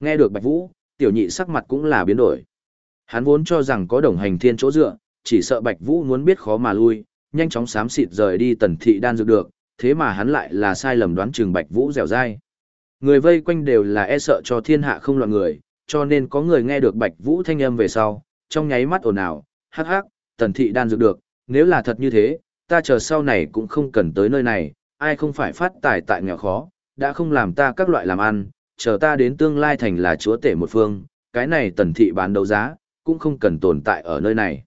Nghe được Bạch Vũ, tiểu nhị sắc mặt cũng là biến đổi. Hắn vốn cho rằng có đồng hành thiên chỗ dựa, chỉ sợ Bạch Vũ muốn biết khó mà lui, nhanh chóng xám xịt rời đi tần thị đan dược được, thế mà hắn lại là sai lầm đoán chừng Bạch Vũ dẻo dai. Người vây quanh đều là e sợ cho thiên hạ không loạn người, cho nên có người nghe được Bạch Vũ thanh âm về sau, trong nháy mắt ồn ào, hắc hắc, tần thị đan dược được, nếu là thật như thế, ta chờ sau này cũng không cần tới nơi này, ai không phải phát tài tại nghèo khó, đã không làm ta các loại làm ăn, chờ ta đến tương lai thành là chúa tể một phương, cái này tần thị bán đấu giá, cũng không cần tồn tại ở nơi này.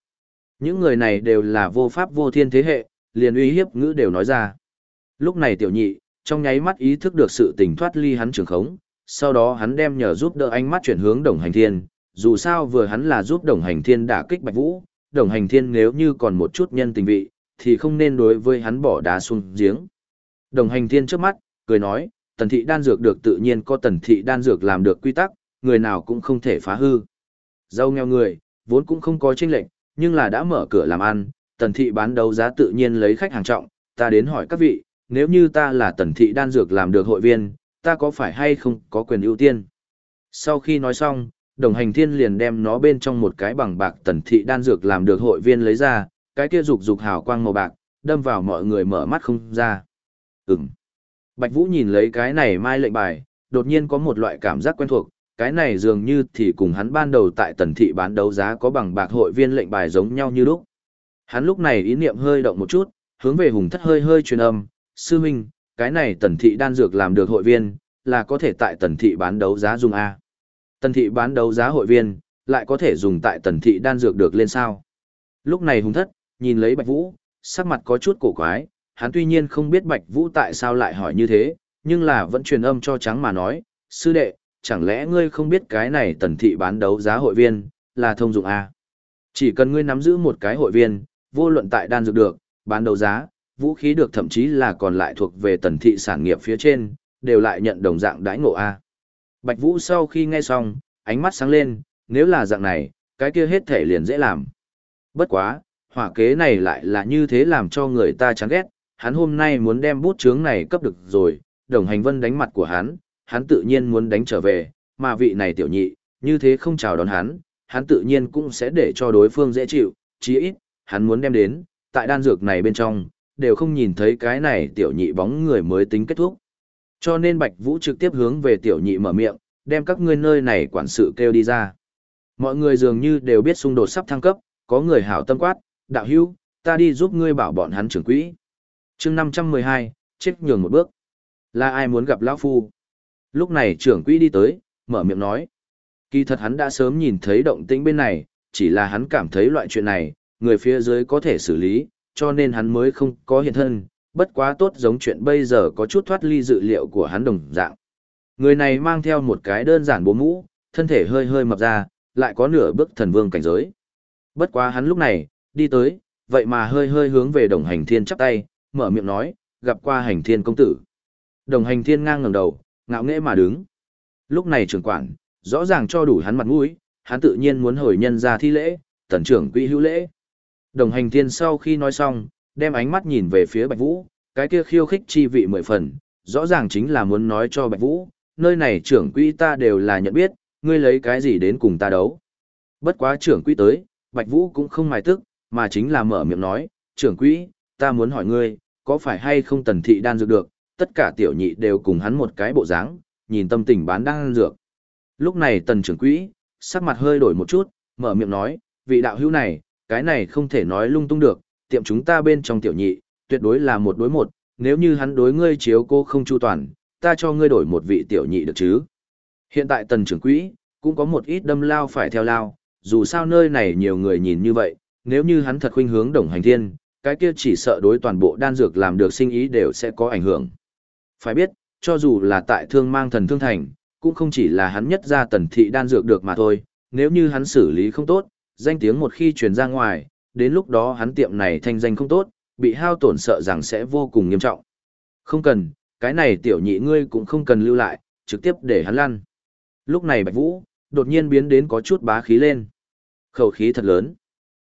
Những người này đều là vô pháp vô thiên thế hệ, liền uy hiếp ngữ đều nói ra. Lúc này tiểu nhị, trong nháy mắt ý thức được sự tình thoát ly hắn trường khống, sau đó hắn đem nhờ giúp đỡ ánh mắt chuyển hướng đồng hành thiên, dù sao vừa hắn là giúp đồng hành thiên đả kích bạch vũ, đồng hành thiên nếu như còn một chút nhân tình vị, thì không nên đối với hắn bỏ đá xuống giếng. Đồng hành thiên trước mắt, cười nói, tần thị đan dược được tự nhiên có tần thị đan dược làm được quy tắc, người nào cũng không thể phá hư. Dâu nghèo người, vốn cũng không có tranh lệnh, nhưng là đã mở cửa làm ăn, tần thị bán đấu giá tự nhiên lấy khách hàng trọng, ta đến hỏi các vị, nếu như ta là tần thị đan dược làm được hội viên, ta có phải hay không có quyền ưu tiên? Sau khi nói xong, đồng hành thiên liền đem nó bên trong một cái bằng bạc tần thị đan dược làm được hội viên lấy ra, cái kia rục rục hào quang màu bạc, đâm vào mọi người mở mắt không ra. Ừm. Bạch Vũ nhìn lấy cái này mai lệnh bài, đột nhiên có một loại cảm giác quen thuộc, cái này dường như thì cùng hắn ban đầu tại tần thị bán đấu giá có bằng bạc hội viên lệnh bài giống nhau như lúc. Hắn lúc này ý niệm hơi động một chút, hướng về hùng thất hơi hơi truyền âm, sư huynh, cái này tần thị đan dược làm được hội viên, là có thể tại tần thị bán đấu giá dùng A. Tần thị bán đấu giá hội viên, lại có thể dùng tại tần thị đan dược được lên sao. Lúc này hùng thất, nhìn lấy bạch vũ, sắc mặt có chút cổ quái, hắn tuy nhiên không biết bạch vũ tại sao lại hỏi như thế, nhưng là vẫn truyền âm cho trắng mà nói, sư đệ, chẳng lẽ ngươi không biết cái này tần thị bán đấu giá hội viên, là thông dụng A. Chỉ cần ngươi nắm giữ một cái hội viên, vô luận tại đan dược được, bán đấu giá, vũ khí được thậm chí là còn lại thuộc về tần thị sản nghiệp phía trên, đều lại nhận đồng dạng đãi ngộ A. Bạch Vũ sau khi nghe xong, ánh mắt sáng lên, nếu là dạng này, cái kia hết thể liền dễ làm. Bất quá, hỏa kế này lại là như thế làm cho người ta chán ghét, hắn hôm nay muốn đem bút chướng này cấp được rồi, đồng hành vân đánh mặt của hắn, hắn tự nhiên muốn đánh trở về, mà vị này tiểu nhị, như thế không chào đón hắn, hắn tự nhiên cũng sẽ để cho đối phương dễ chịu, chí ít, hắn muốn đem đến, tại đan dược này bên trong, đều không nhìn thấy cái này tiểu nhị bóng người mới tính kết thúc. Cho nên Bạch Vũ trực tiếp hướng về tiểu nhị mở miệng, đem các ngươi nơi này quản sự kêu đi ra. Mọi người dường như đều biết xung đột sắp thăng cấp, có người hảo tâm quát, đạo hữu, ta đi giúp ngươi bảo bọn hắn trưởng quỹ chương 512, chết nhường một bước. Là ai muốn gặp lão Phu? Lúc này trưởng quỹ đi tới, mở miệng nói. Kỳ thật hắn đã sớm nhìn thấy động tĩnh bên này, chỉ là hắn cảm thấy loại chuyện này, người phía dưới có thể xử lý, cho nên hắn mới không có hiện thân, bất quá tốt giống chuyện bây giờ có chút thoát ly dự liệu của hắn đồng dạng. Người này mang theo một cái đơn giản bố mũ, thân thể hơi hơi mập ra, lại có nửa bước thần vương cảnh giới. Bất quá hắn lúc này, đi tới, vậy mà hơi hơi hướng về đồng hành thiên chắp tay, mở miệng nói, gặp qua hành thiên công tử. Đồng hành thiên ngang ngẩng đầu, ngạo nghễ mà đứng. Lúc này trưởng quản, rõ ràng cho đủ hắn mặt mũi, hắn tự nhiên muốn hồi nhân ra thi lễ, tần trưởng quỹ hữu lễ. Đồng hành thiên sau khi nói xong, đem ánh mắt nhìn về phía Bạch Vũ, cái kia khiêu khích chi vị mười phần, rõ ràng chính là muốn nói cho Bạch Vũ, nơi này trưởng quỹ ta đều là nhận biết, ngươi lấy cái gì đến cùng ta đấu. Bất quá trưởng quỹ tới, Bạch Vũ cũng không mài tức, mà chính là mở miệng nói, trưởng quỹ, ta muốn hỏi ngươi, có phải hay không tần thị đan dược được, tất cả tiểu nhị đều cùng hắn một cái bộ dáng, nhìn tâm tình bán đan dược. Lúc này tần trưởng quỹ, sắc mặt hơi đổi một chút, mở miệng nói, vị đạo hữu này, cái này không thể nói lung tung được, tiệm chúng ta bên trong tiểu nhị, tuyệt đối là một đối một, nếu như hắn đối ngươi chiếu cô không chu toàn, ta cho ngươi đổi một vị tiểu nhị được chứ. Hiện tại tần trưởng quỹ, cũng có một ít đâm lao phải theo lao, dù sao nơi này nhiều người nhìn như vậy, nếu như hắn thật khuynh hướng đồng hành thiên, cái kia chỉ sợ đối toàn bộ đan dược làm được sinh ý đều sẽ có ảnh hưởng. Phải biết, cho dù là tại thương mang thần thương thành, cũng không chỉ là hắn nhất ra tần thị đan dược được mà thôi, nếu như hắn xử lý không tốt, danh tiếng một khi truyền ra ngoài, đến lúc đó hắn tiệm này thanh danh không tốt, bị hao tổn sợ rằng sẽ vô cùng nghiêm trọng. Không cần, cái này tiểu nhị ngươi cũng không cần lưu lại, trực tiếp để hắn lăn. Lúc này Bạch Vũ, đột nhiên biến đến có chút bá khí lên. Khẩu khí thật lớn.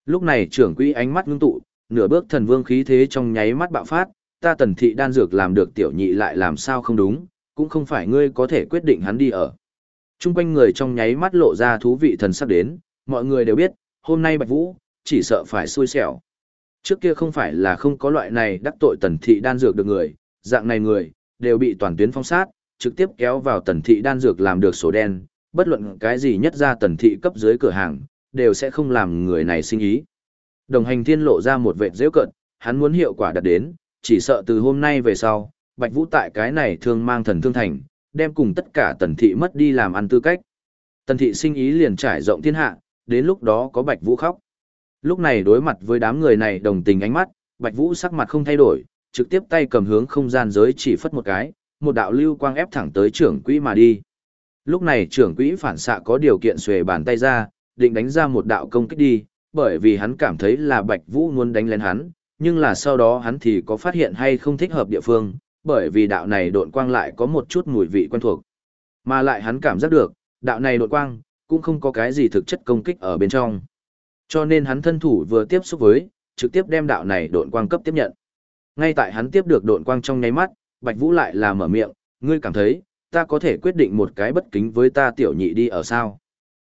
Lúc này trưởng quỹ ánh mắt ngưng tụ, nửa bước thần vương khí thế trong nháy mắt bạo phát, ta tần thị đan dược làm được tiểu nhị lại làm sao không đúng, cũng không phải ngươi có thể quyết định hắn đi ở. Trung quanh người trong nháy mắt lộ ra thú vị thần sắc đến, mọi người đều biết, hôm nay Bạch Vũ, chỉ sợ phải xui xẻo. Trước kia không phải là không có loại này đắc tội tần thị đan dược được người, dạng này người, đều bị toàn tuyến phong sát, trực tiếp kéo vào tần thị đan dược làm được sổ đen, bất luận cái gì nhất ra tần thị cấp dưới cửa hàng, đều sẽ không làm người này sinh ý. Đồng hành thiên lộ ra một vệt dễ cận, hắn muốn hiệu quả đạt đến, chỉ sợ từ hôm nay về sau, Bạch Vũ tại cái này thương mang thần thương thành, đem cùng tất cả tần thị mất đi làm ăn tư cách. Tần thị sinh ý liền trải rộng thiên hạ, đến lúc đó có Bạch Vũ khóc. Lúc này đối mặt với đám người này đồng tình ánh mắt, Bạch Vũ sắc mặt không thay đổi, trực tiếp tay cầm hướng không gian giới chỉ phất một cái, một đạo lưu quang ép thẳng tới trưởng quỹ mà đi. Lúc này trưởng quỹ phản xạ có điều kiện xuề bàn tay ra, định đánh ra một đạo công kích đi, bởi vì hắn cảm thấy là Bạch Vũ muốn đánh lên hắn, nhưng là sau đó hắn thì có phát hiện hay không thích hợp địa phương, bởi vì đạo này độn quang lại có một chút mùi vị quen thuộc. Mà lại hắn cảm giác được, đạo này độn quang, cũng không có cái gì thực chất công kích ở bên trong. Cho nên hắn thân thủ vừa tiếp xúc với, trực tiếp đem đạo này độn quang cấp tiếp nhận. Ngay tại hắn tiếp được độn quang trong nháy mắt, Bạch Vũ lại là mở miệng, ngươi cảm thấy, ta có thể quyết định một cái bất kính với ta tiểu nhị đi ở sao.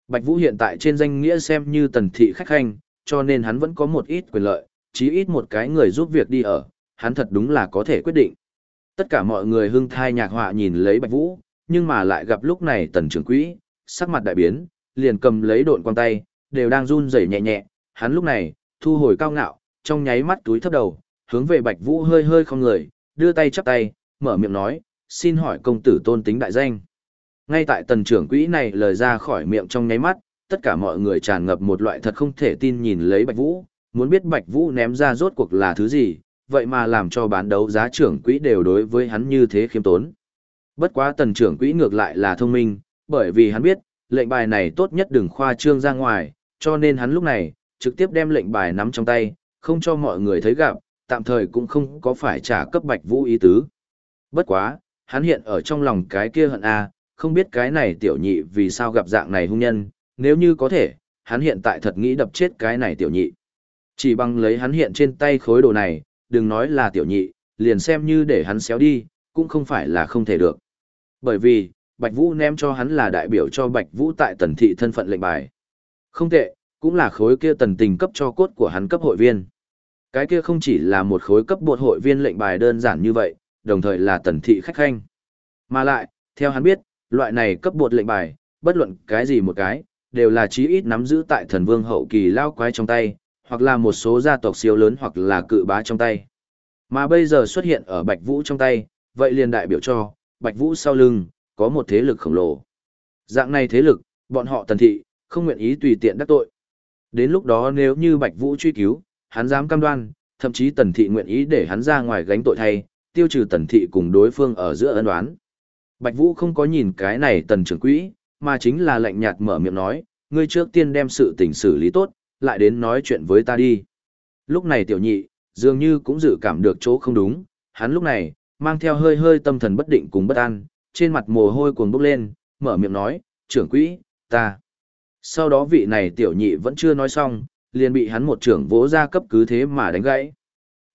Bạch Vũ hiện tại trên danh nghĩa xem như tần thị khách Hành, cho nên hắn vẫn có một ít quyền lợi, chí ít một cái người giúp việc đi ở, hắn thật đúng là có thể quyết định. Tất cả mọi người hưng thai nhạc họa nhìn lấy Bạch Vũ, nhưng mà lại gặp lúc này tần trưởng quỹ, sắc mặt đại biến, liền cầm lấy độn quang tay, đều đang run rẩy nhẹ nhẹ, hắn lúc này, thu hồi cao ngạo, trong nháy mắt túi thấp đầu, hướng về Bạch Vũ hơi hơi không người, đưa tay chắp tay, mở miệng nói, xin hỏi công tử tôn tính đại danh. Ngay tại tần trưởng quỹ này lời ra khỏi miệng trong nháy mắt, tất cả mọi người tràn ngập một loại thật không thể tin nhìn lấy Bạch Vũ, muốn biết Bạch Vũ ném ra rốt cuộc là thứ gì, vậy mà làm cho bán đấu giá trưởng quỹ đều đối với hắn như thế khiêm tốn. Bất quá tần trưởng quỹ ngược lại là thông minh, bởi vì hắn biết, lệnh bài này tốt nhất đừng khoa trương ra ngoài, cho nên hắn lúc này, trực tiếp đem lệnh bài nắm trong tay, không cho mọi người thấy gặp, tạm thời cũng không có phải trả cấp Bạch Vũ ý tứ. Bất quá, hắn hiện ở trong lòng cái kia hận a, không biết cái này tiểu nhị vì sao gặp dạng này hung nhân, nếu như có thể, hắn hiện tại thật nghĩ đập chết cái này tiểu nhị. Chỉ bằng lấy hắn hiện trên tay khối đồ này, đừng nói là tiểu nhị, liền xem như để hắn xéo đi, cũng không phải là không thể được. Bởi vì, Bạch Vũ ném cho hắn là đại biểu cho Bạch Vũ tại tần thị thân phận lệnh bài. Không tệ, cũng là khối kia tần tình cấp cho cốt của hắn cấp hội viên. Cái kia không chỉ là một khối cấp bộ hội viên lệnh bài đơn giản như vậy, đồng thời là tần thị khách khanh. Mà lại, theo hắn biết, loại này cấp bột lệnh bài, bất luận cái gì một cái, đều là chí ít nắm giữ tại thần vương hậu kỳ lao quái trong tay, hoặc là một số gia tộc siêu lớn hoặc là cự bá trong tay. Mà bây giờ xuất hiện ở Bạch Vũ trong tay, vậy liền đại biểu cho, Bạch Vũ sau lưng, có một thế lực khổng lồ. Dạng này thế lực, bọn họ tần thị, không nguyện ý tùy tiện đắc tội. Đến lúc đó nếu như Bạch Vũ truy cứu, hắn dám cam đoan, thậm chí tần thị nguyện ý để hắn ra ngoài gánh tội thay, tiêu trừ tần thị cùng đối phương ở giữa ân oán. Bạch Vũ không có nhìn cái này tần trưởng quỹ, mà chính là lạnh nhạt mở miệng nói, ngươi trước tiên đem sự tình xử lý tốt, lại đến nói chuyện với ta đi. Lúc này tiểu nhị, dường như cũng dự cảm được chỗ không đúng, hắn lúc này, mang theo hơi hơi tâm thần bất định cùng bất an, trên mặt mồ hôi cuồng bốc lên, mở miệng nói, trưởng quỹ, ta. Sau đó vị này tiểu nhị vẫn chưa nói xong, liền bị hắn một trưởng vỗ ra cấp cứ thế mà đánh gãy.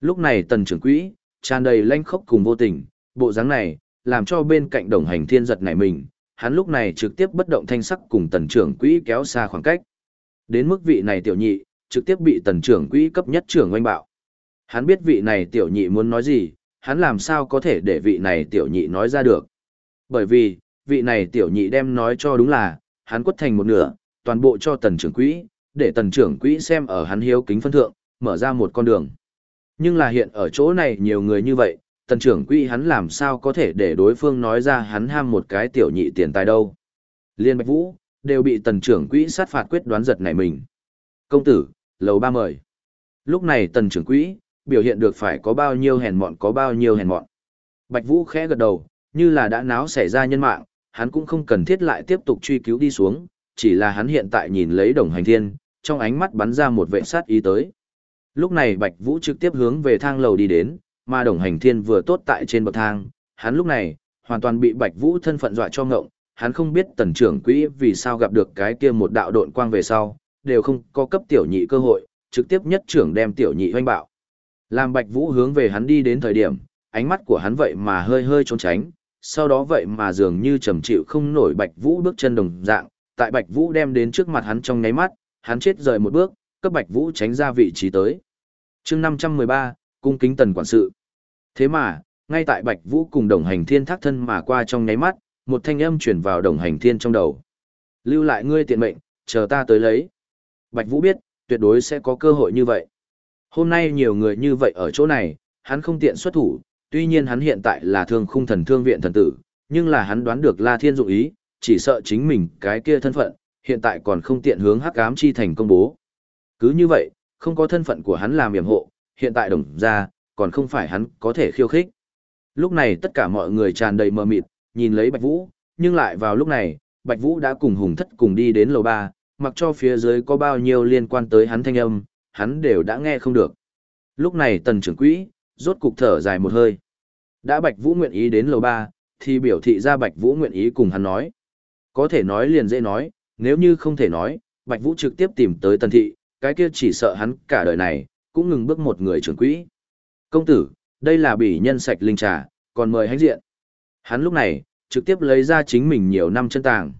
Lúc này tần trưởng quỹ, tràn đầy lanh khốc cùng vô tình, bộ dáng này, làm cho bên cạnh đồng hành thiên giật nảy mình, hắn lúc này trực tiếp bất động thanh sắc cùng tần trưởng quỹ kéo xa khoảng cách. Đến mức vị này tiểu nhị, trực tiếp bị tần trưởng quỹ cấp nhất trưởng oanh bạo. Hắn biết vị này tiểu nhị muốn nói gì, hắn làm sao có thể để vị này tiểu nhị nói ra được. Bởi vì, vị này tiểu nhị đem nói cho đúng là, hắn quất thành một nửa, toàn bộ cho tần trưởng quỹ, để tần trưởng quỹ xem ở hắn hiếu kính phân thượng, mở ra một con đường. Nhưng là hiện ở chỗ này nhiều người như vậy, tần trưởng quỹ hắn làm sao có thể để đối phương nói ra hắn ham một cái tiểu nhị tiền tài đâu. Liên Bạch Vũ, đều bị tần trưởng quỹ sát phạt quyết đoán giật này mình. Công tử, lầu ba mời. Lúc này tần trưởng quỹ, biểu hiện được phải có bao nhiêu hèn mọn có bao nhiêu hèn mọn. Bạch Vũ khẽ gật đầu, như là đã náo xảy ra nhân mạng, hắn cũng không cần thiết lại tiếp tục truy cứu đi xuống, chỉ là hắn hiện tại nhìn lấy đồng hành thiên, trong ánh mắt bắn ra một vệ sát ý tới. Lúc này Bạch Vũ trực tiếp hướng về thang lầu đi đến, mà đồng hành thiên vừa tốt tại trên bậc thang, hắn lúc này, hoàn toàn bị Bạch Vũ thân phận dọa cho ngộng, hắn không biết tần trưởng quỹ vì sao gặp được cái kia một đạo độn quang về sau, đều không có cấp tiểu nhị cơ hội, trực tiếp nhất trưởng đem tiểu nhị hoanh bạo. Làm Bạch Vũ hướng về hắn đi đến thời điểm, ánh mắt của hắn vậy mà hơi hơi trốn tránh, sau đó vậy mà dường như trầm chịu không nổi Bạch Vũ bước chân đồng dạng, tại Bạch Vũ đem đến trước mặt hắn trong nháy mắt, hắn chết rời một bước, cấp Bạch Vũ tránh ra vị trí tới. Chương 513, cung kính tần quản sự. Thế mà, ngay tại Bạch Vũ cùng Đồng Hành Thiên thác thân mà qua trong nháy mắt, một thanh âm truyền vào Đồng Hành Thiên trong đầu. Lưu lại ngươi tiện mệnh, chờ ta tới lấy. Bạch Vũ biết, tuyệt đối sẽ có cơ hội như vậy. Hôm nay nhiều người như vậy ở chỗ này, hắn không tiện xuất thủ, tuy nhiên hắn hiện tại là thương khung thần thương viện thần tử, nhưng là hắn đoán được La Thiên dụng ý, chỉ sợ chính mình cái kia thân phận, hiện tại còn không tiện hướng hắc ám chi thành công bố. Cứ như vậy, không có thân phận của hắn làm yểm hộ, hiện tại đồng ra, còn không phải hắn có thể khiêu khích. Lúc này tất cả mọi người tràn đầy mờ mịt, nhìn lấy Bạch Vũ, nhưng lại vào lúc này, Bạch Vũ đã cùng Hùng Thất cùng đi đến lầu ba, mặc cho phía dưới có bao nhiêu liên quan tới hắn thanh âm, hắn đều đã nghe không được. Lúc này tần trưởng quỹ, rốt cục thở dài một hơi. Đã Bạch Vũ nguyện ý đến lầu ba, thì biểu thị ra Bạch Vũ nguyện ý cùng hắn nói. Có thể nói liền dễ nói, nếu như không thể nói, Bạch Vũ trực tiếp tìm tới tần thị, cái kia chỉ sợ hắn cả đời này, cũng ngừng bước một người trưởng quỹ. Công tử, đây là bỉ nhân sạch linh trà, còn mời hãnh diện. Hắn lúc này, trực tiếp lấy ra chính mình nhiều năm chân tàng.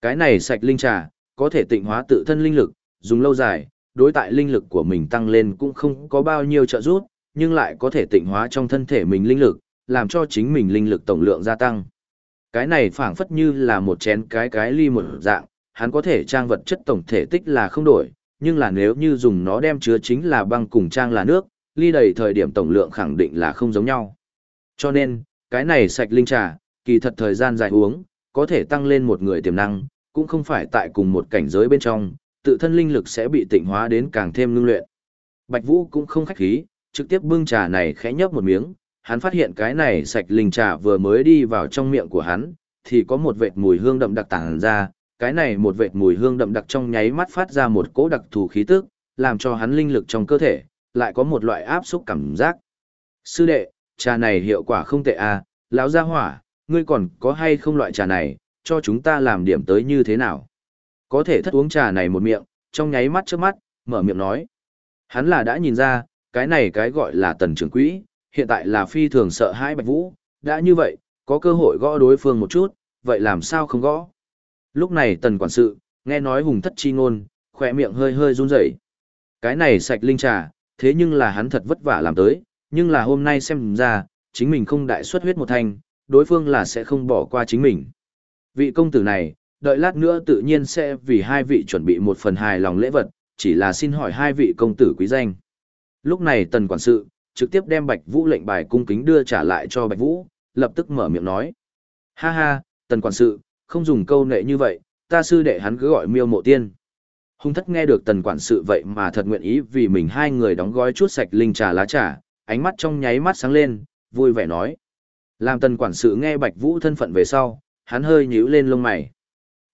Cái này sạch linh trà, có thể tịnh hóa tự thân linh lực, dùng lâu dài, đối tại linh lực của mình tăng lên cũng không có bao nhiêu trợ giúp, nhưng lại có thể tịnh hóa trong thân thể mình linh lực, làm cho chính mình linh lực tổng lượng gia tăng. Cái này phảng phất như là một chén cái cái ly một dạng, hắn có thể trang vật chất tổng thể tích là không đổi, nhưng là nếu như dùng nó đem chứa chính là băng cùng trang là nước, ly đầy thời điểm tổng lượng khẳng định là không giống nhau. Cho nên, cái này sạch linh trà, kỳ thật thời gian dài uống, có thể tăng lên một người tiềm năng, cũng không phải tại cùng một cảnh giới bên trong, tự thân linh lực sẽ bị tịnh hóa đến càng thêm ngưng luyện. Bạch Vũ cũng không khách khí, trực tiếp bưng trà này khẽ nhấp một miếng, hắn phát hiện cái này sạch linh trà vừa mới đi vào trong miệng của hắn, thì có một vệt mùi hương đậm đặc tản ra, cái này một vệt mùi hương đậm đặc trong nháy mắt phát ra một cỗ đặc thù khí tức, làm cho hắn linh lực trong cơ thể lại có một loại áp xúc cảm giác. Sư đệ, trà này hiệu quả không tệ à, lão gia hỏa, ngươi còn có hay không loại trà này, cho chúng ta làm điểm tới như thế nào? Có thể thất uống trà này một miệng, trong nháy mắt trước mắt, mở miệng nói. Hắn là đã nhìn ra, cái này cái gọi là tần trưởng quỹ, hiện tại là phi thường sợ hãi Bạch Vũ, đã như vậy, có cơ hội gõ đối phương một chút, vậy làm sao không gõ? Lúc này tần quản sự, nghe nói hùng thất chi ngôn, khỏe miệng hơi hơi run rẩy. Cái này sạch linh trà, thế nhưng là hắn thật vất vả làm tới, nhưng là hôm nay xem ra, chính mình không đại xuất huyết một thanh, đối phương là sẽ không bỏ qua chính mình. Vị công tử này, đợi lát nữa tự nhiên sẽ vì hai vị chuẩn bị một phần hài lòng lễ vật, chỉ là xin hỏi hai vị công tử quý danh. Lúc này tần quản sự, trực tiếp đem Bạch Vũ lệnh bài cung kính đưa trả lại cho Bạch Vũ, lập tức mở miệng nói. Ha ha, tần quản sự, không dùng câu nệ như vậy, ta sư đệ hắn cứ gọi miêu mộ tiên. Hung thất nghe được tần quản sự vậy mà thật nguyện ý vì mình hai người đóng gói chút sạch linh trà lá trà, ánh mắt trong nháy mắt sáng lên, vui vẻ nói. Làm tần quản sự nghe Bạch Vũ thân phận về sau, hắn hơi nhíu lên lông mày.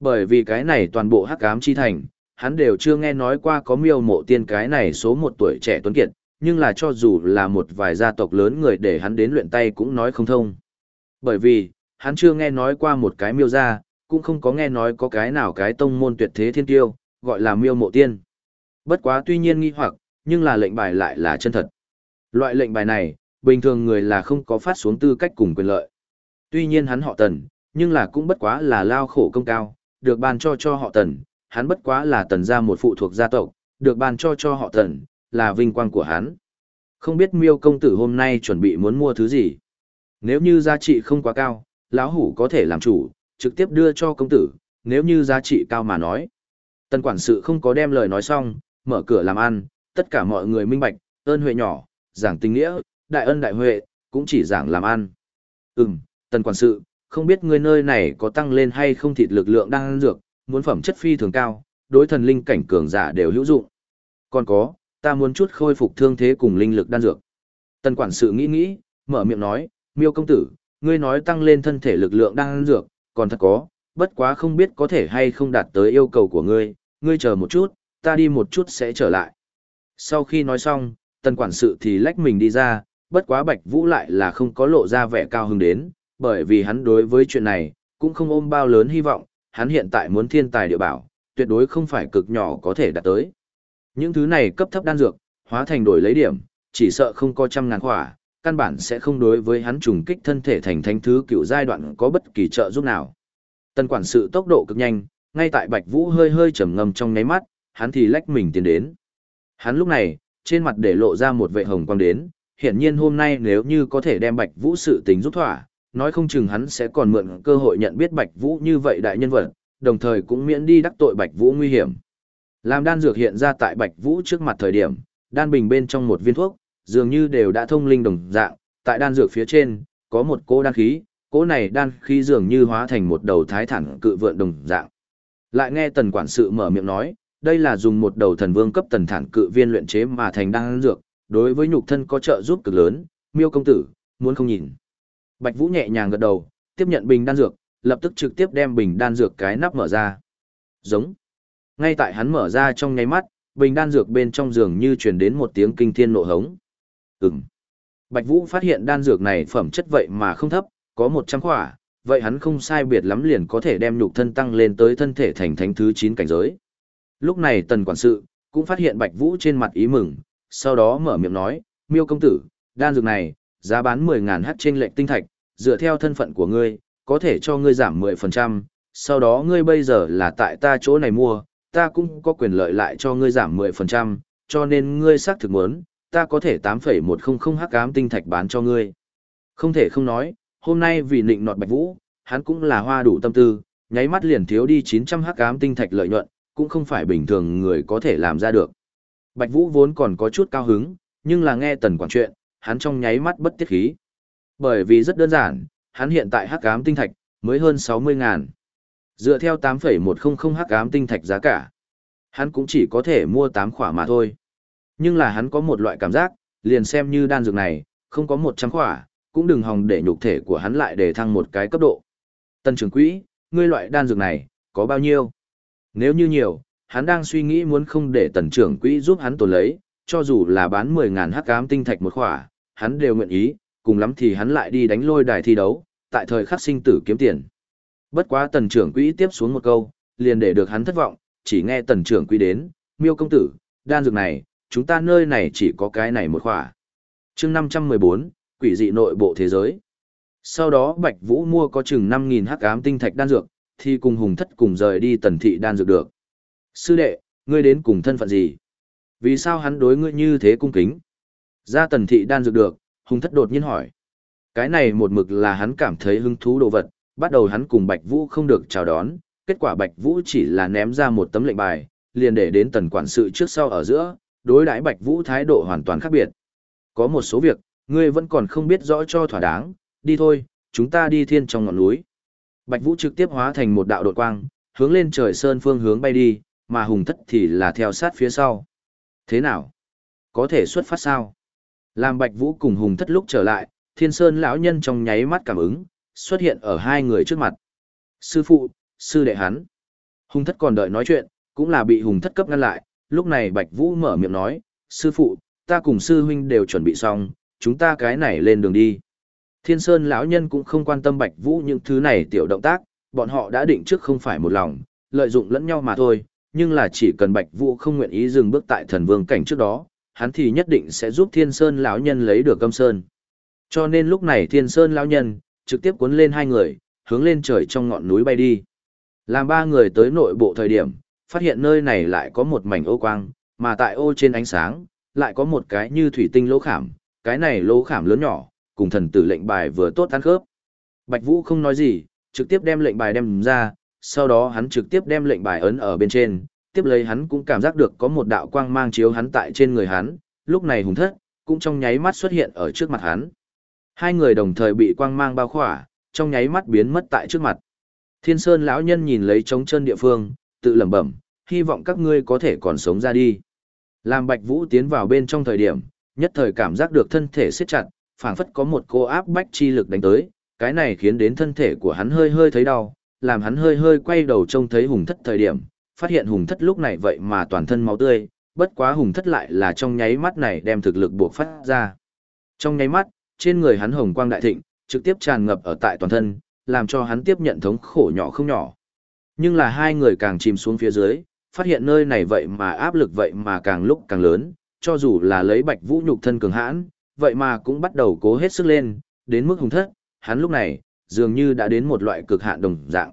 Bởi vì cái này toàn bộ hắc ám chi thành, hắn đều chưa nghe nói qua có miêu mộ tiên cái này số một tuổi trẻ tuấn kiệt, nhưng là cho dù là một vài gia tộc lớn người để hắn đến luyện tay cũng nói không thông. Bởi vì, hắn chưa nghe nói qua một cái miêu gia, cũng không có nghe nói có cái nào cái tông môn tuyệt thế thiên tiêu, gọi là miêu mộ tiên. Bất quá tuy nhiên nghi hoặc, nhưng là lệnh bài lại là chân thật. Loại lệnh bài này, bình thường người là không có phát xuống tư cách cùng quyền lợi. Tuy nhiên hắn họ tần, nhưng là cũng bất quá là lao khổ công cao, được ban cho cho họ tần, hắn bất quá là tần gia một phụ thuộc gia tộc, được ban cho cho họ tần, là vinh quang của hắn. Không biết miêu công tử hôm nay chuẩn bị muốn mua thứ gì. Nếu như giá trị không quá cao, lão hủ có thể làm chủ, trực tiếp đưa cho công tử, nếu như giá trị cao mà nói. Tần quản sự không có đem lời nói xong, mở cửa làm ăn, tất cả mọi người minh bạch, ơn huệ nhỏ, giảng tình nghĩa, đại ân đại huệ, cũng chỉ giảng làm ăn. Ừm, tần quản sự, không biết ngươi nơi này có tăng lên hay không thịt lực lượng đang ăn dược, muốn phẩm chất phi thường cao, đối thần linh cảnh cường giả đều hữu dụng. Còn có, ta muốn chút khôi phục thương thế cùng linh lực đan dược. Tần quản sự nghĩ nghĩ, mở miệng nói, miêu công tử, ngươi nói tăng lên thân thể lực lượng đang ăn dược, còn thật có, bất quá không biết có thể hay không đạt tới yêu cầu của ngươi, ngươi chờ một chút, ta đi một chút sẽ trở lại. Sau khi nói xong, tần quản sự thì lách mình đi ra, bất quá bạch vũ lại là không có lộ ra vẻ cao hứng đến, bởi vì hắn đối với chuyện này, cũng không ôm bao lớn hy vọng, hắn hiện tại muốn thiên tài địa bảo, tuyệt đối không phải cực nhỏ có thể đạt tới. Những thứ này cấp thấp đan dược, hóa thành đổi lấy điểm, chỉ sợ không có trăm ngàn khỏa, căn bản sẽ không đối với hắn trùng kích thân thể thành thánh thứ cựu giai đoạn có bất kỳ trợ giúp nào. Tần quản sự tốc độ cực nhanh, ngay tại Bạch Vũ hơi hơi trầm ngâm trong nháy mắt, hắn thì lách mình tiến đến. Hắn lúc này, trên mặt để lộ ra một vệ hồng quang đến, hiển nhiên hôm nay nếu như có thể đem Bạch Vũ sự tình giúp thỏa, nói không chừng hắn sẽ còn mượn cơ hội nhận biết Bạch Vũ như vậy đại nhân vật, đồng thời cũng miễn đi đắc tội Bạch Vũ nguy hiểm. Làm đan dược hiện ra tại Bạch Vũ trước mặt thời điểm, đan bình bên trong một viên thuốc, dường như đều đã thông linh đồng dạng, tại đan dược phía trên, có một cỗ đan khí, cỗ này đan khí dường như hóa thành một đầu thái thẳng cự vượn đồng dạng. Lại nghe tần quản sự mở miệng nói, đây là dùng một đầu thần vương cấp tần thản cự viên luyện chế mà thành đan dược, đối với nhục thân có trợ giúp cực lớn, miêu công tử, muốn không nhìn. Bạch Vũ nhẹ nhàng gật đầu, tiếp nhận bình đan dược, lập tức trực tiếp đem bình đan dược cái nắp mở ra. Giống. Ngay tại hắn mở ra trong nháy mắt, bình đan dược bên trong giường như truyền đến một tiếng kinh thiên nộ hống. Ừm. Bạch Vũ phát hiện đan dược này phẩm chất vậy mà không thấp, có 100 khỏa, vậy hắn không sai biệt lắm liền có thể đem nhục thân tăng lên tới thân thể thành thánh thứ 9 cảnh giới. Lúc này tần quản sự, cũng phát hiện Bạch Vũ trên mặt ý mừng, sau đó mở miệng nói, miêu công tử, đan dược này, giá bán 10.000 hát trên lệnh tinh thạch, dựa theo thân phận của ngươi, có thể cho ngươi giảm 10%, sau đó ngươi bây giờ là tại ta chỗ này mua, ta cũng có quyền lợi lại cho ngươi giảm 10%, cho nên ngươi xác thực muốn, ta có thể 8,100 hắc ám tinh thạch bán cho ngươi. Không thể không nói, hôm nay vì nịnh nọt Bạch Vũ, hắn cũng là hoa đủ tâm tư, nháy mắt liền thiếu đi 900 hắc ám tinh thạch lợi nhuận, cũng không phải bình thường người có thể làm ra được. Bạch Vũ vốn còn có chút cao hứng, nhưng là nghe tần quản chuyện, hắn trong nháy mắt bất tiết khí. Bởi vì rất đơn giản, hắn hiện tại hắc ám tinh thạch mới hơn 60 ngàn. Dựa theo 8,100 hắc ám tinh thạch giá cả, hắn cũng chỉ có thể mua 8 khỏa mà thôi. Nhưng là hắn có một loại cảm giác, liền xem như đan dược này, không có 100 khỏa, cũng đừng hòng để nhục thể của hắn lại để thăng một cái cấp độ. Tân trưởng quỹ, ngươi loại đan dược này, có bao nhiêu? Nếu như nhiều, hắn đang suy nghĩ muốn không để tần trưởng quỹ giúp hắn tồn lấy, cho dù là bán 10.000 hắc ám tinh thạch một khỏa, hắn đều nguyện ý, cùng lắm thì hắn lại đi đánh lôi đài thi đấu, tại thời khắc sinh tử kiếm tiền. Bất quá tần trưởng quỹ tiếp xuống một câu, liền để được hắn thất vọng, chỉ nghe tần trưởng quỹ đến, miêu công tử, đan dược này, chúng ta nơi này chỉ có cái này một khỏa. chương 514, quỷ dị nội bộ thế giới. Sau đó Bạch Vũ mua có chừng 5.000 hắc ám tinh thạch đan dược, thì cùng hùng thất cùng rời đi tần thị đan dược được. Sư đệ, ngươi đến cùng thân phận gì? Vì sao hắn đối ngươi như thế cung kính? Ra tần thị đan dược được, hùng thất đột nhiên hỏi. Cái này một mực là hắn cảm thấy hứng thú đồ vật, bắt đầu hắn cùng Bạch Vũ không được chào đón, kết quả Bạch Vũ chỉ là ném ra một tấm lệnh bài, liền để đến tần quản sự trước sau ở giữa, đối đãi Bạch Vũ thái độ hoàn toàn khác biệt. Có một số việc, ngươi vẫn còn không biết rõ cho thỏa đáng, đi thôi, chúng ta đi thiên trong ngọn núi. Bạch Vũ trực tiếp hóa thành một đạo đột quang, hướng lên trời sơn phương hướng bay đi, mà hùng thất thì là theo sát phía sau. Thế nào? Có thể xuất phát sao? Làm Bạch Vũ cùng hùng thất lúc trở lại, thiên sơn lão nhân trong nháy mắt cảm ứng, xuất hiện ở hai người trước mặt. Sư phụ, sư đệ hắn. Hùng thất còn đợi nói chuyện, cũng là bị hùng thất cấp ngăn lại, lúc này Bạch Vũ mở miệng nói, sư phụ, ta cùng sư huynh đều chuẩn bị xong, chúng ta cái này lên đường đi. Thiên Sơn lão nhân cũng không quan tâm Bạch Vũ những thứ này tiểu động tác, bọn họ đã định trước không phải một lòng, lợi dụng lẫn nhau mà thôi, nhưng là chỉ cần Bạch Vũ không nguyện ý dừng bước tại thần vương cảnh trước đó, hắn thì nhất định sẽ giúp Thiên Sơn lão nhân lấy được Câm Sơn. Cho nên lúc này Thiên Sơn lão nhân trực tiếp cuốn lên hai người, hướng lên trời trong ngọn núi bay đi. Làm ba người tới nội bộ thời điểm, phát hiện nơi này lại có một mảnh ô quang, mà tại ô trên ánh sáng, lại có một cái như thủy tinh lỗ khảm, cái này lỗ khảm lớn nhỏ, cùng thần tử lệnh bài vừa tốt ăn khớp. Bạch Vũ không nói gì, trực tiếp đem lệnh bài đem ra, sau đó hắn trực tiếp đem lệnh bài ấn ở bên trên, tiếp lấy hắn cũng cảm giác được có một đạo quang mang chiếu hắn tại trên người hắn, lúc này hùng thất, cũng trong nháy mắt xuất hiện ở trước mặt hắn. Hai người đồng thời bị quang mang bao khỏa, trong nháy mắt biến mất tại trước mặt. Thiên Sơn lão nhân nhìn lấy trống chân địa phương, tự lẩm bẩm, hy vọng các ngươi có thể còn sống ra đi. Làm Bạch Vũ tiến vào bên trong thời điểm, nhất thời cảm giác được thân thể siết chặt, phảng phất có một cô áp bách chi lực đánh tới, cái này khiến đến thân thể của hắn hơi hơi thấy đau, làm hắn hơi hơi quay đầu trông thấy hùng thất thời điểm, phát hiện hùng thất lúc này vậy mà toàn thân máu tươi, bất quá hùng thất lại là trong nháy mắt này đem thực lực buộc phát ra. Trong nháy mắt, trên người hắn hồng quang đại thịnh, trực tiếp tràn ngập ở tại toàn thân, làm cho hắn tiếp nhận thống khổ nhỏ không nhỏ. Nhưng là hai người càng chìm xuống phía dưới, phát hiện nơi này vậy mà áp lực vậy mà càng lúc càng lớn, cho dù là lấy bạch vũ nhục thân cường hãn, vậy mà cũng bắt đầu cố hết sức lên, đến mức hùng thất, hắn lúc này, dường như đã đến một loại cực hạn đồng dạng.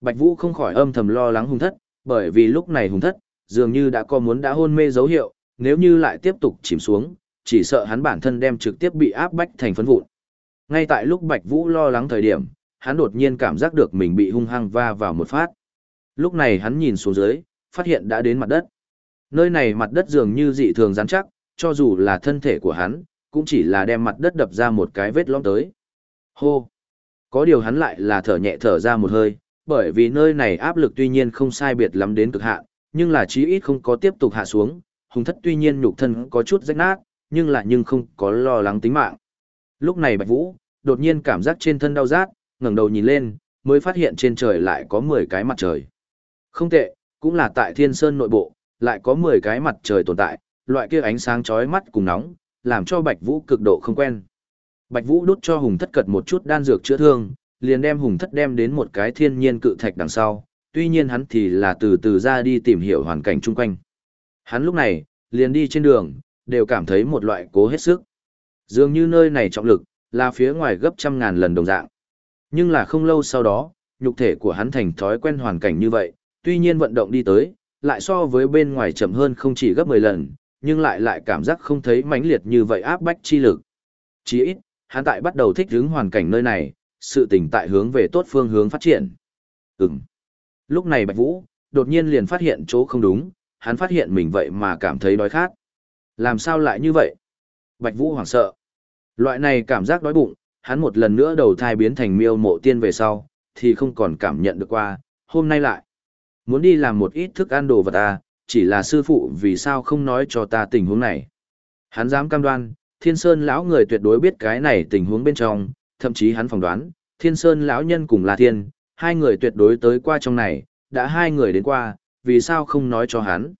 Bạch Vũ không khỏi âm thầm lo lắng hùng thất, bởi vì lúc này hùng thất, dường như đã có muốn đã hôn mê dấu hiệu, nếu như lại tiếp tục chìm xuống, chỉ sợ hắn bản thân đem trực tiếp bị áp bách thành phấn vụn. Ngay tại lúc Bạch Vũ lo lắng thời điểm, hắn đột nhiên cảm giác được mình bị hung hăng va vào một phát. Lúc này hắn nhìn xuống dưới, phát hiện đã đến mặt đất. Nơi này mặt đất dường như dị thường rắn chắc, cho dù là thân thể của hắn, cũng chỉ là đem mặt đất đập ra một cái vết lõm tới. Hô! Có điều hắn lại là thở nhẹ thở ra một hơi, bởi vì nơi này áp lực tuy nhiên không sai biệt lắm đến cực hạn, nhưng là chí ít không có tiếp tục hạ xuống, hùng thất tuy nhiên nhục thân có chút rách nát, nhưng lại nhưng không có lo lắng tính mạng. Lúc này Bạch Vũ, đột nhiên cảm giác trên thân đau rát, ngẩng đầu nhìn lên, mới phát hiện trên trời lại có 10 cái mặt trời. Không tệ, cũng là tại Thiên Sơn nội bộ, lại có 10 cái mặt trời tồn tại, loại kia ánh sáng chói mắt cùng nóng, làm cho Bạch Vũ cực độ không quen. Bạch Vũ đút cho Hùng Thất cật một chút đan dược chữa thương, liền đem Hùng Thất đem đến một cái thiên nhiên cự thạch đằng sau, tuy nhiên hắn thì là từ từ ra đi tìm hiểu hoàn cảnh chung quanh. Hắn lúc này, liền đi trên đường, đều cảm thấy một loại cố hết sức. Dường như nơi này trọng lực, là phía ngoài gấp trăm ngàn lần đồng dạng. Nhưng là không lâu sau đó, nhục thể của hắn thành thói quen hoàn cảnh như vậy, tuy nhiên vận động đi tới, lại so với bên ngoài chậm hơn không chỉ gấp 10 lần, nhưng lại lại cảm giác không thấy mãnh liệt như vậy áp bách chi lực. Chỉ ít, hắn tại bắt đầu thích ứng hoàn cảnh nơi này, sự tình tại hướng về tốt phương hướng phát triển. Ừm. Lúc này Bạch Vũ, đột nhiên liền phát hiện chỗ không đúng, hắn phát hiện mình vậy mà cảm thấy đói khát. Làm sao lại như vậy? Bạch Vũ hoảng sợ. Loại này cảm giác đói bụng, hắn một lần nữa đầu thai biến thành miêu mộ tiên về sau, thì không còn cảm nhận được qua, hôm nay lại. Muốn đi làm một ít thức ăn đồ vật à, chỉ là sư phụ vì sao không nói cho ta tình huống này. Hắn dám cam đoan, thiên sơn lão người tuyệt đối biết cái này tình huống bên trong, thậm chí hắn phỏng đoán, thiên sơn lão nhân cùng là thiên, hai người tuyệt đối tới qua trong này, đã hai người đến qua, vì sao không nói cho hắn.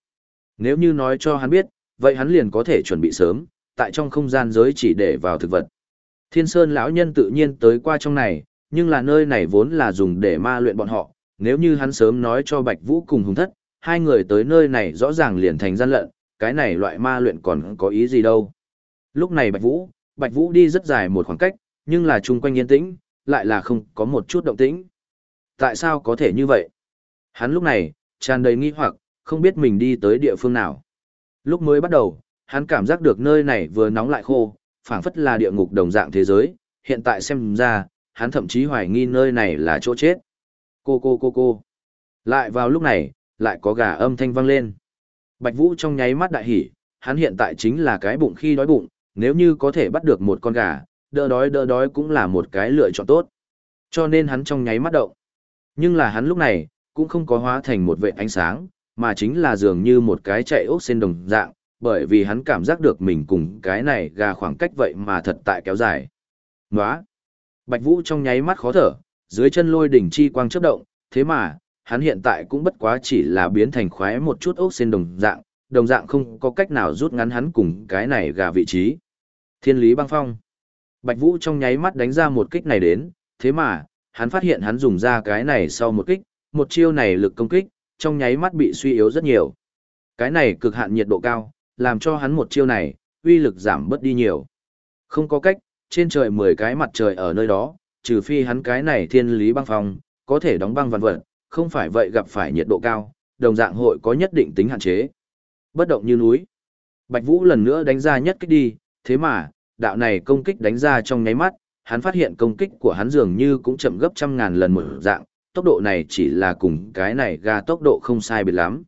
Nếu như nói cho hắn biết, vậy hắn liền có thể chuẩn bị sớm, tại trong không gian giới chỉ để vào thực vật. Thiên Sơn lão nhân tự nhiên tới qua trong này, nhưng là nơi này vốn là dùng để ma luyện bọn họ, nếu như hắn sớm nói cho Bạch Vũ cùng Hùng Thất, hai người tới nơi này rõ ràng liền thành gian lận, cái này loại ma luyện còn có ý gì đâu. Lúc này Bạch Vũ, Bạch Vũ đi rất dài một khoảng cách, nhưng là chung quanh yên tĩnh, lại là không có một chút động tĩnh. Tại sao có thể như vậy? Hắn lúc này, tràn đầy nghi hoặc, không biết mình đi tới địa phương nào. Lúc mới bắt đầu, hắn cảm giác được nơi này vừa nóng lại khô, phảng phất là địa ngục đồng dạng thế giới, hiện tại xem ra, hắn thậm chí hoài nghi nơi này là chỗ chết. Cô cô cô cô. Lại vào lúc này, lại có gà âm thanh vang lên. Bạch Vũ trong nháy mắt đại hỉ, hắn hiện tại chính là cái bụng khi đói bụng, nếu như có thể bắt được một con gà, đỡ đói đỡ đói cũng là một cái lựa chọn tốt. Cho nên hắn trong nháy mắt động. Nhưng là hắn lúc này, cũng không có hóa thành một vệ ánh sáng, mà chính là dường như một cái chạy ốc sen đồng dạng, bởi vì hắn cảm giác được mình cùng cái này gà khoảng cách vậy mà thật tại kéo dài. Nóa! Bạch Vũ trong nháy mắt khó thở, dưới chân lôi đỉnh chi quang chớp động, thế mà, hắn hiện tại cũng bất quá chỉ là biến thành khoái một chút ốc sen đồng dạng, đồng dạng không có cách nào rút ngắn hắn cùng cái này gà vị trí. Thiên lý băng phong. Bạch Vũ trong nháy mắt đánh ra một kích này đến, thế mà, hắn phát hiện hắn dùng ra cái này sau một kích, một chiêu này lực công kích, trong nháy mắt bị suy yếu rất nhiều. Cái này cực hạn nhiệt độ cao, làm cho hắn một chiêu này, uy lực giảm bớt đi nhiều. Không có cách, trên trời 10 cái mặt trời ở nơi đó, trừ phi hắn cái này thiên lý băng phong, có thể đóng băng vạn vật, không phải vậy gặp phải nhiệt độ cao, đồng dạng hội có nhất định tính hạn chế. Bất động như núi. Bạch Vũ lần nữa đánh ra nhất kích đi, thế mà, đạo này công kích đánh ra trong nháy mắt, hắn phát hiện công kích của hắn dường như cũng chậm gấp trăm ngàn lần một dạng, tốc độ này chỉ là cùng cái này ga tốc độ không sai biệt lắm.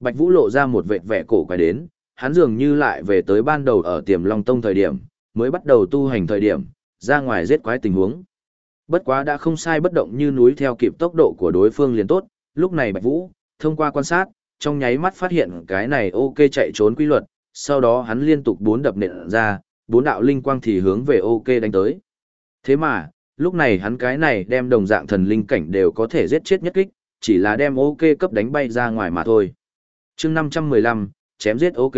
Bạch Vũ lộ ra một vệt vẻ cổ quái đến, hắn dường như lại về tới ban đầu ở tiềm long tông thời điểm, mới bắt đầu tu hành thời điểm, ra ngoài giết quái tình huống. Bất quá đã không sai bất động như núi theo kịp tốc độ của đối phương liền tốt, lúc này Bạch Vũ, thông qua quan sát, trong nháy mắt phát hiện cái này ok chạy trốn quy luật, sau đó hắn liên tục bốn đập nện ra, bốn đạo linh quang thì hướng về ok đánh tới. Thế mà, lúc này hắn cái này đem đồng dạng thần linh cảnh đều có thể giết chết nhất kích, chỉ là đem ok cấp đánh bay ra ngoài mà thôi. chương 515, chém giết ok.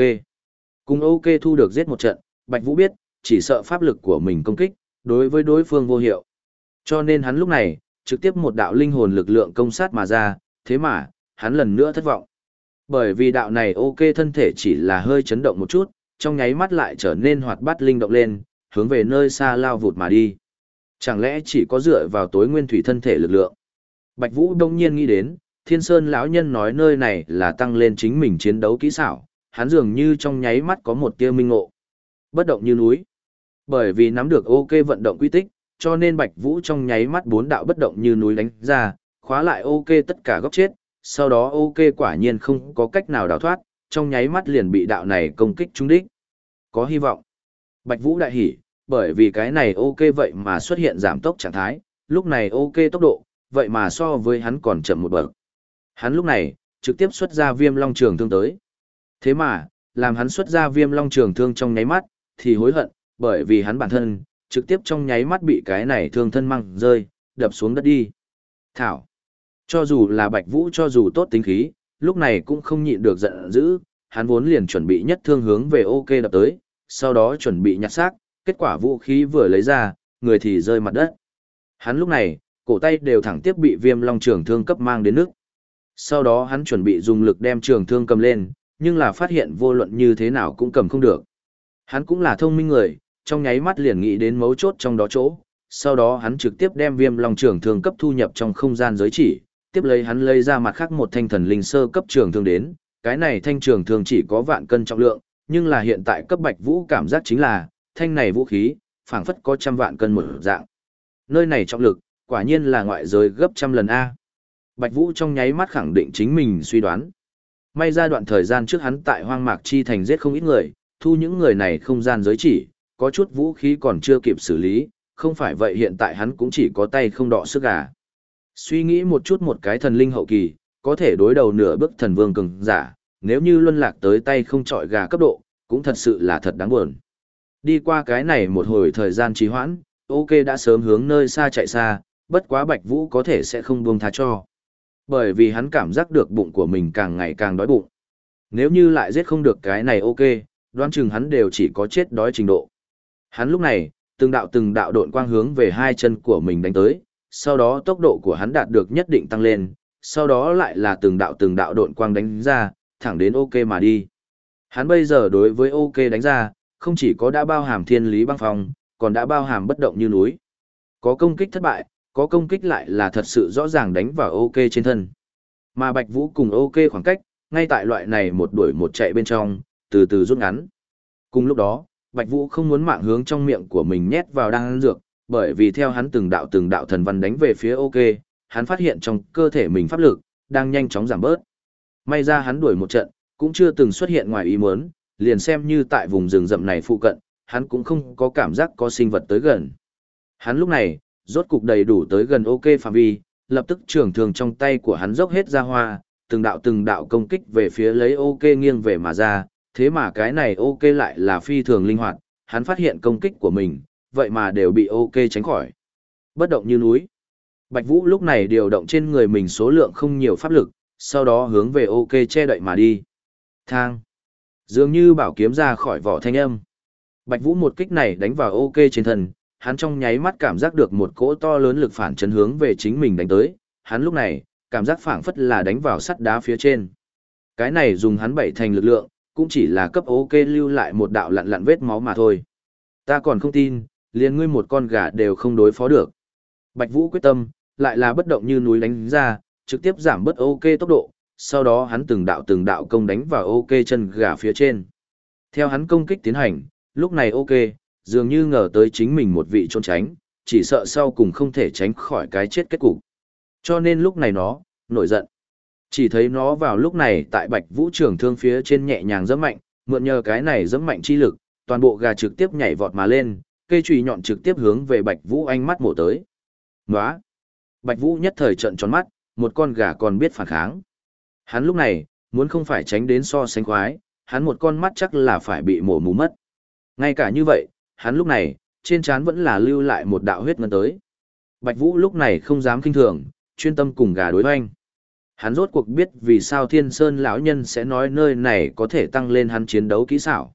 Cùng ok thu được giết một trận, Bạch Vũ biết, chỉ sợ pháp lực của mình công kích, đối với đối phương vô hiệu. Cho nên hắn lúc này, trực tiếp một đạo linh hồn lực lượng công sát mà ra, thế mà, hắn lần nữa thất vọng. Bởi vì đạo này ok thân thể chỉ là hơi chấn động một chút, trong nháy mắt lại trở nên hoạt bát linh động lên, hướng về nơi xa lao vụt mà đi. Chẳng lẽ chỉ có dựa vào tối nguyên thủy thân thể lực lượng? Bạch Vũ đông nhiên nghĩ đến, Thiên Sơn lão nhân nói nơi này là tăng lên chính mình chiến đấu kỹ xảo, hắn dường như trong nháy mắt có một tia minh ngộ. Bất động như núi. Bởi vì nắm được ok vận động quy tích, cho nên Bạch Vũ trong nháy mắt bốn đạo bất động như núi đánh ra, khóa lại ok tất cả góc chết, sau đó ok quả nhiên không có cách nào đào thoát, trong nháy mắt liền bị đạo này công kích trúng đích. Có hy vọng. Bạch Vũ đại hỉ, bởi vì cái này ok vậy mà xuất hiện giảm tốc trạng thái, lúc này ok tốc độ, vậy mà so với hắn còn chậm một bậc. Hắn lúc này, trực tiếp xuất ra viêm long trường thương tới. Thế mà, làm hắn xuất ra viêm long trường thương trong nháy mắt, thì hối hận, bởi vì hắn bản thân, trực tiếp trong nháy mắt bị cái này thương thân măng rơi, đập xuống đất đi. Thảo. Cho dù là Bạch Vũ cho dù tốt tính khí, lúc này cũng không nhịn được giận dữ, hắn vốn liền chuẩn bị nhất thương hướng về ok đập tới, sau đó chuẩn bị nhặt xác, kết quả vũ khí vừa lấy ra, người thì rơi mặt đất. Hắn lúc này, cổ tay đều thẳng tiếp bị viêm long trường thương cấp mang đến nước. Sau đó hắn chuẩn bị dùng lực đem trường thương cầm lên, nhưng là phát hiện vô luận như thế nào cũng cầm không được. Hắn cũng là thông minh người, trong nháy mắt liền nghĩ đến mấu chốt trong đó chỗ, sau đó hắn trực tiếp đem viêm long trường thương cấp thu nhập trong không gian giới chỉ, tiếp lấy hắn lấy ra mặt khác một thanh thần linh sơ cấp trường thương đến, cái này thanh trường thương chỉ có vạn cân trọng lượng, nhưng là hiện tại cấp bạch vũ cảm giác chính là, thanh này vũ khí, phảng phất có trăm vạn cân một dạng. Nơi này trọng lực, quả nhiên là ngoại giới gấp trăm lần A. Bạch Vũ trong nháy mắt khẳng định chính mình suy đoán. May ra đoạn thời gian trước hắn tại hoang mạc chi thành giết không ít người, thu những người này không gian giới chỉ, có chút vũ khí còn chưa kịp xử lý, không phải vậy hiện tại hắn cũng chỉ có tay không đọ sức gà. Suy nghĩ một chút một cái thần linh hậu kỳ, có thể đối đầu nửa bước thần vương cường giả, nếu như luân lạc tới tay không trọi gà cấp độ, cũng thật sự là thật đáng buồn. Đi qua cái này một hồi thời gian trì hoãn, ok đã sớm hướng nơi xa chạy xa, bất quá Bạch Vũ có thể sẽ không buông tha cho. Bởi vì hắn cảm giác được bụng của mình càng ngày càng đói bụng. Nếu như lại giết không được cái này ok, đoán chừng hắn đều chỉ có chết đói trình độ. Hắn lúc này, từng đạo từng đạo độn quang hướng về hai chân của mình đánh tới, sau đó tốc độ của hắn đạt được nhất định tăng lên, sau đó lại là từng đạo từng đạo độn quang đánh ra, thẳng đến ok mà đi. Hắn bây giờ đối với ok đánh ra, không chỉ có đã bao hàm thiên lý băng phong, còn đã bao hàm bất động như núi. Có công kích thất bại, có công kích lại là thật sự rõ ràng đánh vào ok trên thân. Mà Bạch Vũ cùng ok khoảng cách, ngay tại loại này một đuổi một chạy bên trong, từ từ rút ngắn. Cùng lúc đó, Bạch Vũ không muốn mạng hướng trong miệng của mình nhét vào đang ăn dược, bởi vì theo hắn từng đạo từng đạo thần văn đánh về phía ok, hắn phát hiện trong cơ thể mình pháp lực, đang nhanh chóng giảm bớt. May ra hắn đuổi một trận, cũng chưa từng xuất hiện ngoài ý muốn, liền xem như tại vùng rừng rậm này phụ cận, hắn cũng không có cảm giác có sinh vật tới gần. Hắn lúc này, rốt cục đầy đủ tới gần ok phạm vi, lập tức trường thường trong tay của hắn dốc hết ra hoa, từng đạo từng đạo công kích về phía lấy ok nghiêng về mà ra, thế mà cái này ok lại là phi thường linh hoạt, hắn phát hiện công kích của mình, vậy mà đều bị ok tránh khỏi. Bất động như núi. Bạch Vũ lúc này điều động trên người mình số lượng không nhiều pháp lực, sau đó hướng về ok che đậy mà đi. Thang. Dường như bảo kiếm ra khỏi vỏ thanh âm. Bạch Vũ một kích này đánh vào ok trên thân, hắn trong nháy mắt cảm giác được một cỗ to lớn lực phản chấn hướng về chính mình đánh tới, hắn lúc này, cảm giác phảng phất là đánh vào sắt đá phía trên. Cái này dùng hắn bảy thành lực lượng, cũng chỉ là cấp ok lưu lại một đạo lặn lặn vết máu mà thôi. Ta còn không tin, liền ngươi một con gà đều không đối phó được. Bạch Vũ quyết tâm, lại là bất động như núi đánh ra, trực tiếp giảm bớt ok tốc độ, sau đó hắn từng đạo từng đạo công đánh vào ok chân gà phía trên. Theo hắn công kích tiến hành, lúc này ok, dường như ngờ tới chính mình một vị trốn tránh, chỉ sợ sau cùng không thể tránh khỏi cái chết kết cục. Cho nên lúc này nó, nổi giận. Chỉ thấy nó vào lúc này tại bạch vũ trường thương phía trên nhẹ nhàng dẫm mạnh, mượn nhờ cái này dẫm mạnh chi lực, toàn bộ gà trực tiếp nhảy vọt mà lên, cây chùy nhọn trực tiếp hướng về bạch vũ anh mắt mổ tới. Nóa! Bạch vũ nhất thời trận tròn mắt, một con gà còn biết phản kháng. Hắn lúc này, muốn không phải tránh đến so sánh khoái, hắn một con mắt chắc là phải bị mổ mù mất. Ngay cả như vậy, hắn lúc này, trên trán vẫn là lưu lại một đạo huyết ngân tới. Bạch Vũ lúc này không dám kinh thường, chuyên tâm cùng gà đối hoanh. Hắn rốt cuộc biết vì sao Thiên Sơn lão nhân sẽ nói nơi này có thể tăng lên hắn chiến đấu kỹ xảo.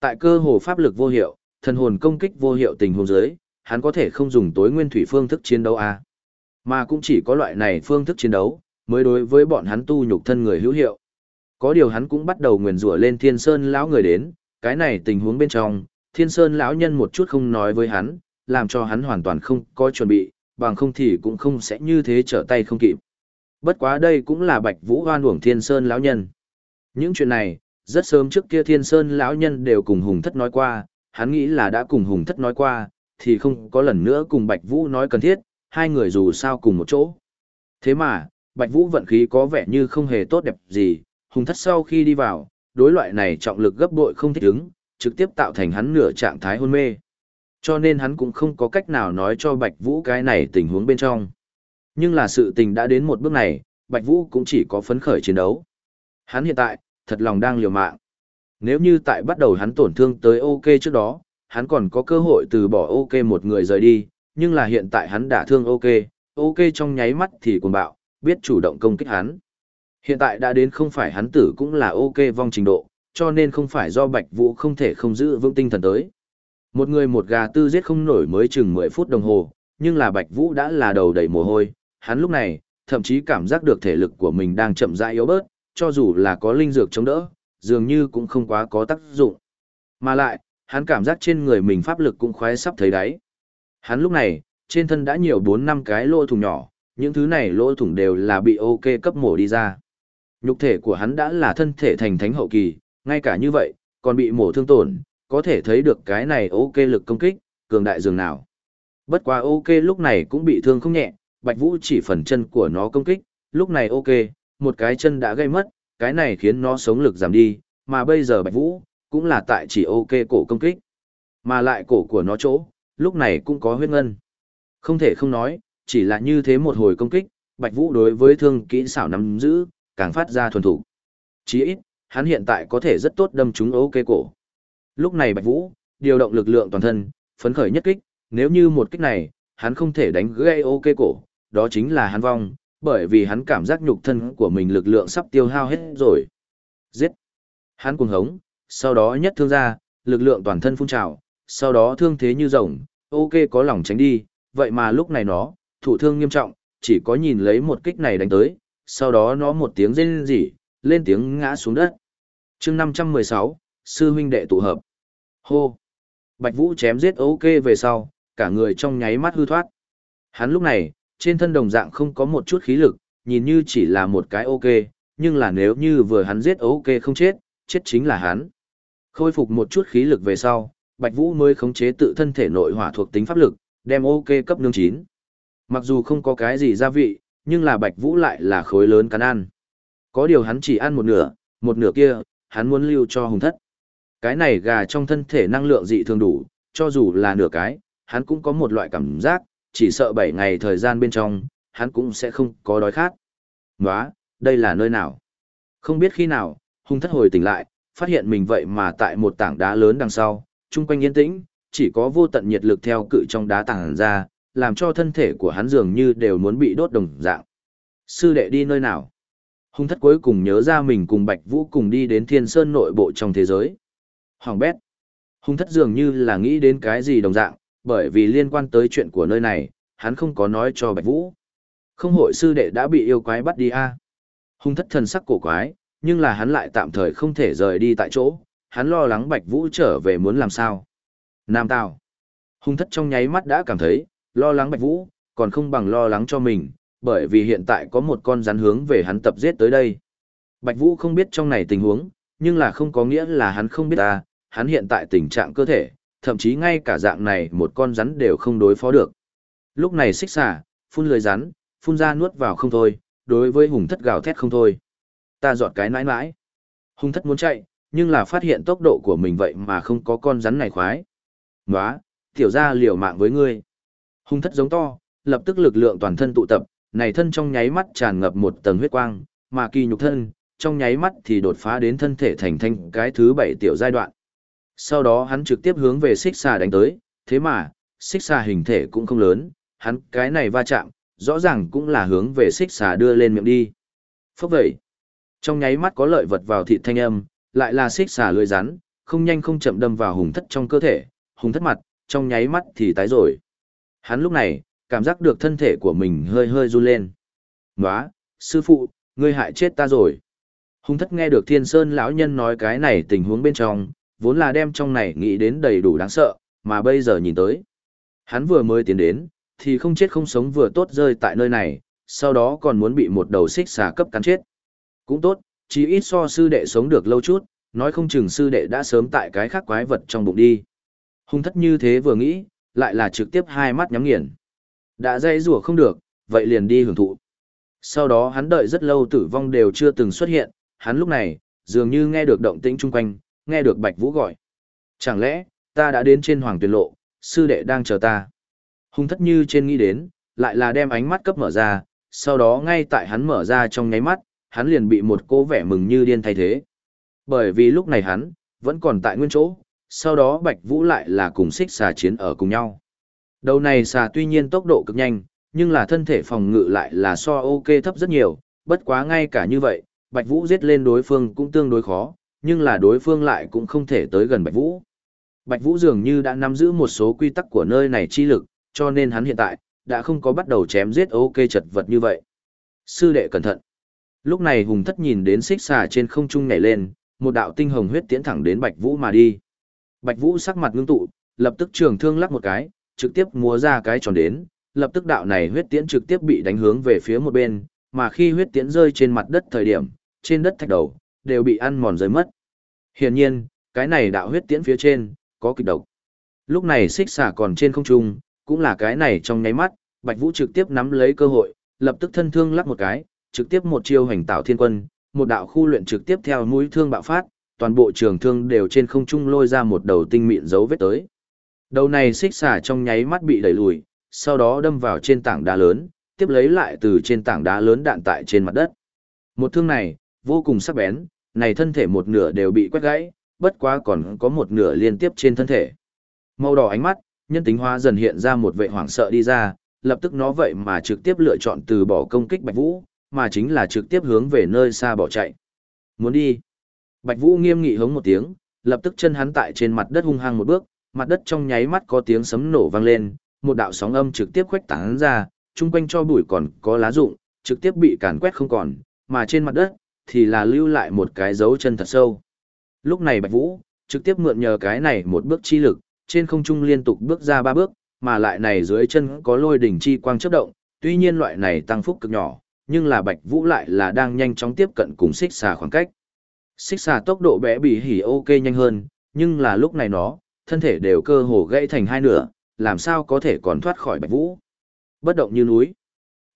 Tại cơ hồ pháp lực vô hiệu, thần hồn công kích vô hiệu tình huống dưới, hắn có thể không dùng tối nguyên thủy phương thức chiến đấu. À. Mà cũng chỉ có loại này phương thức chiến đấu, mới đối với bọn hắn tu nhục thân người hữu hiệu. Có điều hắn cũng bắt đầu nguyền rủa lên Thiên Sơn lão người đến, cái này tình huống bên trong, thiên sơn lão nhân một chút không nói với hắn, làm cho hắn hoàn toàn không có chuẩn bị, bằng không thì cũng không sẽ như thế trở tay không kịp. Bất quá đây cũng là Bạch Vũ hoan uổng Thiên Sơn lão nhân. Những chuyện này, rất sớm trước kia Thiên Sơn lão nhân đều cùng Hùng Thất nói qua, hắn nghĩ là đã cùng Hùng Thất nói qua, thì không có lần nữa cùng Bạch Vũ nói cần thiết, hai người dù sao cùng một chỗ. Thế mà, Bạch Vũ vận khí có vẻ như không hề tốt đẹp gì, Hùng Thất sau khi đi vào, đối loại này trọng lực gấp bội không thích ứng, trực tiếp tạo thành hắn nửa trạng thái hôn mê. Cho nên hắn cũng không có cách nào nói cho Bạch Vũ cái này tình huống bên trong. Nhưng là sự tình đã đến một bước này, Bạch Vũ cũng chỉ có phấn khởi chiến đấu. Hắn hiện tại, thật lòng đang liều mạng. Nếu như tại bắt đầu hắn tổn thương tới OK trước đó, hắn còn có cơ hội từ bỏ OK một người rời đi, nhưng là hiện tại hắn đã thương OK, OK trong nháy mắt thì cuồng bạo, biết chủ động công kích hắn. Hiện tại đã đến không phải hắn tử cũng là OK vong trình độ, cho nên không phải do Bạch Vũ không thể không giữ vững tinh thần tới. Một người một gà tư giết không nổi mới chừng 10 phút đồng hồ, nhưng là Bạch Vũ đã là đầu đầy mồ hôi, hắn lúc này, thậm chí cảm giác được thể lực của mình đang chậm rãi yếu bớt, cho dù là có linh dược chống đỡ, dường như cũng không quá có tác dụng. Mà lại, hắn cảm giác trên người mình pháp lực cũng khoái sắp thấy đáy. Hắn lúc này, trên thân đã nhiều 4 năm cái lỗ thủng nhỏ, những thứ này lỗ thủng đều là bị ok cấp mổ đi ra. Nhục thể của hắn đã là thân thể thành thánh hậu kỳ, ngay cả như vậy, còn bị mổ thương tổn, có thể thấy được cái này ok lực công kích, cường đại dường nào. Bất quá ok lúc này cũng bị thương không nhẹ, Bạch Vũ chỉ phần chân của nó công kích, lúc này ok, một cái chân đã gây mất, cái này khiến nó sống lực giảm đi, mà bây giờ Bạch Vũ, cũng là tại chỉ ok cổ công kích. Mà lại cổ của nó chỗ, lúc này cũng có huyết ngân. Không thể không nói, chỉ là như thế một hồi công kích, Bạch Vũ đối với thương kỹ xảo nắm giữ, càng phát ra thuần thủ. Chỉ ít, hắn hiện tại có thể rất tốt đâm trúng ok cổ. Lúc này Bạch Vũ, điều động lực lượng toàn thân, phấn khởi nhất kích, nếu như một kích này, hắn không thể đánh gây ok cổ, đó chính là hắn vong, bởi vì hắn cảm giác nhục thân của mình lực lượng sắp tiêu hao hết rồi. Giết! Hắn cuồng hống, sau đó nhất thương ra, lực lượng toàn thân phun trào, sau đó thương thế như rồng, ok có lòng tránh đi, vậy mà lúc này nó, thủ thương nghiêm trọng, chỉ có nhìn lấy một kích này đánh tới, sau đó nó một tiếng rên rỉ, lên tiếng ngã xuống đất chương 516, sư huynh đệ tụ hợp. Hô! Bạch Vũ chém giết ok về sau, cả người trong nháy mắt hư thoát. Hắn lúc này, trên thân đồng dạng không có một chút khí lực, nhìn như chỉ là một cái ok, nhưng là nếu như vừa hắn giết ok không chết, chết chính là hắn. Khôi phục một chút khí lực về sau, Bạch Vũ mới khống chế tự thân thể nội hỏa thuộc tính pháp lực, đem ok cấp nương chín. Mặc dù không có cái gì gia vị, nhưng là Bạch Vũ lại là khối lớn cắn ăn. Có điều hắn chỉ ăn một nửa, một nửa kia, hắn muốn lưu cho hùng thất. Cái này gà trong thân thể năng lượng dị thường đủ, cho dù là nửa cái, hắn cũng có một loại cảm giác, chỉ sợ 7 ngày thời gian bên trong, hắn cũng sẽ không có đói khát. Nóa, đây là nơi nào? Không biết khi nào, hung thất hồi tỉnh lại, phát hiện mình vậy mà tại một tảng đá lớn đằng sau, chung quanh yên tĩnh, chỉ có vô tận nhiệt lực theo cự trong đá tảng ra, làm cho thân thể của hắn dường như đều muốn bị đốt đồng dạng. Sư đệ đi nơi nào? Hung thất cuối cùng nhớ ra mình cùng Bạch Vũ cùng đi đến thiên sơn nội bộ trong thế giới. Hoàng bét. Hung thất dường như là nghĩ đến cái gì đồng dạng, bởi vì liên quan tới chuyện của nơi này, hắn không có nói cho Bạch Vũ. Không hội sư đệ đã bị yêu quái bắt đi a à? Hung thất thần sắc cổ quái, nhưng là hắn lại tạm thời không thể rời đi tại chỗ, hắn lo lắng Bạch Vũ trở về muốn làm sao. Nam Tào. Hung thất trong nháy mắt đã cảm thấy, lo lắng Bạch Vũ, còn không bằng lo lắng cho mình, bởi vì hiện tại có một con rắn hướng về hắn tập giết tới đây. Bạch Vũ không biết trong này tình huống, nhưng là không có nghĩa là hắn không biết ta, hắn hiện tại tình trạng cơ thể, thậm chí ngay cả dạng này một con rắn đều không đối phó được. Lúc này xích xả, phun lưới rắn, phun ra nuốt vào không thôi, đối với hùng thất gào thét không thôi. Ta dọt cái nãi nãi. Hùng thất muốn chạy, nhưng là phát hiện tốc độ của mình vậy mà không có con rắn này khoái. Nóa, tiểu ra liều mạng với ngươi. Hùng thất giống to, lập tức lực lượng toàn thân tụ tập, này thân trong nháy mắt tràn ngập một tầng huyết quang, mà kỳ nhục thân, trong nháy mắt thì đột phá đến thân thể thành thanh cái thứ bảy tiểu giai đoạn. Sau đó hắn trực tiếp hướng về xích xà đánh tới, thế mà, xích xà hình thể cũng không lớn, hắn cái này va chạm, rõ ràng cũng là hướng về xích xà đưa lên miệng đi. Phốc vậy, trong nháy mắt có lợi vật vào thịt thanh âm, lại là xích xà lưỡi rắn, không nhanh không chậm đâm vào hùng thất trong cơ thể, hùng thất mặt, trong nháy mắt thì tái rồi. Hắn lúc này, cảm giác được thân thể của mình hơi hơi run lên. Nóa, sư phụ, ngươi hại chết ta rồi. Hùng thất nghe được thiên sơn lão nhân nói cái này tình huống bên trong, vốn là đem trong này nghĩ đến đầy đủ đáng sợ, mà bây giờ nhìn tới. Hắn vừa mới tiến đến, thì không chết không sống vừa tốt rơi tại nơi này, sau đó còn muốn bị một đầu xích xà cấp cắn chết. Cũng tốt, chỉ ít so sư đệ sống được lâu chút, nói không chừng sư đệ đã sớm tại cái khác quái vật trong bụng đi. Hung thất như thế vừa nghĩ, lại là trực tiếp hai mắt nhắm nghiền. Đã dây rủa không được, vậy liền đi hưởng thụ. Sau đó hắn đợi rất lâu tử vong đều chưa từng xuất hiện, hắn lúc này, dường như nghe được động tĩnh chung quanh, nghe được Bạch Vũ gọi. Chẳng lẽ, ta đã đến trên hoàng tuyệt lộ, sư đệ đang chờ ta. Hung thất như trên nghĩ đến, lại là đem ánh mắt cấp mở ra, sau đó ngay tại hắn mở ra trong nháy mắt, hắn liền bị một cô vẻ mừng như điên thay thế. Bởi vì lúc này hắn, vẫn còn tại nguyên chỗ, sau đó Bạch Vũ lại là cùng xích xà chiến ở cùng nhau. Đầu này xà tuy nhiên tốc độ cực nhanh, nhưng là thân thể phòng ngự lại là so ok thấp rất nhiều, bất quá ngay cả như vậy, Bạch Vũ giết lên đối phương cũng tương đối khó, nhưng là đối phương lại cũng không thể tới gần Bạch Vũ. Bạch Vũ dường như đã nắm giữ một số quy tắc của nơi này chi lực, cho nên hắn hiện tại, đã không có bắt đầu chém giết ok chật vật như vậy. Sư đệ cẩn thận. Lúc này Hùng Thất nhìn đến xích xà trên không trung nhảy lên, một đạo tinh hồng huyết tiến thẳng đến Bạch Vũ mà đi. Bạch Vũ sắc mặt ngưng tụ, lập tức trường thương lắc một cái, trực tiếp múa ra cái tròn đến, lập tức đạo này huyết tiễn trực tiếp bị đánh hướng về phía một bên, mà khi huyết tiễn rơi trên mặt đất thời điểm, trên đất thạch đầu, đều bị ăn mòn rơi mất. Hiển nhiên, cái này đạo huyết tiễn phía trên, có kịch độc. Lúc này xích xà còn trên không trung, cũng là cái này trong nháy mắt, Bạch Vũ trực tiếp nắm lấy cơ hội, lập tức thân thương lắc một cái, trực tiếp một chiêu hành tạo thiên quân, một đạo khu luyện trực tiếp theo mũi thương bạo phát, toàn bộ trường thương đều trên không trung lôi ra một đầu tinh mịn dấu vết tới. Đầu này xích xả trong nháy mắt bị đẩy lùi, sau đó đâm vào trên tảng đá lớn, tiếp lấy lại từ trên tảng đá lớn đạn tại trên mặt đất. Một thương này, vô cùng sắc bén, này thân thể một nửa đều bị quét gãy, bất quá còn có một nửa liên tiếp trên thân thể. Màu đỏ ánh mắt, nhân tính hóa dần hiện ra một vệ hoảng sợ đi ra, lập tức nó vậy mà trực tiếp lựa chọn từ bỏ công kích Bạch Vũ, mà chính là trực tiếp hướng về nơi xa bỏ chạy. Muốn đi. Bạch Vũ nghiêm nghị hống một tiếng, lập tức chân hắn tại trên mặt đất hung hăng một bước, mặt đất trong nháy mắt có tiếng sấm nổ vang lên, một đạo sóng âm trực tiếp khuếch tán ra, chung quanh cho bụi còn có lá rụng, trực tiếp bị càn quét không còn, mà trên mặt đất thì là lưu lại một cái dấu chân thật sâu. Lúc này Bạch Vũ trực tiếp mượn nhờ cái này một bước chi lực, trên không trung liên tục bước ra ba bước, mà lại này dưới chân có lôi đỉnh chi quang chớp động, tuy nhiên loại này tăng phúc cực nhỏ, nhưng là Bạch Vũ lại là đang nhanh chóng tiếp cận cùng xích xà khoảng cách. Xích xà tốc độ bé bị hỉ ok nhanh hơn, nhưng là lúc này nó, thân thể đều cơ hồ gãy thành hai nửa, làm sao có thể còn thoát khỏi Bạch Vũ. Bất động như núi.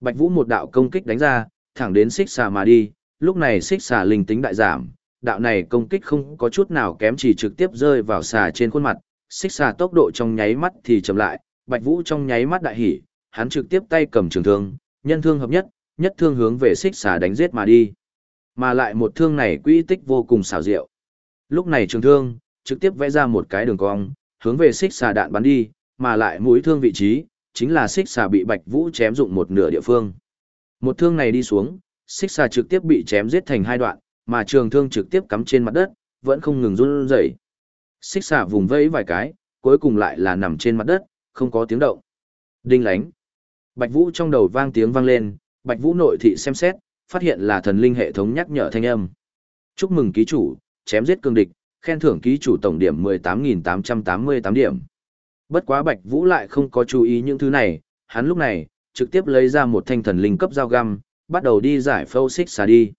Bạch Vũ một đạo công kích đánh ra, thẳng đến xích xà mà đi, lúc này xích xà linh tính đại giảm, đạo này công kích không có chút nào kém chỉ trực tiếp rơi vào xà trên khuôn mặt, xích xà tốc độ trong nháy mắt thì chậm lại, Bạch Vũ trong nháy mắt đại hỉ, hắn trực tiếp tay cầm trường thương, nhân thương hợp nhất, nhất thương hướng về xích xà đánh giết mà đi. Mà lại một thương này quỹ tích vô cùng xảo diệu. Lúc này trường thương, trực tiếp vẽ ra một cái đường cong, hướng về xích xà đạn bắn đi, mà lại mũi thương vị trí, chính là xích xà bị Bạch Vũ chém dụng một nửa địa phương. Một thương này đi xuống, xích xà trực tiếp bị chém giết thành hai đoạn, mà trường thương trực tiếp cắm trên mặt đất, vẫn không ngừng run rẩy. Xích xà vùng vẫy vài cái, cuối cùng lại là nằm trên mặt đất, không có tiếng động. Đinh lánh. Bạch Vũ trong đầu vang tiếng vang lên, Bạch Vũ nội thị xem xét, phát hiện là thần linh hệ thống nhắc nhở thanh âm. Chúc mừng ký chủ, chém giết cương địch, khen thưởng ký chủ tổng điểm 18.888 điểm. Bất quá Bạch Vũ lại không có chú ý những thứ này, hắn lúc này, trực tiếp lấy ra một thanh thần linh cấp dao găm, bắt đầu đi giải phâu xích xà đi.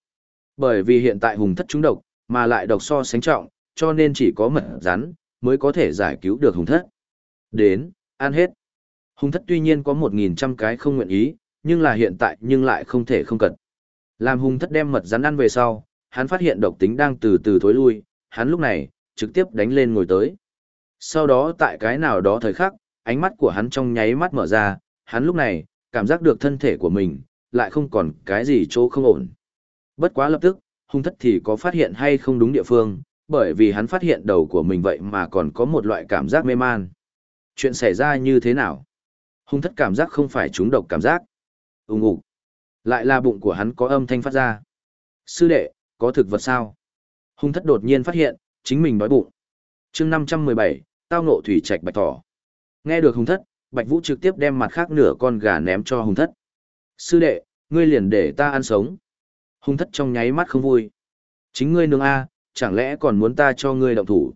Bởi vì hiện tại hùng thất trúng độc, mà lại độc so sánh trọng, cho nên chỉ có mật rắn, mới có thể giải cứu được hùng thất. Đến, ăn hết. Hùng thất tuy nhiên có 1.000 cái không nguyện ý, nhưng là hiện tại nhưng lại không thể không cần. Làm hùng thất đem mật rắn ăn về sau, hắn phát hiện độc tính đang từ từ thối lui, hắn lúc này, trực tiếp đánh lên ngồi tới. Sau đó tại cái nào đó thời khắc, ánh mắt của hắn trong nháy mắt mở ra, hắn lúc này, cảm giác được thân thể của mình, lại không còn cái gì chỗ không ổn. Bất quá lập tức, hung thất thì có phát hiện hay không đúng địa phương, bởi vì hắn phát hiện đầu của mình vậy mà còn có một loại cảm giác mê man. Chuyện xảy ra như thế nào? Hung thất cảm giác không phải trúng độc cảm giác. Úng ủ. Lại là bụng của hắn có âm thanh phát ra. Sư đệ, có thực vật sao? Hung thất đột nhiên phát hiện, chính mình đói bụng. chương 517, tao ngộ thủy trạch bạch thỏ. Nghe được hung thất, bạch vũ trực tiếp đem mặt khác nửa con gà ném cho hung thất. Sư đệ, ngươi liền để ta ăn sống. Hung thất trong nháy mắt không vui. Chính ngươi nương A, chẳng lẽ còn muốn ta cho ngươi động thủ.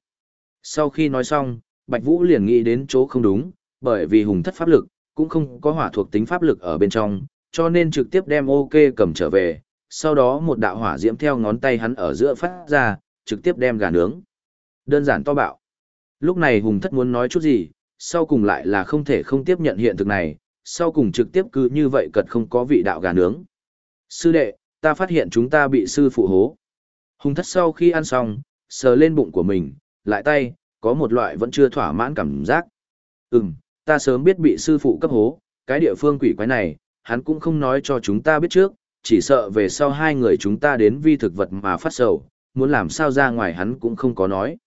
Sau khi nói xong, Bạch Vũ liền nghĩ đến chỗ không đúng, bởi vì hùng thất pháp lực, cũng không có hỏa thuộc tính pháp lực ở bên trong, cho nên trực tiếp đem ok cầm trở về, sau đó một đạo hỏa diễm theo ngón tay hắn ở giữa phát ra, trực tiếp đem gà nướng. Đơn giản to bạo. Lúc này hùng thất muốn nói chút gì, sau cùng lại là không thể không tiếp nhận hiện thực này, sau cùng trực tiếp cứ như vậy cật không có vị đạo gà nướng. Sư đệ, ta phát hiện chúng ta bị sư phụ hố. Hùng thất sau khi ăn xong, sờ lên bụng của mình, lại tay, có một loại vẫn chưa thỏa mãn cảm giác. Ừm, ta sớm biết bị sư phụ cấp hố, cái địa phương quỷ quái này, hắn cũng không nói cho chúng ta biết trước, chỉ sợ về sau hai người chúng ta đến vi thực vật mà phát sầu, muốn làm sao ra ngoài hắn cũng không có nói.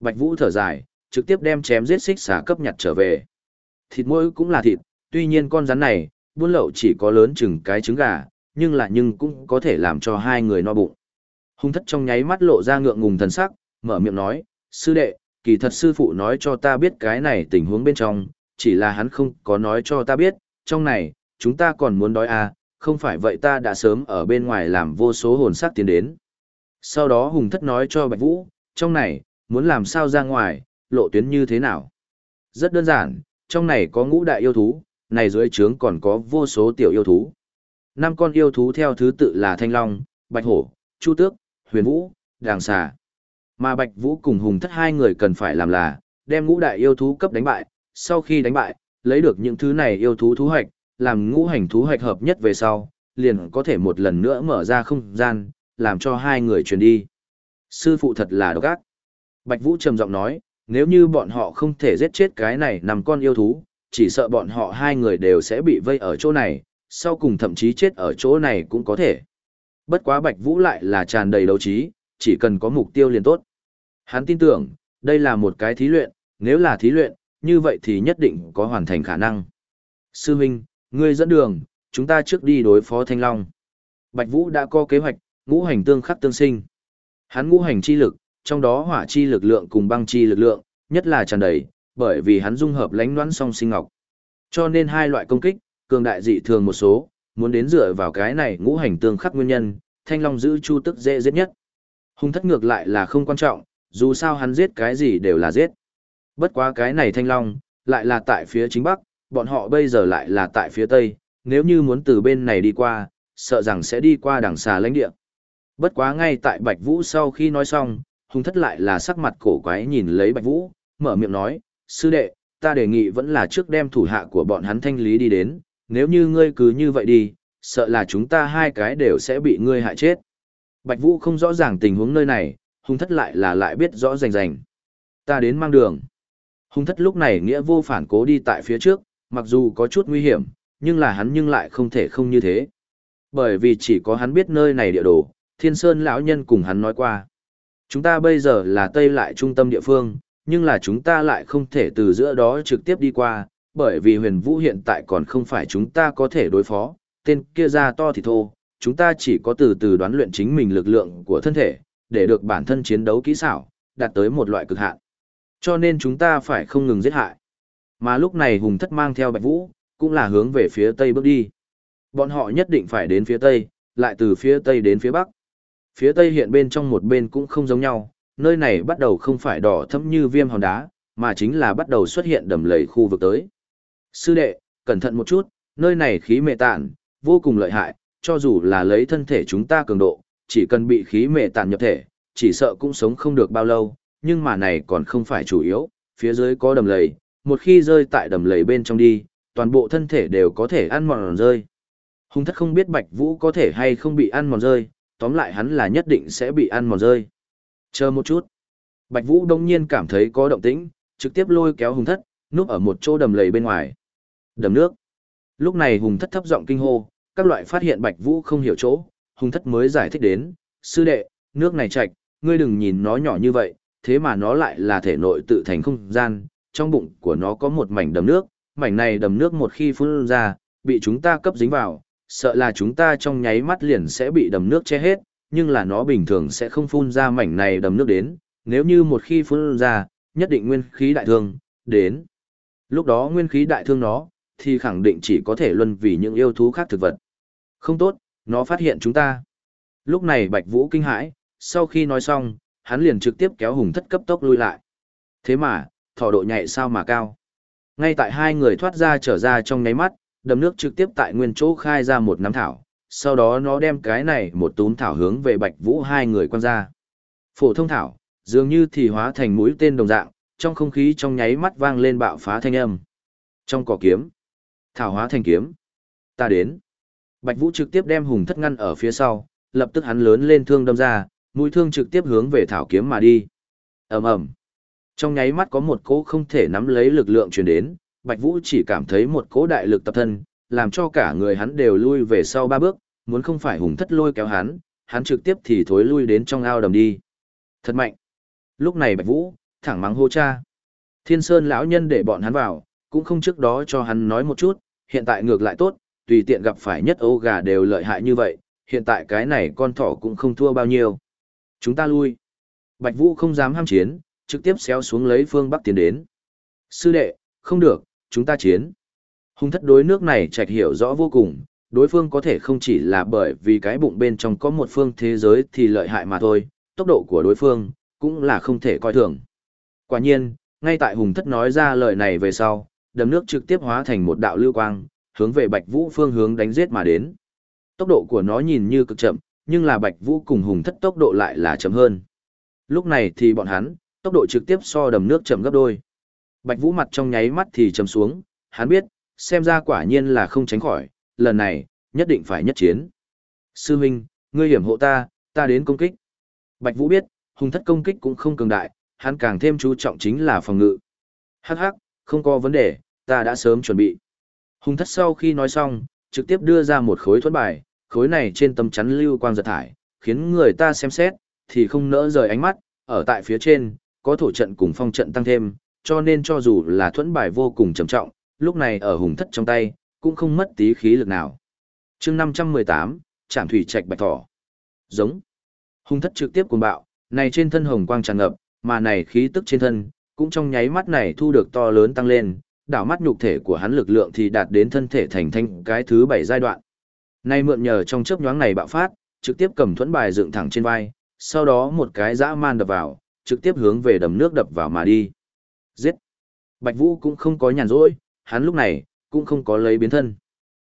Bạch Vũ thở dài, trực tiếp đem chém giết xích xà cấp nhặt trở về. Thịt mỗi cũng là thịt, tuy nhiên con rắn này, buôn lậu chỉ có lớn chừng cái trứng gà, nhưng là nhưng cũng có thể làm cho hai người no bụng. Hung thất trong nháy mắt lộ ra ngượng ngùng thần sắc, mở miệng nói, sư đệ, kỳ thật sư phụ nói cho ta biết cái này tình huống bên trong, chỉ là hắn không có nói cho ta biết, trong này, chúng ta còn muốn đói à, không phải vậy ta đã sớm ở bên ngoài làm vô số hồn sắc tiến đến. Sau đó Hùng Thất nói cho Bạch Vũ, trong này, muốn làm sao ra ngoài, lộ tuyến như thế nào. Rất đơn giản, trong này có ngũ đại yêu thú, này dưới trướng còn có vô số tiểu yêu thú. Năm con yêu thú theo thứ tự là Thanh Long, Bạch Hổ, Chu Tước, Huyền Vũ, Đàng Xà. Mà Bạch Vũ cùng Hùng Thất hai người cần phải làm là, đem ngũ đại yêu thú cấp đánh bại, sau khi đánh bại, lấy được những thứ này yêu thú thú hoạch, làm ngũ hành thú hoạch hợp nhất về sau, liền có thể một lần nữa mở ra không gian, làm cho hai người chuyển đi. Sư phụ thật là độc ác. Bạch Vũ trầm giọng nói, nếu như bọn họ không thể giết chết cái này nằm con yêu thú, chỉ sợ bọn họ hai người đều sẽ bị vây ở chỗ này, sau cùng thậm chí chết ở chỗ này cũng có thể. Bất quá Bạch Vũ lại là tràn đầy đấu trí, chỉ cần có mục tiêu liền tốt. Hắn tin tưởng, đây là một cái thí luyện, nếu là thí luyện, như vậy thì nhất định có hoàn thành khả năng. Sư Minh, ngươi dẫn đường, chúng ta trước đi đối phó Thanh Long. Bạch Vũ đã có kế hoạch, ngũ hành tương khắc tương sinh. Hắn ngũ hành chi lực, trong đó hỏa chi lực lượng cùng băng chi lực lượng, nhất là tràn đầy, bởi vì hắn dung hợp lãnh đoán song sinh ngọc. Cho nên hai loại công kích, cường đại dị thường một số, muốn đến dựa vào cái này ngũ hành tương khắc nguyên nhân, Thanh Long giữ chu tức dễ giết nhất. Hung thất ngược lại là không quan trọng, dù sao hắn giết cái gì đều là giết. Bất quá cái này Thanh Long, lại là tại phía chính bắc, bọn họ bây giờ lại là tại phía tây, nếu như muốn từ bên này đi qua, sợ rằng sẽ đi qua đằng xà lãnh địa. Bất quá ngay tại Bạch Vũ sau khi nói xong, hung thất lại là sắc mặt cổ quái nhìn lấy Bạch Vũ, mở miệng nói, sư đệ, ta đề nghị vẫn là trước đem thủ hạ của bọn hắn thanh lý đi đến, nếu như ngươi cứ như vậy đi, sợ là chúng ta hai cái đều sẽ bị ngươi hại chết. Bạch Vũ không rõ ràng tình huống nơi này, hung thất lại là lại biết rõ rành rành. Ta đến mang đường. Hung thất lúc này nghĩa vô phản cố đi tại phía trước, mặc dù có chút nguy hiểm, nhưng là hắn nhưng lại không thể không như thế. Bởi vì chỉ có hắn biết nơi này địa đồ, thiên sơn lão nhân cùng hắn nói qua. Chúng ta bây giờ là Tây lại trung tâm địa phương, nhưng là chúng ta lại không thể từ giữa đó trực tiếp đi qua, bởi vì huyền vũ hiện tại còn không phải chúng ta có thể đối phó, tên kia ra to thì thô, chúng ta chỉ có từ từ đoán luyện chính mình lực lượng của thân thể, để được bản thân chiến đấu kỹ xảo, đạt tới một loại cực hạn. Cho nên chúng ta phải không ngừng giết hại. Mà lúc này Hùng Thất mang theo Bạch Vũ, cũng là hướng về phía Tây bước đi. Bọn họ nhất định phải đến phía Tây, lại từ phía Tây đến phía Bắc. Phía Tây hiện bên trong một bên cũng không giống nhau, nơi này bắt đầu không phải đỏ thẫm như viêm hòn đá, mà chính là bắt đầu xuất hiện đầm lầy khu vực tới. Sư đệ, cẩn thận một chút, nơi này khí mệ tản, vô cùng lợi hại, cho dù là lấy thân thể chúng ta cường độ, chỉ cần bị khí mệ tản nhập thể, chỉ sợ cũng sống không được bao lâu, nhưng mà này còn không phải chủ yếu, phía dưới có đầm lầy, một khi rơi tại đầm lầy bên trong đi, toàn bộ thân thể đều có thể ăn mòn rơi. Hùng thất không biết Bạch Vũ có thể hay không bị ăn mòn rơi, tóm lại hắn là nhất định sẽ bị ăn mòn rơi. Chờ một chút. Bạch Vũ đông nhiên cảm thấy có động tĩnh, trực tiếp lôi kéo Hùng thất, núp ở một chỗ đầm lầy bên ngoài. Đầm nước. Lúc này Hùng thất thấp giọng kinh hô, các loại phát hiện Bạch Vũ không hiểu chỗ, Hùng thất mới giải thích đến, sư đệ, nước này chạch, ngươi đừng nhìn nó nhỏ như vậy, thế mà nó lại là thể nội tự thành không gian, trong bụng của nó có một mảnh đầm nước, mảnh này đầm nước một khi phun ra, bị chúng ta cấp dính vào, sợ là chúng ta trong nháy mắt liền sẽ bị đầm nước che hết, nhưng là nó bình thường sẽ không phun ra mảnh này đầm nước đến, nếu như một khi phun ra, nhất định nguyên khí đại thương, đến. Lúc đó nguyên khí đại thương nó, thì khẳng định chỉ có thể luân vì những yêu thú khác thực vật. Không tốt, nó phát hiện chúng ta. Lúc này Bạch Vũ kinh hãi, sau khi nói xong, hắn liền trực tiếp kéo hùng thất cấp tốc lui lại. Thế mà, thỏ độ nhạy sao mà cao. Ngay tại hai người thoát ra trở ra trong nháy mắt, đầm nước trực tiếp tại nguyên chỗ khai ra một nắm thảo, sau đó nó đem cái này một túm thảo hướng về Bạch Vũ hai người quan ra. Phổ thông thảo, dường như thì hóa thành mũi tên đồng dạng, trong không khí trong nháy mắt vang lên bạo phá thanh âm. Trong cỏ kiếm, thảo hóa thành kiếm. Ta đến. Bạch Vũ trực tiếp đem hùng thất ngăn ở phía sau, lập tức hắn lớn lên thương đâm ra, mũi thương trực tiếp hướng về thảo kiếm mà đi. Ầm ầm. Trong nháy mắt có một cỗ không thể nắm lấy lực lượng truyền đến, Bạch Vũ chỉ cảm thấy một cỗ đại lực tập thân, làm cho cả người hắn đều lui về sau ba bước, muốn không phải hùng thất lôi kéo hắn, hắn trực tiếp thì thối lui đến trong ao đầm đi. Thật mạnh. Lúc này Bạch Vũ, thẳng mắng hô cha. Thiên Sơn lão nhân để bọn hắn vào, cũng không trước đó cho hắn nói một chút, hiện tại ngược lại tốt, tùy tiện gặp phải nhất ô gà đều lợi hại như vậy, hiện tại cái này con thỏ cũng không thua bao nhiêu. Chúng ta lui. Bạch Vũ không dám ham chiến, trực tiếp xéo xuống lấy phương Bắc tiến đến. Sư đệ, không được, chúng ta chiến. Hung thất đối nước này trạch hiểu rõ vô cùng, đối phương có thể không chỉ là bởi vì cái bụng bên trong có một phương thế giới thì lợi hại mà thôi, tốc độ của đối phương cũng là không thể coi thường. Quả nhiên, ngay tại Hùng thất nói ra lời này về sau, đầm nước trực tiếp hóa thành một đạo lưu quang, hướng về Bạch Vũ phương hướng đánh giết mà đến. Tốc độ của nó nhìn như cực chậm, nhưng là Bạch Vũ cùng Hùng thất tốc độ lại là chậm hơn. Lúc này thì bọn hắn, tốc độ trực tiếp so đầm nước chậm gấp đôi. Bạch Vũ mặt trong nháy mắt thì chầm xuống, hắn biết, xem ra quả nhiên là không tránh khỏi, lần này, nhất định phải nhất chiến. Sư huynh, ngươi hiểm hộ ta, ta đến công kích. Bạch Vũ biết, hùng thất công kích cũng không cường đại, hắn càng thêm chú trọng chính là phòng ngự. Hắc hắc, không có vấn đề, ta đã sớm chuẩn bị. Hùng thất sau khi nói xong, trực tiếp đưa ra một khối thuẫn bài, khối này trên tấm chắn lưu quang giật thải, khiến người ta xem xét, thì không nỡ rời ánh mắt, ở tại phía trên, có thổ trận cùng phong trận tăng thêm, cho nên cho dù là thuẫn bài vô cùng trầm trọng, lúc này ở hùng thất trong tay, cũng không mất tí khí lực nào. chương 518, Trạm Thủy Trạch Bạch Thỏ. Giống. Hùng thất trực tiếp cuồng bạo, này trên thân hồng quang tràn ngập, mà này khí tức trên thân, cũng trong nháy mắt này thu được to lớn tăng lên, đảo mắt nhục thể của hắn lực lượng thì đạt đến thân thể thành thanh cái thứ bảy giai đoạn. Nay mượn nhờ trong chớp nhoáng này bạo phát, trực tiếp cầm thuẫn bài dựng thẳng trên vai, sau đó một cái dã man đập vào, trực tiếp hướng về đầm nước đập vào mà đi. Giết! Bạch Vũ cũng không có nhàn rỗi, hắn lúc này, cũng không có lấy biến thân.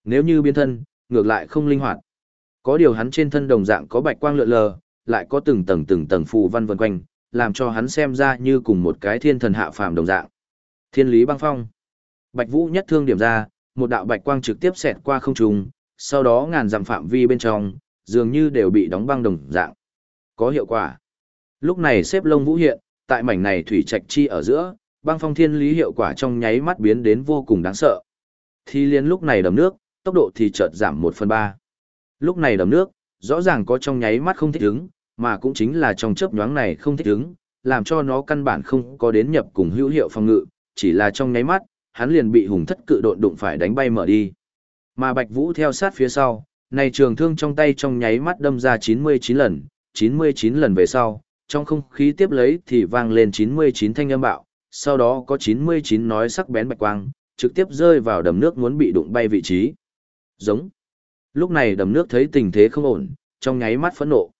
Nếu như biến thân, ngược lại không linh hoạt. Có điều hắn trên thân đồng dạng có bạch quang lượn lờ, lại có từng tầng từng tầng phù văn vần quanh, làm cho hắn xem ra như cùng một cái thiên thần hạ phàm đồng dạng. Thiên lý băng phong. Bạch Vũ nhất thương điểm ra, một đạo bạch quang trực tiếp xẹt qua không trung, sau đó ngàn dặm phạm vi bên trong, dường như đều bị đóng băng đồng dạng. Có hiệu quả. Lúc này xếp lông vũ hiện, tại mảnh này thủy trạch chi ở giữa, băng phong thiên lý hiệu quả trong nháy mắt biến đến vô cùng đáng sợ. Thì liên lúc này đầm nước, tốc độ thì chợt giảm 1 phần 3. Lúc này đầm nước, rõ ràng có trong nháy mắt không thích ứng, mà cũng chính là trong chớp nhoáng này không thích ứng, làm cho nó căn bản không có đến nhập cùng hữu hiệu phòng ngự, chỉ là trong nháy mắt, hắn liền bị hùng thất cự độn đụng phải đánh bay mở đi. Mà Bạch Vũ theo sát phía sau, này trường thương trong tay trong nháy mắt đâm ra 99 lần, 99 lần về sau, trong không khí tiếp lấy thì vang lên 99 thanh âm bạo, sau đó có 99 nói sắc bén bạch quang, trực tiếp rơi vào đầm nước muốn bị đụng bay vị trí. Giống. Lúc này đầm nước thấy tình thế không ổn, trong nháy mắt phẫn nộ.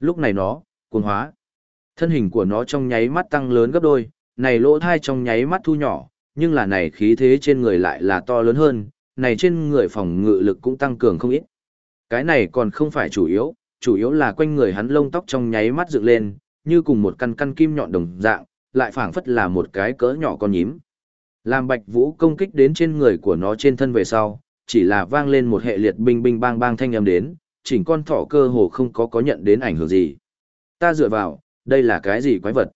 Lúc này nó, cuồng hóa. Thân hình của nó trong nháy mắt tăng lớn gấp đôi, này lỗ thai trong nháy mắt thu nhỏ, nhưng là này khí thế trên người lại là to lớn hơn, này trên người phòng ngự lực cũng tăng cường không ít. Cái này còn không phải chủ yếu, chủ yếu là quanh người hắn lông tóc trong nháy mắt dựng lên, như cùng một căn căn kim nhọn đồng dạng, lại phảng phất là một cái cỡ nhỏ con nhím. Làm Bạch Vũ công kích đến trên người của nó trên thân về sau, chỉ là vang lên một hệ liệt binh binh bang bang thanh âm đến, chỉnh con thỏ cơ hồ không có có nhận đến ảnh hưởng gì. Ta dựa vào, đây là cái gì quái vật?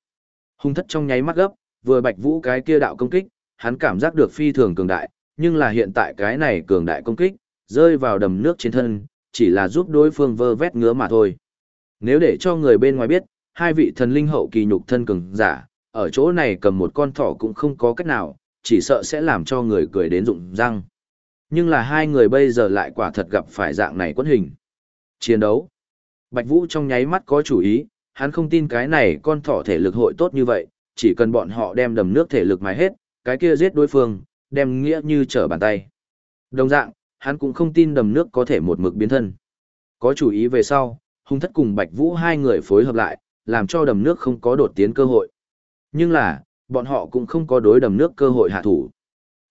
Hung thất trong nháy mắt gấp, vừa Bạch Vũ cái kia đạo công kích, hắn cảm giác được phi thường cường đại, nhưng là hiện tại cái này cường đại công kích, rơi vào đầm nước trên thân, chỉ là giúp đối phương vơ vét ngứa mà thôi. Nếu để cho người bên ngoài biết, hai vị thần linh hậu kỳ nhục thân cường giả, ở chỗ này cầm một con thỏ cũng không có cách nào, chỉ sợ sẽ làm cho người cười đến rụng răng. Nhưng là hai người bây giờ lại quả thật gặp phải dạng này quân hình. Chiến đấu. Bạch Vũ trong nháy mắt có chủ ý, hắn không tin cái này con thỏ thể lực hội tốt như vậy, chỉ cần bọn họ đem đầm nước thể lực mài hết, cái kia giết đối phương, đem nghĩa như trở bàn tay. Đồng dạng, hắn cũng không tin đầm nước có thể một mực biến thân. Có chủ ý về sau, hung thất cùng Bạch Vũ hai người phối hợp lại, làm cho đầm nước không có đột tiến cơ hội. Nhưng là, bọn họ cũng không có đối đầm nước cơ hội hạ thủ.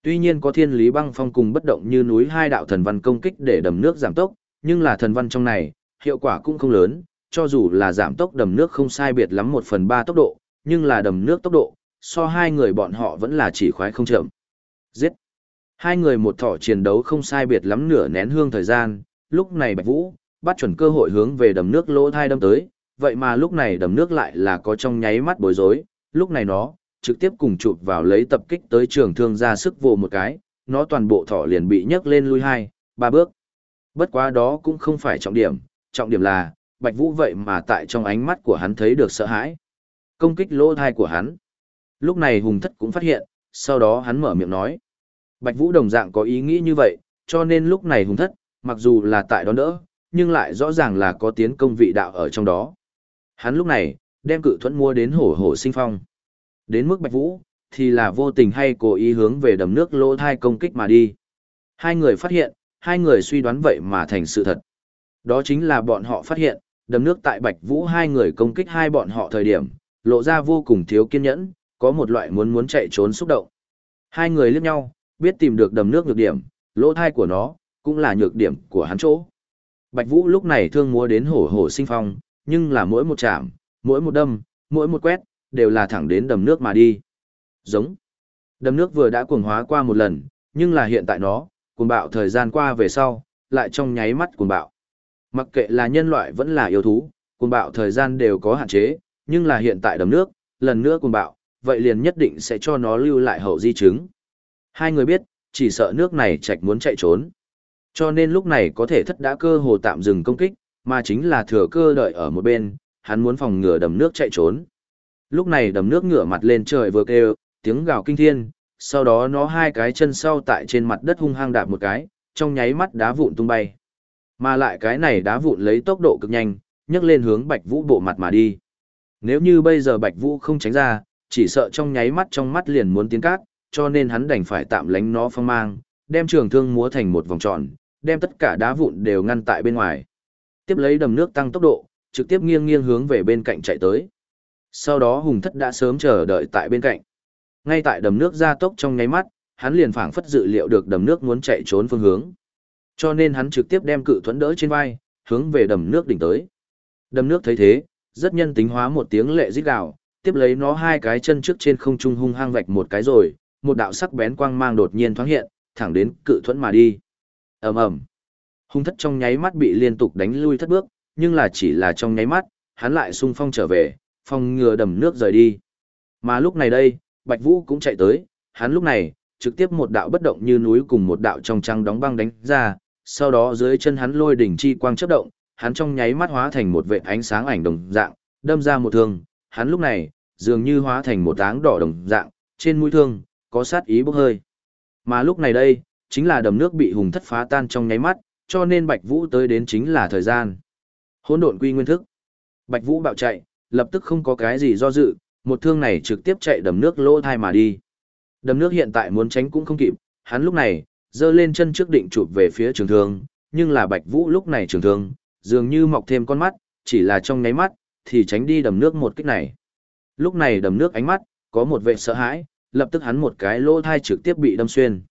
Tuy nhiên có thiên lý băng phong cùng bất động như núi hai đạo thần văn công kích để đầm nước giảm tốc, nhưng là thần văn trong này, hiệu quả cũng không lớn, cho dù là giảm tốc đầm nước không sai biệt lắm một phần ba tốc độ, nhưng là đầm nước tốc độ, so hai người bọn họ vẫn là chỉ khoái không chậm. Giết! Hai người một thỏ chiến đấu không sai biệt lắm nửa nén hương thời gian, lúc này Bạch Vũ, bắt chuẩn cơ hội hướng về đầm nước lỗ thai đâm tới, vậy mà lúc này đầm nước lại là có trong nháy mắt bối rối, lúc này nó, trực tiếp cùng chụp vào lấy tập kích tới trường thương ra sức vồ một cái, nó toàn bộ thỏ liền bị nhấc lên lui hai, ba bước. Bất quá đó cũng không phải trọng điểm, trọng điểm là, Bạch Vũ vậy mà tại trong ánh mắt của hắn thấy được sợ hãi. Công kích lỗ thai của hắn. Lúc này Hùng Thất cũng phát hiện, sau đó hắn mở miệng nói. Bạch Vũ đồng dạng có ý nghĩ như vậy, cho nên lúc này Hùng Thất, mặc dù là tại đó đỡ, nhưng lại rõ ràng là có tiến công vị đạo ở trong đó. Hắn lúc này, đem cự thuẫn mua đến hổ hổ sinh phong. Đến mức Bạch Vũ, thì là vô tình hay cố ý hướng về đầm nước lỗ thai công kích mà đi. Hai người phát hiện, hai người suy đoán vậy mà thành sự thật. Đó chính là bọn họ phát hiện, đầm nước tại Bạch Vũ hai người công kích hai bọn họ thời điểm, lộ ra vô cùng thiếu kiên nhẫn, có một loại muốn muốn chạy trốn xúc động. Hai người liếc nhau, biết tìm được đầm nước nhược điểm, lỗ thai của nó, cũng là nhược điểm của hắn chỗ. Bạch Vũ lúc này thương múa đến hổ hổ sinh phong, nhưng là mỗi một chạm, mỗi một đâm, mỗi một quét, đều là thẳng đến đầm nước mà đi. Giống. Đầm nước vừa đã cuồng hóa qua một lần, nhưng là hiện tại nó, cuồng bạo thời gian qua về sau, lại trong nháy mắt cuồng bạo. Mặc kệ là nhân loại vẫn là yêu thú, cuồng bạo thời gian đều có hạn chế, nhưng là hiện tại đầm nước, lần nữa cuồng bạo, vậy liền nhất định sẽ cho nó lưu lại hậu di chứng. Hai người biết, chỉ sợ nước này chạch muốn chạy trốn. Cho nên lúc này có thể thất đã cơ hồ tạm dừng công kích, mà chính là thừa cơ đợi ở một bên, hắn muốn phòng ngừa đầm nước chạy trốn. Lúc này đầm nước ngửa mặt lên trời vừa kêu, tiếng gào kinh thiên, sau đó nó hai cái chân sau tại trên mặt đất hung hăng đạp một cái, trong nháy mắt đá vụn tung bay. Mà lại cái này đá vụn lấy tốc độ cực nhanh, nhấc lên hướng Bạch Vũ bộ mặt mà đi. Nếu như bây giờ Bạch Vũ không tránh ra, chỉ sợ trong nháy mắt trong mắt liền muốn tiến cát, cho nên hắn đành phải tạm lánh nó phong mang, đem trường thương múa thành một vòng tròn, đem tất cả đá vụn đều ngăn tại bên ngoài. Tiếp lấy đầm nước tăng tốc độ, trực tiếp nghiêng nghiêng hướng về bên cạnh chạy tới. Sau đó Hùng Thất đã sớm chờ đợi tại bên cạnh. Ngay tại đầm nước ra tốc trong nháy mắt, hắn liền phảng phất dự liệu được đầm nước muốn chạy trốn phương hướng. Cho nên hắn trực tiếp đem cự thuẫn đỡ trên vai, hướng về đầm nước đỉnh tới. Đầm nước thấy thế, rất nhân tính hóa một tiếng lệ rít gào, tiếp lấy nó hai cái chân trước trên không trung hung hăng vạch một cái rồi, một đạo sắc bén quang mang đột nhiên thoáng hiện, thẳng đến cự thuẫn mà đi. Ầm ầm. Hung thất trong nháy mắt bị liên tục đánh lui thất bước, nhưng là chỉ là trong nháy mắt, hắn lại xung phong trở về, phong ngừa đầm nước rời đi. Mà lúc này đây, Bạch Vũ cũng chạy tới, hắn lúc này, trực tiếp một đạo bất động như núi cùng một đạo trong trăng đóng băng đánh ra, sau đó dưới chân hắn lôi đỉnh chi quang chớp động, hắn trong nháy mắt hóa thành một vệt ánh sáng ảnh đồng dạng, đâm ra một thương, hắn lúc này, dường như hóa thành một áng đỏ đồng dạng, trên mũi thương, có sát ý bốc hơi. Mà lúc này đây, chính là đầm nước bị hùng thất phá tan trong nháy mắt, cho nên Bạch Vũ tới đến chính là thời gian. Hỗn độn quy nguyên thức. Bạch Vũ bạo chạy, lập tức không có cái gì do dự, một thương này trực tiếp chạy đầm nước lỗ thai mà đi. Đầm nước hiện tại muốn tránh cũng không kịp, hắn lúc này, giơ lên chân trước định chụp về phía trường thương, nhưng là Bạch Vũ lúc này trường thương, dường như mọc thêm con mắt, chỉ là trong nháy mắt, thì tránh đi đầm nước một kích này. Lúc này đầm nước ánh mắt, có một vệ sợ hãi, lập tức hắn một cái lỗ thai trực tiếp bị đâm xuyên.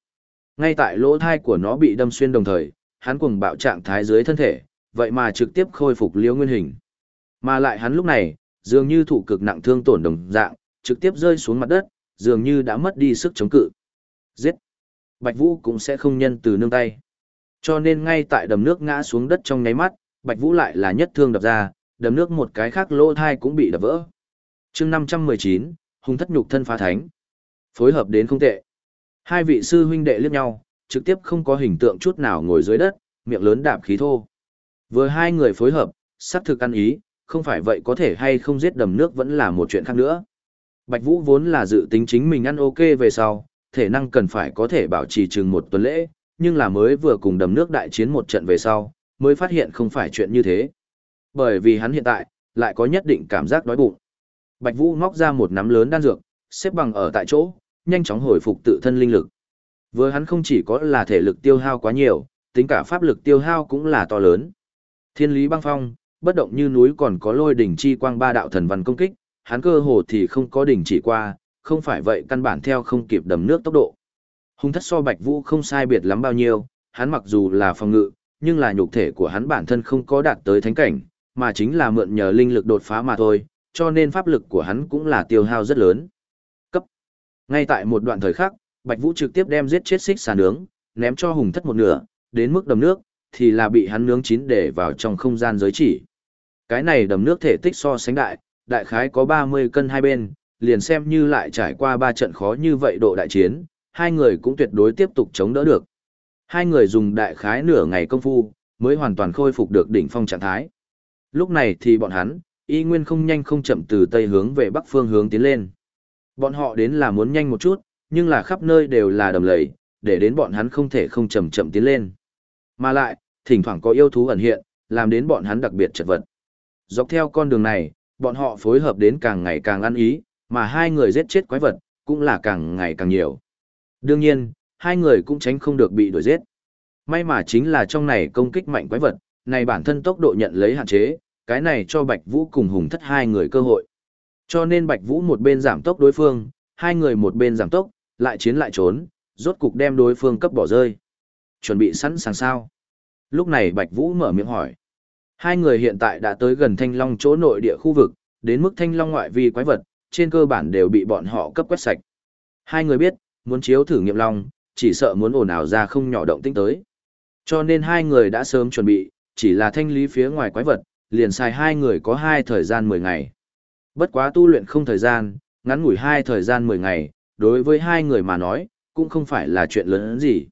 Ngay tại lỗ thai của nó bị đâm xuyên đồng thời, hắn cuồng bạo trạng thái dưới thân thể, vậy mà trực tiếp khôi phục liễu nguyên hình. Mà lại hắn lúc này, dường như thụ cực nặng thương tổn đồng dạng, trực tiếp rơi xuống mặt đất, dường như đã mất đi sức chống cự. Giết! Bạch Vũ cũng sẽ không nhân từ nương tay. Cho nên ngay tại đầm nước ngã xuống đất trong nháy mắt, Bạch Vũ lại là nhất thương đập ra, đầm nước một cái khác lỗ thai cũng bị đập vỡ. chương 519, hung thất nhục thân phá thánh. Phối hợp đến không tệ. Hai vị sư huynh đệ liếc nhau, trực tiếp không có hình tượng chút nào ngồi dưới đất, miệng lớn đạp khí thô. Vừa hai người phối hợp, sắc thực ăn ý, không phải vậy có thể hay không giết đầm nước vẫn là một chuyện khác nữa. Bạch Vũ vốn là dự tính chính mình ăn ok về sau, thể năng cần phải có thể bảo trì chừng một tuần lễ, nhưng là mới vừa cùng đầm nước đại chiến một trận về sau, mới phát hiện không phải chuyện như thế. Bởi vì hắn hiện tại, lại có nhất định cảm giác đói bụng. Bạch Vũ móc ra một nắm lớn đan dược, xếp bằng ở tại chỗ, nhanh chóng hồi phục tự thân linh lực. Với hắn không chỉ có là thể lực tiêu hao quá nhiều, tính cả pháp lực tiêu hao cũng là to lớn. Thiên lý băng phong, bất động như núi còn có lôi đỉnh chi quang ba đạo thần văn công kích, hắn cơ hồ thì không có đỉnh chỉ qua, không phải vậy căn bản theo không kịp đầm nước tốc độ. Hung thất so Bạch Vũ không sai biệt lắm bao nhiêu, hắn mặc dù là phòng ngự, nhưng là nhục thể của hắn bản thân không có đạt tới thánh cảnh, mà chính là mượn nhờ linh lực đột phá mà thôi, cho nên pháp lực của hắn cũng là tiêu hao rất lớn. Cấp. Ngay tại một đoạn thời khắc, Bạch Vũ trực tiếp đem giết chết xích xà nướng, ném cho hùng thất một nửa, đến mức đầm nước, thì là bị hắn nướng chín để vào trong không gian giới chỉ. Cái này đầm nước thể tích so sánh đại, đại khái có 30 cân hai bên, liền xem như lại trải qua ba trận khó như vậy độ đại chiến, hai người cũng tuyệt đối tiếp tục chống đỡ được. Hai người dùng đại khái nửa ngày công phu, mới hoàn toàn khôi phục được đỉnh phong trạng thái. Lúc này thì bọn hắn, y nguyên không nhanh không chậm từ tây hướng về bắc phương hướng tiến lên. Bọn họ đến là muốn nhanh một chút, nhưng là khắp nơi đều là đầm lầy, để đến bọn hắn không thể không chậm chậm tiến lên. Mà lại, thỉnh thoảng có yêu thú ẩn hiện, làm đến bọn hắn đặc biệt chật vật. Dọc theo con đường này, bọn họ phối hợp đến càng ngày càng ăn ý, mà hai người giết chết quái vật, cũng là càng ngày càng nhiều. Đương nhiên, hai người cũng tránh không được bị đuổi giết. May mà chính là trong này công kích mạnh quái vật, này bản thân tốc độ nhận lấy hạn chế, cái này cho Bạch Vũ cùng Hùng Thất hai người cơ hội. Cho nên Bạch Vũ một bên giảm tốc đối phương, hai người một bên giảm tốc, lại chiến lại trốn, rốt cục đem đối phương cấp bỏ rơi. Chuẩn bị sẵn sàng sao? Lúc này Bạch Vũ mở miệng hỏi. Hai người hiện tại đã tới gần Thanh Long chỗ nội địa khu vực, đến mức Thanh Long ngoại vi quái vật, trên cơ bản đều bị bọn họ cấp quét sạch. Hai người biết, muốn chiếu thử nghiệm Long, chỉ sợ muốn ồn ào ra không nhỏ động tĩnh tới. Cho nên hai người đã sớm chuẩn bị, chỉ là thanh lý phía ngoài quái vật, liền xài hai người có hai thời gian 10 ngày. Bất quá tu luyện không thời gian, ngắn ngủi hai thời gian 10 ngày, đối với hai người mà nói, cũng không phải là chuyện lớn gì.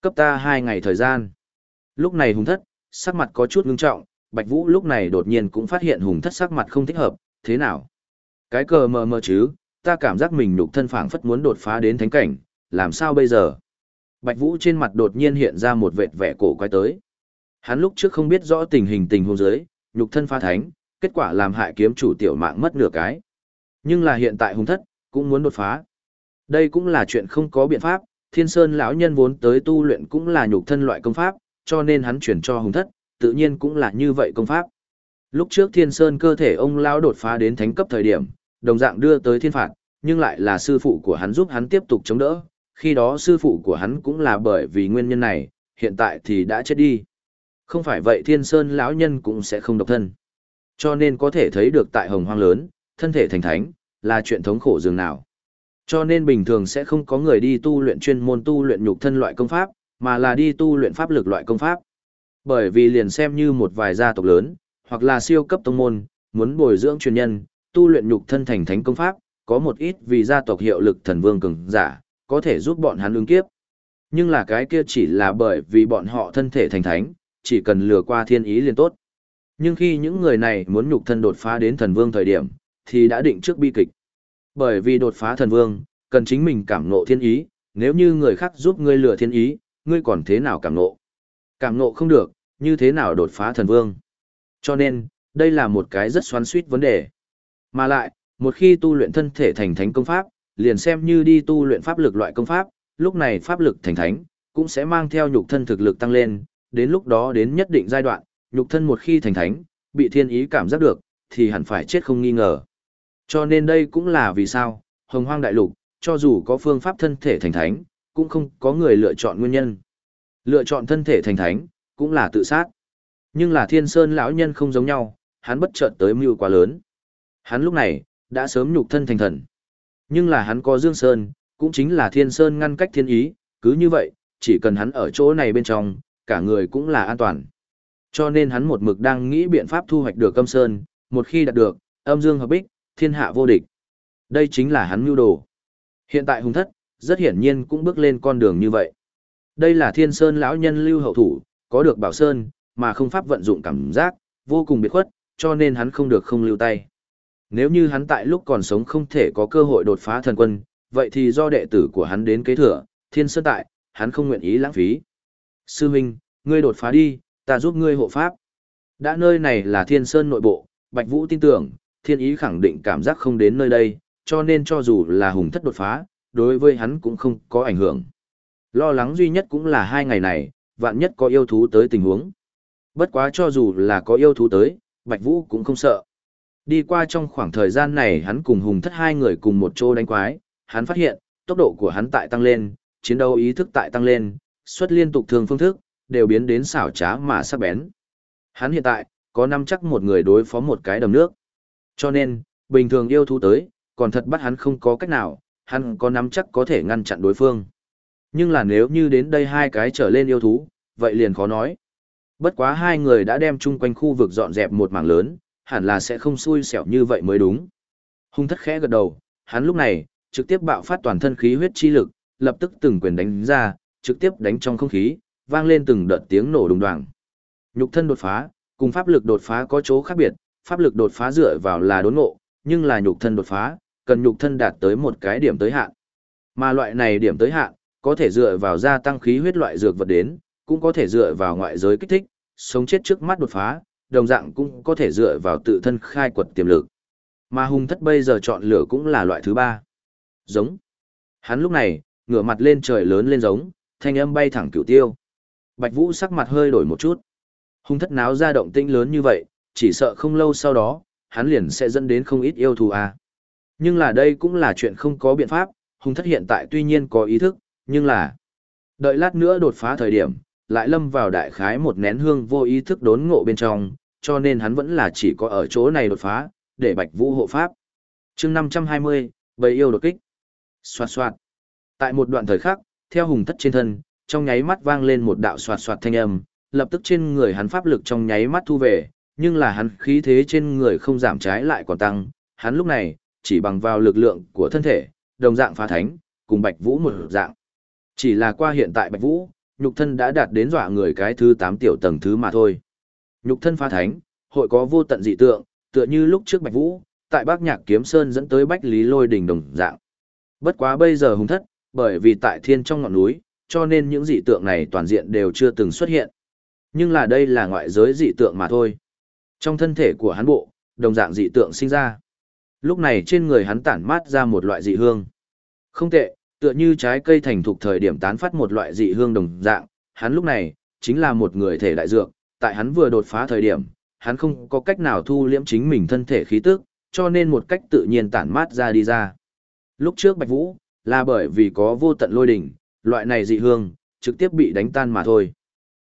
Cấp ta hai ngày thời gian. Lúc này hùng thất, sắc mặt có chút ngưng trọng, Bạch Vũ lúc này đột nhiên cũng phát hiện hùng thất sắc mặt không thích hợp, thế nào? Cái cờ mờ mờ chứ, ta cảm giác mình nhục thân phảng phất muốn đột phá đến thánh cảnh, làm sao bây giờ? Bạch Vũ trên mặt đột nhiên hiện ra một vệt vẻ cổ quái tới. Hắn lúc trước không biết rõ tình hình tình huống dưới, nhục thân pha thánh, kết quả làm hại kiếm chủ tiểu mạng mất nửa cái. Nhưng là hiện tại hùng thất, cũng muốn đột phá. Đây cũng là chuyện không có biện pháp, Thiên Sơn lão nhân vốn tới tu luyện cũng là nhục thân loại công pháp, cho nên hắn chuyển cho hùng thất, tự nhiên cũng là như vậy công pháp. Lúc trước Thiên Sơn cơ thể ông lão đột phá đến thánh cấp thời điểm, đồng dạng đưa tới thiên phạt, nhưng lại là sư phụ của hắn giúp hắn tiếp tục chống đỡ, khi đó sư phụ của hắn cũng là bởi vì nguyên nhân này, hiện tại thì đã chết đi. Không phải vậy Thiên Sơn lão nhân cũng sẽ không độc thân. Cho nên có thể thấy được tại hồng hoang lớn, thân thể thành thánh, là chuyện thống khổ dường nào. Cho nên bình thường sẽ không có người đi tu luyện chuyên môn tu luyện nhục thân loại công pháp, mà là đi tu luyện pháp lực loại công pháp. Bởi vì liền xem như một vài gia tộc lớn, hoặc là siêu cấp tông môn, muốn bồi dưỡng truyền nhân, tu luyện nhục thân thành thánh công pháp, có một ít vì gia tộc hiệu lực thần vương cường giả, có thể giúp bọn hắn ứng kiếp. Nhưng là cái kia chỉ là bởi vì bọn họ thân thể thành thánh, chỉ cần lừa qua thiên ý liền tốt. Nhưng khi những người này muốn nhục thân đột phá đến thần vương thời điểm, thì đã định trước bi kịch. Bởi vì đột phá thần vương, cần chính mình cảm ngộ thiên ý, nếu như người khác giúp ngươi lừa thiên ý, ngươi còn thế nào cảm ngộ? Cảm ngộ không được, như thế nào đột phá thần vương? Cho nên, đây là một cái rất xoắn suýt vấn đề. Mà lại, một khi tu luyện thân thể thành thánh công pháp, liền xem như đi tu luyện pháp lực loại công pháp, lúc này pháp lực thành thánh, cũng sẽ mang theo nhục thân thực lực tăng lên, đến lúc đó đến nhất định giai đoạn, nhục thân một khi thành thánh, bị thiên ý cảm giác được, thì hẳn phải chết không nghi ngờ. Cho nên đây cũng là vì sao, hồng hoang đại lục, cho dù có phương pháp thân thể thành thánh, cũng không có người lựa chọn nguyên nhân. Lựa chọn thân thể thành thánh, cũng là tự sát. Nhưng là thiên sơn lão nhân không giống nhau, hắn bất chợt tới mưu quá lớn. Hắn lúc này, đã sớm nhục thân thành thần. Nhưng là hắn có Dương Sơn, cũng chính là Thiên Sơn ngăn cách thiên ý, cứ như vậy, chỉ cần hắn ở chỗ này bên trong, cả người cũng là an toàn. Cho nên hắn một mực đang nghĩ biện pháp thu hoạch được âm Sơn, một khi đạt được, âm dương hợp bích, thiên hạ vô địch. Đây chính là hắn mưu đồ. Hiện tại hùng thất, rất hiển nhiên cũng bước lên con đường như vậy. Đây là thiên sơn lão nhân lưu hậu thủ, có được bảo sơn, mà không pháp vận dụng cảm giác, vô cùng biệt khuất, cho nên hắn không được không lưu tay. Nếu như hắn tại lúc còn sống không thể có cơ hội đột phá thần quân, vậy thì do đệ tử của hắn đến kế thừa, thiên sơn tại, hắn không nguyện ý lãng phí. Sư huynh, ngươi đột phá đi, ta giúp ngươi hộ pháp. Đã nơi này là thiên sơn nội bộ, Bạch Vũ tin tưởng, thiên ý khẳng định cảm giác không đến nơi đây, cho nên cho dù là hùng thất đột phá, đối với hắn cũng không có ảnh hưởng. Lo lắng duy nhất cũng là hai ngày này, vạn nhất có yêu thú tới tình huống. Bất quá cho dù là có yêu thú tới, Bạch Vũ cũng không sợ. Đi qua trong khoảng thời gian này hắn cùng hùng thất hai người cùng một chỗ đánh quái, hắn phát hiện, tốc độ của hắn tại tăng lên, chiến đấu ý thức tại tăng lên, xuất liên tục thường phương thức, đều biến đến xảo trá mà sắc bén. Hắn hiện tại, có năm chắc một người đối phó một cái đầm nước. Cho nên, bình thường yêu thú tới, còn thật bắt hắn không có cách nào, hắn có nắm chắc có thể ngăn chặn đối phương. Nhưng là nếu như đến đây hai cái trở lên yêu thú, vậy liền khó nói. Bất quá hai người đã đem chung quanh khu vực dọn dẹp một mảng lớn, hẳn là sẽ không xui xẻo như vậy mới đúng. Hung thất khẽ gật đầu, hắn lúc này, trực tiếp bạo phát toàn thân khí huyết chi lực, lập tức từng quyền đánh ra, trực tiếp đánh trong không khí, vang lên từng đợt tiếng nổ đùng đoàng. Nhục thân đột phá, cùng pháp lực đột phá có chỗ khác biệt, pháp lực đột phá dựa vào là đốn ngộ, nhưng là nhục thân đột phá, cần nhục thân đạt tới một cái điểm tới hạn. Mà loại này điểm tới hạn, có thể dựa vào gia tăng khí huyết loại dược vật đến, cũng có thể dựa vào ngoại giới kích thích, sống chết trước mắt đột phá, đồng dạng cũng có thể dựa vào tự thân khai quật tiềm lực. Mà hung thất bây giờ chọn lựa cũng là loại thứ ba. Giống. Hắn lúc này, ngửa mặt lên trời lớn lên giống, thanh âm bay thẳng cửu tiêu. Bạch Vũ sắc mặt hơi đổi một chút. Hung thất náo ra động tĩnh lớn như vậy, chỉ sợ không lâu sau đó, hắn liền sẽ dẫn đến không ít yêu thù à. Nhưng là đây cũng là chuyện không có biện pháp, hung thất hiện tại tuy nhiên có ý thức, nhưng là đợi lát nữa đột phá thời điểm, lại lâm vào đại khái một nén hương vô ý thức đốn ngộ bên trong, cho nên hắn vẫn là chỉ có ở chỗ này đột phá, để Bạch Vũ hộ pháp. Chương 520, bầy yêu đột kích. Xoạt xoạt. Tại một đoạn thời khắc, theo hùng thất trên thân, trong nháy mắt vang lên một đạo xoạt xoạt thanh âm, lập tức trên người hắn pháp lực trong nháy mắt thu về, nhưng là hắn khí thế trên người không giảm trái lại còn tăng, hắn lúc này, chỉ bằng vào lực lượng của thân thể, đồng dạng phá thánh, cùng Bạch Vũ một dạng. Chỉ là qua hiện tại Bạch Vũ, nhục thân đã đạt đến dọa người cái thứ 8 tiểu tầng thứ mà thôi. Nhục thân phá thánh, hội có vô tận dị tượng, tựa như lúc trước Bạch Vũ, tại Bác Nhạc Kiếm Sơn dẫn tới Bách Lý Lôi đỉnh đồng dạng. Bất quá bây giờ hùng thất, bởi vì tại thiên trong ngọn núi, cho nên những dị tượng này toàn diện đều chưa từng xuất hiện. Nhưng là đây là ngoại giới dị tượng mà thôi. Trong thân thể của hắn bộ, đồng dạng dị tượng sinh ra. Lúc này trên người hắn tản mát ra một loại dị hương. Không tệ, tựa như trái cây thành thục thời điểm tán phát một loại dị hương đồng dạng, hắn lúc này, chính là một người thể đại dược, tại hắn vừa đột phá thời điểm, hắn không có cách nào thu liễm chính mình thân thể khí tức, cho nên một cách tự nhiên tản mát ra đi ra. Lúc trước Bạch Vũ, là bởi vì có vô tận lôi đỉnh, loại này dị hương, trực tiếp bị đánh tan mà thôi.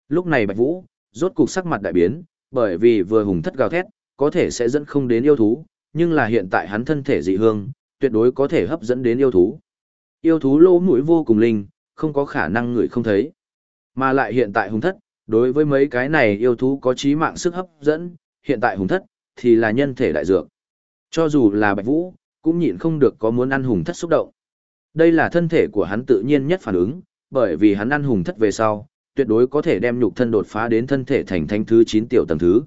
Lúc này Bạch Vũ, rốt cục sắc mặt đại biến, bởi vì vừa hùng thất gào thét, có thể sẽ dẫn không đến yêu thú, nhưng là hiện tại hắn thân thể dị hương, tuyệt đối có thể hấp dẫn đến yêu thú. Yêu thú lỗ mũi vô cùng linh, không có khả năng người không thấy. Mà lại hiện tại hùng thất, đối với mấy cái này yêu thú có trí mạng sức hấp dẫn, hiện tại hùng thất, thì là nhân thể đại dược. Cho dù là bạch vũ, cũng nhịn không được có muốn ăn hùng thất xúc động. Đây là thân thể của hắn tự nhiên nhất phản ứng, bởi vì hắn ăn hùng thất về sau, tuyệt đối có thể đem nhục thân đột phá đến thân thể thành thanh thứ 9 tiểu tầng thứ.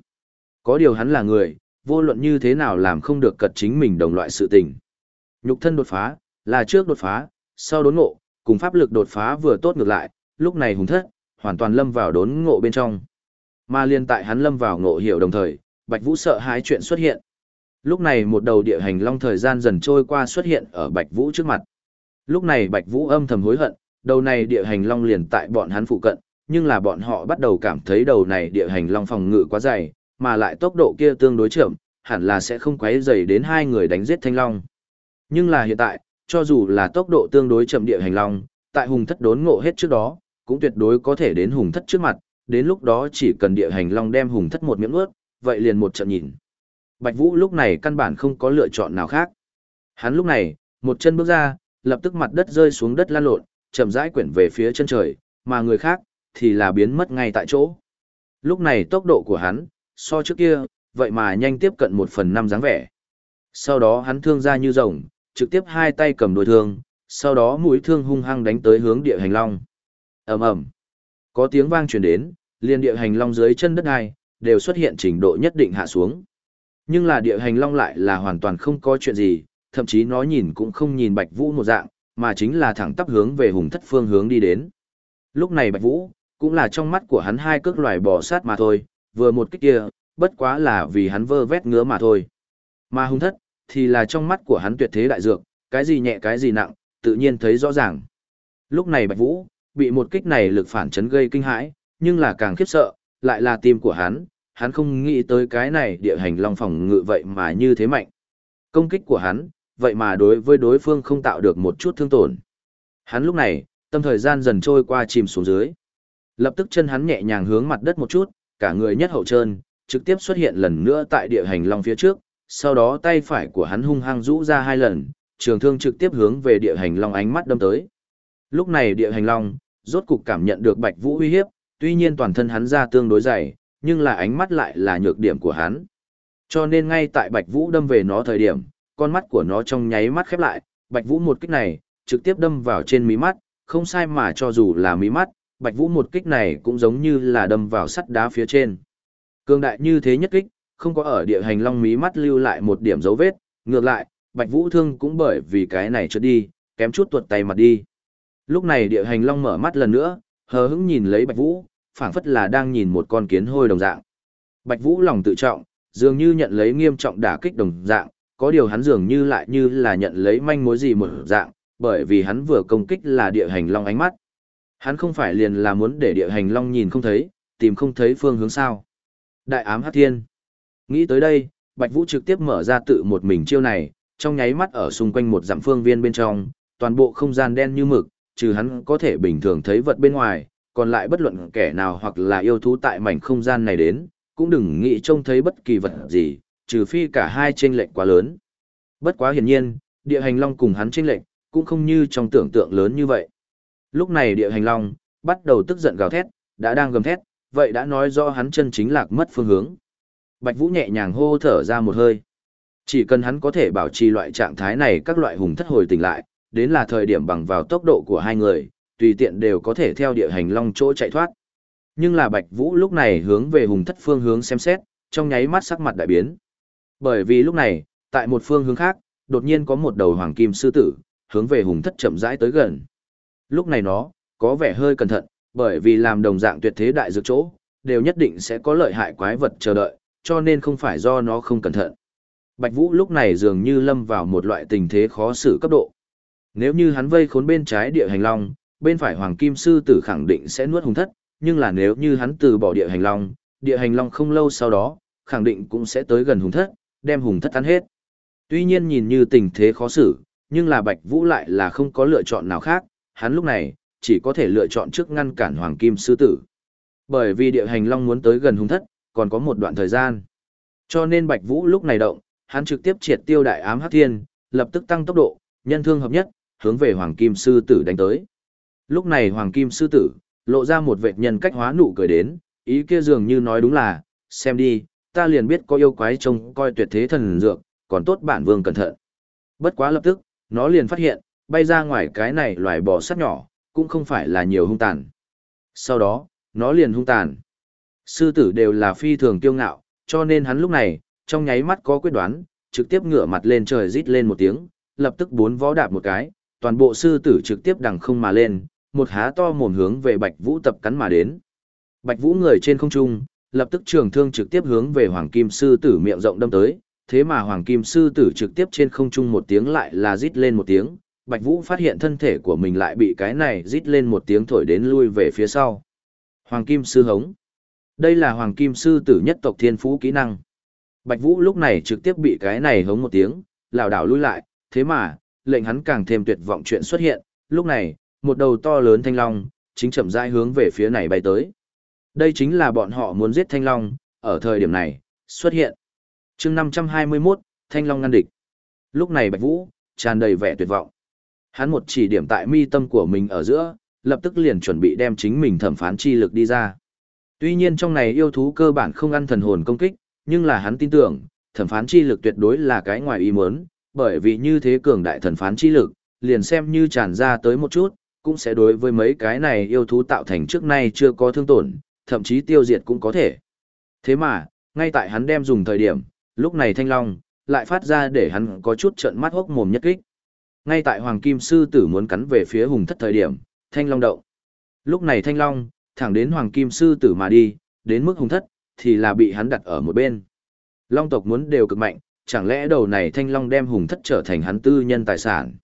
Có điều hắn là người, vô luận như thế nào làm không được cật chính mình đồng loại sự tình. Nhục thân đột phá, là trước đột phá, sau đốn ngộ, cùng pháp lực đột phá vừa tốt ngược lại, lúc này hùng thất, hoàn toàn lâm vào đốn ngộ bên trong. Mà liên tại hắn lâm vào ngộ hiểu đồng thời, Bạch Vũ sợ hãi chuyện xuất hiện. Lúc này một đầu địa hành long thời gian dần trôi qua xuất hiện ở Bạch Vũ trước mặt. Lúc này Bạch Vũ âm thầm hối hận, đầu này địa hành long liền tại bọn hắn phụ cận, nhưng là bọn họ bắt đầu cảm thấy đầu này địa hành long phòng ngự quá dày, mà lại tốc độ kia tương đối chậm, hẳn là sẽ không quấy dày đến hai người đánh giết thanh long. Nhưng là hiện tại, cho dù là tốc độ tương đối chậm địa hành long, tại hùng thất đốn ngộ hết trước đó, cũng tuyệt đối có thể đến hùng thất trước mặt, đến lúc đó chỉ cần địa hành long đem hùng thất một miếng ướt, vậy liền một trận nhìn. Bạch Vũ lúc này căn bản không có lựa chọn nào khác. Hắn lúc này, một chân bước ra, lập tức mặt đất rơi xuống đất lan lộn, chậm rãi quyển về phía chân trời, mà người khác thì là biến mất ngay tại chỗ. Lúc này tốc độ của hắn, so trước kia, vậy mà nhanh tiếp cận một phần năm dáng vẻ. Sau đó hắn thương ra như rồng, trực tiếp hai tay cầm đôi thương, sau đó mũi thương hung hăng đánh tới hướng địa hành long. ầm ầm, có tiếng vang truyền đến, liền địa hành long dưới chân đất ai đều xuất hiện trình độ nhất định hạ xuống. Nhưng là địa hành long lại là hoàn toàn không có chuyện gì, thậm chí nó nhìn cũng không nhìn Bạch Vũ một dạng, mà chính là thẳng tắp hướng về hùng thất phương hướng đi đến. Lúc này Bạch Vũ, cũng là trong mắt của hắn hai cước loài bò sát mà thôi, vừa một kích kia, bất quá là vì hắn vơ vét ngứa mà thôi. Mà hung thất, thì là trong mắt của hắn tuyệt thế đại dược, cái gì nhẹ cái gì nặng, tự nhiên thấy rõ ràng. Lúc này Bạch Vũ, bị một kích này lực phản chấn gây kinh hãi, nhưng là càng khiếp sợ, lại là tim của hắn, hắn không nghĩ tới cái này địa hành long phòng ngự vậy mà như thế mạnh. Công kích của hắn, vậy mà đối với đối phương không tạo được một chút thương tổn. Hắn lúc này, tâm thời gian dần trôi qua chìm xuống dưới. Lập tức chân hắn nhẹ nhàng hướng mặt đất một chút, cả người nhất hậu trơn, trực tiếp xuất hiện lần nữa tại địa hành long phía trước, sau đó tay phải của hắn hung hăng rũ ra hai lần, trường thương trực tiếp hướng về địa hành long ánh mắt đâm tới. Lúc này địa hành long, rốt cục cảm nhận được Bạch Vũ uy hiếp, tuy nhiên toàn thân hắn ra tương đối dày, nhưng là ánh mắt lại là nhược điểm của hắn. Cho nên ngay tại Bạch Vũ đâm về nó thời điểm, con mắt của nó trong nháy mắt khép lại, Bạch Vũ một kích này, trực tiếp đâm vào trên mí mắt, không sai mà cho dù là mí mắt, Bạch Vũ một kích này cũng giống như là đâm vào sắt đá phía trên. Cường đại như thế nhất kích, không có ở địa hành long mí mắt lưu lại một điểm dấu vết, ngược lại, Bạch Vũ thương cũng bởi vì cái này trượt đi, kém chút tuột tay mặt đi. Lúc này địa hành long mở mắt lần nữa, hờ hững nhìn lấy Bạch Vũ, phảng phất là đang nhìn một con kiến hôi đồng dạng. Bạch Vũ lòng tự trọng, dường như nhận lấy nghiêm trọng đả kích đồng dạng, có điều hắn dường như lại như là nhận lấy manh mối gì một dạng, bởi vì hắn vừa công kích là địa hành long ánh mắt. Hắn không phải liền là muốn để địa hành long nhìn không thấy, tìm không thấy phương hướng sao. Đại ám hát thiên. Nghĩ tới đây, Bạch Vũ trực tiếp mở ra tự một mình chiêu này, trong nháy mắt ở xung quanh một dặm phương viên bên trong, toàn bộ không gian đen như mực, trừ hắn có thể bình thường thấy vật bên ngoài, còn lại bất luận kẻ nào hoặc là yêu thú tại mảnh không gian này đến, cũng đừng nghĩ trông thấy bất kỳ vật gì, trừ phi cả hai chênh lệch quá lớn. Bất quá hiển nhiên, địa hành long cùng hắn chênh lệch, cũng không như trong tưởng tượng lớn như vậy. Lúc này địa hành long, bắt đầu tức giận gào thét, đã đang gầm thét, vậy đã nói rõ hắn chân chính lạc mất phương hướng. Bạch Vũ nhẹ nhàng hô thở ra một hơi. Chỉ cần hắn có thể bảo trì loại trạng thái này các loại hùng thất hồi tỉnh lại, đến là thời điểm bằng vào tốc độ của hai người, tùy tiện đều có thể theo địa hành long chỗ chạy thoát. Nhưng là Bạch Vũ lúc này hướng về hùng thất phương hướng xem xét, trong nháy mắt sắc mặt đại biến. Bởi vì lúc này, tại một phương hướng khác, đột nhiên có một đầu hoàng kim sư tử, hướng về hùng thất chậm rãi tới gần. Lúc này nó, có vẻ hơi cẩn thận, bởi vì làm đồng dạng tuyệt thế đại dược chỗ, đều nhất định sẽ có lợi hại quái vật chờ đợi, cho nên không phải do nó không cẩn thận. Bạch Vũ lúc này dường như lâm vào một loại tình thế khó xử cấp độ. Nếu như hắn vây khốn bên trái địa hành long, bên phải hoàng kim sư tử khẳng định sẽ nuốt hùng thất, nhưng là nếu như hắn từ bỏ địa hành long, địa hành long không lâu sau đó, khẳng định cũng sẽ tới gần hùng thất, đem hùng thất ăn hết. Tuy nhiên nhìn như tình thế khó xử, nhưng là Bạch Vũ lại là không có lựa chọn nào khác, hắn lúc này, chỉ có thể lựa chọn trước ngăn cản Hoàng Kim Sư Tử. Bởi vì địa hành long muốn tới gần hung thất, còn có một đoạn thời gian. Cho nên Bạch Vũ lúc này động, hắn trực tiếp triệt tiêu đại ám hắc thiên, lập tức tăng tốc độ, nhân thương hợp nhất, hướng về Hoàng Kim Sư Tử đánh tới. Lúc này Hoàng Kim Sư Tử, lộ ra một vệt nhân cách hóa nụ cười đến, ý kia dường như nói đúng là, xem đi, ta liền biết có yêu quái trông coi tuyệt thế thần dược, còn tốt bản vương cẩn thận. Bất quá lập tức, nó liền phát hiện, bay ra ngoài cái này loài bò sắt nhỏ, cũng không phải là nhiều hung tàn. Sau đó, nó liền hung tàn. Sư tử đều là phi thường kiêu ngạo, cho nên hắn lúc này, trong nháy mắt có quyết đoán, trực tiếp ngửa mặt lên trời rít lên một tiếng, lập tức bốn vó đạp một cái, toàn bộ sư tử trực tiếp đằng không mà lên, một há to mồm hướng về Bạch Vũ tập cắn mà đến. Bạch Vũ người trên không trung, lập tức trường thương trực tiếp hướng về Hoàng Kim sư tử miệng rộng đâm tới, thế mà Hoàng Kim sư tử trực tiếp trên không trung một tiếng lại là rít lên một tiếng, Bạch Vũ phát hiện thân thể của mình lại bị cái này rít lên một tiếng thổi đến lui về phía sau. Hoàng Kim Sư Hống Đây là Hoàng Kim Sư tử nhất tộc thiên phú kỹ năng. Bạch Vũ lúc này trực tiếp bị cái này hống một tiếng, lảo đảo lui lại, thế mà, lệnh hắn càng thêm tuyệt vọng chuyện xuất hiện, lúc này, một đầu to lớn thanh long, chính chậm rãi hướng về phía này bay tới. Đây chính là bọn họ muốn giết thanh long, ở thời điểm này, xuất hiện. chương 521, thanh long ngăn địch. Lúc này Bạch Vũ, tràn đầy vẻ tuyệt vọng. Hắn một chỉ điểm tại mi tâm của mình ở giữa, lập tức liền chuẩn bị đem chính mình thẩm phán chi lực đi ra. Tuy nhiên trong này yêu thú cơ bản không ăn thần hồn công kích, nhưng là hắn tin tưởng, thẩm phán chi lực tuyệt đối là cái ngoài ý muốn, bởi vì như thế cường đại thần phán chi lực, liền xem như tràn ra tới một chút, cũng sẽ đối với mấy cái này yêu thú tạo thành trước nay chưa có thương tổn, thậm chí tiêu diệt cũng có thể. Thế mà, ngay tại hắn đem dùng thời điểm, lúc này thanh long, lại phát ra để hắn có chút trận mắt hốc mồm nhất kích. Ngay tại Hoàng Kim Sư Tử muốn cắn về phía hùng thất thời điểm, Thanh Long động. Lúc này Thanh Long, thẳng đến Hoàng Kim Sư Tử mà đi, đến mức hùng thất, thì là bị hắn đặt ở một bên. Long tộc muốn đều cực mạnh, chẳng lẽ đầu này Thanh Long đem hùng thất trở thành hắn tư nhân tài sản.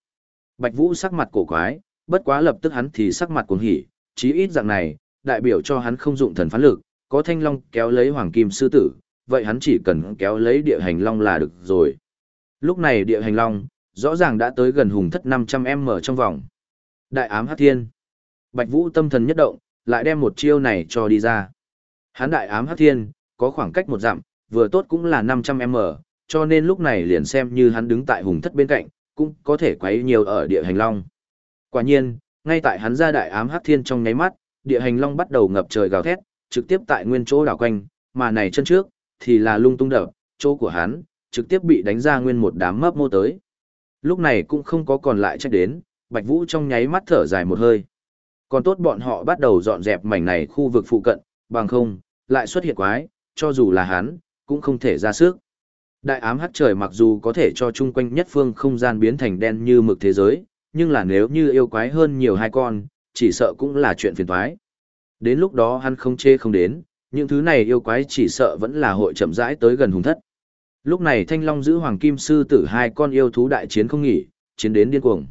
Bạch Vũ sắc mặt cổ quái, bất quá lập tức hắn thì sắc mặt cuồng hỉ, chí ít dạng này, đại biểu cho hắn không dụng thần phán lực, có thanh long kéo lấy hoàng kim sư tử, vậy hắn chỉ cần kéo lấy địa hành long là được rồi. Lúc này địa hành long, rõ ràng đã tới gần hùng thất 500m trong vòng. Đại ám hắc thiên. Bạch Vũ tâm thần nhất động, lại đem một chiêu này cho đi ra. Hắn đại ám hắc thiên, có khoảng cách một dặm, vừa tốt cũng là 500m, cho nên lúc này liền xem như hắn đứng tại hùng thất bên cạnh, cũng có thể quấy nhiều ở địa hành long. Quả nhiên, ngay tại hắn ra đại ám hắc thiên trong nháy mắt, địa hành long bắt đầu ngập trời gào thét, trực tiếp tại nguyên chỗ đảo quanh, mà này chân trước, thì là lung tung đập, chỗ của hắn, trực tiếp bị đánh ra nguyên một đám mấp mô tới. Lúc này cũng không có còn lại trách đến, Bạch Vũ trong nháy mắt thở dài một hơi. Còn tốt bọn họ bắt đầu dọn dẹp mảnh này khu vực phụ cận, bằng không, lại xuất hiện quái, cho dù là hắn, cũng không thể ra sức. Đại ám hắc trời mặc dù có thể cho chung quanh nhất phương không gian biến thành đen như mực thế giới, nhưng là nếu như yêu quái hơn nhiều hai con, chỉ sợ cũng là chuyện phiền toái. Đến lúc đó hắn không chê không đến, những thứ này yêu quái chỉ sợ vẫn là hội chậm rãi tới gần hùng thất. Lúc này Thanh Long giữ Hoàng Kim Sư tử hai con yêu thú đại chiến không nghỉ, chiến đến điên cuồng.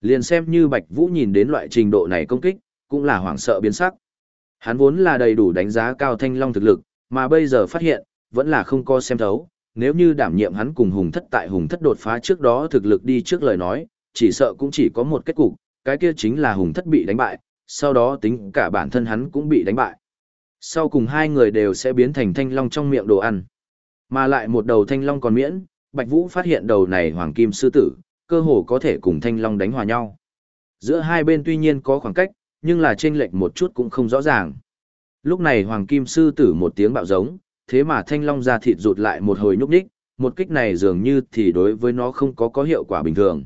Liền xem như Bạch Vũ nhìn đến loại trình độ này công kích, cũng là hoảng sợ biến sắc. Hắn vốn là đầy đủ đánh giá cao Thanh Long thực lực, mà bây giờ phát hiện, vẫn là không có xem thấu. Nếu như đảm nhiệm hắn cùng hùng thất tại hùng thất đột phá trước đó thực lực đi trước lời nói, chỉ sợ cũng chỉ có một kết cục, cái kia chính là hùng thất bị đánh bại, sau đó tính cả bản thân hắn cũng bị đánh bại. Sau cùng hai người đều sẽ biến thành thanh long trong miệng đồ ăn. Mà lại một đầu thanh long còn miễn, Bạch Vũ phát hiện đầu này hoàng kim sư tử, cơ hồ có thể cùng thanh long đánh hòa nhau. Giữa hai bên tuy nhiên có khoảng cách, nhưng là chênh lệch một chút cũng không rõ ràng. Lúc này hoàng kim sư tử một tiếng bạo giống, thế mà thanh long ra thịt rụt lại một hồi nhúc nhích, một kích này dường như thì đối với nó không có có hiệu quả bình thường.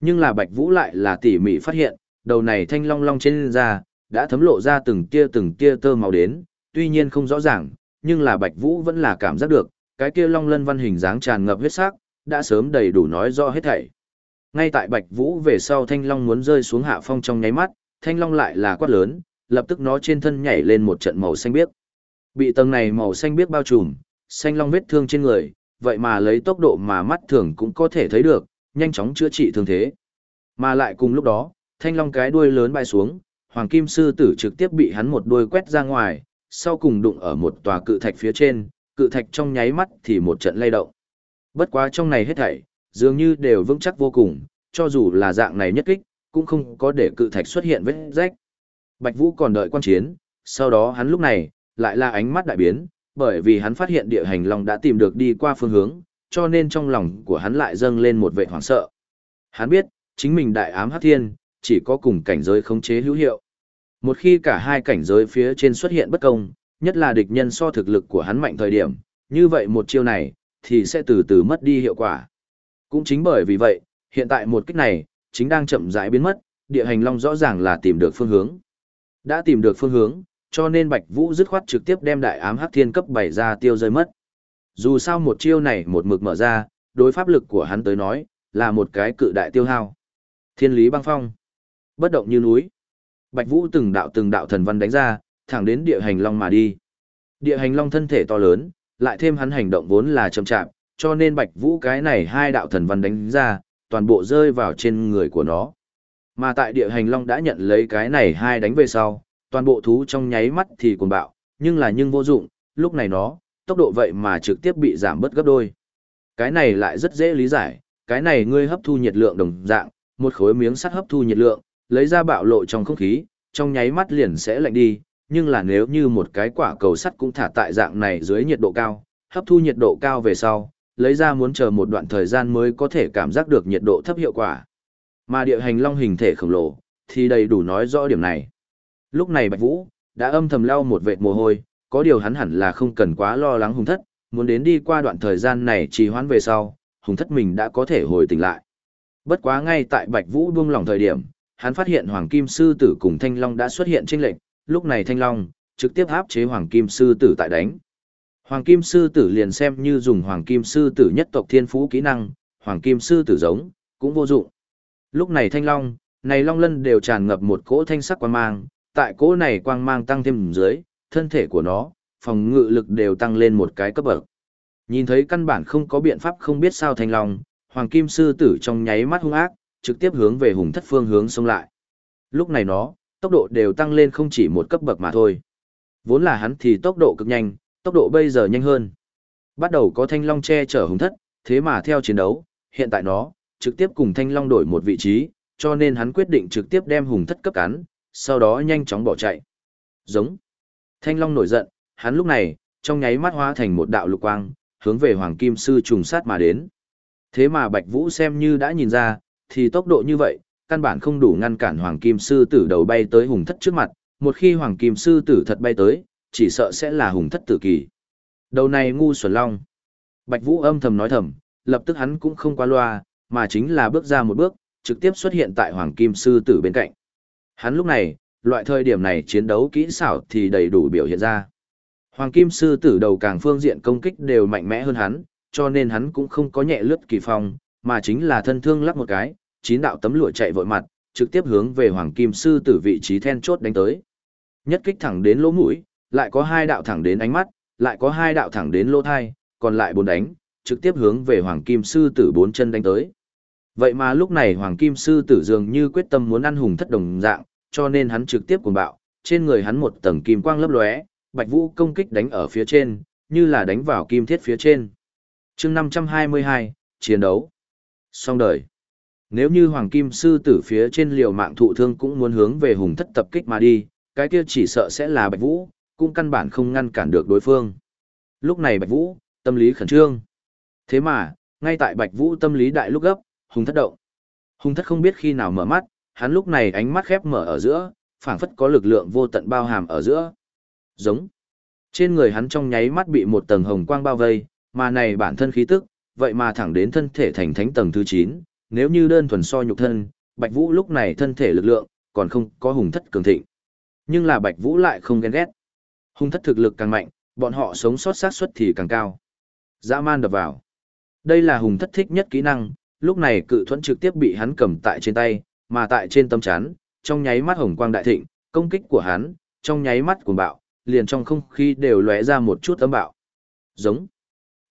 Nhưng là Bạch Vũ lại là tỉ mỉ phát hiện, đầu này thanh long long trên da, đã thấm lộ ra từng tia từng tia tơ màu đến, tuy nhiên không rõ ràng, nhưng là Bạch Vũ vẫn là cảm giác được, cái kia long lân văn hình dáng tràn ngập huyết sắc, đã sớm đầy đủ nói rõ hết thảy. Ngay tại Bạch Vũ về sau thanh long muốn rơi xuống hạ phong trong nháy mắt, thanh long lại là quát lớn, lập tức nó trên thân nhảy lên một trận màu xanh biếc. Bị tầng này màu xanh biếc bao trùm, xanh long vết thương trên người, vậy mà lấy tốc độ mà mắt thường cũng có thể thấy được, nhanh chóng chữa trị thương thế. Mà lại cùng lúc đó, thanh long cái đuôi lớn bay xuống, hoàng kim sư tử trực tiếp bị hắn một đuôi quét ra ngoài, sau cùng đụng ở một tòa cự thạch phía trên, cự thạch trong nháy mắt thì một trận lay động. Bất quá trong này hết thảy, dường như đều vững chắc vô cùng, cho dù là dạng này nhất kích, cũng không có để cự thạch xuất hiện vết rách. Bạch Vũ còn đợi quan chiến, sau đó hắn lúc này, lại là ánh mắt đại biến, bởi vì hắn phát hiện địa hành long đã tìm được đi qua phương hướng, cho nên trong lòng của hắn lại dâng lên một vẻ hoảng sợ. Hắn biết, chính mình đại ám hắc thiên, chỉ có cùng cảnh giới khống chế hữu hiệu. Một khi cả hai cảnh giới phía trên xuất hiện bất công, nhất là địch nhân so thực lực của hắn mạnh thời điểm, như vậy một chiêu này, thì sẽ từ từ mất đi hiệu quả. Cũng chính bởi vì vậy, hiện tại một kích này, chính đang chậm rãi biến mất, địa hành long rõ ràng là tìm được phương hướng. Đã tìm được phương hướng, cho nên Bạch Vũ dứt khoát trực tiếp đem đại ám hắc thiên cấp 7 ra tiêu rơi mất. Dù sao một chiêu này một mực mở ra, đối pháp lực của hắn tới nói, là một cái cự đại tiêu hao. Thiên lý băng phong, bất động như núi. Bạch Vũ từng đạo từng đạo thần văn đánh ra, thẳng đến địa hành long mà đi. Địa hành long thân thể to lớn, lại thêm hắn hành động vốn là chậm chạp, cho nên Bạch Vũ cái này hai đạo thần văn đánh ra, toàn bộ rơi vào trên người của nó. Mà tại địa hành long đã nhận lấy cái này hai đánh về sau, toàn bộ thú trong nháy mắt thì cuồng bạo, nhưng là nhưng vô dụng, lúc này nó, tốc độ vậy mà trực tiếp bị giảm bớt gấp đôi. Cái này lại rất dễ lý giải, cái này ngươi hấp thu nhiệt lượng đồng dạng, một khối miếng sắt hấp thu nhiệt lượng, lấy ra bạo lộ trong không khí, trong nháy mắt liền sẽ lạnh đi, nhưng là nếu như một cái quả cầu sắt cũng thả tại dạng này dưới nhiệt độ cao, hấp thu nhiệt độ cao về sau, lấy ra muốn chờ một đoạn thời gian mới có thể cảm giác được nhiệt độ thấp hiệu quả. Mà địa hành long hình thể khổng lồ, thì đầy đủ nói rõ điểm này. Lúc này Bạch Vũ, đã âm thầm lau một vệt mồ hôi, có điều hắn hẳn là không cần quá lo lắng hùng thất, muốn đến đi qua đoạn thời gian này trì hoãn về sau, hùng thất mình đã có thể hồi tỉnh lại. Bất quá ngay tại Bạch Vũ buông lòng thời điểm, hắn phát hiện Hoàng Kim Sư Tử cùng Thanh Long đã xuất hiện trên lệnh, lúc này Thanh Long trực tiếp áp chế Hoàng Kim Sư Tử tại đánh. Hoàng Kim Sư Tử liền xem như dùng Hoàng Kim Sư Tử nhất tộc thiên phú kỹ năng, Hoàng Kim Sư Tử giống, cũng vô dụng. Lúc này Thanh Long, này Long Lân đều tràn ngập một cỗ thanh sắc quang mang, tại cỗ này quang mang tăng thêm dưới, thân thể của nó, phòng ngự lực đều tăng lên một cái cấp bậc. Nhìn thấy căn bản không có biện pháp không biết sao Thanh Long, Hoàng Kim Sư Tử trong nháy mắt hung ác, trực tiếp hướng về hùng thất phương hướng xông lại. Lúc này nó, tốc độ đều tăng lên không chỉ một cấp bậc mà thôi. Vốn là hắn thì tốc độ cực nhanh, tốc độ bây giờ nhanh hơn. Bắt đầu có thanh long che chở hùng thất, thế mà theo chiến đấu, hiện tại nó, trực tiếp cùng thanh long đổi một vị trí, cho nên hắn quyết định trực tiếp đem hùng thất cấp cắn, sau đó nhanh chóng bỏ chạy. Giống. Thanh long nổi giận, hắn lúc này, trong nháy mắt hóa thành một đạo lục quang, hướng về Hoàng Kim Sư trùng sát mà đến. Thế mà Bạch Vũ xem như đã nhìn ra, thì tốc độ như vậy, căn bản không đủ ngăn cản Hoàng Kim Sư tử đầu bay tới hùng thất trước mặt, một khi Hoàng Kim Sư tử thật bay tới, chỉ sợ sẽ là hùng thất tử kỳ. Đầu này ngu xuẩn long. Bạch Vũ âm thầm nói thầm, lập tức hắn cũng không qua loa, mà chính là bước ra một bước, trực tiếp xuất hiện tại Hoàng Kim Sư tử bên cạnh. Hắn lúc này, loại thời điểm này chiến đấu kỹ xảo thì đầy đủ biểu hiện ra. Hoàng Kim Sư tử đầu càng phương diện công kích đều mạnh mẽ hơn hắn, cho nên hắn cũng không có nhẹ lướt kỳ phong, mà chính là thân thương lắp một cái, chín đạo tấm lụa chạy vội mặt, trực tiếp hướng về Hoàng Kim Sư tử vị trí then chốt đánh tới. Nhất kích thẳng đến lỗ mũi, lại có hai đạo thẳng đến ánh mắt, lại có hai đạo thẳng đến lỗ thai, còn lại bốn đánh, trực tiếp hướng về Hoàng Kim Sư tử bốn chân đánh tới. Vậy mà lúc này Hoàng Kim Sư tử dường như quyết tâm muốn ăn hùng thất đồng dạng, cho nên hắn trực tiếp cuồng bạo, trên người hắn một tầng kim quang lấp lóe, Bạch Vũ công kích đánh ở phía trên, như là đánh vào kim thiết phía trên. Chương 522, chiến đấu. Xong đời. Nếu như Hoàng Kim Sư tử phía trên liều mạng thụ thương cũng muốn hướng về hùng thất tập kích mà đi, cái kia chỉ sợ sẽ là Bạch Vũ, cũng căn bản không ngăn cản được đối phương. Lúc này Bạch Vũ, tâm lý khẩn trương. Thế mà, ngay tại Bạch Vũ tâm lý đại lúc gấp, hùng thất động. Hùng thất không biết khi nào mở mắt, hắn lúc này ánh mắt khép mở ở giữa, phảng phất có lực lượng vô tận bao hàm ở giữa. Giống. Trên người hắn trong nháy mắt bị một tầng hồng quang bao vây, mà này bản thân khí tức, vậy mà thẳng đến thân thể thành thánh tầng thứ 9, nếu như đơn thuần so nhục thân, Bạch Vũ lúc này thân thể lực lượng, còn không có hùng thất cường thịnh. Nhưng là Bạch Vũ lại không ghen ghét. hùng thất thực lực càng mạnh, bọn họ sống sót sát suất thì càng cao. Dã man đập vào. Đây là hùng thất thích nhất kỹ năng, lúc này cự thuẫn trực tiếp bị hắn cầm tại trên tay, mà tại trên tâm chán, trong nháy mắt hồng quang đại thịnh, công kích của hắn, trong nháy mắt cuồng bạo, liền trong không khí đều lóe ra một chút âm bạo. Giống.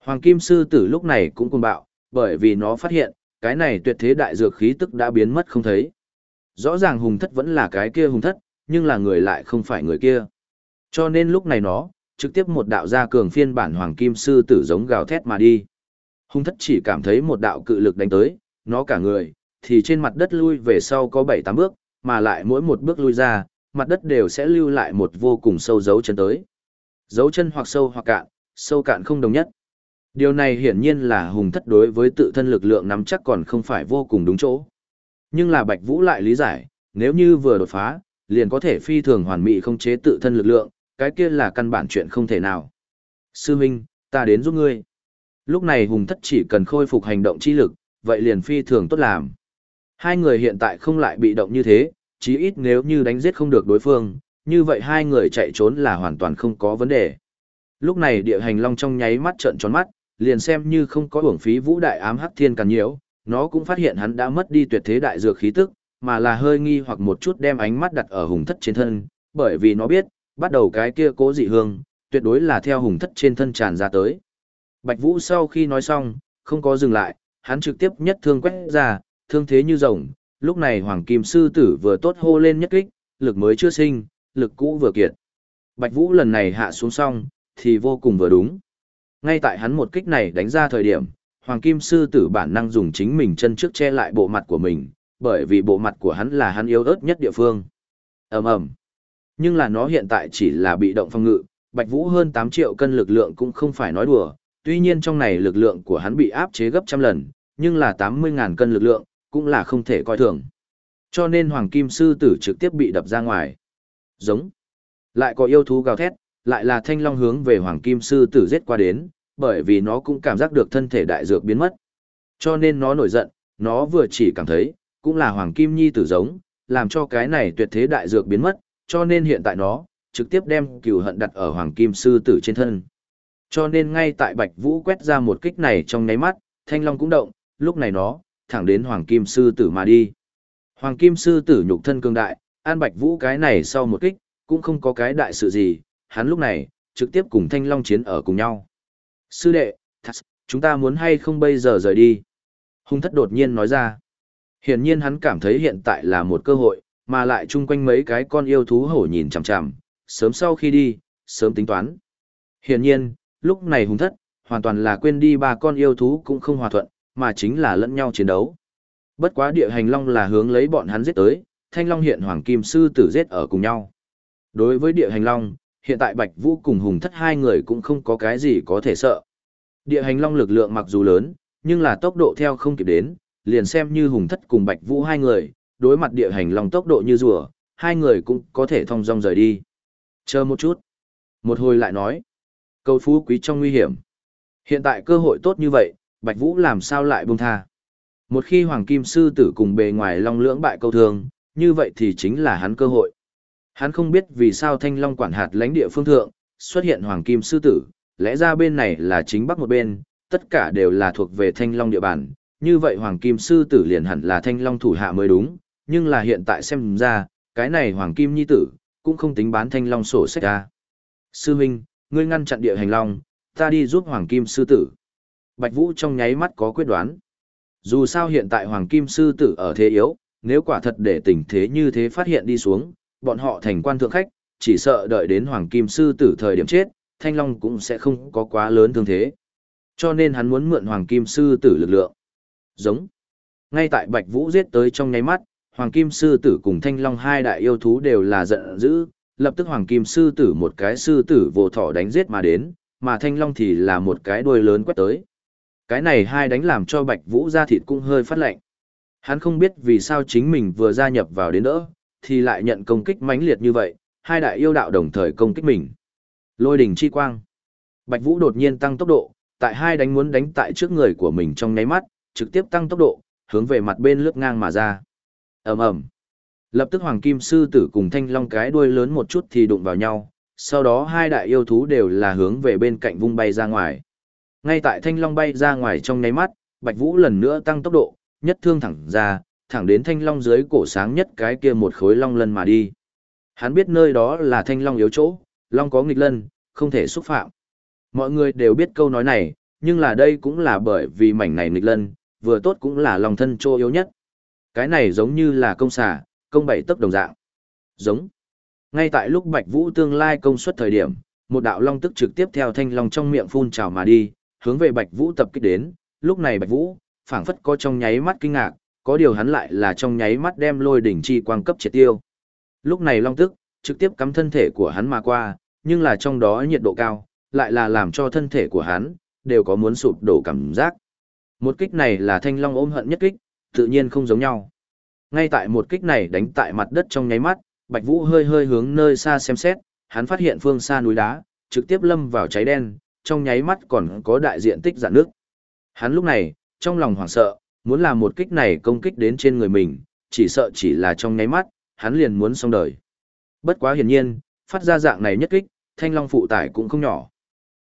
Hoàng Kim Sư Tử lúc này cũng cuồng bạo, bởi vì nó phát hiện, cái này tuyệt thế đại dược khí tức đã biến mất không thấy. Rõ ràng hùng thất vẫn là cái kia hùng thất, nhưng là người lại không phải người kia. Cho nên lúc này nó, trực tiếp một đạo gia cường phiên bản hoàng kim sư tử giống gào thét mà đi. Hung thất chỉ cảm thấy một đạo cự lực đánh tới, nó cả người, thì trên mặt đất lui về sau có 7-8 bước, mà lại mỗi một bước lui ra, mặt đất đều sẽ lưu lại một vô cùng sâu dấu chân tới. Dấu chân hoặc sâu hoặc cạn, sâu cạn không đồng nhất. Điều này hiển nhiên là hùng thất đối với tự thân lực lượng nắm chắc còn không phải vô cùng đúng chỗ. Nhưng là Bạch Vũ lại lý giải, nếu như vừa đột phá, liền có thể phi thường hoàn mỹ không chế tự thân lực lượng, cái kia là căn bản chuyện không thể nào. Sư Minh, ta đến giúp ngươi. Lúc này hùng thất chỉ cần khôi phục hành động chi lực, vậy liền phi thường tốt làm. Hai người hiện tại không lại bị động như thế, chí ít nếu như đánh giết không được đối phương, như vậy hai người chạy trốn là hoàn toàn không có vấn đề. Lúc này địa hành long trong nháy mắt trợn tròn mắt, liền xem như không có uổng phí vũ đại ám hắc thiên càn nhiễu, nó cũng phát hiện hắn đã mất đi tuyệt thế đại dược khí tức, mà là hơi nghi hoặc một chút đem ánh mắt đặt ở hùng thất trên thân, bởi vì nó biết, bắt đầu cái kia cố dị hương, tuyệt đối là theo hùng thất trên thân tràn ra tới. Bạch Vũ sau khi nói xong, không có dừng lại, hắn trực tiếp nhất thương quét ra, thương thế như rồng, lúc này Hoàng Kim Sư Tử vừa tốt hô lên nhất kích, lực mới chưa sinh, lực cũ vừa kiệt. Bạch Vũ lần này hạ xuống xong, thì vô cùng vừa đúng. Ngay tại hắn một kích này đánh ra thời điểm, Hoàng Kim Sư Tử bản năng dùng chính mình chân trước che lại bộ mặt của mình, bởi vì bộ mặt của hắn là hắn yếu ớt nhất địa phương. ầm ầm Nhưng là nó hiện tại chỉ là bị động phòng ngự, Bạch Vũ hơn 8 triệu cân lực lượng cũng không phải nói đùa, tuy nhiên trong này lực lượng của hắn bị áp chế gấp trăm lần, nhưng là 80.000 cân lực lượng, cũng là không thể coi thường. Cho nên Hoàng Kim Sư Tử trực tiếp bị đập ra ngoài. Giống. Lại có yêu thú gào thét, lại là thanh long hướng về Hoàng Kim Sư Tử giết qua đến, bởi vì nó cũng cảm giác được thân thể đại dược biến mất. Cho nên nó nổi giận, nó vừa chỉ cảm thấy, cũng là Hoàng Kim Nhi tử giống, làm cho cái này tuyệt thế đại dược biến mất, cho nên hiện tại nó, trực tiếp đem cừu hận đặt ở Hoàng Kim Sư tử trên thân. Cho nên ngay tại Bạch Vũ quét ra một kích này trong nháy mắt, Thanh Long cũng động, lúc này nó, thẳng đến Hoàng Kim Sư tử mà đi. Hoàng Kim Sư tử nhục thân cường đại, an Bạch Vũ cái này sau một kích, cũng không có cái đại sự gì, hắn lúc này, trực tiếp cùng Thanh Long chiến ở cùng nhau. Sư đệ, thật, chúng ta muốn hay không bây giờ rời đi? Hung thất đột nhiên nói ra. Hiển nhiên hắn cảm thấy hiện tại là một cơ hội, mà lại chung quanh mấy cái con yêu thú hổ nhìn chằm chằm, sớm sau khi đi, sớm tính toán. Hiển nhiên, lúc này hung thất, hoàn toàn là quên đi ba con yêu thú cũng không hòa thuận, mà chính là lẫn nhau chiến đấu. Bất quá địa hành long là hướng lấy bọn hắn giết tới, thanh long hiện hoàng kim sư tử giết ở cùng nhau. Đối với địa hành long, hiện tại Bạch Vũ cùng hùng thất hai người cũng không có cái gì có thể sợ. Địa hành long lực lượng mặc dù lớn, nhưng là tốc độ theo không kịp đến, liền xem như hùng thất cùng Bạch Vũ hai người, đối mặt địa hành long tốc độ như rùa, hai người cũng có thể thong dong rời đi. Chờ một chút. Một hồi lại nói. Cầu phú quý trong nguy hiểm. Hiện tại cơ hội tốt như vậy, Bạch Vũ làm sao lại buông tha. Một khi Hoàng Kim Sư tử cùng bề ngoài long lưỡng bại câu thường, như vậy thì chính là hắn cơ hội. Hắn không biết vì sao Thanh Long quản hạt lãnh địa phương thượng, xuất hiện Hoàng Kim Sư tử, lẽ ra bên này là chính bắc một bên, tất cả đều là thuộc về Thanh Long địa bàn, như vậy Hoàng Kim Sư tử liền hẳn là Thanh Long thủ hạ mới đúng, nhưng là hiện tại xem ra, cái này Hoàng Kim Nhi tử, cũng không tính bán Thanh Long sổ sách ra. Sư Minh, ngươi ngăn chặn địa hành long, ta đi giúp Hoàng Kim Sư tử. Bạch Vũ trong nháy mắt có quyết đoán. Dù sao hiện tại Hoàng Kim Sư tử ở thế yếu, nếu quả thật để tình thế như thế phát hiện đi xuống, bọn họ thành quan thượng khách, chỉ sợ đợi đến Hoàng Kim Sư tử thời điểm chết, Thanh Long cũng sẽ không có quá lớn thương thế. Cho nên hắn muốn mượn Hoàng Kim Sư tử lực lượng. Giống. Ngay tại Bạch Vũ giết tới trong nháy mắt, Hoàng Kim Sư tử cùng Thanh Long hai đại yêu thú đều là giận dữ, lập tức Hoàng Kim Sư tử một cái sư tử vô thỏ đánh giết mà đến, mà Thanh Long thì là một cái đuôi lớn quét tới. Cái này hai đánh làm cho Bạch Vũ ra thịt cũng hơi phát lạnh. Hắn không biết vì sao chính mình vừa gia nhập vào đến đỡ, thì lại nhận công kích mãnh liệt như vậy, hai đại yêu đạo đồng thời công kích mình. Lôi đỉnh chi quang. Bạch Vũ đột nhiên tăng tốc độ, tại hai đánh muốn đánh tại trước người của mình trong nháy mắt, trực tiếp tăng tốc độ, hướng về mặt bên lướt ngang mà ra. Ầm ầm. Lập tức Hoàng Kim Sư Tử cùng Thanh Long cái đuôi lớn một chút thì đụng vào nhau, sau đó hai đại yêu thú đều là hướng về bên cạnh vung bay ra ngoài. Ngay tại Thanh Long bay ra ngoài trong nháy mắt, Bạch Vũ lần nữa tăng tốc độ, nhất thương thẳng ra, thẳng đến Thanh Long dưới cổ sáng nhất cái kia một khối long lân mà đi. Hắn biết nơi đó là Thanh Long yếu chỗ, long có nghịch lân, không thể xúc phạm. Mọi người đều biết câu nói này, nhưng là đây cũng là bởi vì mảnh này nghịch lân, vừa tốt cũng là lòng thân trô yếu nhất. Cái này giống như là công xà, công bảy tấc đồng dạng. Giống. Ngay tại lúc Bạch Vũ tương lai công suất thời điểm, một đạo long tức trực tiếp theo thanh long trong miệng phun trào mà đi, hướng về Bạch Vũ tập kích đến. Lúc này Bạch Vũ, phảng phất có trong nháy mắt kinh ngạc, có điều hắn lại là trong nháy mắt đem lôi đỉnh chi quang cấp triệt tiêu. Lúc này long tức trực tiếp cắm thân thể của hắn mà qua, nhưng là trong đó nhiệt độ cao, lại là làm cho thân thể của hắn đều có muốn sụp đổ cảm giác. Một kích này là thanh long ôm hận nhất kích, tự nhiên không giống nhau. Ngay tại một kích này đánh tại mặt đất trong nháy mắt, Bạch Vũ hơi hơi hướng nơi xa xem xét, hắn phát hiện phương xa núi đá, trực tiếp lâm vào cháy đen, trong nháy mắt còn có đại diện tích dạn nước. Hắn lúc này, trong lòng hoảng sợ, muốn làm một kích này công kích đến trên người mình, chỉ sợ chỉ là trong nháy mắt, hắn liền muốn xong đời. Bất quá hiển nhiên, phát ra dạng này nhất kích, Thanh Long phụ tải cũng không nhỏ.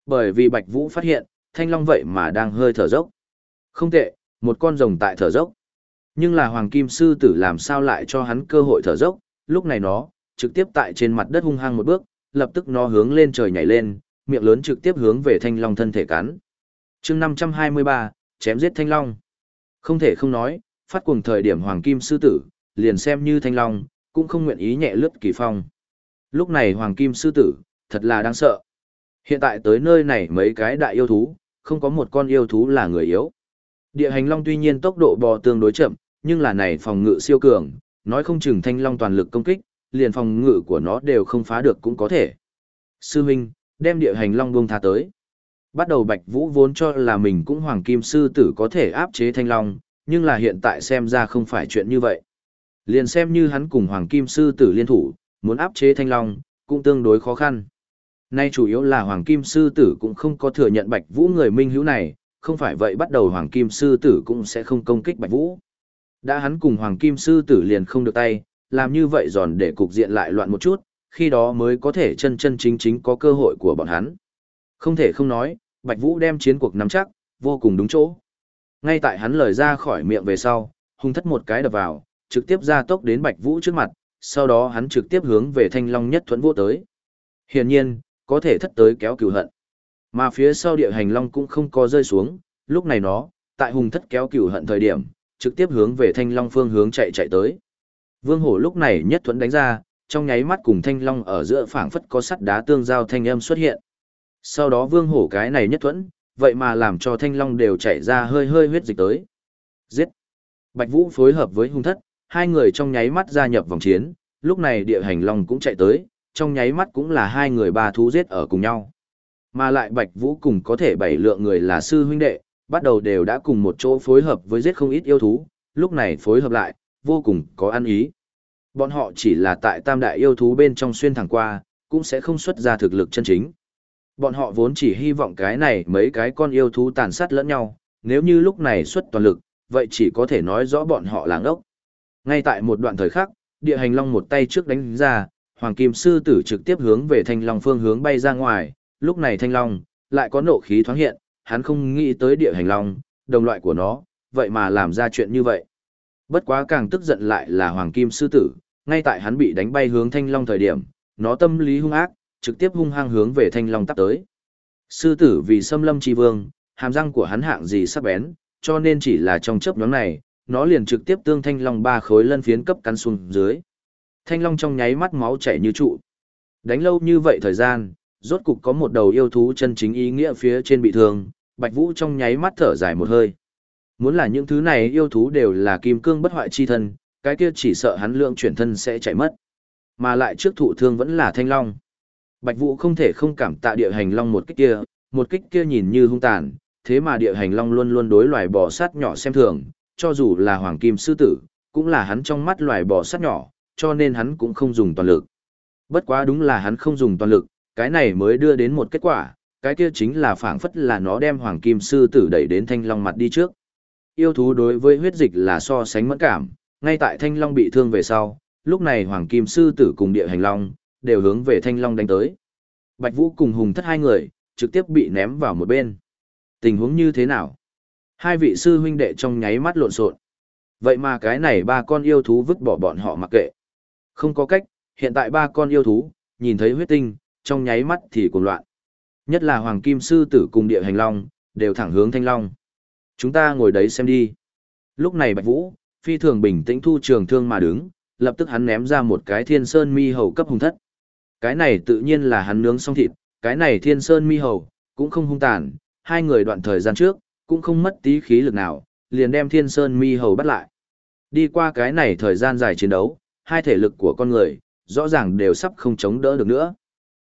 Bởi vì Bạch Vũ phát hiện, Thanh Long vậy mà đang hơi thở dốc. Không tệ, một con rồng tại thở dốc. Nhưng là Hoàng Kim Sư Tử làm sao lại cho hắn cơ hội thở dốc, lúc này nó, trực tiếp tại trên mặt đất hung hăng một bước, lập tức nó hướng lên trời nhảy lên, miệng lớn trực tiếp hướng về Thanh Long thân thể cắn. chương 523, chém giết Thanh Long. Không thể không nói, phát cuồng thời điểm Hoàng Kim Sư Tử, liền xem như Thanh Long, cũng không nguyện ý nhẹ lướt kỳ phong. Lúc này Hoàng Kim Sư Tử, thật là đáng sợ. Hiện tại tới nơi này mấy cái đại yêu thú, không có một con yêu thú là người yếu. Địa hành long tuy nhiên tốc độ bò tương đối chậm, nhưng là này phòng ngự siêu cường, nói không chừng thanh long toàn lực công kích, liền phòng ngự của nó đều không phá được cũng có thể. Sư Minh, đem địa hành long buông tha tới. Bắt đầu Bạch Vũ vốn cho là mình cũng hoàng kim sư tử có thể áp chế thanh long, nhưng là hiện tại xem ra không phải chuyện như vậy. Liền xem như hắn cùng hoàng kim sư tử liên thủ, muốn áp chế thanh long, cũng tương đối khó khăn. Nay chủ yếu là hoàng kim sư tử cũng không có thừa nhận Bạch Vũ người minh hữu này, không phải vậy bắt đầu hoàng kim sư tử cũng sẽ không công kích Bạch Vũ. Đã hắn cùng Hoàng Kim Sư Tử liền không được tay, làm như vậy giòn để cục diện lại loạn một chút, khi đó mới có thể chân chân chính chính có cơ hội của bọn hắn. Không thể không nói, Bạch Vũ đem chiến cuộc nắm chắc, vô cùng đúng chỗ. Ngay tại hắn lời ra khỏi miệng về sau, hung thất một cái đập vào, trực tiếp ra tốc đến Bạch Vũ trước mặt, sau đó hắn trực tiếp hướng về Thanh Long nhất thuẫn vô tới. Hiển nhiên, có thể thất tới kéo cửu hận. Mà phía sau địa hành long cũng không có rơi xuống, lúc này nó, tại hung thất kéo cửu hận thời điểm, trực tiếp hướng về thanh long phương hướng chạy chạy tới. Vương hổ lúc này nhất thuẫn đánh ra, trong nháy mắt cùng thanh long ở giữa phảng phất có sắt đá tương giao thanh âm xuất hiện. Sau đó vương hổ cái này nhất thuẫn, vậy mà làm cho thanh long đều chảy ra hơi hơi huyết dịch tới. Giết! Bạch Vũ phối hợp với hung thất, hai người trong nháy mắt gia nhập vòng chiến, lúc này địa hành long cũng chạy tới, trong nháy mắt cũng là hai người ba thú giết ở cùng nhau. Mà lại Bạch Vũ cùng có thể bảy lượng người là sư huynh đệ, bắt đầu đều đã cùng một chỗ phối hợp với giết không ít yêu thú, lúc này phối hợp lại, vô cùng có ăn ý. Bọn họ chỉ là tại tam đại yêu thú bên trong xuyên thẳng qua, cũng sẽ không xuất ra thực lực chân chính. Bọn họ vốn chỉ hy vọng cái này mấy cái con yêu thú tàn sát lẫn nhau, nếu như lúc này xuất toàn lực, vậy chỉ có thể nói rõ bọn họ làng ốc. Ngay tại một đoạn thời khắc, địa hành long một tay trước đánh ra, hoàng kim sư tử trực tiếp hướng về thanh long phương hướng bay ra ngoài, lúc này thanh long lại có nộ khí thoáng hiện, hắn không nghĩ tới địa hành long, đồng loại của nó, vậy mà làm ra chuyện như vậy. Bất quá càng tức giận lại là hoàng kim sư tử, ngay tại hắn bị đánh bay hướng thanh long thời điểm, nó tâm lý hung ác, trực tiếp hung hăng hướng về thanh long tắp tới. Sư tử vì xâm lâm chi vương, hàm răng của hắn hạng gì sắc bén, cho nên chỉ là trong chớp nhóm này, nó liền trực tiếp tương thanh long ba khối lân phiến cấp cắn xuống dưới. Thanh long trong nháy mắt máu chảy như trụ. Đánh lâu như vậy thời gian, rốt cục có một đầu yêu thú chân chính ý nghĩa phía trên bị thương, Bạch Vũ trong nháy mắt thở dài một hơi. Muốn là những thứ này yêu thú đều là kim cương bất hoại chi thân, cái kia chỉ sợ hắn lượng chuyển thân sẽ chạy mất. Mà lại trước thụ thương vẫn là thanh long. Bạch Vũ không thể không cảm tạ địa hành long một kích kia, một kích kia nhìn như hung tàn, thế mà địa hành long luôn luôn đối loài bò sát nhỏ xem thường, cho dù là hoàng kim sư tử, cũng là hắn trong mắt loài bò sát nhỏ, cho nên hắn cũng không dùng toàn lực. Bất quá đúng là hắn không dùng toàn lực, cái này mới đưa đến một kết quả, cái kia chính là phảng phất là nó đem hoàng kim sư tử đẩy đến thanh long mặt đi trước. Yêu thú đối với huyết dịch là so sánh mẫn cảm, ngay tại thanh long bị thương về sau, lúc này hoàng kim sư tử cùng địa hành long, đều hướng về thanh long đánh tới. Bạch Vũ cùng hùng thất hai người, trực tiếp bị ném vào một bên. Tình huống như thế nào? Hai vị sư huynh đệ trong nháy mắt lộn xộn. Vậy mà cái này ba con yêu thú vứt bỏ bọn họ mặc kệ. Không có cách, hiện tại ba con yêu thú, nhìn thấy huyết tinh, trong nháy mắt thì cuồng loạn. Nhất là Hoàng Kim Sư Tử cùng địa hành long, đều thẳng hướng Thanh Long. Chúng ta ngồi đấy xem đi. Lúc này Bạch Vũ, phi thường bình tĩnh thu trường thương mà đứng, lập tức hắn ném ra một cái thiên sơn mi hầu cấp hùng thất. Cái này tự nhiên là hắn nướng xong thịt, cái này thiên sơn mi hầu, cũng không hung tàn, hai người đoạn thời gian trước, cũng không mất tí khí lực nào, liền đem thiên sơn mi hầu bắt lại. Đi qua cái này thời gian dài chiến đấu, hai thể lực của con người, rõ ràng đều sắp không chống đỡ được nữa.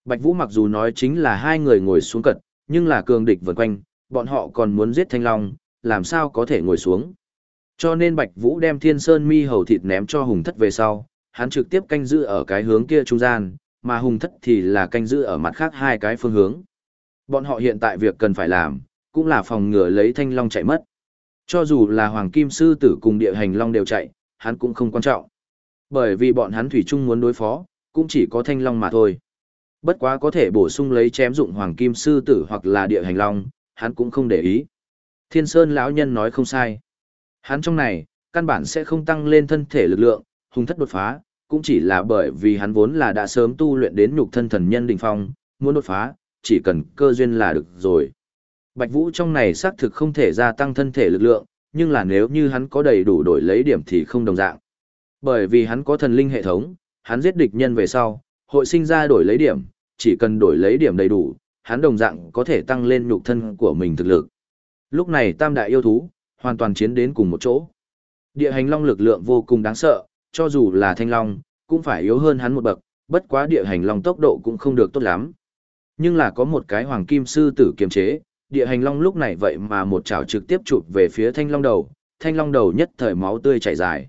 Bạch Vũ mặc dù nói chính là hai người ngồi xuống cật, nhưng là cường địch vần quanh, bọn họ còn muốn giết Thanh Long, làm sao có thể ngồi xuống. Cho nên Bạch Vũ đem Thiên Sơn Mi hầu thịt ném cho Hùng Thất về sau, hắn trực tiếp canh giữ ở cái hướng kia trung gian, mà Hùng Thất thì là canh giữ ở mặt khác hai cái phương hướng. Bọn họ hiện tại việc cần phải làm, cũng là phòng ngừa lấy Thanh Long chạy mất. Cho dù là Hoàng Kim Sư Tử cùng địa hành Long đều chạy, hắn cũng không quan trọng. Bởi vì bọn hắn thủy chung muốn đối phó, cũng chỉ có Thanh Long mà thôi. Bất quá có thể bổ sung lấy chém dụng Hoàng Kim Sư Tử hoặc là địa hành Long, hắn cũng không để ý. Thiên Sơn lão nhân nói không sai. Hắn trong này, căn bản sẽ không tăng lên thân thể lực lượng, hùng thất đột phá, cũng chỉ là bởi vì hắn vốn là đã sớm tu luyện đến nhục thân thần nhân đỉnh phong, muốn đột phá, chỉ cần cơ duyên là được rồi. Bạch Vũ trong này xác thực không thể gia tăng thân thể lực lượng, nhưng là nếu như hắn có đầy đủ đổi lấy điểm thì không đồng dạng. Bởi vì hắn có thần linh hệ thống, hắn giết địch nhân về sau, hội sinh ra đổi lấy điểm, chỉ cần đổi lấy điểm đầy đủ, hắn đồng dạng có thể tăng lên nhục thân của mình thực lực. Lúc này tam đại yêu thú, hoàn toàn chiến đến cùng một chỗ. Địa hành long lực lượng vô cùng đáng sợ, cho dù là thanh long, cũng phải yếu hơn hắn một bậc, bất quá địa hành long tốc độ cũng không được tốt lắm. Nhưng là có một cái hoàng kim sư tử kiềm chế, địa hành long lúc này vậy mà một chảo trực tiếp chụp về phía thanh long đầu, thanh long đầu nhất thời máu tươi chảy dài.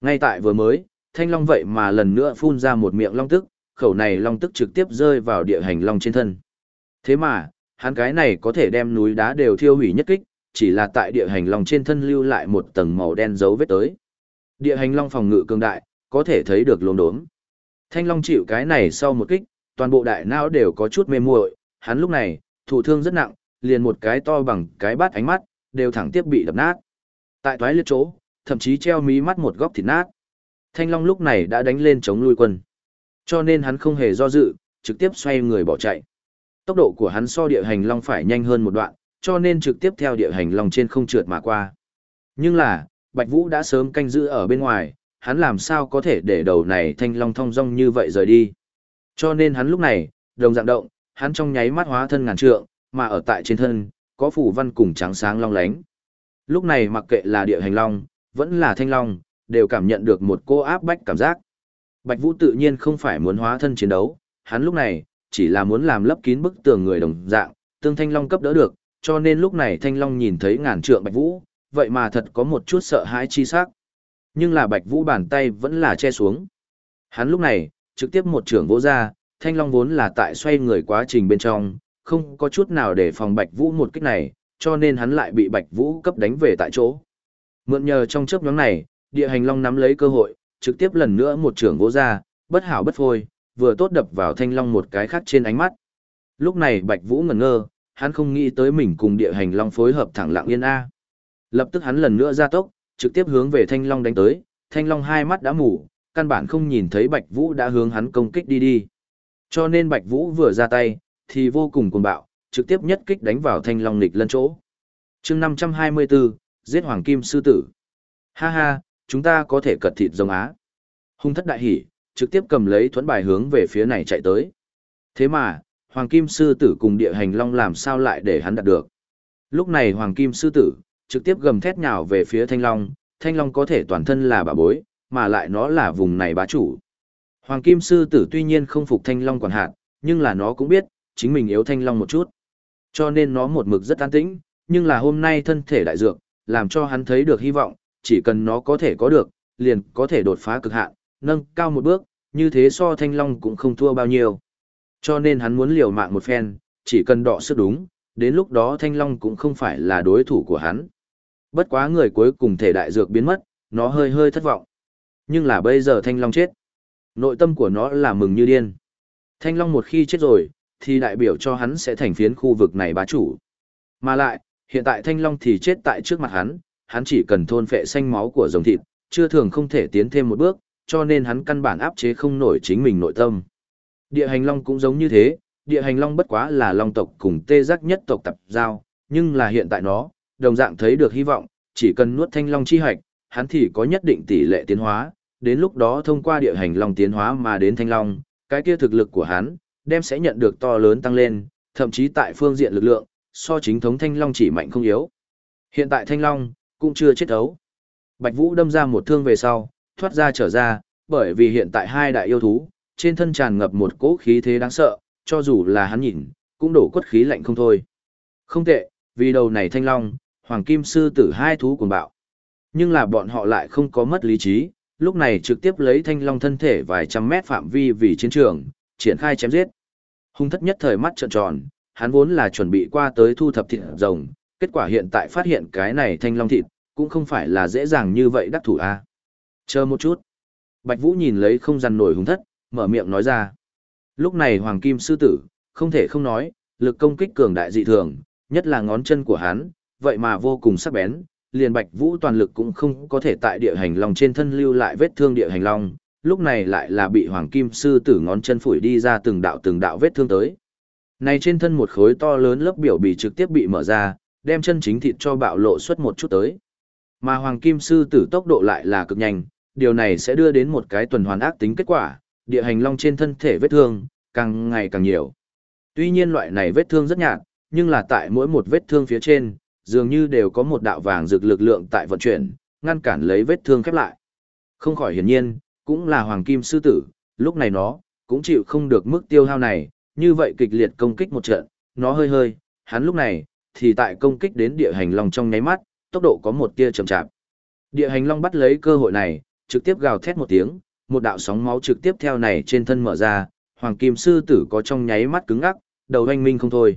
Ngay tại vừa mới, thanh long vậy mà lần nữa phun ra một miệng long tức, khẩu này long tức trực tiếp rơi vào địa hành long trên thân. Thế mà, hắn cái này có thể đem núi đá đều thiêu hủy nhất kích, chỉ là tại địa hành long trên thân lưu lại một tầng màu đen dấu vết tới. Địa hành long phòng ngự cường đại, có thể thấy được lồn đốm. Thanh long chịu cái này sau một kích, toàn bộ đại não đều có chút mê muội, hắn lúc này, thụ thương rất nặng, liền một cái to bằng cái bát ánh mắt, đều thẳng tiếp bị đập nát. Tại toái liệt chỗ, thậm chí treo mí mắt một góc thịt nát. Thanh long lúc này đã đánh lên chống lui quân. Cho nên hắn không hề do dự, trực tiếp xoay người bỏ chạy. Tốc độ của hắn so địa hành long phải nhanh hơn một đoạn, cho nên trực tiếp theo địa hành long trên không trượt mà qua. Nhưng là, Bạch Vũ đã sớm canh giữ ở bên ngoài, hắn làm sao có thể để đầu này thanh long thong dong như vậy rời đi. Cho nên hắn lúc này, đồng dạng động, hắn trong nháy mắt hóa thân ngàn trượng, mà ở tại trên thân, có phủ văn cùng trắng sáng long lánh. Lúc này mặc kệ là địa hành long, vẫn là thanh long, đều cảm nhận được một cô áp bách cảm giác. Bạch Vũ tự nhiên không phải muốn hóa thân chiến đấu, hắn lúc này, chỉ là muốn làm lấp kín bức tường người đồng dạng, tương thanh long cấp đỡ được, cho nên lúc này thanh long nhìn thấy ngàn trượng Bạch Vũ, vậy mà thật có một chút sợ hãi chi sắc. Nhưng là Bạch Vũ bàn tay vẫn là che xuống. Hắn lúc này, trực tiếp một trưởng vỗ ra, thanh long vốn là tại xoay người quá trình bên trong, không có chút nào để phòng Bạch Vũ một kích này, cho nên hắn lại bị Bạch Vũ cấp đánh về tại chỗ. Mượn nhờ trong chớp nhoáng này, địa hành long nắm lấy cơ hội, trực tiếp lần nữa một trưởng vỗ ra, bất hảo bất phôi, vừa tốt đập vào thanh long một cái khác trên ánh mắt. Lúc này Bạch Vũ ngẩn ngơ, hắn không nghĩ tới mình cùng địa hành long phối hợp thẳng lặng yên A. Lập tức hắn lần nữa ra tốc, trực tiếp hướng về thanh long đánh tới, thanh long hai mắt đã mù, căn bản không nhìn thấy Bạch Vũ đã hướng hắn công kích đi đi. Cho nên Bạch Vũ vừa ra tay, thì vô cùng cuồng bạo, trực tiếp nhất kích đánh vào thanh long nghịch lân chỗ. chương 524, giết hoàng kim sư tử. Ha ha, chúng ta có thể cật thịt rồng á. Hung thất đại hỉ, trực tiếp cầm lấy thuẫn bài hướng về phía này chạy tới. Thế mà, hoàng kim sư tử cùng địa hành long làm sao lại để hắn đạt được. Lúc này hoàng kim sư tử, trực tiếp gầm thét nhào về phía thanh long, thanh long có thể toàn thân là bà bối, mà lại nó là vùng này bá chủ. Hoàng kim sư tử tuy nhiên không phục thanh long quản hạt, nhưng là nó cũng biết, chính mình yếu thanh long một chút. Cho nên nó một mực rất an tĩnh, nhưng là hôm nay thân thể đại dược, làm cho hắn thấy được hy vọng, chỉ cần nó có thể có được, liền có thể đột phá cực hạn, nâng cao một bước, như thế so thanh long cũng không thua bao nhiêu. Cho nên hắn muốn liều mạng một phen, chỉ cần đọ sức đúng, đến lúc đó thanh long cũng không phải là đối thủ của hắn. Bất quá người cuối cùng thể đại dược biến mất, nó hơi hơi thất vọng. Nhưng là bây giờ thanh long chết. Nội tâm của nó là mừng như điên. Thanh long một khi chết rồi, thì đại biểu cho hắn sẽ thành phiến khu vực này bá chủ. Mà lại, hiện tại thanh long thì chết tại trước mặt hắn, hắn chỉ cần thôn phệ xanh máu của rồng thịt, chưa thường không thể tiến thêm một bước, cho nên hắn căn bản áp chế không nổi chính mình nội tâm. Địa hành long cũng giống như thế, địa hành long bất quá là long tộc cùng tê giác nhất tộc tập giao, nhưng là hiện tại nó, đồng dạng thấy được hy vọng, chỉ cần nuốt thanh long chi hạch, hắn thì có nhất định tỷ lệ tiến hóa, đến lúc đó thông qua địa hành long tiến hóa mà đến thanh long, cái kia thực lực của hắn, đem sẽ nhận được to lớn tăng lên, thậm chí tại phương diện lực lượng, so chính thống thanh long chỉ mạnh không yếu. Hiện tại thanh long, cũng chưa chết ấu. Bạch Vũ đâm ra một thương về sau, thoát ra trở ra, bởi vì hiện tại hai đại yêu thú, trên thân tràn ngập một cỗ khí thế đáng sợ, cho dù là hắn nhìn, cũng đổ quất khí lạnh không thôi. Không tệ, vì đầu này thanh long, hoàng kim sư tử hai thú cuồng bạo. Nhưng là bọn họ lại không có mất lý trí, lúc này trực tiếp lấy thanh long thân thể vài trăm mét phạm vi vì chiến trường, triển khai chém giết. Hung thất nhất thời mắt trợn tròn, hắn vốn là chuẩn bị qua tới thu thập thịt rồng, kết quả hiện tại phát hiện cái này thanh long thịt, cũng không phải là dễ dàng như vậy đắc thủ a. Chờ một chút. Bạch Vũ nhìn lấy không dằn nổi hung thất, mở miệng nói ra. Lúc này Hoàng Kim Sư Tử, không thể không nói, lực công kích cường đại dị thường, nhất là ngón chân của hắn, vậy mà vô cùng sắc bén, liền Bạch Vũ toàn lực cũng không có thể tại địa hành long trên thân lưu lại vết thương địa hành long, lúc này lại là bị Hoàng Kim Sư Tử ngón chân phủi đi ra từng đạo từng đạo vết thương tới. Này trên thân một khối to lớn lớp biểu bì trực tiếp bị mở ra, đem chân chính thịt cho bạo lộ xuất một chút tới. Mà Hoàng Kim Sư Tử tốc độ lại là cực nhanh, điều này sẽ đưa đến một cái tuần hoàn ác tính kết quả, địa hành long trên thân thể vết thương, càng ngày càng nhiều. Tuy nhiên loại này vết thương rất nhạt, nhưng là tại mỗi một vết thương phía trên, dường như đều có một đạo vàng rực lực lượng tại vận chuyển, ngăn cản lấy vết thương khép lại. Không khỏi hiển nhiên, cũng là hoàng kim sư tử, lúc này nó, cũng chịu không được mức tiêu hao này, như vậy kịch liệt công kích một trận, nó hơi hơi, hắn lúc này, thì tại công kích đến địa hành long trong nháy mắt, tốc độ có một tia chậm chạp. Địa hành long bắt lấy cơ hội này, trực tiếp gào thét một tiếng, một đạo sóng máu trực tiếp theo này trên thân mở ra, hoàng kim sư tử có trong nháy mắt cứng ngắc, đầu hoanh minh không thôi.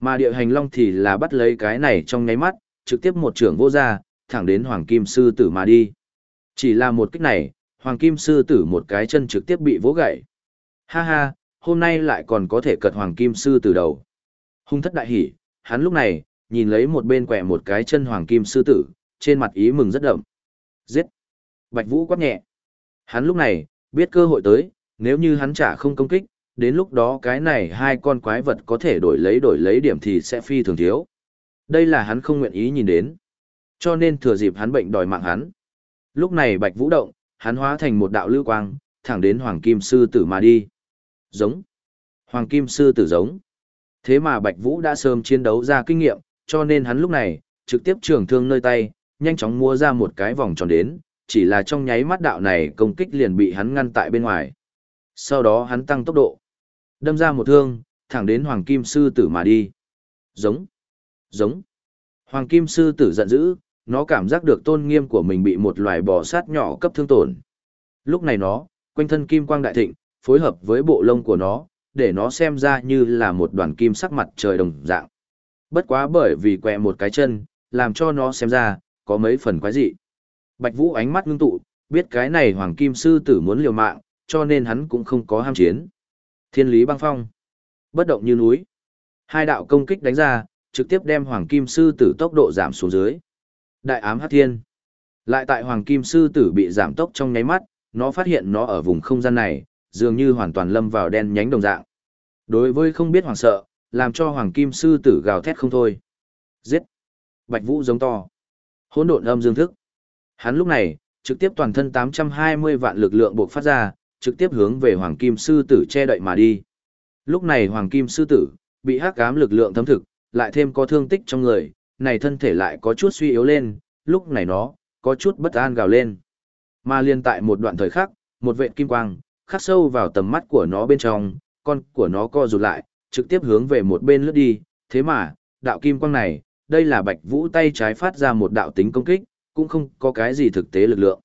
Mà địa hành long thì là bắt lấy cái này trong nháy mắt, trực tiếp một trưởng vô ra, thẳng đến hoàng kim sư tử mà đi. Chỉ là một kích này, hoàng kim sư tử một cái chân trực tiếp bị vỗ gãy. Ha ha, hôm nay lại còn có thể cật hoàng kim sư tử đầu. Hung thất đại hỉ, hắn lúc này, nhìn lấy một bên quẹ một cái chân hoàng kim sư tử, trên mặt ý mừng rất đậm. Giết! Bạch Vũ quát nhẹ. Hắn lúc này, biết cơ hội tới, nếu như hắn trả không công kích, đến lúc đó cái này hai con quái vật có thể đổi lấy đổi lấy điểm thì sẽ phi thường thiếu. Đây là hắn không nguyện ý nhìn đến. Cho nên thừa dịp hắn bệnh đòi mạng hắn. Lúc này Bạch Vũ động, hắn hóa thành một đạo lưu quang, thẳng đến Hoàng Kim Sư Tử mà đi. Giống. Hoàng Kim Sư Tử giống. Thế mà Bạch Vũ đã sớm chiến đấu ra kinh nghiệm, cho nên hắn lúc này, trực tiếp trường thương nơi tay, nhanh chóng mua ra một cái vòng tròn đến, chỉ là trong nháy mắt đạo này công kích liền bị hắn ngăn tại bên ngoài. Sau đó hắn tăng tốc độ, đâm ra một thương, thẳng đến Hoàng Kim Sư Tử mà đi. Giống, giống. Hoàng Kim Sư Tử giận dữ, nó cảm giác được tôn nghiêm của mình bị một loài bò sát nhỏ cấp thương tổn. Lúc này nó, quanh thân kim quang đại thịnh, phối hợp với bộ lông của nó, để nó xem ra như là một đoàn kim sắc mặt trời đồng dạng. Bất quá bởi vì quẹ một cái chân, làm cho nó xem ra, có mấy phần quái dị. Bạch Vũ ánh mắt ngưng tụ, biết cái này Hoàng Kim Sư Tử muốn liều mạng, cho nên hắn cũng không có ham chiến. Thiên lý băng phong. Bất động như núi. Hai đạo công kích đánh ra, trực tiếp đem Hoàng Kim Sư Tử tốc độ giảm xuống dưới. Đại ám hắc thiên. Lại tại Hoàng Kim Sư Tử bị giảm tốc trong nháy mắt, nó phát hiện nó ở vùng không gian này, dường như hoàn toàn lâm vào đen nhánh đồng dạng. Đối với không biết hoàng sợ, làm cho Hoàng Kim Sư Tử gào thét không thôi. Giết! Bạch Vũ giống to. Hỗn độn âm dương thức. Hắn lúc này, trực tiếp toàn thân 820 vạn lực lượng buộc phát ra, trực tiếp hướng về Hoàng Kim Sư Tử che đậy mà đi. Lúc này Hoàng Kim Sư Tử, bị hắc ám lực lượng thấm thực, lại thêm có thương tích trong người, này thân thể lại có chút suy yếu lên, lúc này nó, có chút bất an gào lên. Mà liên tại một đoạn thời khắc, một vệ kim quang, khắc sâu vào tầm mắt của nó bên trong, con của nó co rụt lại, trực tiếp hướng về một bên lướt đi, thế mà, đạo kim quang này, đây là bạch vũ tay trái phát ra một đạo tính công kích, cũng không có cái gì thực tế lực lượng.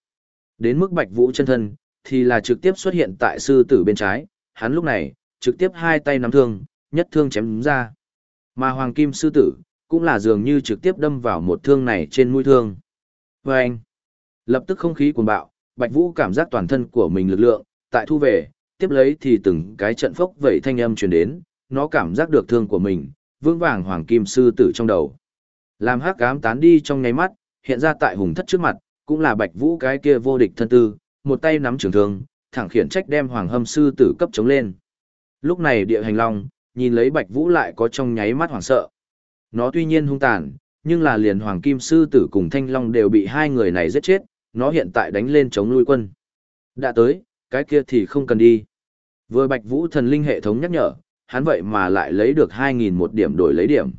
Đến mức bạch vũ chân thân, thì là trực tiếp xuất hiện tại sư tử bên trái, hắn lúc này, trực tiếp hai tay nắm thương, nhất thương chém ra. Mà hoàng kim sư tử, cũng là dường như trực tiếp đâm vào một thương này trên mũi thương. Và anh, lập tức không khí cuồng bạo, Bạch Vũ cảm giác toàn thân của mình lực lượng, tại thu về, tiếp lấy thì từng cái trận phốc vẩy thanh âm truyền đến, nó cảm giác được thương của mình, vương vàng hoàng kim sư tử trong đầu. Làm hắc ám tán đi trong nháy mắt, hiện ra tại hùng thất trước mặt, cũng là Bạch Vũ cái kia vô địch thân tư, một tay nắm trường thương, thẳng khiển trách đem hoàng hâm sư tử cấp chống lên. Lúc này địa hành long, nhìn lấy Bạch Vũ lại có trong nháy mắt hoảng sợ. Nó tuy nhiên hung tàn, nhưng là liền Hoàng Kim Sư Tử cùng Thanh Long đều bị hai người này giết chết, nó hiện tại đánh lên chống lui quân. Đã tới, cái kia thì không cần đi. Vừa Bạch Vũ thần linh hệ thống nhắc nhở, hắn vậy mà lại lấy được 2.000 một điểm đổi lấy điểm.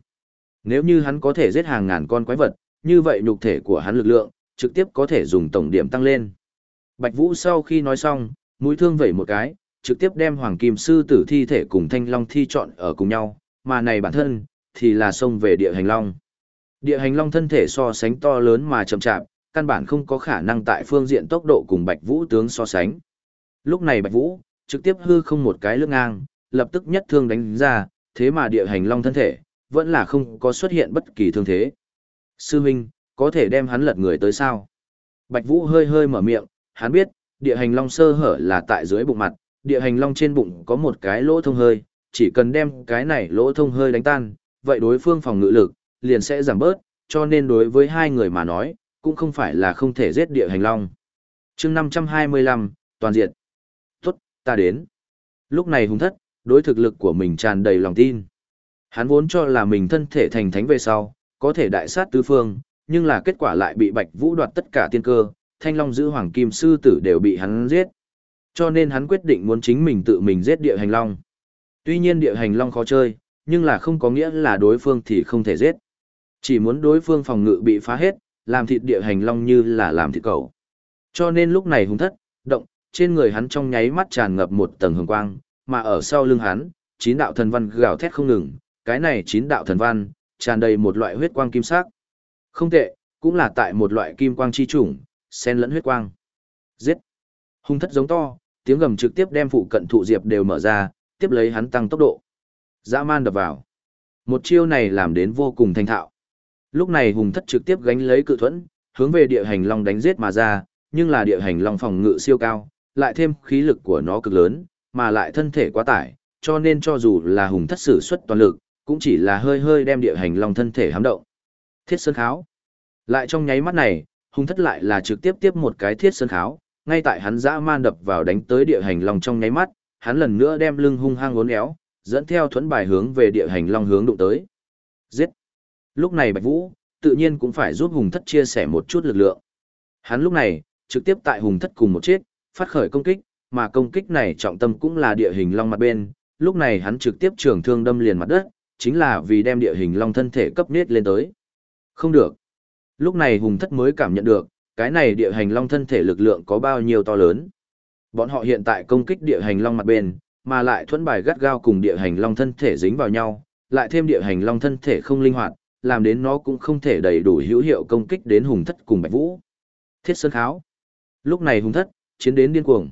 Nếu như hắn có thể giết hàng ngàn con quái vật, như vậy nhục thể của hắn lực lượng, trực tiếp có thể dùng tổng điểm tăng lên. Bạch Vũ sau khi nói xong, mũi thương vẩy một cái, trực tiếp đem Hoàng Kim Sư Tử thi thể cùng Thanh Long thi chọn ở cùng nhau, mà này bản thân, thì là xông về địa hành long. Địa hành long thân thể so sánh to lớn mà chậm chạp, căn bản không có khả năng tại phương diện tốc độ cùng Bạch Vũ tướng so sánh. Lúc này Bạch Vũ, trực tiếp hư không một cái lưng ngang, lập tức nhất thương đánh ra, thế mà địa hành long thân thể, vẫn là không có xuất hiện bất kỳ thương thế. Sư Minh, có thể đem hắn lật người tới sao? Bạch Vũ hơi hơi mở miệng, hắn biết, địa hành long sơ hở là tại dưới bụng mặt, địa hành long trên bụng có một cái lỗ thông hơi, chỉ cần đem cái này lỗ thông hơi đánh tan, vậy đối phương phòng ngự lực, liền sẽ giảm bớt, cho nên đối với hai người mà nói, cũng không phải là không thể giết địa hành long. chương 525, toàn diện. Tốt, ta đến. Lúc này hùng thất, đối thực lực của mình tràn đầy lòng tin. Hắn vốn cho là mình thân thể thành thánh về sau, có thể đại sát tứ phương, nhưng là kết quả lại bị Bạch Vũ đoạt tất cả tiên cơ, Thanh Long giữ Hoàng Kim Sư Tử đều bị hắn giết. Cho nên hắn quyết định muốn chính mình tự mình giết địa hành long. Tuy nhiên địa hành long khó chơi, nhưng là không có nghĩa là đối phương thì không thể giết. Chỉ muốn đối phương phòng ngự bị phá hết, làm thịt địa hành long như là làm thịt cầu. Cho nên lúc này hung thất, động, trên người hắn trong nháy mắt tràn ngập một tầng hồng quang, mà ở sau lưng hắn, chín đạo thần văn gào thét không ngừng, cái này chín đạo thần văn, tràn đầy một loại huyết quang kim sắc. Không tệ, cũng là tại một loại kim quang chi chủng, sen lẫn huyết quang. Giết! Hung thất giống to, tiếng gầm trực tiếp đem phụ cận thụ diệp đều mở ra, tiếp lấy hắn tăng tốc độ. Dã man đập vào. Một chiêu này làm đến vô cùng thành thạo. Lúc này hùng thất trực tiếp gánh lấy cự thuẫn, hướng về địa hành long đánh giết mà ra, nhưng là địa hành long phòng ngự siêu cao, lại thêm khí lực của nó cực lớn, mà lại thân thể quá tải, cho nên cho dù là hùng thất sử xuất toàn lực, cũng chỉ là hơi hơi đem địa hành long thân thể hám động. Thiết sơn kháo. Lại trong nháy mắt này, hùng thất lại là trực tiếp tiếp một cái thiết sơn kháo, ngay tại hắn dã man đập vào đánh tới địa hành long trong nháy mắt, hắn lần nữa đem lưng hung hăng uốn éo, dẫn theo thuẫn bài hướng về địa hành long hướng đụng tới. Giết! Lúc này Bạch Vũ, tự nhiên cũng phải giúp Hùng Thất chia sẻ một chút lực lượng. Hắn lúc này, trực tiếp tại hùng thất cùng một chết, phát khởi công kích, mà công kích này trọng tâm cũng là địa hình long mặt bên, lúc này hắn trực tiếp trường thương đâm liền mặt đất, chính là vì đem địa hình long thân thể cấp nết lên tới. Không được. Lúc này hùng thất mới cảm nhận được, cái này địa hành long thân thể lực lượng có bao nhiêu to lớn. Bọn họ hiện tại công kích địa hành long mặt bên, mà lại thuẫn bài gắt gao cùng địa hành long thân thể dính vào nhau, lại thêm địa hành long thân thể không linh hoạt, làm đến nó cũng không thể đầy đủ hữu hiệu công kích đến hùng thất cùng bạch vũ. Thiết sơn kháo. Lúc này hùng thất, chiến đến điên cuồng.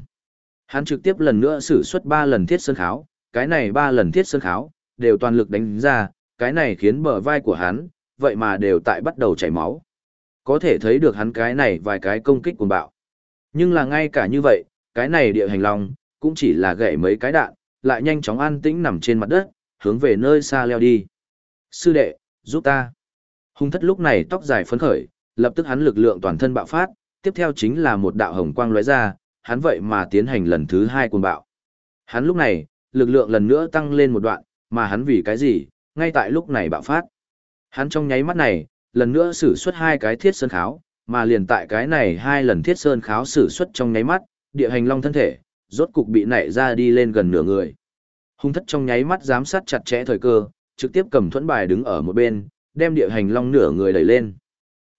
Hắn trực tiếp lần nữa sử xuất ba lần thiết sơn kháo, cái này ba lần thiết sơn kháo, đều toàn lực đánh ra, cái này khiến bờ vai của hắn, vậy mà đều tại bắt đầu chảy máu. Có thể thấy được hắn cái này vài cái công kích cuồng bạo. Nhưng là ngay cả như vậy, cái này địa hành long, cũng chỉ là gãy mấy cái đạn, lại nhanh chóng an tĩnh nằm trên mặt đất, hướng về nơi xa leo đi. Sư đệ, giúp ta. Hung thất lúc này tóc dài phấn khởi, lập tức hắn lực lượng toàn thân bạo phát, tiếp theo chính là một đạo hồng quang lóe ra, hắn vậy mà tiến hành lần thứ hai cuồng bạo. Hắn lúc này, lực lượng lần nữa tăng lên một đoạn, mà hắn vì cái gì, ngay tại lúc này bạo phát. Hắn trong nháy mắt này, lần nữa sử xuất hai cái thiết sơn kháo, mà liền tại cái này hai lần thiết sơn kháo sử xuất trong nháy mắt, địa hành long thân thể, rốt cục bị nảy ra đi lên gần nửa người. Hung thất trong nháy mắt giám sát chặt chẽ thời cơ, trực tiếp cầm thuẫn bài đứng ở một bên, đem địa hành long nửa người đẩy lên.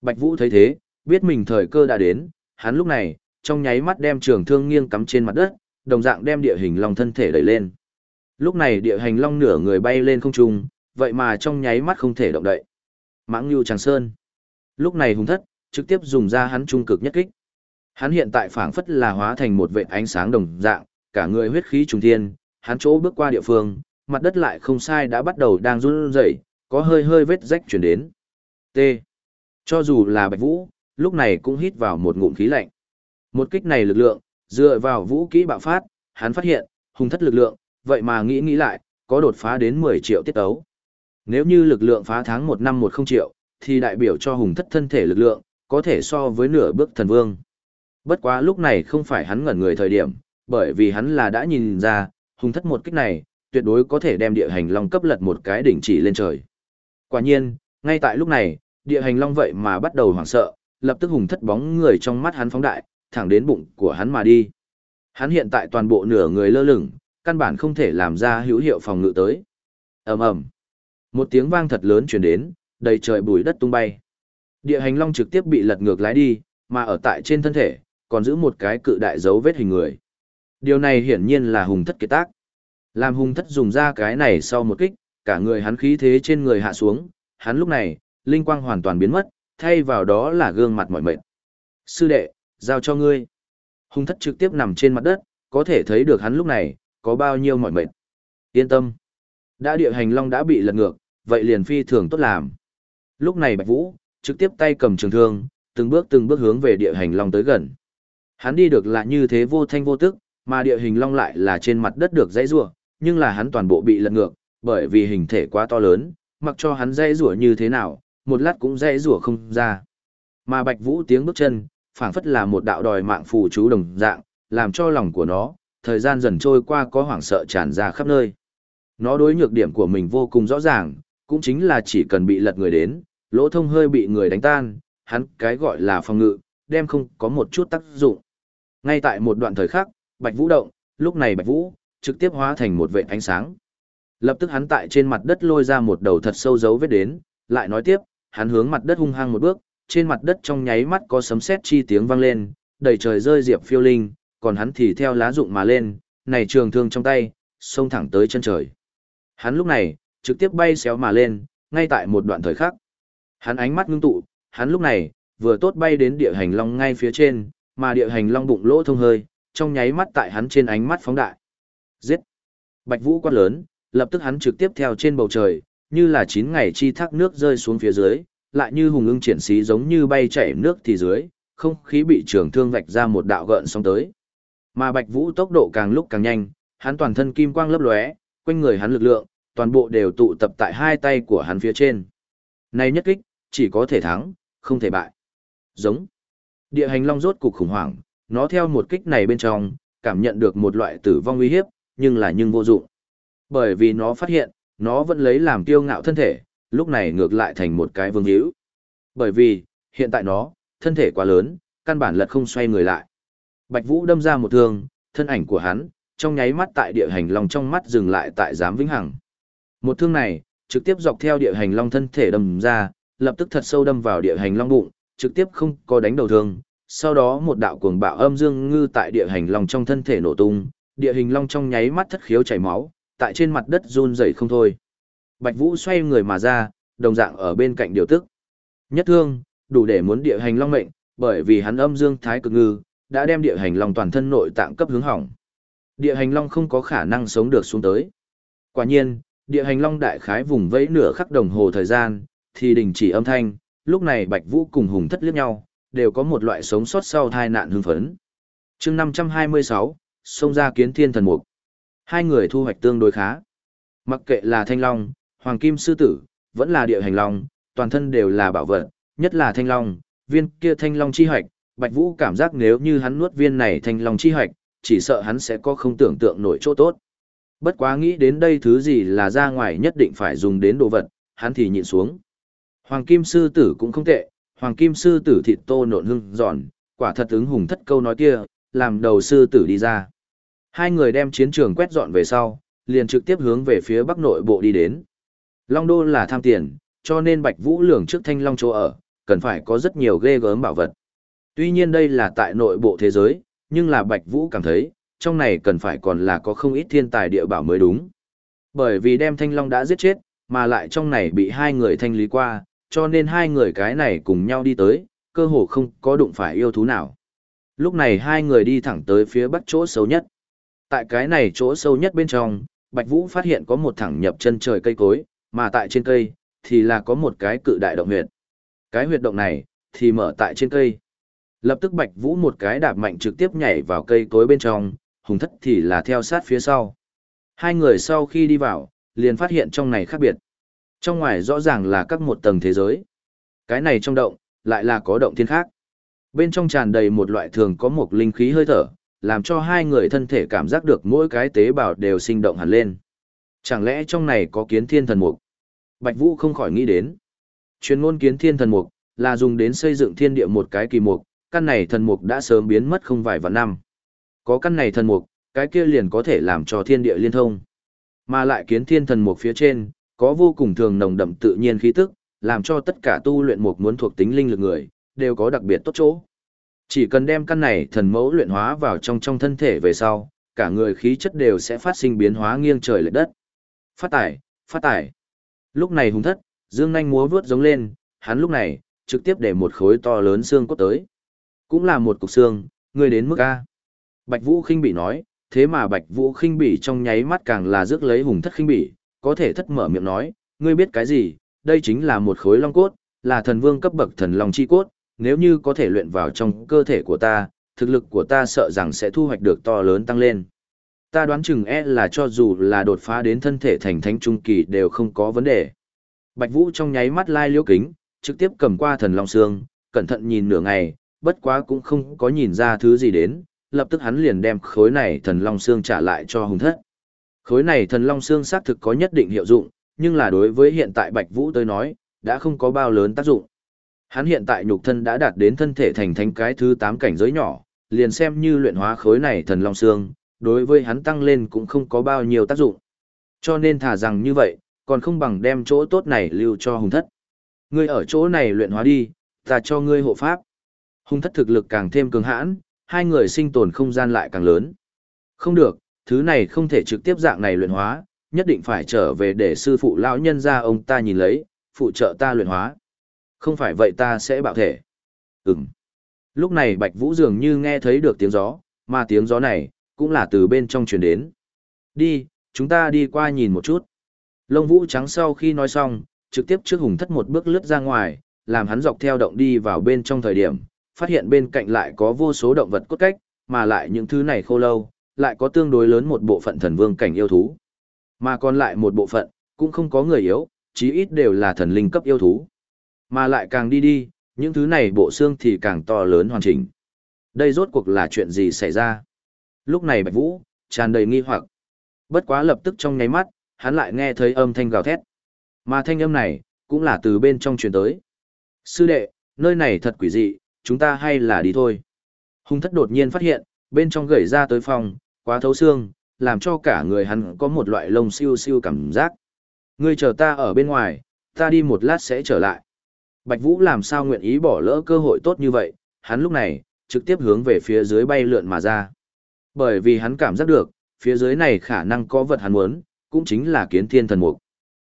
Bạch Vũ thấy thế, biết mình thời cơ đã đến, hắn lúc này, trong nháy mắt đem trường thương nghiêng cắm trên mặt đất, đồng dạng đem địa hình long thân thể đẩy lên. Lúc này địa hành long nửa người bay lên không trung, vậy mà trong nháy mắt không thể động đậy. Mãng Nhu Tràng Sơn. Lúc này hùng thất, trực tiếp dùng ra hắn trung cực nhất kích. Hắn hiện tại phảng phất là hóa thành một vệt ánh sáng đồng dạng, cả người huyết khí trùng thiên, hắn chỗ bước qua địa phương, mặt đất lại không sai đã bắt đầu đang run rẩy, có hơi hơi vết rách chuyển đến. T. Cho dù là Bạch Vũ, lúc này cũng hít vào một ngụm khí lạnh. Một kích này lực lượng, dựa vào vũ kỹ bạo phát, hắn phát hiện, hùng thất lực lượng, vậy mà nghĩ nghĩ lại, có đột phá đến 10 triệu tiết ấu. Nếu như lực lượng phá tháng một năm một không triệu, thì đại biểu cho hùng thất thân thể lực lượng, có thể so với nửa bước thần vương. Bất quá lúc này không phải hắn ngẩn người thời điểm, bởi vì hắn là đã nhìn ra, hùng thất một kích này, tuyệt đối có thể đem địa hành long cấp lật một cái đỉnh chỉ lên trời. Quả nhiên, ngay tại lúc này, địa hành long vậy mà bắt đầu hoảng sợ, lập tức hùng thất bóng người trong mắt hắn phóng đại, thẳng đến bụng của hắn mà đi. Hắn hiện tại toàn bộ nửa người lơ lửng, căn bản không thể làm ra hữu hiệu phòng ngự tới. ầm ầm, một tiếng vang thật lớn truyền đến, đầy trời bụi đất tung bay. Địa hành long trực tiếp bị lật ngược lái đi, mà ở tại trên thân thể, còn giữ một cái cự đại dấu vết hình người. Điều này hiển nhiên là hùng thất kiệt tác. Làm hùng thất dùng ra cái này sau một kích, cả người hắn khí thế trên người hạ xuống, hắn lúc này, linh quang hoàn toàn biến mất, thay vào đó là gương mặt mỏi mệt. Sư đệ, giao cho ngươi. Hùng thất trực tiếp nằm trên mặt đất, có thể thấy được hắn lúc này, có bao nhiêu mỏi mệt. Yên tâm. Đã địa hành long đã bị lật ngược, vậy liền phi thường tốt làm. Lúc này Bạch Vũ, trực tiếp tay cầm trường thương, từng bước từng bước hướng về địa hành long tới gần. Hắn đi được là như thế vô thanh vô tức, mà địa hình long lại là trên mặt đất được dãy rủa, nhưng là hắn toàn bộ bị lật ngược, bởi vì hình thể quá to lớn, mặc cho hắn dãy rủa như thế nào, một lát cũng dãy rủa không ra. Mà Bạch Vũ tiếng bước chân, phảng phất là một đạo đòi mạng phù chú đồng dạng, làm cho lòng của nó, thời gian dần trôi qua có hoảng sợ tràn ra khắp nơi. Nó đối nhược điểm của mình vô cùng rõ ràng, cũng chính là chỉ cần bị lật người đến, lỗ thông hơi bị người đánh tan, hắn cái gọi là phòng ngự, đem không có một chút tác dụng. Ngay tại một đoạn thời khắc, Bạch Vũ động, lúc này Bạch Vũ trực tiếp hóa thành một vệt ánh sáng. Lập tức hắn tại trên mặt đất lôi ra một đầu thật sâu dấu vết đến, lại nói tiếp, hắn hướng mặt đất hung hăng một bước, trên mặt đất trong nháy mắt có sấm sét chi tiếng vang lên, đầy trời rơi diệp phiêu linh, còn hắn thì theo lá rụng mà lên, này trường thương trong tay, xông thẳng tới chân trời. Hắn lúc này, trực tiếp bay xéo mà lên, ngay tại một đoạn thời khắc. Hắn ánh mắt ngưng tụ, hắn lúc này, vừa tốt bay đến địa hành long ngay phía trên, mà địa hành long bụng lỗ thông hơi, trong nháy mắt tại hắn trên ánh mắt phóng đại. Giết! Bạch Vũ quát lớn, lập tức hắn trực tiếp theo trên bầu trời, như là chín ngày chi thác nước rơi xuống phía dưới, lại như hùng ưng triển xí giống như bay chảy nước thì dưới, không khí bị trường thương vạch ra một đạo gợn sóng tới. Mà Bạch Vũ tốc độ càng lúc càng nhanh, hắn toàn thân kim quang lấp lóe, quanh người hắn lực lượng, toàn bộ đều tụ tập tại hai tay của hắn phía trên. Này nhất kích, chỉ có thể thắng, không thể bại. Giống. Địa hành long rốt cục khủng hoảng, nó theo một kích này bên trong, cảm nhận được một loại tử vong uy hiếp, nhưng là nhưng vô dụng. Bởi vì nó phát hiện, nó vẫn lấy làm kiêu ngạo thân thể, lúc này ngược lại thành một cái vương hữu. Bởi vì, hiện tại nó, thân thể quá lớn, căn bản lật không xoay người lại. Bạch Vũ đâm ra một thương, thân ảnh của hắn, trong nháy mắt tại địa hành long trong mắt dừng lại tại giám vĩnh hằng. Một thương này, trực tiếp dọc theo địa hành long thân thể đâm ra, lập tức thật sâu đâm vào địa hành long bụng, trực tiếp không có đánh đầu thương. Sau đó một đạo cuồng bạo âm dương ngư tại địa hành long trong thân thể nổ tung, địa hình long trong nháy mắt thất khiếu chảy máu, tại trên mặt đất run rẩy không thôi. Bạch Vũ xoay người mà ra, đồng dạng ở bên cạnh điều tức. Nhất thương, đủ để muốn địa hành long mệnh, bởi vì hắn âm dương thái cực ngư, đã đem địa hành long toàn thân nội tạng cấp hướng hỏng. Địa hành long không có khả năng sống được xuống tới. Quả nhiên, địa hành long đại khái vùng vẫy nửa khắc đồng hồ thời gian, thì đình chỉ âm thanh, lúc này Bạch Vũ cùng Hùng Thất liếc nhau, đều có một loại sống sót sau tai nạn hưng phấn. Chương 526, xông ra kiến thiên thần mục. Hai người thu hoạch tương đối khá. Mặc kệ là thanh long, hoàng kim sư tử, vẫn là địa hành long, toàn thân đều là bảo vật, nhất là thanh long, viên kia thanh long chi hoạch, Bạch Vũ cảm giác nếu như hắn nuốt viên này thanh long chi hoạch, chỉ sợ hắn sẽ có không tưởng tượng nổi chỗ tốt. Bất quá nghĩ đến đây thứ gì là ra ngoài nhất định phải dùng đến đồ vật, hắn thì nhịn xuống. Hoàng kim sư tử cũng không tệ, hoàng kim sư tử thịt tô nộn hưng giòn, quả thật ứng hùng thất câu nói kia, làm đầu sư tử đi ra. Hai người đem chiến trường quét dọn về sau, liền trực tiếp hướng về phía bắc nội bộ đi đến. Long đô là tham tiền, cho nên Bạch Vũ lường trước thanh long chỗ ở, cần phải có rất nhiều ghê gớm bảo vật. Tuy nhiên đây là tại nội bộ thế giới, nhưng là Bạch Vũ cảm thấy, trong này cần phải còn là có không ít thiên tài địa bảo mới đúng. Bởi vì đem thanh long đã giết chết, mà lại trong này bị hai người thanh lý qua, cho nên hai người cái này cùng nhau đi tới, cơ hồ không có đụng phải yêu thú nào. Lúc này hai người đi thẳng tới phía bắc chỗ sâu nhất. Tại cái này chỗ sâu nhất bên trong, Bạch Vũ phát hiện có một thẳng nhập chân trời cây cối, mà tại trên cây, thì là có một cái cự đại động huyệt. Cái huyệt động này, thì mở tại trên cây. Lập tức Bạch Vũ một cái đạp mạnh trực tiếp nhảy vào cây cối bên trong, hùng thất thì là theo sát phía sau. Hai người sau khi đi vào, liền phát hiện trong này khác biệt. Trong ngoài rõ ràng là các một tầng thế giới. Cái này trong động, lại là có động thiên khác. Bên trong tràn đầy một loại thường có một linh khí hơi thở, làm cho hai người thân thể cảm giác được mỗi cái tế bào đều sinh động hẳn lên. Chẳng lẽ trong này có kiến thiên thần mục? Bạch Vũ không khỏi nghĩ đến. Chuyên môn kiến thiên thần mục, là dùng đến xây dựng thiên địa một cái kỳ mục, căn này thần mục đã sớm biến mất không vài vạn năm. Có căn này thần mục, cái kia liền có thể làm cho thiên địa liên thông. Mà lại kiến thiên thần mục phía trên, có vô cùng thường nồng đậm tự nhiên khí tức, làm cho tất cả tu luyện mục muốn thuộc tính linh lực người, đều có đặc biệt tốt chỗ. Chỉ cần đem căn này thần mẫu luyện hóa vào trong trong thân thể về sau, cả người khí chất đều sẽ phát sinh biến hóa nghiêng trời lệch đất. Phát tải, phát tải. Lúc này hùng thất, dương nhanh múa vướt giống lên, hắn lúc này, trực tiếp để một khối to lớn xương cốt tới. Cũng là một cục xương, người đến mức A. Bạch Vũ khinh bị nói, thế mà Bạch Vũ khinh bỉ trong nháy mắt càng là rước lấy hùng thất khinh bỉ, có thể thất mở miệng nói, ngươi biết cái gì, đây chính là một khối long cốt, là thần vương cấp bậc thần long chi cốt, nếu như có thể luyện vào trong cơ thể của ta, thực lực của ta sợ rằng sẽ thu hoạch được to lớn tăng lên. Ta đoán chừng e là cho dù là đột phá đến thân thể thành thánh trung kỳ đều không có vấn đề. Bạch Vũ trong nháy mắt lai liễu kính, trực tiếp cầm qua thần long xương, cẩn thận nhìn nửa ngày, bất quá cũng không có nhìn ra thứ gì đến, lập tức hắn liền đem khối này thần long xương trả lại cho hùng thất. Khối này thần long xương xác thực có nhất định hiệu dụng, nhưng là đối với hiện tại Bạch Vũ tới nói, đã không có bao lớn tác dụng. Hắn hiện tại nhục thân đã đạt đến thân thể thành thánh cái thứ 8 cảnh giới nhỏ, liền xem như luyện hóa khối này thần long xương, đối với hắn tăng lên cũng không có bao nhiêu tác dụng. Cho nên thả rằng như vậy, còn không bằng đem chỗ tốt này lưu cho hùng thất. Ngươi ở chỗ này luyện hóa đi, ta cho ngươi hộ pháp. Hùng thất thực lực càng thêm cường hãn, hai người sinh tồn không gian lại càng lớn. Không được, thứ này không thể trực tiếp dạng này luyện hóa, nhất định phải trở về để sư phụ lão nhân ra ông ta nhìn lấy, phụ trợ ta luyện hóa. Không phải vậy ta sẽ bạo thể. Ừm. Lúc này Bạch Vũ dường như nghe thấy được tiếng gió, mà tiếng gió này, cũng là từ bên trong truyền đến. Đi, chúng ta đi qua nhìn một chút. Lông Vũ trắng sau khi nói xong, trực tiếp trước hùng thất một bước lướt ra ngoài, làm hắn dọc theo động đi vào bên trong thời điểm, phát hiện bên cạnh lại có vô số động vật cốt cách, mà lại những thứ này khô lâu, lại có tương đối lớn một bộ phận thần vương cảnh yêu thú. Mà còn lại một bộ phận, cũng không có người yếu, chí ít đều là thần linh cấp yêu thú. Mà lại càng đi đi, những thứ này bộ xương thì càng to lớn hoàn chỉnh. Đây rốt cuộc là chuyện gì xảy ra? Lúc này Bạch Vũ, tràn đầy nghi hoặc. Bất quá lập tức trong nháy mắt, hắn lại nghe thấy âm thanh gào thét. Mà thanh âm này, cũng là từ bên trong truyền tới. Sư đệ, nơi này thật quỷ dị, chúng ta hay là đi thôi. Hung thất đột nhiên phát hiện, bên trong gầy ra tới phòng, quá thấu xương, làm cho cả người hắn có một loại lông siêu siêu cảm giác. Ngươi chờ ta ở bên ngoài, ta đi một lát sẽ trở lại. Bạch Vũ làm sao nguyện ý bỏ lỡ cơ hội tốt như vậy, hắn lúc này, trực tiếp hướng về phía dưới bay lượn mà ra. Bởi vì hắn cảm giác được, phía dưới này khả năng có vật hắn muốn, cũng chính là kiến thiên thần mục.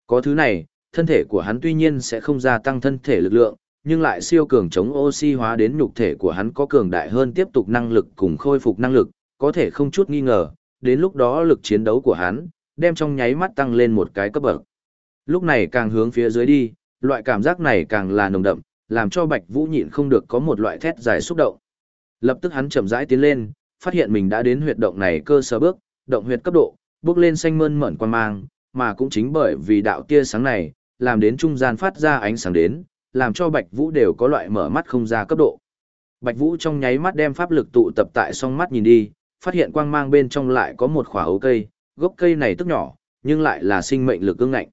Có thứ này, thân thể của hắn tuy nhiên sẽ không gia tăng thân thể lực lượng, nhưng lại siêu cường chống oxy hóa đến nhục thể của hắn có cường đại hơn tiếp tục năng lực cùng khôi phục năng lực, có thể không chút nghi ngờ, đến lúc đó lực chiến đấu của hắn, đem trong nháy mắt tăng lên một cái cấp bậc. Lúc này càng hướng phía dưới đi, loại cảm giác này càng là nồng đậm, làm cho Bạch Vũ nhịn không được có một loại thét dài xúc động. Lập tức hắn chậm rãi tiến lên, phát hiện mình đã đến huyệt động này cơ sở bước, động huyệt cấp độ, bước lên xanh mơn mởn quan mang, mà cũng chính bởi vì đạo tia sáng này, làm đến trung gian phát ra ánh sáng đến, làm cho Bạch Vũ đều có loại mở mắt không ra cấp độ. Bạch Vũ trong nháy mắt đem pháp lực tụ tập tại song mắt nhìn đi, phát hiện quang mang bên trong lại có một khỏa ấu cây, gốc cây này tức nhỏ, nhưng lại là sinh mệnh lực ương ngạnh.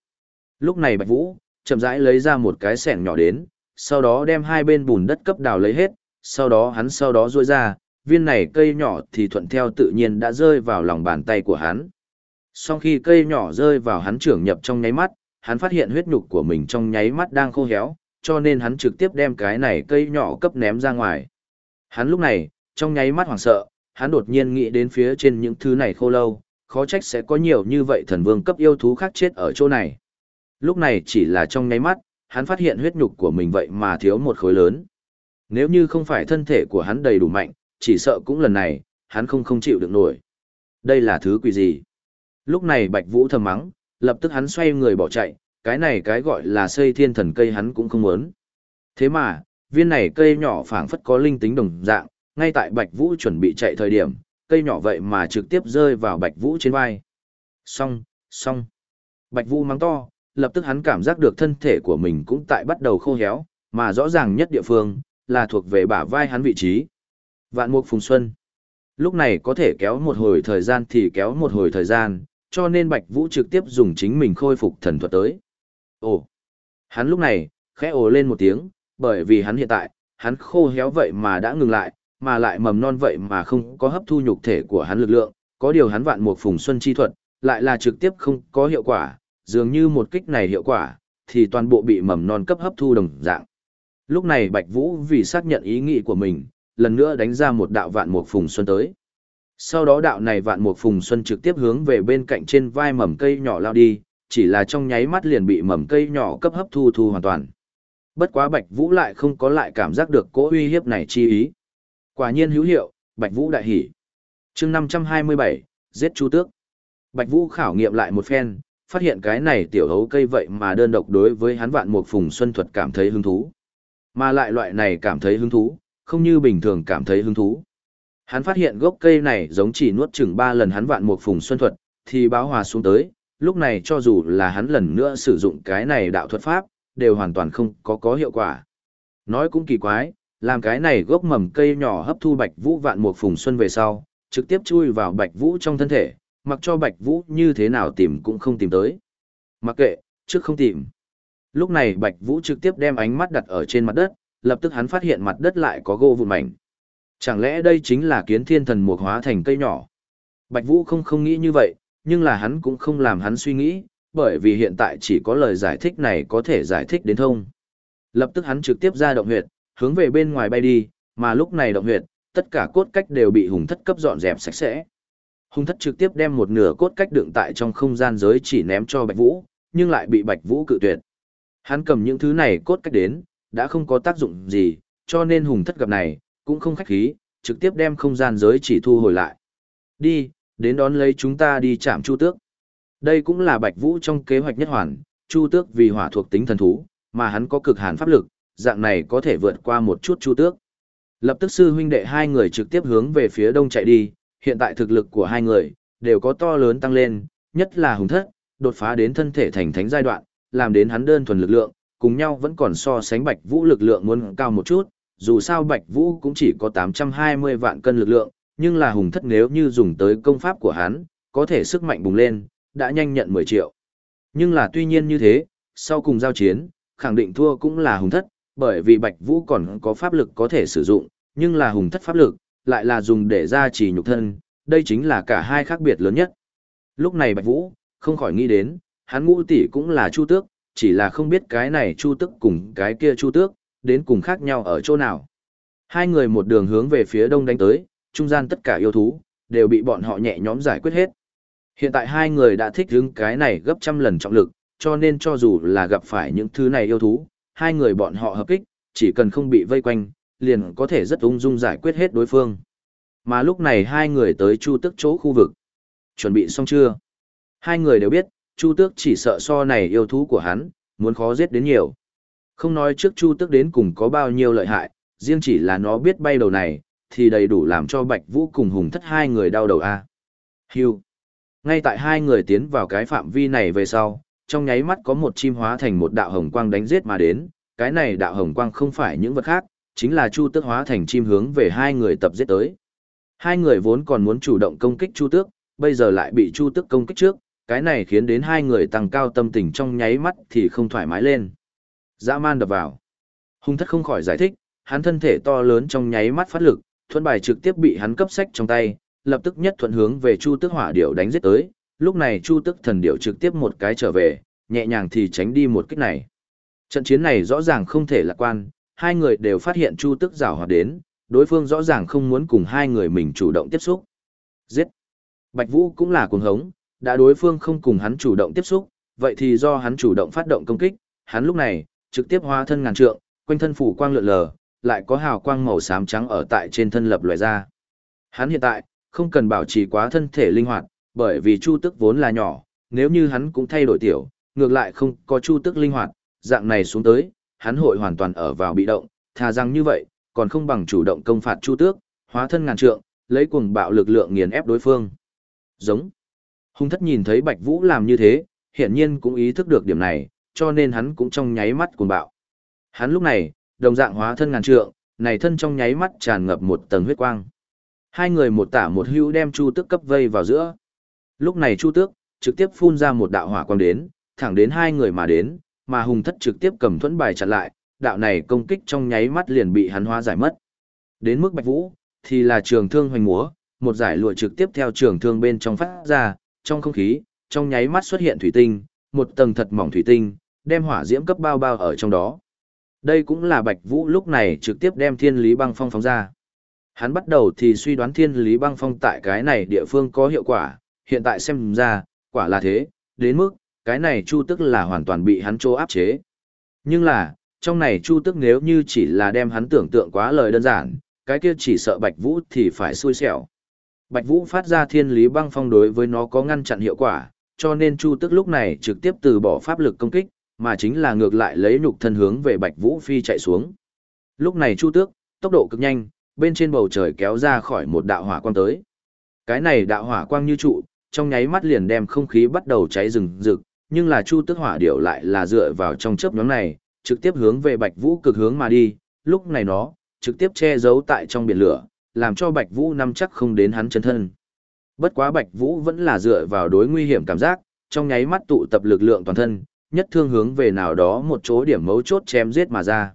Lúc này Bạch Vũ, chậm rãi lấy ra một cái sẻng nhỏ đến, sau đó đem hai bên bùn đất cấp đào lấy hết, sau đó hắn sau đó duỗi ra, viên này cây nhỏ thì thuận theo tự nhiên đã rơi vào lòng bàn tay của hắn. Sau khi cây nhỏ rơi vào hắn trưởng nhập trong nháy mắt, hắn phát hiện huyết nhục của mình trong nháy mắt đang khô héo, cho nên hắn trực tiếp đem cái này cây nhỏ cấp ném ra ngoài. Hắn lúc này, trong nháy mắt hoảng sợ, hắn đột nhiên nghĩ đến phía trên những thứ này khô lâu, khó trách sẽ có nhiều như vậy thần vương cấp yêu thú khác chết ở chỗ này. Lúc này chỉ là trong nháy mắt, hắn phát hiện huyết nhục của mình vậy mà thiếu một khối lớn. Nếu như không phải thân thể của hắn đầy đủ mạnh, chỉ sợ cũng lần này, hắn không không chịu được nổi. Đây là thứ quỷ gì? Lúc này Bạch Vũ thầm mắng, lập tức hắn xoay người bỏ chạy, cái này cái gọi là xây thiên thần cây hắn cũng không muốn. Thế mà, viên này cây nhỏ phảng phất có linh tính đồng dạng, ngay tại Bạch Vũ chuẩn bị chạy thời điểm, cây nhỏ vậy mà trực tiếp rơi vào Bạch Vũ trên vai. Xong, xong. Bạch Vũ mắng to, lập tức hắn cảm giác được thân thể của mình cũng tại bắt đầu khô héo, mà rõ ràng nhất địa phương, là thuộc về bả vai hắn vị trí. Vạn mục phùng xuân. Lúc này có thể kéo một hồi thời gian thì kéo một hồi thời gian, cho nên Bạch Vũ trực tiếp dùng chính mình khôi phục thần thuật tới. Ồ! Hắn lúc này, khẽ ồ lên một tiếng, bởi vì hắn hiện tại, hắn khô héo vậy mà đã ngừng lại, mà lại mầm non vậy mà không có hấp thu nhục thể của hắn lực lượng, có điều hắn vạn một phùng xuân chi thuật, lại là trực tiếp không có hiệu quả, dường như một kích này hiệu quả, thì toàn bộ bị mầm non cấp hấp thu đồng dạng. Lúc này Bạch Vũ vì xác nhận ý nghĩ của mình, lần nữa đánh ra một đạo vạn một phùng xuân tới. Sau đó đạo này vạn một phùng xuân trực tiếp hướng về bên cạnh trên vai mầm cây nhỏ lao đi, chỉ là trong nháy mắt liền bị mầm cây nhỏ cấp hấp thu thu hoàn toàn. Bất quá Bạch Vũ lại không có lại cảm giác được cỗ uy hiếp này chi ý. Quả nhiên hữu hiệu, Bạch Vũ đại hỉ. Chương 527, giết Chu Tước. Bạch Vũ khảo nghiệm lại một phen, phát hiện cái này tiểu hấu cây vậy mà đơn độc đối với hắn vạn mục phùng xuân thuật cảm thấy hứng thú. Mà lại loại này cảm thấy hứng thú, không như bình thường cảm thấy hứng thú. Hắn phát hiện gốc cây này giống chỉ nuốt chừng ba lần hắn vạn mục phùng xuân thuật, thì báo hòa xuống tới, lúc này cho dù là hắn lần nữa sử dụng cái này đạo thuật pháp, đều hoàn toàn không có có hiệu quả. Nói cũng kỳ quái, làm cái này gốc mầm cây nhỏ hấp thu bạch vũ vạn mục phùng xuân về sau, trực tiếp chui vào bạch vũ trong thân thể, mặc cho bạch vũ như thế nào tìm cũng không tìm tới. Mặc kệ, trước không tìm. Lúc này bạch vũ trực tiếp đem ánh mắt đặt ở trên mặt đất, lập tức hắn phát hiện mặt đất lại có gỗ vụn mảnh. Chẳng lẽ đây chính là kiến thiên thần mục hóa thành cây nhỏ? Bạch Vũ không không nghĩ như vậy, nhưng là hắn cũng không làm hắn suy nghĩ, bởi vì hiện tại chỉ có lời giải thích này có thể giải thích đến thông. Lập tức hắn trực tiếp ra động huyệt, hướng về bên ngoài bay đi, mà lúc này động huyệt, tất cả cốt cách đều bị hùng thất cấp dọn dẹp sạch sẽ. Hùng thất trực tiếp đem một nửa cốt cách đựng tại trong không gian giới chỉ ném cho Bạch Vũ, nhưng lại bị Bạch Vũ cự tuyệt. Hắn cầm những thứ này cốt cách đến, đã không có tác dụng gì, cho nên hùng thất gặp này, cũng không khách khí, trực tiếp đem không gian giới chỉ thu hồi lại. Đi, đến đón lấy chúng ta đi chạm chu tước. Đây cũng là Bạch Vũ trong kế hoạch nhất hoàn, chu tước vì hỏa thuộc tính thần thú, mà hắn có cực hàn pháp lực, dạng này có thể vượt qua một chút chu tước. Lập tức sư huynh đệ hai người trực tiếp hướng về phía đông chạy đi, hiện tại thực lực của hai người, đều có to lớn tăng lên, nhất là hùng thất, đột phá đến thân thể thành thánh giai đoạn, làm đến hắn đơn thuần lực lượng, cùng nhau vẫn còn so sánh Bạch Vũ lực lượng muốn cao một chút, dù sao Bạch Vũ cũng chỉ có 820 vạn cân lực lượng, nhưng là hùng thất nếu như dùng tới công pháp của hắn, có thể sức mạnh bùng lên, đã nhanh nhận 10 triệu. Nhưng là tuy nhiên như thế, sau cùng giao chiến, khẳng định thua cũng là hùng thất, Bởi vì Bạch Vũ còn có pháp lực có thể sử dụng, nhưng là hùng thất pháp lực, lại là dùng để gia trì nhục thân, đây chính là cả hai khác biệt lớn nhất. Lúc này Bạch Vũ, không khỏi nghĩ đến, hắn ngũ tỷ cũng là Chu Tước, chỉ là không biết cái này Chu Tước cùng cái kia Chu Tước, đến cùng khác nhau ở chỗ nào. Hai người một đường hướng về phía đông đánh tới, trung gian tất cả yêu thú, đều bị bọn họ nhẹ nhõm giải quyết hết. Hiện tại hai người đã thích hứng cái này gấp trăm lần trọng lực, cho nên cho dù là gặp phải những thứ này yêu thú, hai người bọn họ hợp kích, chỉ cần không bị vây quanh, liền có thể rất ung dung giải quyết hết đối phương. Mà lúc này hai người tới Chu Tước chỗ khu vực. Chuẩn bị xong chưa? Hai người đều biết, Chu Tước chỉ sợ so này yêu thú của hắn, muốn khó giết đến nhiều. Không nói trước Chu Tước đến cùng có bao nhiêu lợi hại, riêng chỉ là nó biết bay đầu này, thì đầy đủ làm cho Bạch Vũ cùng Hùng Thất hai người đau đầu a. À. Hưu. Ngay tại hai người tiến vào cái phạm vi này về sau, trong nháy mắt có một chim hóa thành một đạo hồng quang đánh giết mà đến, cái này đạo hồng quang không phải những vật khác, chính là Chu Tước hóa thành chim hướng về hai người tập giết tới. Hai người vốn còn muốn chủ động công kích Chu Tước, bây giờ lại bị Chu Tước công kích trước, cái này khiến đến hai người tăng cao tâm tình trong nháy mắt thì không thoải mái lên. Dã man đập vào. Hung thất không khỏi giải thích, hắn thân thể to lớn trong nháy mắt phát lực, thuận bài trực tiếp bị hắn cấp sách trong tay, lập tức nhất thuận hướng về Chu Tức Hỏa Điểu đánh giết tới. Lúc này Chu Tức Thần Điểu trực tiếp một cái trở về, nhẹ nhàng thì tránh đi một kích này. Trận chiến này rõ ràng không thể lạc quan, hai người đều phát hiện Chu Tức giảo hoạt đến, đối phương rõ ràng không muốn cùng hai người mình chủ động tiếp xúc. Giết! Bạch Vũ cũng là cuồng hống, đã đối phương không cùng hắn chủ động tiếp xúc, vậy thì do hắn chủ động phát động công kích, hắn lúc này, trực tiếp hóa thân ngàn trượng, quanh thân phủ quang lượn lờ, lại có hào quang màu xám trắng ở tại trên thân lập loại ra. Hắn hiện tại, không cần bảo trì quá thân thể linh hoạt, bởi vì chu tức vốn là nhỏ, nếu như hắn cũng thay đổi tiểu, ngược lại không có chu tức linh hoạt, dạng này xuống tới, hắn hội hoàn toàn ở vào bị động, thà rằng như vậy, còn không bằng chủ động công phạt chu tước, hóa thân ngàn trượng, lấy cuồng bạo lực lượng nghiền ép đối phương. Giống. Hung thất nhìn thấy Bạch Vũ làm như thế, hiển nhiên cũng ý thức được điểm này, cho nên hắn cũng trong nháy mắt cuồng bạo. Hắn lúc này, đồng dạng hóa thân ngàn trượng, này thân trong nháy mắt tràn ngập một tầng huyết quang. Hai người một tả một hữu đem Chu Tước cấp vây vào giữa. Lúc này Chu Tước trực tiếp phun ra một đạo hỏa quang đến, thẳng đến hai người mà đến, mà Hùng Thất trực tiếp cầm thuẫn bài chặn lại, đạo này công kích trong nháy mắt liền bị hắn hóa giải mất. Đến mức Bạch Vũ, thì là trường thương hoành múa, một giải lụa trực tiếp theo trường thương bên trong phát ra, trong không khí, trong nháy mắt xuất hiện thủy tinh, một tầng thật mỏng thủy tinh, đem hỏa diễm cấp bao bao ở trong đó. Đây cũng là Bạch Vũ lúc này trực tiếp đem Thiên Lý Băng Phong phóng ra. Hắn bắt đầu thì suy đoán Thiên Lý Băng Phong tại cái này địa phương có hiệu quả, hiện tại xem ra, quả là thế, đến mức, cái này Chu Tức là hoàn toàn bị hắn trô áp chế. Nhưng là, trong này Chu Tức nếu như chỉ là đem hắn tưởng tượng quá lời đơn giản, cái kia chỉ sợ Bạch Vũ thì phải xui xẻo. Bạch Vũ phát ra thiên lý băng phong đối với nó có ngăn chặn hiệu quả, cho nên Chu Tức lúc này trực tiếp từ bỏ pháp lực công kích, mà chính là ngược lại lấy nhục thân hướng về Bạch Vũ phi chạy xuống. Lúc này Chu Tước, tốc độ cực nhanh, bên trên bầu trời kéo ra khỏi một đạo hỏa quang tới. Cái này đạo hỏa quang như trụ, trong nháy mắt liền đem không khí bắt đầu cháy rừng rực, nhưng là Chu Tước hỏa điệu lại là dựa vào trong chớp nhóm này, trực tiếp hướng về Bạch Vũ cực hướng mà đi, lúc này nó trực tiếp che giấu tại trong biển lửa, làm cho Bạch Vũ nắm chắc không đến hắn chân thân. Bất quá Bạch Vũ vẫn là dựa vào đối nguy hiểm cảm giác, trong nháy mắt tụ tập lực lượng toàn thân, nhất thương hướng về nào đó một chỗ điểm mấu chốt chém giết mà ra.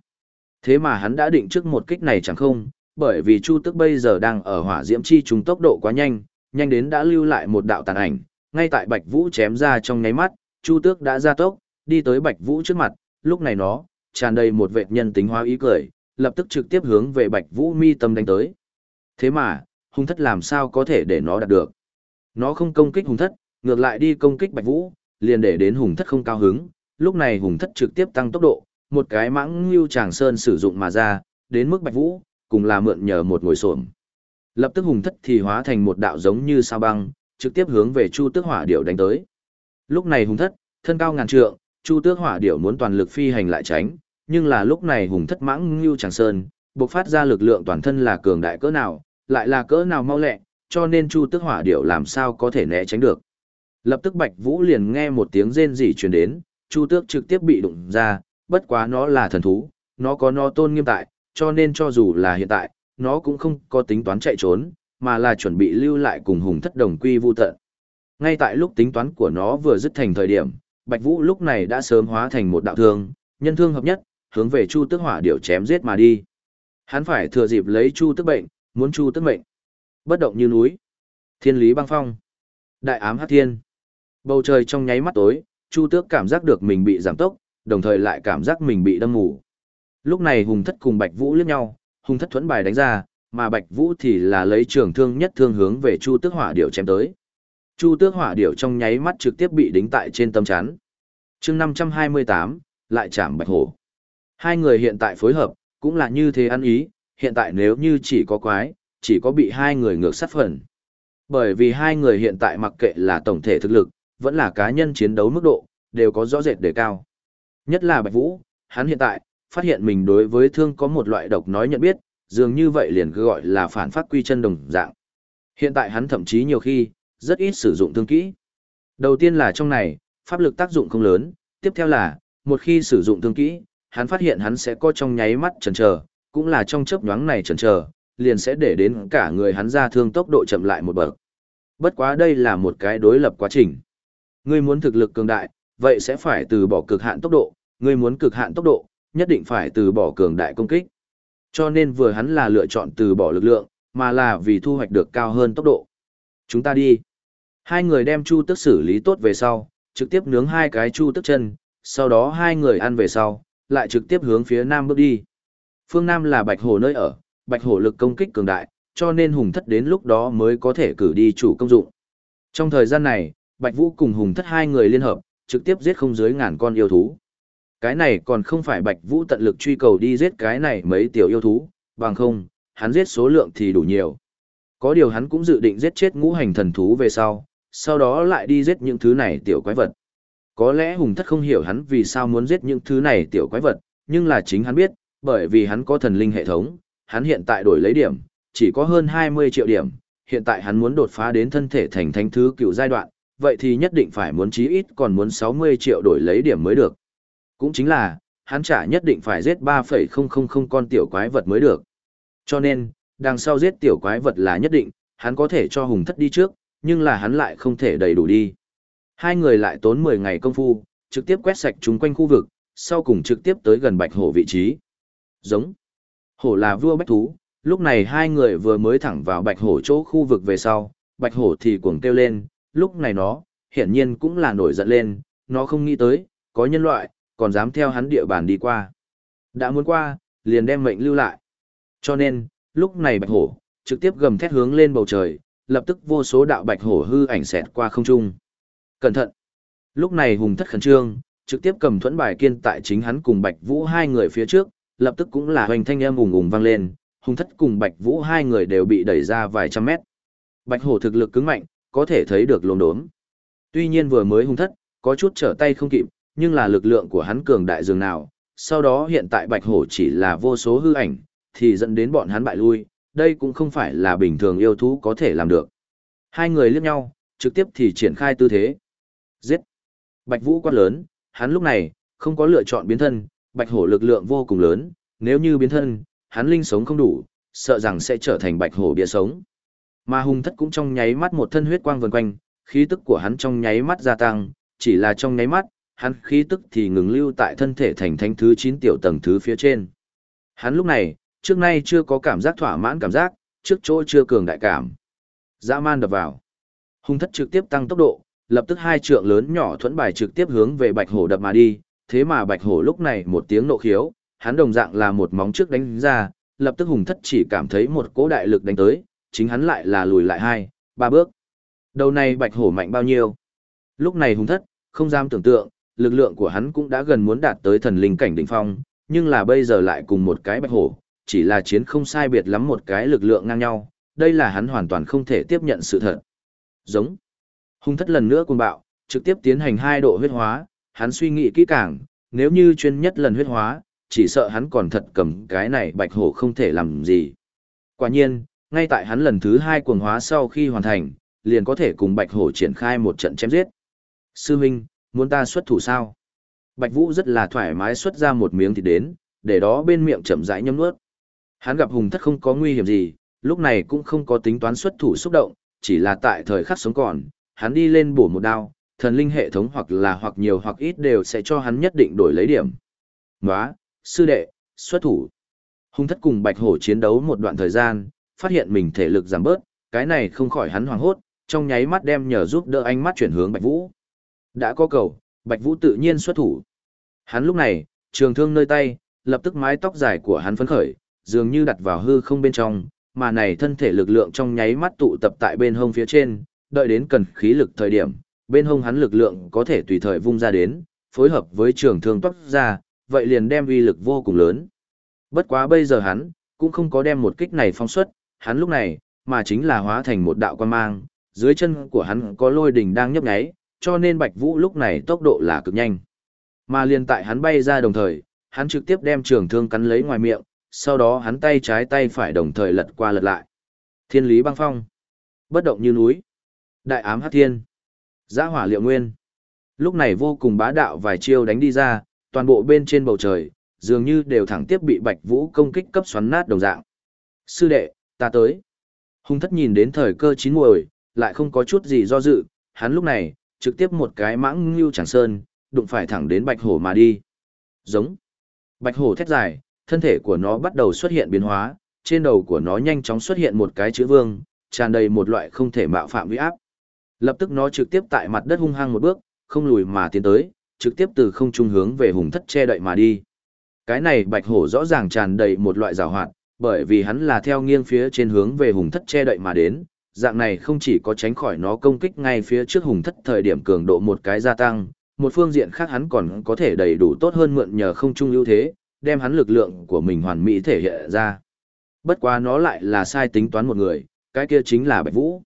Thế mà hắn đã định trước một kích này chẳng không, bởi vì Chu Tức bây giờ đang ở hỏa diễm chi trùng tốc độ quá nhanh, nhanh đến đã lưu lại một đạo tàn ảnh, ngay tại Bạch Vũ chém ra trong nháy mắt, Chu Tước đã ra tốc, đi tới Bạch Vũ trước mặt, lúc này nó tràn đầy một vệt nhân tính hóa ý cười, lập tức trực tiếp hướng về Bạch Vũ mi tâm đánh tới. Thế mà, hung thất làm sao có thể để nó đạt được. Nó không công kích hung thất, ngược lại đi công kích bạch vũ, liền để đến hùng thất không cao hứng. Lúc này hùng thất trực tiếp tăng tốc độ, một cái mãng lưu tràng sơn sử dụng mà ra, đến mức bạch vũ, cùng là mượn nhờ một ngồi xổm. Lập tức hùng thất thì hóa thành một đạo giống như sao băng, trực tiếp hướng về chu tước hỏa điệu đánh tới. Lúc này hùng thất, thân cao ngàn trượng, chu tước hỏa điệu muốn toàn lực phi hành lại tránh, nhưng là lúc này hùng thất mãng lưu tràng sơn, bộc phát ra lực lượng toàn thân là cường đại cỡ nào, lại là cỡ nào mau lẹ, cho nên Chu tước Hỏa Điểu làm sao có thể né tránh được. Lập tức Bạch Vũ liền nghe một tiếng rên rỉ truyền đến, Chu Tước trực tiếp bị đụng ra, bất quá nó là thần thú, nó có nó tôn nghiêm tại, cho nên cho dù là hiện tại, nó cũng không có tính toán chạy trốn, mà là chuẩn bị lưu lại cùng hùng thất đồng quy vu tận. Ngay tại lúc tính toán của nó vừa dứt thành thời điểm, Bạch Vũ lúc này đã sớm hóa thành một đạo thương, nhân thương hợp nhất, hướng về Chu Tước Hỏa Điểu chém giết mà đi. Hắn phải thừa dịp lấy Chu Tước bệnh, muốn Chu Tước mệnh. Bất động như núi. Thiên lý băng phong. Đại ám hắc thiên. Bầu trời trong nháy mắt tối, Chu Tước cảm giác được mình bị giảm tốc, đồng thời lại cảm giác mình bị đâm ngủ. Lúc này Hùng Thất cùng Bạch Vũ liếc nhau, Hùng Thất thuẫn bài đánh ra, mà Bạch Vũ thì là lấy trường thương nhất thương hướng về Chu Tước Hỏa Điểu chém tới. Chu Tước Hỏa Điểu trong nháy mắt trực tiếp bị đính tại trên tâm chắn. Chương 528, lại chạm Bạch Hổ. Hai người hiện tại phối hợp, cũng là như thế ăn ý, hiện tại nếu như chỉ có quái, chỉ có bị hai người ngược sát phần. Bởi vì hai người hiện tại mặc kệ là tổng thể thực lực, vẫn là cá nhân chiến đấu mức độ, đều có rõ rệt đề cao. Nhất là Bạch Vũ, hắn hiện tại, phát hiện mình đối với thương có một loại độc nói nhận biết, dường như vậy liền cứ gọi là phản phát quy chân đồng dạng. Hiện tại hắn thậm chí nhiều khi, rất ít sử dụng thương kỹ. Đầu tiên là trong này, pháp lực tác dụng không lớn, tiếp theo là, một khi sử dụng thương kỹ, hắn phát hiện hắn sẽ có trong nháy mắt chần chờ, cũng là trong chớp nhoáng này chần chờ, liền sẽ để đến cả người hắn ra thương tốc độ chậm lại một bậc. Bất quá đây là một cái đối lập quá trình. Ngươi muốn thực lực cường đại, vậy sẽ phải từ bỏ cực hạn tốc độ, ngươi muốn cực hạn tốc độ, nhất định phải từ bỏ cường đại công kích. Cho nên vừa hắn là lựa chọn từ bỏ lực lượng, mà là vì thu hoạch được cao hơn tốc độ. Chúng ta đi. Hai người đem chu tức xử lý tốt về sau, trực tiếp nướng hai cái chu tức chân, sau đó hai người ăn về sau, lại trực tiếp hướng phía nam bước đi. Phương Nam là bạch hổ nơi ở, bạch hổ lực công kích cường đại, cho nên hùng thất đến lúc đó mới có thể cử đi chủ công dụng. Trong thời gian này, bạch vũ cùng hùng thất hai người liên hợp, trực tiếp giết không dưới ngàn con yêu thú. Cái này còn không phải bạch vũ tận lực truy cầu đi giết cái này mấy tiểu yêu thú, bằng không, hắn giết số lượng thì đủ nhiều. Có điều hắn cũng dự định giết chết ngũ hành thần thú về sau, sau đó lại đi giết những thứ này tiểu quái vật. Có lẽ hùng thất không hiểu hắn vì sao muốn giết những thứ này tiểu quái vật, nhưng là chính hắn biết, bởi vì hắn có thần linh hệ thống, hắn hiện tại đổi lấy điểm, chỉ có hơn 20 triệu điểm, hiện tại hắn muốn đột phá đến thân thể thành thánh thứ cựu giai đoạn, vậy thì nhất định phải muốn chí ít còn muốn 60 triệu đổi lấy điểm mới được. Cũng chính là, hắn trả nhất định phải giết 3,000 con tiểu quái vật mới được. Cho nên, đằng sau giết tiểu quái vật là nhất định, hắn có thể cho hùng thất đi trước, nhưng là hắn lại không thể đầy đủ đi. Hai người lại tốn 10 ngày công phu, trực tiếp quét sạch chúng quanh khu vực, sau cùng trực tiếp tới gần bạch hổ vị trí. Giống. Hổ là vua bách thú, lúc này hai người vừa mới thẳng vào bạch hổ chỗ khu vực về sau, bạch hổ thì cuồng kêu lên, lúc này nó, hiển nhiên cũng là nổi giận lên, nó không nghĩ tới, có nhân loại, còn dám theo hắn địa bàn đi qua. Đã muốn qua, liền đem mệnh lưu lại. Cho nên, lúc này bạch hổ, trực tiếp gầm thét hướng lên bầu trời, lập tức vô số đạo bạch hổ hư ảnh xẹt qua không trung. Cẩn thận! Lúc này hùng thất khẩn trương, trực tiếp cầm thuẫn bài kiên tại chính hắn cùng bạch vũ hai người phía trước, lập tức cũng là hoành thanh âm ùng ùng vang lên, hùng thất cùng bạch vũ hai người đều bị đẩy ra vài trăm mét. Bạch hổ thực lực cứng mạnh, có thể thấy được lồn đốm. Tuy nhiên vừa mới hung thất, có chút trở tay không kịp, nhưng là lực lượng của hắn cường đại dường nào, sau đó hiện tại bạch hổ chỉ là vô số hư ảnh, thì dẫn đến bọn hắn bại lui, đây cũng không phải là bình thường yêu thú có thể làm được. Hai người liếc nhau, trực tiếp thì triển khai tư thế. Giết! Bạch vũ quát lớn, hắn lúc này, không có lựa chọn biến thân, bạch hổ lực lượng vô cùng lớn, nếu như biến thân, hắn linh sống không đủ, sợ rằng sẽ trở thành bạch hổ bia sống. Mà hung thất cũng trong nháy mắt một thân huyết quang vần quanh, khí tức của hắn trong nháy mắt gia tăng, chỉ là trong nháy mắt, hắn khí tức thì ngừng lưu tại thân thể thành thánh thứ 9 tiểu tầng thứ phía trên. Hắn lúc này, trước nay chưa có cảm giác thỏa mãn cảm giác, trước chỗ chưa cường đại cảm. Dã man đập vào. Hung thất trực tiếp tăng tốc độ, lập tức hai trượng lớn nhỏ thuẫn bài trực tiếp hướng về bạch hổ đập mà đi, thế mà bạch hổ lúc này một tiếng nộ khiếu, hắn đồng dạng là một móng trước đánh ra, lập tức hùng thất chỉ cảm thấy một cỗ đại lực đánh tới, chính hắn lại là lùi lại hai, ba bước. Đầu này bạch hổ mạnh bao nhiêu? Lúc này hùng thất, không dám tưởng tượng, lực lượng của hắn cũng đã gần muốn đạt tới thần linh cảnh đỉnh phong, nhưng là bây giờ lại cùng một cái bạch hổ, chỉ là chiến không sai biệt lắm một cái lực lượng ngang nhau, đây là hắn hoàn toàn không thể tiếp nhận sự thật. Giống. Hung thất lần nữa cuồng bạo, trực tiếp tiến hành hai độ huyết hóa, hắn suy nghĩ kỹ càng, nếu như chuyên nhất lần huyết hóa, chỉ sợ hắn còn thật cầm cái này bạch hổ không thể làm gì. Quả nhiên, ngay tại hắn lần thứ hai cuồng hóa sau khi hoàn thành, liền có thể cùng bạch hổ triển khai một trận chém giết. Sư Minh, muốn ta xuất thủ sao? Bạch Vũ rất là thoải mái xuất ra một miếng thịt đến, để đó bên miệng chậm rãi nhấm nuốt. Hắn gặp hùng thất không có nguy hiểm gì, lúc này cũng không có tính toán xuất thủ xúc động, chỉ là tại thời khắc sống còn, hắn đi lên bổ một đao, thần linh hệ thống hoặc là hoặc nhiều hoặc ít đều sẽ cho hắn nhất định đổi lấy điểm. Nóa, sư đệ, xuất thủ. Hung thất cùng bạch hổ chiến đấu một đoạn thời gian, phát hiện mình thể lực giảm bớt, cái này không khỏi hắn hoảng hốt, trong nháy mắt đem nhờ giúp đỡ ánh mắt chuyển hướng bạch vũ. Đã có cầu, bạch vũ tự nhiên xuất thủ. Hắn lúc này, trường thương nơi tay, lập tức mái tóc dài của hắn phấn khởi, dường như đặt vào hư không bên trong, mà này thân thể lực lượng trong nháy mắt tụ tập tại bên hông phía trên, đợi đến cần khí lực thời điểm, bên hông hắn lực lượng có thể tùy thời vung ra đến, phối hợp với trường thương toát ra, vậy liền đem uy lực vô cùng lớn. Bất quá bây giờ hắn, cũng không có đem một kích này phong xuất, hắn lúc này, mà chính là hóa thành một đạo quan mang, dưới chân của hắn có lôi đỉnh đang nhấp nháy, cho nên Bạch Vũ lúc này tốc độ là cực nhanh. Mà liền tại hắn bay ra đồng thời, hắn trực tiếp đem trường thương cắn lấy ngoài miệng, sau đó hắn tay trái tay phải đồng thời lật qua lật lại. Thiên lý băng phong. Bất động như núi. Đại ám hát thiên. Giã hỏa liệu nguyên. Lúc này vô cùng bá đạo vài chiêu đánh đi ra, toàn bộ bên trên bầu trời, dường như đều thẳng tiếp bị Bạch Vũ công kích cấp xoắn nát đồng dạng. Sư đệ, ta tới. Hung thất nhìn đến thời cơ chín muồi, lại không có chút gì do dự, hắn lúc này, trực tiếp một cái mãng ngưu chẳng sơn, đụng phải thẳng đến Bạch Hổ mà đi. Giống. Bạch Hổ thét dài, thân thể của nó bắt đầu xuất hiện biến hóa, trên đầu của nó nhanh chóng xuất hiện một cái chữ vương, tràn đầy một loại không thể mạo phạm uy áp. Lập tức nó trực tiếp tại mặt đất hung hăng một bước, không lùi mà tiến tới, trực tiếp từ không trung hướng về hùng thất che đậy mà đi. Cái này bạch hổ rõ ràng tràn đầy một loại rào hoạt, bởi vì hắn là theo nghiêng phía trên hướng về hùng thất che đậy mà đến, dạng này không chỉ có tránh khỏi nó công kích ngay phía trước hùng thất thời điểm cường độ một cái gia tăng, một phương diện khác hắn còn có thể đầy đủ tốt hơn mượn nhờ không trung ưu thế, đem hắn lực lượng của mình hoàn mỹ thể hiện ra. Bất quá nó lại là sai tính toán một người, cái kia chính là Bạch Vũ.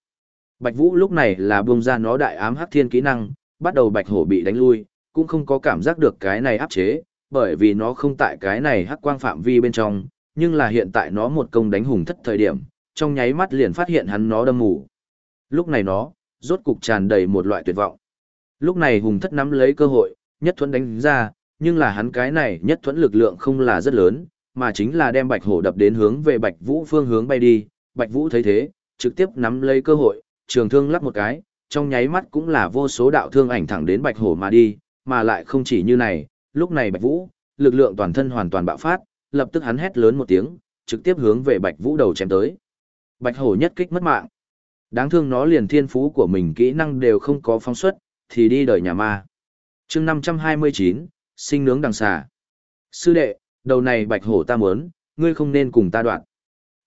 Bạch Vũ lúc này là buông ra nó đại ám hắc thiên kỹ năng, bắt đầu Bạch Hổ bị đánh lui, cũng không có cảm giác được cái này áp chế, bởi vì nó không tại cái này hắc quang phạm vi bên trong, nhưng là hiện tại nó một công đánh hùng thất thời điểm, trong nháy mắt liền phát hiện hắn nó đâm mù. Lúc này nó, rốt cục tràn đầy một loại tuyệt vọng. Lúc này hùng thất nắm lấy cơ hội, nhất thuẫn đánh ra, nhưng là hắn cái này nhất thuẫn lực lượng không là rất lớn, mà chính là đem bạch hổ đập đến hướng về bạch vũ phương hướng bay đi. Bạch vũ thấy thế, trực tiếp nắm lấy cơ hội, trường thương lắp một cái, trong nháy mắt cũng là vô số đạo thương ảnh thẳng đến bạch hổ mà đi, mà lại không chỉ như này, lúc này bạch vũ, lực lượng toàn thân hoàn toàn bạo phát, lập tức hắn hét lớn một tiếng, trực tiếp hướng về bạch vũ đầu chém tới. Bạch hổ nhất kích mất mạng. Đáng thương nó liền thiên phú của mình kỹ năng đều không có phóng xuất, thì đi đời nhà ma. chương 529, sinh nướng đằng xà. Sư đệ, đầu này bạch hổ ta muốn, ngươi không nên cùng ta đoạn.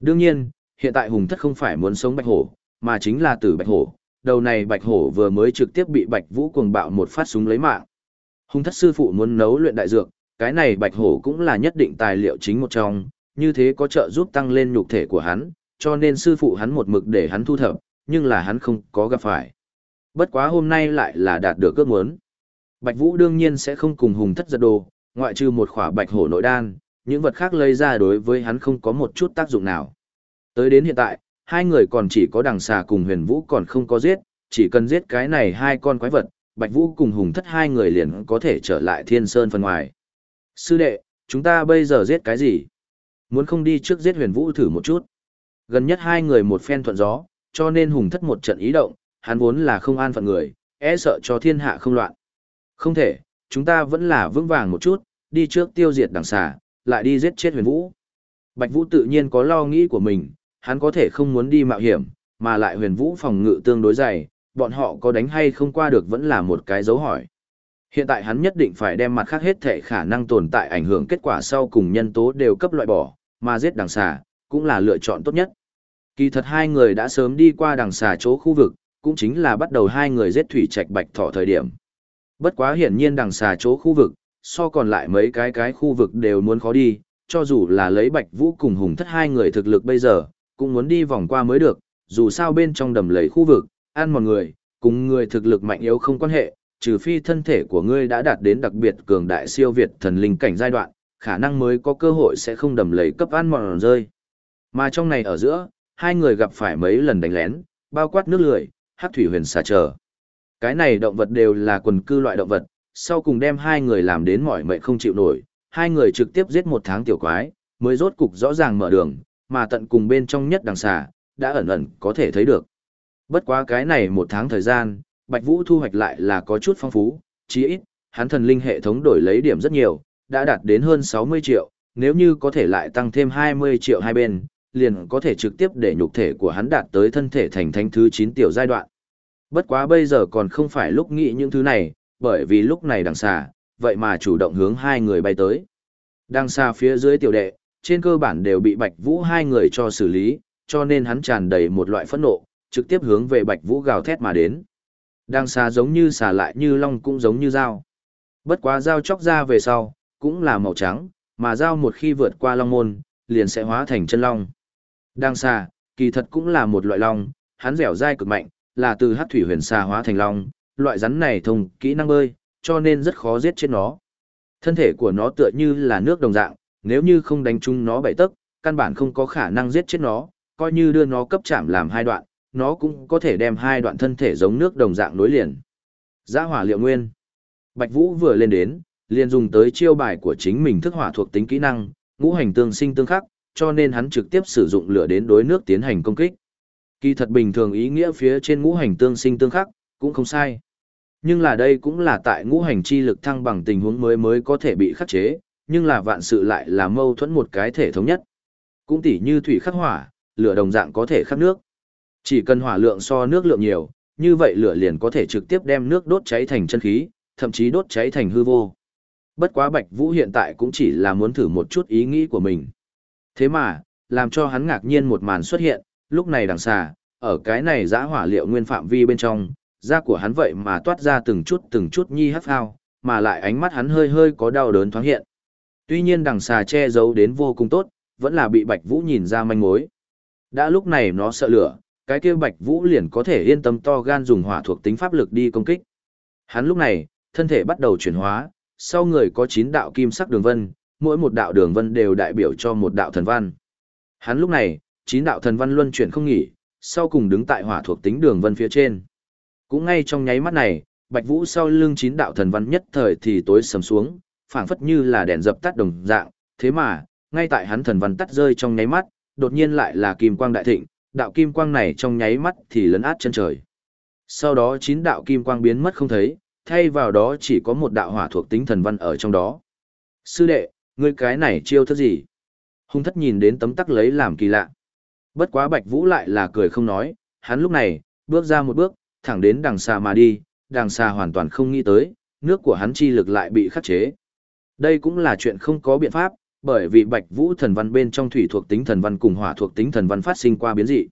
Đương nhiên, hiện tại hùng thất không phải muốn sống bạch hổ, mà chính là tử bạch hổ. Đầu này bạch hổ vừa mới trực tiếp bị bạch vũ cuồng bạo một phát súng lấy mạng. Hùng thất sư phụ muốn nấu luyện đại dược, cái này bạch hổ cũng là nhất định tài liệu chính một trong, như thế có trợ giúp tăng lên nhục thể của hắn, cho nên sư phụ hắn một mực để hắn thu thập, nhưng là hắn không có gặp phải. Bất quá hôm nay lại là đạt được ước muốn. Bạch Vũ đương nhiên sẽ không cùng hùng thất giật đồ, ngoại trừ một khỏa bạch hổ nội đan, những vật khác lấy ra đối với hắn không có một chút tác dụng nào. Tới đến hiện tại, hai người còn chỉ có đằng xà cùng huyền vũ còn không có giết, chỉ cần giết cái này hai con quái vật, Bạch Vũ cùng hùng thất hai người liền có thể trở lại thiên sơn phần ngoài. Sư đệ, chúng ta bây giờ giết cái gì? Muốn không đi trước giết huyền vũ thử một chút. Gần nhất hai người một phen thuận gió, cho nên hùng thất một trận ý động, hắn vốn là không an phận người, e sợ cho thiên hạ không loạn. Không thể, chúng ta vẫn là vững vàng một chút, đi trước tiêu diệt đằng xà, lại đi giết chết huyền vũ. Bạch vũ tự nhiên có lo nghĩ của mình, hắn có thể không muốn đi mạo hiểm, mà lại huyền vũ phòng ngự tương đối dày, bọn họ có đánh hay không qua được vẫn là một cái dấu hỏi. Hiện tại hắn nhất định phải đem mặt khác hết thể khả năng tồn tại ảnh hưởng kết quả sau cùng nhân tố đều cấp loại bỏ, mà giết đằng xà, cũng là lựa chọn tốt nhất. Kỳ thật hai người đã sớm đi qua đằng xà chỗ khu vực, cũng chính là bắt đầu hai người giết thủy trạch bạch thọ thời điểm. Bất quá hiển nhiên đằng xà chỗ khu vực, so còn lại mấy cái cái khu vực đều muốn khó đi, cho dù là lấy bạch vũ cùng hùng thất hai người thực lực bây giờ, cũng muốn đi vòng qua mới được, dù sao bên trong đầm lầy khu vực, ăn một người, cùng người thực lực mạnh yếu không quan hệ, trừ phi thân thể của ngươi đã đạt đến đặc biệt cường đại siêu việt thần linh cảnh giai đoạn, khả năng mới có cơ hội sẽ không đầm lầy cấp ăn mòn rơi. Mà trong này ở giữa, hai người gặp phải mấy lần đánh lén, bao quát nước lười, hát thủy huyền xà trở. Cái này động vật đều là quần cư loại động vật, sau cùng đem hai người làm đến mỏi mệt không chịu nổi, hai người trực tiếp giết một tháng tiểu quái, mới rốt cục rõ ràng mở đường, mà tận cùng bên trong nhất đằng xà, đã ẩn ẩn có thể thấy được. Bất quá cái này một tháng thời gian, Bạch Vũ thu hoạch lại là có chút phong phú, chí ít, hắn thần linh hệ thống đổi lấy điểm rất nhiều, đã đạt đến hơn 60 triệu, nếu như có thể lại tăng thêm 20 triệu hai bên, liền có thể trực tiếp để nhục thể của hắn đạt tới thân thể thành thánh thứ 9 tiểu giai đoạn. Bất quá bây giờ còn không phải lúc nghĩ những thứ này, bởi vì lúc này đằng xà, vậy mà chủ động hướng hai người bay tới. Đằng xa phía dưới tiểu đệ, trên cơ bản đều bị Bạch Vũ hai người cho xử lý, cho nên hắn tràn đầy một loại phẫn nộ, trực tiếp hướng về Bạch Vũ gào thét mà đến. Đang xa giống như xà lại như long cũng giống như dao. Bất quá dao chóc ra về sau, cũng là màu trắng, mà dao một khi vượt qua long môn, liền sẽ hóa thành chân long. Đang xa, kỳ thật cũng là một loại long, hắn dẻo dai cực mạnh, là từ hát thủy huyền xà hóa thành long, loại rắn này thông kỹ năng bơi, cho nên rất khó giết chết nó. Thân thể của nó tựa như là nước đồng dạng, nếu như không đánh chung nó bảy tấc, căn bản không có khả năng giết chết nó, coi như đưa nó cấp chạm làm hai đoạn, nó cũng có thể đem hai đoạn thân thể giống nước đồng dạng nối liền. Giã hỏa liệu nguyên. Bạch Vũ vừa lên đến, liền dùng tới chiêu bài của chính mình thức hỏa thuộc tính kỹ năng, ngũ hành tương sinh tương khắc, cho nên hắn trực tiếp sử dụng lửa đến đối nước tiến hành công kích. Kỳ thật bình thường ý nghĩa phía trên ngũ hành tương sinh tương khắc, cũng không sai. Nhưng là đây cũng là tại ngũ hành chi lực thăng bằng tình huống mới mới có thể bị khắc chế, nhưng là vạn sự lại là mâu thuẫn một cái thể thống nhất. Cũng tỉ như thủy khắc hỏa, lửa đồng dạng có thể khắc nước. Chỉ cần hỏa lượng so nước lượng nhiều, như vậy lửa liền có thể trực tiếp đem nước đốt cháy thành chân khí, thậm chí đốt cháy thành hư vô. Bất quá Bạch Vũ hiện tại cũng chỉ là muốn thử một chút ý nghĩ của mình. Thế mà, làm cho hắn ngạc nhiên một màn xuất hiện, lúc này đằng xa, ở cái này giã hỏa liệu nguyên phạm vi bên trong, da của hắn vậy mà toát ra từng chút từng chút nhi hấp hao mà lại ánh mắt hắn hơi hơi có đau đớn thoáng hiện. Tuy nhiên đằng xà che giấu đến vô cùng tốt, vẫn là bị Bạch Vũ nhìn ra manh mối. Đã lúc này nó sợ lửa, cái kia Bạch Vũ liền có thể yên tâm to gan dùng hỏa thuộc tính pháp lực đi công kích. Hắn lúc này, thân thể bắt đầu chuyển hóa, sau người có 9 đạo kim sắc đường vân, mỗi một đạo đường vân đều đại biểu cho một đạo thần văn. Hắn lúc này, 9 đạo thần văn luân chuyển không nghỉ, sau cùng đứng tại hỏa thuộc tính đường vân phía trên. Cũng ngay trong nháy mắt này, Bạch Vũ sau lưng chín đạo thần văn nhất thời thì tối sầm xuống, phảng phất như là đèn dập tắt đồng dạng, thế mà, ngay tại hắn thần văn tắt rơi trong nháy mắt, đột nhiên lại là kim quang đại thịnh, đạo kim quang này trong nháy mắt thì lấn át chân trời. Sau đó chín đạo kim quang biến mất không thấy, thay vào đó chỉ có một đạo hỏa thuộc tính thần văn ở trong đó. Sư đệ, ngươi cái này chiêu thức gì? Hung thất nhìn đến tấm tắc lấy làm kỳ lạ. Bất quá Bạch Vũ lại là cười không nói, hắn lúc này, bước ra một bước, thẳng đến đằng xa mà đi, đằng xa hoàn toàn không nghĩ tới, nước của hắn chi lực lại bị khắc chế. Đây cũng là chuyện không có biện pháp, bởi vì Bạch Vũ thần văn bên trong thủy thuộc tính thần văn cùng hỏa thuộc tính thần văn phát sinh qua biến dị.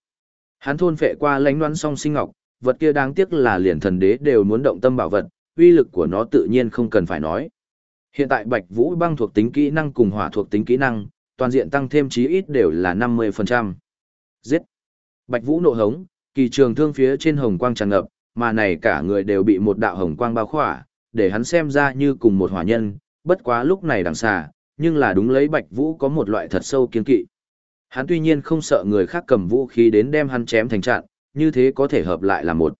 Hắn thôn phệ qua lãnh đoán song sinh ngọc, vật kia đáng tiếc là liền thần đế đều muốn động tâm bảo vật, uy lực của nó tự nhiên không cần phải nói. Hiện tại Bạch Vũ băng thuộc tính kỹ năng cùng hỏa thuộc tính kỹ năng, toàn diện tăng thêm chí ít đều là 50%. Giết! Bạch Vũ nộ hống, kỳ trường thương phía trên hồng quang tràn ngập, mà này cả người đều bị một đạo hồng quang bao khỏa, để hắn xem ra như cùng một hỏa nhân, bất quá lúc này đằng xa, nhưng là đúng lấy Bạch Vũ có một loại thật sâu kiên kỵ. Hắn tuy nhiên không sợ người khác cầm vũ khí đến đem hắn chém thành trạng, như thế có thể hợp lại là một.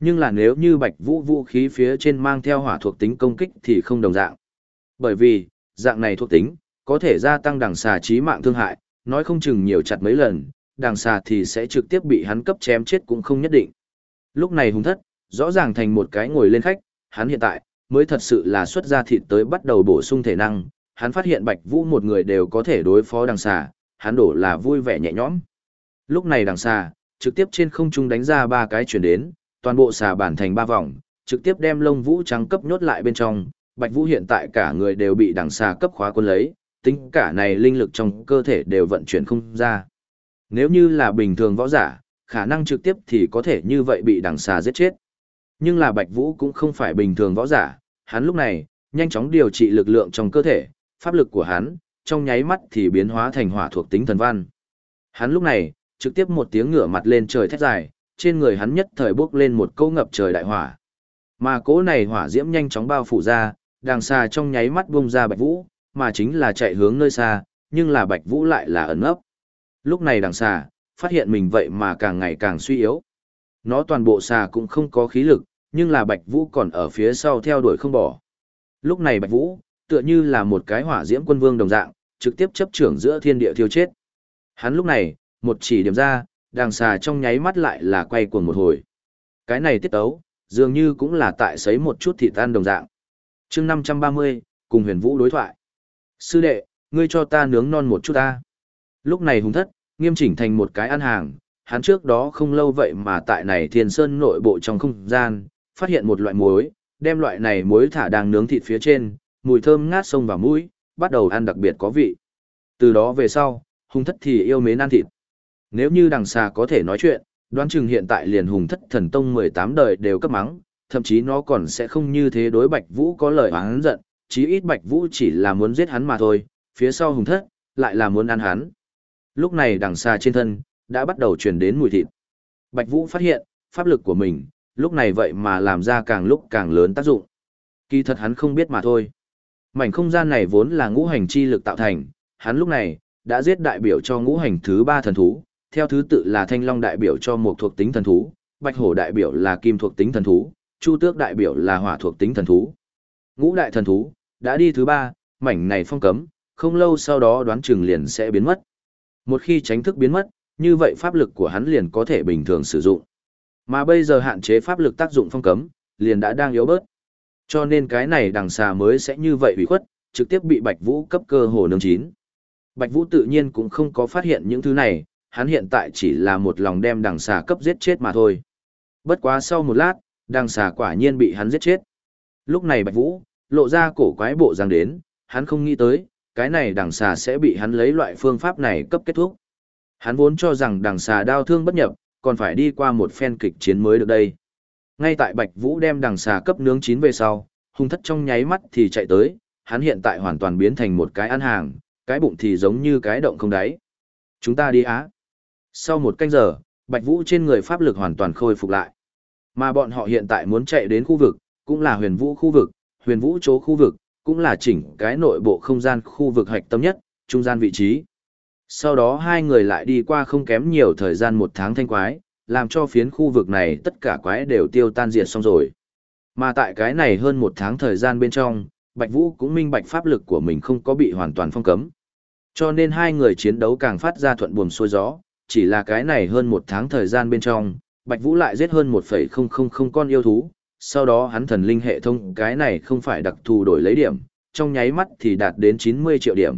Nhưng là nếu như Bạch Vũ vũ khí phía trên mang theo hỏa thuộc tính công kích thì không đồng dạng. Bởi vì, dạng này thuộc tính, có thể gia tăng đằng xà trí mạng thương hại, nói không chừng nhiều chặt mấy lần, đằng xà thì sẽ trực tiếp bị hắn cấp chém chết cũng không nhất định. Lúc này hùng thất, rõ ràng thành một cái ngồi lên khách, hắn hiện tại, mới thật sự là xuất ra thịt tới bắt đầu bổ sung thể năng, hắn phát hiện Bạch Vũ một người đều có thể đối phó đằng xà, hắn đổ là vui vẻ nhẹ nhõm. Lúc này đằng xà, trực tiếp trên không trung đánh ra ba cái chuyển đến, toàn bộ xà bản thành ba vòng, trực tiếp đem lông vũ trắng cấp nhốt lại bên trong, Bạch Vũ hiện tại cả người đều bị đằng xà cấp khóa quân lấy, tính cả này linh lực trong cơ thể đều vận chuyển không ra. Nếu như là bình thường võ giả, khả năng trực tiếp thì có thể như vậy bị đằng xà giết chết. Nhưng là Bạch Vũ cũng không phải bình thường võ giả, hắn lúc này, nhanh chóng điều trị lực lượng trong cơ thể, pháp lực của hắn, trong nháy mắt thì biến hóa thành hỏa thuộc tính thần văn. Hắn lúc này, trực tiếp một tiếng ngửa mặt lên trời thét dài, trên người hắn nhất thời bốc lên một câu ngập trời đại hỏa. Mà cỗ này hỏa diễm nhanh chóng bao phủ ra, đằng xa trong nháy mắt bung ra Bạch Vũ, mà chính là chạy hướng nơi xa, nhưng là Bạch Vũ lại là ẩn ấp. Lúc này đằng xa phát hiện mình vậy mà càng ngày càng suy yếu. Nó toàn bộ xà cũng không có khí lực, nhưng là Bạch Vũ còn ở phía sau theo đuổi không bỏ. Lúc này Bạch Vũ, tựa như là một cái hỏa diễm quân vương đồng dạng, trực tiếp chấp trưởng giữa thiên địa thiêu chết. Hắn lúc này, một chỉ điểm ra, đàng xà trong nháy mắt lại là quay cuồng một hồi. Cái này tiết tấu, dường như cũng là tại sấy một chút thịt tan đồng dạng. chương 530, cùng huyền vũ đối thoại. Sư đệ, ngươi cho ta nướng non một chút ta. Lúc này hùng thất, nghiêm chỉnh thành một cái ăn hàng, hắn trước đó không lâu vậy mà tại này thiên sơn nội bộ trong không gian, phát hiện một loại muối, đem loại này muối thả đang nướng thịt phía trên, mùi thơm ngát sông vào mũi, bắt đầu ăn đặc biệt có vị. Từ đó về sau, hùng thất thì yêu mến ăn thịt. Nếu như đằng xà có thể nói chuyện, đoán chừng hiện tại liền hùng thất thần tông 18 đời đều cấp mắng, thậm chí nó còn sẽ không như thế đối Bạch Vũ có lời oán giận, chí ít Bạch Vũ chỉ là muốn giết hắn mà thôi, phía sau hùng thất, lại là muốn ăn hắn. Lúc này đằng xa trên thân, đã bắt đầu truyền đến mùi thịt. Bạch Vũ phát hiện, pháp lực của mình, lúc này vậy mà làm ra càng lúc càng lớn tác dụng. Kỳ thật hắn không biết mà thôi. Mảnh không gian này vốn là ngũ hành chi lực tạo thành, hắn lúc này, đã giết đại biểu cho ngũ hành thứ ba thần thú, theo thứ tự là thanh long đại biểu cho một thuộc tính thần thú, bạch hổ đại biểu là kim thuộc tính thần thú, chu tước đại biểu là hỏa thuộc tính thần thú. Ngũ đại thần thú, đã đi thứ ba, mảnh này phong cấm, không lâu sau đó đoán chừng liền sẽ biến mất. Một khi tránh thức biến mất, như vậy pháp lực của hắn liền có thể bình thường sử dụng. Mà bây giờ hạn chế pháp lực tác dụng phong cấm, liền đã đang yếu bớt. Cho nên cái này đằng xà mới sẽ như vậy bị khuất, trực tiếp bị Bạch Vũ cấp cơ hồ nương chín. Bạch Vũ tự nhiên cũng không có phát hiện những thứ này, hắn hiện tại chỉ là một lòng đem đằng xà cấp giết chết mà thôi. Bất quá sau một lát, đằng xà quả nhiên bị hắn giết chết. Lúc này Bạch Vũ, lộ ra cổ quái bộ răng đến, hắn không nghĩ tới, cái này đằng xà sẽ bị hắn lấy loại phương pháp này cấp kết thúc. Hắn vốn cho rằng đằng xà đau thương bất nhập, còn phải đi qua một phen kịch chiến mới được đây. Ngay tại Bạch Vũ đem đằng xà cấp nướng chín về sau, hung thất trong nháy mắt thì chạy tới, hắn hiện tại hoàn toàn biến thành một cái ăn hàng, cái bụng thì giống như cái động không đáy. Chúng ta đi á. Sau một canh giờ, Bạch Vũ trên người pháp lực hoàn toàn khôi phục lại. Mà bọn họ hiện tại muốn chạy đến khu vực, cũng là huyền vũ khu vực, huyền vũ chỗ khu vực, cũng là chỉnh cái nội bộ không gian khu vực hạch tâm nhất, trung gian vị trí. Sau đó hai người lại đi qua không kém nhiều thời gian một tháng thanh quái, làm cho phiến khu vực này tất cả quái đều tiêu tan diệt xong rồi. Mà tại cái này hơn một tháng thời gian bên trong, Bạch Vũ cũng minh bạch pháp lực của mình không có bị hoàn toàn phong cấm. Cho nên hai người chiến đấu càng phát ra thuận buồm xuôi gió, chỉ là cái này hơn một tháng thời gian bên trong, Bạch Vũ lại giết hơn 1,000 con yêu thú, sau đó hắn thần linh hệ thống cái này không phải đặc thù đổi lấy điểm, trong nháy mắt thì đạt đến 90 triệu điểm.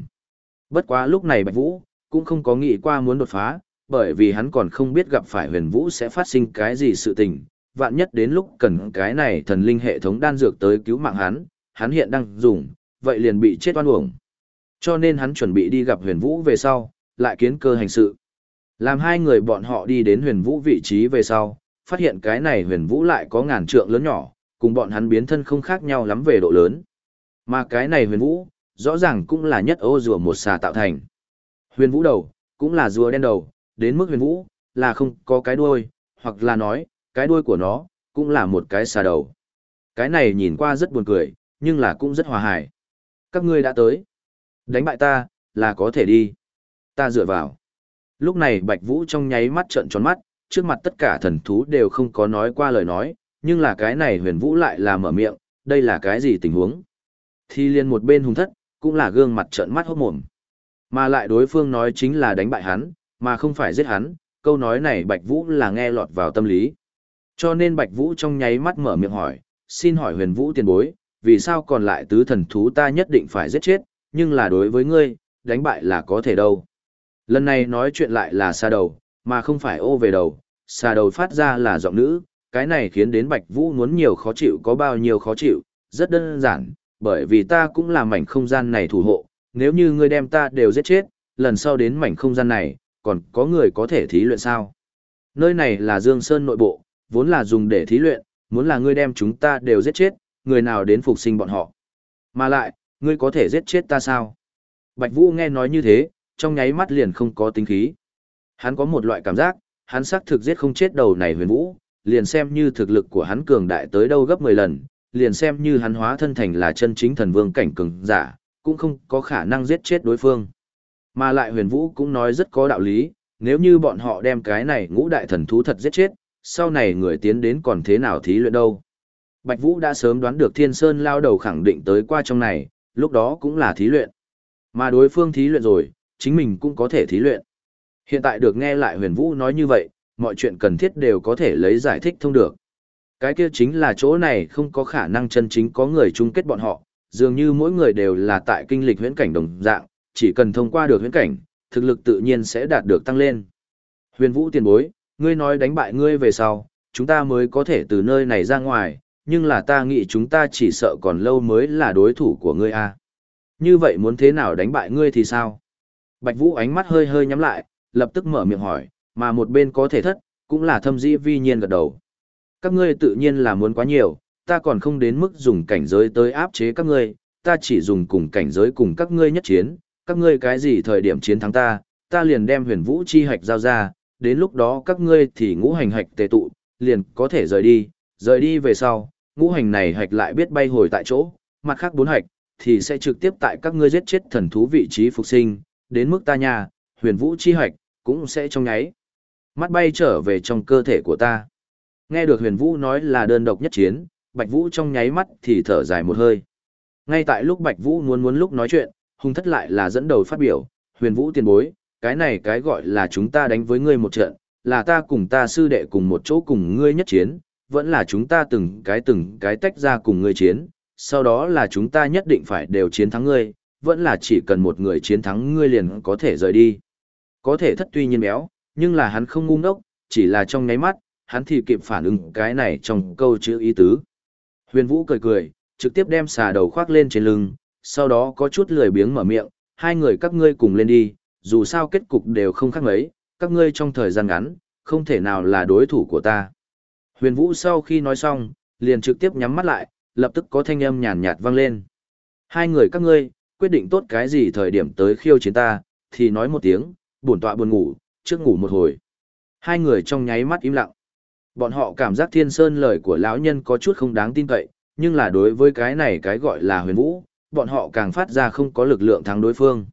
Bất quá lúc này Bạch Vũ cũng không có nghĩ qua muốn đột phá, bởi vì hắn còn không biết gặp phải huyền vũ sẽ phát sinh cái gì sự tình, vạn nhất đến lúc cần cái này thần linh hệ thống đan dược tới cứu mạng hắn, hắn hiện đang dùng, vậy liền bị chết oan uổng. Cho nên hắn chuẩn bị đi gặp huyền vũ về sau, lại kiến cơ hành sự. Làm hai người bọn họ đi đến huyền vũ vị trí về sau, phát hiện cái này huyền vũ lại có ngàn trượng lớn nhỏ, cùng bọn hắn biến thân không khác nhau lắm về độ lớn. Mà cái này huyền vũ, rõ ràng cũng là nhất ô rùa một xà tạo thành. Huyền vũ đầu, cũng là rùa đen đầu, đến mức huyền vũ, là không có cái đuôi, hoặc là nói, cái đuôi của nó, cũng là một cái xà đầu. Cái này nhìn qua rất buồn cười, nhưng là cũng rất hòa hài. Các ngươi đã tới. Đánh bại ta, là có thể đi. Ta dựa vào. Lúc này Bạch Vũ trong nháy mắt trợn tròn mắt, trước mặt tất cả thần thú đều không có nói qua lời nói, nhưng là cái này huyền vũ lại là mở miệng, đây là cái gì tình huống. Thì liền một bên hùng thất, cũng là gương mặt trợn mắt hốt mồm. Mà lại đối phương nói chính là đánh bại hắn, mà không phải giết hắn, câu nói này Bạch Vũ là nghe lọt vào tâm lý. Cho nên Bạch Vũ trong nháy mắt mở miệng hỏi, xin hỏi huyền vũ tiền bối, vì sao còn lại tứ thần thú ta nhất định phải giết chết, nhưng là đối với ngươi, đánh bại là có thể đâu. Lần này nói chuyện lại là xa đầu, mà không phải ô về đầu, xa đầu phát ra là giọng nữ, cái này khiến đến Bạch Vũ muốn nhiều khó chịu có bao nhiêu khó chịu, rất đơn giản, bởi vì ta cũng là mảnh không gian này thủ hộ, nếu như ngươi đem ta đều giết chết, lần sau đến mảnh không gian này, còn có người có thể thí luyện sao? Nơi này là Dương Sơn nội bộ, vốn là dùng để thí luyện, muốn là ngươi đem chúng ta đều giết chết, người nào đến phục sinh bọn họ. Mà lại, ngươi có thể giết chết ta sao? Bạch Vũ nghe nói như thế, trong nháy mắt liền không có tính khí. Hắn có một loại cảm giác, hắn xác thực giết không chết đầu này huyền vũ, liền xem như thực lực của hắn cường đại tới đâu gấp 10 lần, liền xem như hắn hóa thân thành là chân chính thần vương cảnh cường giả, cũng không có khả năng giết chết đối phương. Mà lại huyền vũ cũng nói rất có đạo lý, nếu như bọn họ đem cái này ngũ đại thần thú thật giết chết, sau này người tiến đến còn thế nào thí luyện đâu. Bạch Vũ đã sớm đoán được Thiên Sơn lao đầu khẳng định tới qua trong này, lúc đó cũng là thí luyện. Mà đối phương thí luyện rồi, chính mình cũng có thể thí luyện. Hiện tại được nghe lại huyền vũ nói như vậy, mọi chuyện cần thiết đều có thể lấy giải thích thông được. Cái kia chính là chỗ này không có khả năng chân chính có người chung kết bọn họ, dường như mỗi người đều là tại kinh lịch huyễn cảnh đồng dạng, chỉ cần thông qua được huyễn cảnh, thực lực tự nhiên sẽ đạt được tăng lên. Huyền Vũ tiền bối, ngươi nói đánh bại ngươi về sau, chúng ta mới có thể từ nơi này ra ngoài, nhưng là ta nghĩ chúng ta chỉ sợ còn lâu mới là đối thủ của ngươi a. Như vậy muốn thế nào đánh bại ngươi thì sao? Bạch Vũ ánh mắt hơi hơi nhắm lại, lập tức mở miệng hỏi, mà một bên có thể thất, cũng là thâm dĩ vi nhiên gật đầu. Các ngươi tự nhiên là muốn quá nhiều, ta còn không đến mức dùng cảnh giới tới áp chế các ngươi, ta chỉ dùng cùng cảnh giới cùng các ngươi nhất chiến, các ngươi cái gì thời điểm chiến thắng ta, ta liền đem huyền vũ chi hạch giao ra, đến lúc đó các ngươi thì ngũ hành hạch tề tụ, liền có thể rời đi, rời đi về sau, ngũ hành này hạch lại biết bay hồi tại chỗ, mặt khác bốn hạch, thì sẽ trực tiếp tại các ngươi giết chết thần thú vị trí phục sinh, đến mức ta nhà, huyền vũ chi hạch, cũng sẽ trong nháy. Mắt bay trở về trong cơ thể của ta. Nghe được huyền vũ nói là đơn độc nhất chiến, bạch vũ trong nháy mắt thì thở dài một hơi. Ngay tại lúc bạch vũ muốn muốn lúc nói chuyện, hùng thất lại là dẫn đầu phát biểu, huyền vũ tiền bối, cái này cái gọi là chúng ta đánh với ngươi một trận, là ta cùng ta sư đệ cùng một chỗ cùng ngươi nhất chiến, vẫn là chúng ta từng cái từng cái tách ra cùng ngươi chiến, sau đó là chúng ta nhất định phải đều chiến thắng ngươi, vẫn là chỉ cần một người chiến thắng ngươi liền có thể rời đi. Có thể thất tuy nhiên béo, nhưng là hắn không ngu ngốc, chỉ là trong nháy mắt, hắn thì kịp phản ứng cái này trong câu chữ ý tứ. Huyền Vũ cười cười, trực tiếp đem xà đầu khoác lên trên lưng, sau đó có chút lười biếng mở miệng, hai người các ngươi cùng lên đi, dù sao kết cục đều không khác mấy, các ngươi trong thời gian ngắn, không thể nào là đối thủ của ta. Huyền Vũ sau khi nói xong, liền trực tiếp nhắm mắt lại, lập tức có thanh âm nhàn nhạt vang lên. Hai người các ngươi, quyết định tốt cái gì thời điểm tới khiêu chiến ta, thì nói một tiếng, buồn tọa buồn ngủ, trước ngủ một hồi. Hai người trong nháy mắt im lặng. Bọn họ cảm giác thiên sơn lời của lão nhân có chút không đáng tin cậy, nhưng là đối với cái này cái gọi là huyền vũ, bọn họ càng phát ra không có lực lượng thắng đối phương.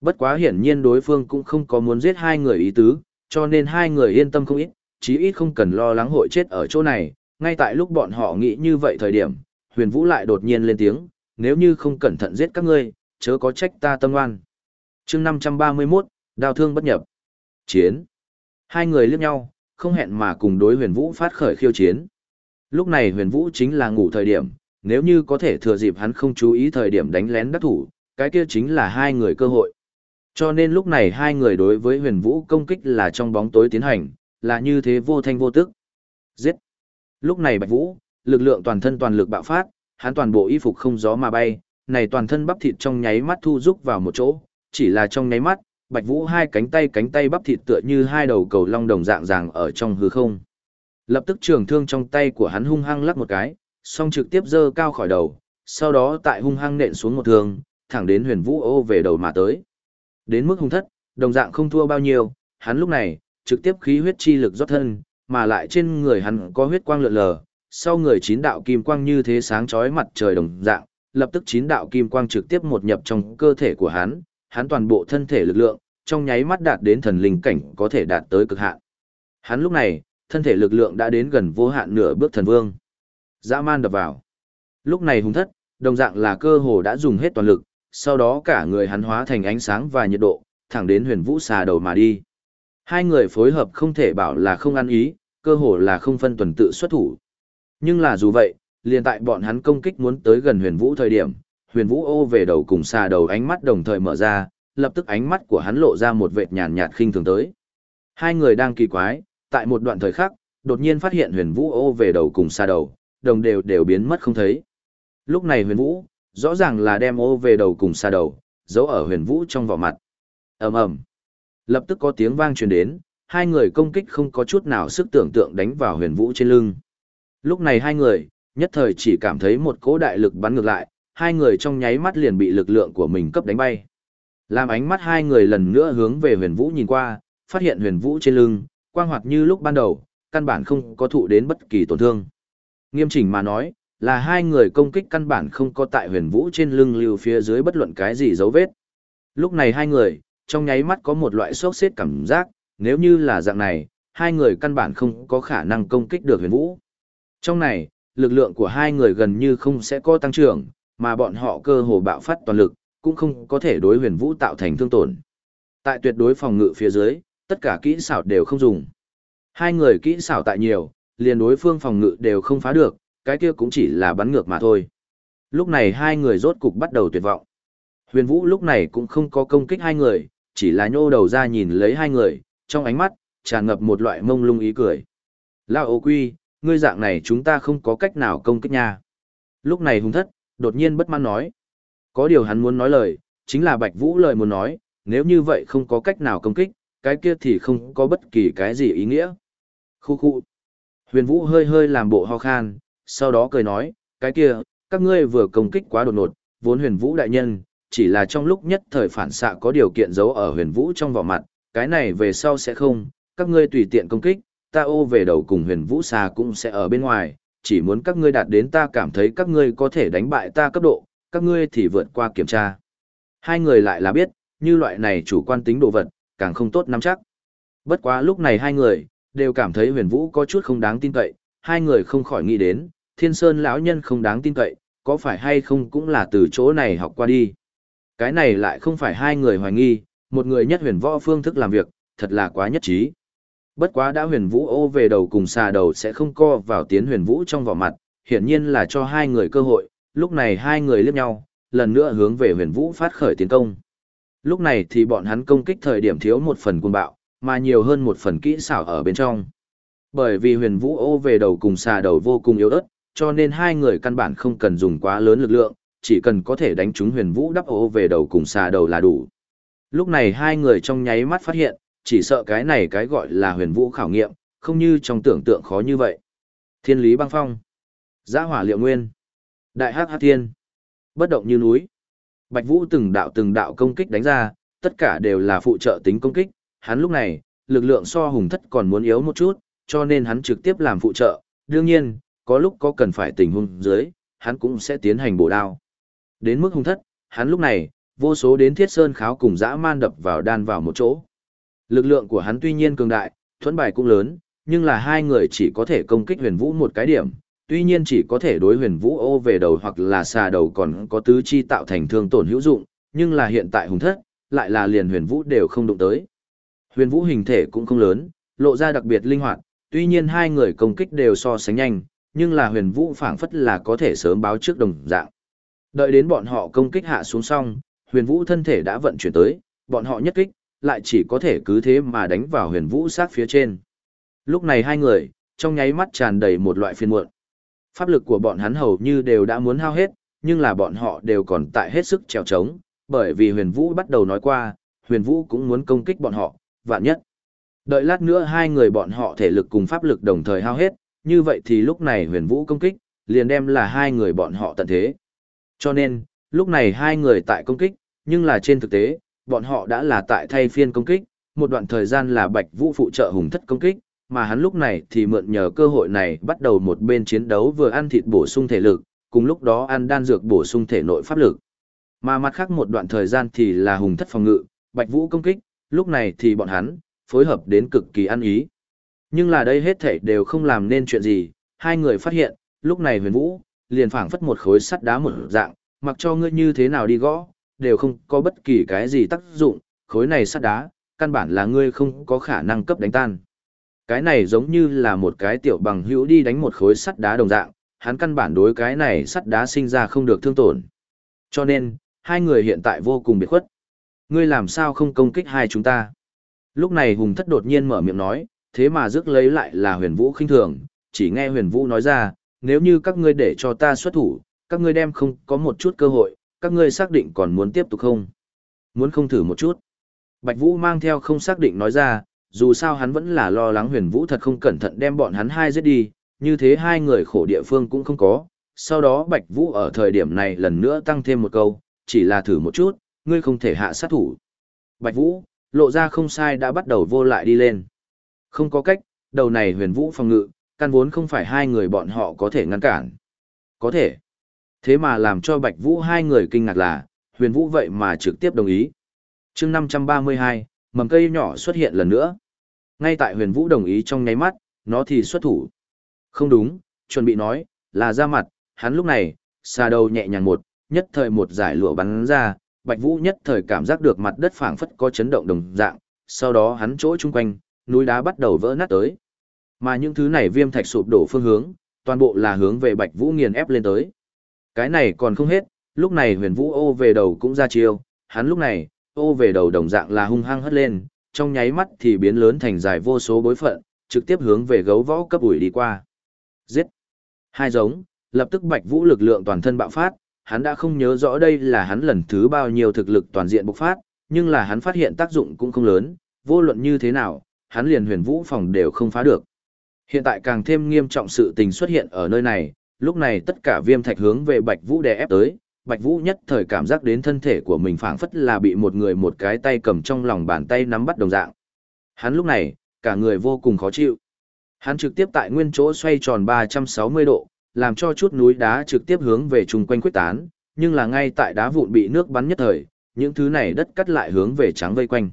Bất quá hiển nhiên đối phương cũng không có muốn giết hai người ý tứ, cho nên hai người yên tâm không ít, chí ít không cần lo lắng hội chết ở chỗ này. Ngay tại lúc bọn họ nghĩ như vậy thời điểm, huyền vũ lại đột nhiên lên tiếng, nếu như không cẩn thận giết các ngươi, chớ có trách ta tâm oan. chương 531, đào thương bất nhập. Chiến. Hai người liếc nhau, không hẹn mà cùng đối huyền vũ phát khởi khiêu chiến. Lúc này huyền vũ chính là ngủ thời điểm, nếu như có thể thừa dịp hắn không chú ý thời điểm đánh lén đắc thủ, cái kia chính là hai người cơ hội. Cho nên lúc này hai người đối với huyền vũ công kích là trong bóng tối tiến hành, là như thế vô thanh vô tức. Giết! Lúc này bạch vũ, lực lượng toàn thân toàn lực bạo phát, hắn toàn bộ y phục không gió mà bay, này toàn thân bắp thịt trong nháy mắt thu rúc vào một chỗ, chỉ là trong nháy mắt, Bạch Vũ hai cánh tay cánh tay bắp thịt tựa như hai đầu cầu long đồng dạng ràng ở trong hư không. Lập tức trường thương trong tay của hắn hung hăng lắc một cái, song trực tiếp giơ cao khỏi đầu, sau đó tại hung hăng nện xuống một thường, thẳng đến huyền vũ ô về đầu mà tới. Đến mức hung thất, đồng dạng không thua bao nhiêu, hắn lúc này, trực tiếp khí huyết chi lực rót thân, mà lại trên người hắn có huyết quang lượn lờ, sau người chín đạo kim quang như thế sáng chói mặt trời đồng dạng, lập tức chín đạo kim quang trực tiếp một nhập trong cơ thể của hắn, hắn toàn bộ thân thể lực lượng, trong nháy mắt đạt đến thần linh cảnh có thể đạt tới cực hạn. Hắn lúc này, thân thể lực lượng đã đến gần vô hạn nửa bước thần vương. Dã man đập vào. Lúc này hùng thất, đồng dạng là cơ hồ đã dùng hết toàn lực, sau đó cả người hắn hóa thành ánh sáng và nhiệt độ, thẳng đến huyền vũ xà đầu mà đi. Hai người phối hợp không thể bảo là không ăn ý, cơ hồ là không phân tuần tự xuất thủ. Nhưng là dù vậy, liền tại bọn hắn công kích muốn tới gần huyền vũ thời điểm, huyền vũ ô về đầu cùng xà đầu ánh mắt đồng thời mở ra, lập tức ánh mắt của hắn lộ ra một vệt nhàn nhạt khinh thường tới. Hai người đang kỳ quái, tại một đoạn thời khắc, đột nhiên phát hiện huyền vũ ô về đầu cùng xà đầu, đồng đều đều biến mất không thấy. Lúc này huyền vũ, rõ ràng là đem ô về đầu cùng xa đầu, giấu ở huyền vũ trong vỏ mặt. ầm ầm Lập tức có tiếng vang truyền đến, hai người công kích không có chút nào sức tưởng tượng đánh vào huyền vũ trên lưng. Lúc này hai người, nhất thời chỉ cảm thấy một cỗ đại lực bắn ngược lại, hai người trong nháy mắt liền bị lực lượng của mình cấp đánh bay. Làm ánh mắt hai người lần nữa hướng về huyền vũ nhìn qua, phát hiện huyền vũ trên lưng, quang hoạt như lúc ban đầu, căn bản không có thụ đến bất kỳ tổn thương. Nghiêm chỉnh mà nói, là hai người công kích căn bản không có tại huyền vũ trên lưng lưu phía dưới bất luận cái gì dấu vết. Lúc này hai người, trong nháy mắt có một loại sốt xếp cảm giác, nếu như là dạng này, hai người căn bản không có khả năng công kích được huyền vũ. Trong này, lực lượng của hai người gần như không sẽ có tăng trưởng, mà bọn họ cơ hồ bạo phát toàn lực, cũng không có thể đối huyền vũ tạo thành thương tổn. Tại tuyệt đối phòng ngự phía dưới, tất cả kỹ xảo đều không dùng. Hai người kỹ xảo tại nhiều, liền đối phương phòng ngự đều không phá được, cái kia cũng chỉ là bắn ngược mà thôi. Lúc này hai người rốt cục bắt đầu tuyệt vọng. Huyền Vũ lúc này cũng không có công kích hai người, chỉ là nhô đầu ra nhìn lấy hai người, trong ánh mắt, tràn ngập một loại mông lung ý cười. Lao ô quy, ngươi dạng này chúng ta không có cách nào công kích nha. Lúc này Hùng thất, đột nhiên bất mãn nói. Có điều hắn muốn nói lời, chính là Bạch Vũ lời muốn nói, nếu như vậy không có cách nào công kích, cái kia thì không có bất kỳ cái gì ý nghĩa. Khu khu. Huyền Vũ hơi hơi làm bộ ho khan, sau đó cười nói, cái kia, các ngươi vừa công kích quá đột ngột, vốn Huyền Vũ đại nhân, chỉ là trong lúc nhất thời phản xạ có điều kiện giấu ở Huyền Vũ trong vỏ mặt, cái này về sau sẽ không, các ngươi tùy tiện công kích, ta ô về đầu cùng Huyền Vũ xa cũng sẽ ở bên ngoài, chỉ muốn các ngươi đạt đến ta cảm thấy các ngươi có thể đánh bại ta cấp độ, các ngươi thì vượt qua kiểm tra. Hai người lại là biết, như loại này chủ quan tính đồ vật, càng không tốt nắm chắc. Bất quá lúc này hai người, đều cảm thấy huyền vũ có chút không đáng tin cậy, hai người không khỏi nghĩ đến, thiên sơn lão nhân không đáng tin cậy, có phải hay không cũng là từ chỗ này học qua đi. Cái này lại không phải hai người hoài nghi, một người nhất huyền võ phương thức làm việc, thật là quá nhất trí. Bất quá đã huyền vũ ô về đầu cùng xà đầu sẽ không co vào tiến huyền vũ trong vỏ mặt, hiển nhiên là cho hai người cơ hội, lúc này hai người liếc nhau, lần nữa hướng về huyền vũ phát khởi tiến công. Lúc này thì bọn hắn công kích thời điểm thiếu một phần cuồng bạo, mà nhiều hơn một phần kỹ xảo ở bên trong. Bởi vì huyền vũ ô về đầu cùng xà đầu vô cùng yếu ớt, cho nên hai người căn bản không cần dùng quá lớn lực lượng, chỉ cần có thể đánh trúng huyền vũ đắp ô về đầu cùng xà đầu là đủ. Lúc này hai người trong nháy mắt phát hiện, chỉ sợ cái này cái gọi là huyền vũ khảo nghiệm, không như trong tưởng tượng khó như vậy. Thiên lý băng phong, giã hỏa liệu nguyên, đại hắc hát thiên, bất động như núi. Bạch Vũ từng đạo từng đạo công kích đánh ra, tất cả đều là phụ trợ tính công kích, hắn lúc này, lực lượng so hùng thất còn muốn yếu một chút, cho nên hắn trực tiếp làm phụ trợ, đương nhiên, có lúc có cần phải tình huống dưới, hắn cũng sẽ tiến hành bổ đao. Đến mức hùng thất, hắn lúc này, vô số đến thiết sơn kháo cùng dã man đập vào đan vào một chỗ. Lực lượng của hắn tuy nhiên cường đại, thuẫn bài cũng lớn, nhưng là hai người chỉ có thể công kích huyền vũ một cái điểm, tuy nhiên chỉ có thể đối huyền vũ ô về đầu hoặc là xà đầu còn có tứ chi tạo thành thương tổn hữu dụng, nhưng là hiện tại hùng thất, lại là liền huyền vũ đều không đụng tới. Huyền vũ hình thể cũng không lớn, lộ ra đặc biệt linh hoạt, tuy nhiên hai người công kích đều so sánh nhanh, nhưng là huyền vũ phảng phất là có thể sớm báo trước đồng dạng. Đợi đến bọn họ công kích hạ xuống xong, huyền vũ thân thể đã vận chuyển tới, bọn họ nhất kích, lại chỉ có thể cứ thế mà đánh vào huyền vũ sát phía trên. Lúc này hai người, trong nháy mắt tràn đầy một loại phiền muộn. Pháp lực của bọn hắn hầu như đều đã muốn hao hết, nhưng là bọn họ đều còn tại hết sức trèo trống, bởi vì huyền vũ bắt đầu nói qua, huyền vũ cũng muốn công kích bọn họ, vạn nhất. Đợi lát nữa hai người bọn họ thể lực cùng pháp lực đồng thời hao hết, như vậy thì lúc này huyền vũ công kích, liền đem là hai người bọn họ tận thế. Cho nên, lúc này hai người tại công kích, nhưng là trên thực tế, bọn họ đã là tại thay phiên công kích, một đoạn thời gian là bạch vũ phụ trợ hùng thất công kích, mà hắn lúc này thì mượn nhờ cơ hội này bắt đầu một bên chiến đấu vừa ăn thịt bổ sung thể lực, cùng lúc đó ăn đan dược bổ sung thể nội pháp lực. Mà mặt khác một đoạn thời gian thì là hùng thất phòng ngự, bạch vũ công kích, lúc này thì bọn hắn, phối hợp đến cực kỳ ăn ý. Nhưng là đây hết thảy đều không làm nên chuyện gì, hai người phát hiện, lúc này huyền vũ, liền phảng phất một khối sắt đá một dạng, mặc cho ngươi như thế nào đi gõ, đều không có bất kỳ cái gì tác dụng, khối này sắt đá, căn bản là ngươi không có khả năng cấp đánh tan. Cái này giống như là một cái tiểu bằng hữu đi đánh một khối sắt đá đồng dạng, hắn căn bản đối cái này sắt đá sinh ra không được thương tổn. Cho nên, hai người hiện tại vô cùng biệt khuất. Ngươi làm sao không công kích hai chúng ta? Lúc này Hùng Thất đột nhiên mở miệng nói, thế mà rước lấy lại là huyền vũ khinh thường, chỉ nghe huyền vũ nói ra, nếu như các ngươi để cho ta xuất thủ, các ngươi đem không có một chút cơ hội, các ngươi xác định còn muốn tiếp tục không? Muốn không thử một chút? Bạch Vũ mang theo không xác định nói ra, dù sao hắn vẫn là lo lắng huyền vũ thật không cẩn thận đem bọn hắn hai giết đi, như thế hai người khổ địa phương cũng không có. Sau đó Bạch Vũ ở thời điểm này lần nữa tăng thêm một câu, chỉ là thử một chút, ngươi không thể hạ sát thủ. Bạch Vũ, lộ ra không sai đã bắt đầu vô lại đi lên. Không có cách, đầu này huyền vũ phòng ngự, căn vốn không phải hai người bọn họ có thể ngăn cản. Có thể. Thế mà làm cho Bạch Vũ hai người kinh ngạc là, huyền vũ vậy mà trực tiếp đồng ý. chương 532, mầm cây nhỏ xuất hiện lần nữa. Ngay tại huyền vũ đồng ý trong nháy mắt, nó thì xuất thủ. Không đúng, chuẩn bị nói, là ra mặt, hắn lúc này, xa đầu nhẹ nhàng một, nhất thời một giải lụa bắn ra, Bạch Vũ nhất thời cảm giác được mặt đất phảng phất có chấn động đồng dạng, sau đó hắn chỗ chung quanh, núi đá bắt đầu vỡ nát tới. Mà những thứ này viêm thạch sụp đổ phương hướng, toàn bộ là hướng về Bạch Vũ nghiền ép lên tới. Cái này còn không hết, lúc này huyền vũ ô về đầu cũng ra chiêu, hắn lúc này, ô về đầu đồng dạng là hung hăng hất lên, trong nháy mắt thì biến lớn thành dài vô số bối phận, trực tiếp hướng về gấu võ cấp ủi đi qua. Giết! Hai giống, lập tức bạch vũ lực lượng toàn thân bạo phát, hắn đã không nhớ rõ đây là hắn lần thứ bao nhiêu thực lực toàn diện bộc phát, nhưng là hắn phát hiện tác dụng cũng không lớn, vô luận như thế nào, hắn liền huyền vũ phòng đều không phá được. Hiện tại càng thêm nghiêm trọng sự tình xuất hiện ở nơi này, lúc này tất cả viêm thạch hướng về Bạch Vũ đè ép tới, Bạch Vũ nhất thời cảm giác đến thân thể của mình phảng phất là bị một người một cái tay cầm trong lòng bàn tay nắm bắt đồng dạng. Hắn lúc này, cả người vô cùng khó chịu. Hắn trực tiếp tại nguyên chỗ xoay tròn 360 độ, làm cho chút núi đá trực tiếp hướng về chung quanh quyết tán, nhưng là ngay tại đá vụn bị nước bắn nhất thời, những thứ này đất cắt lại hướng về trắng vây quanh.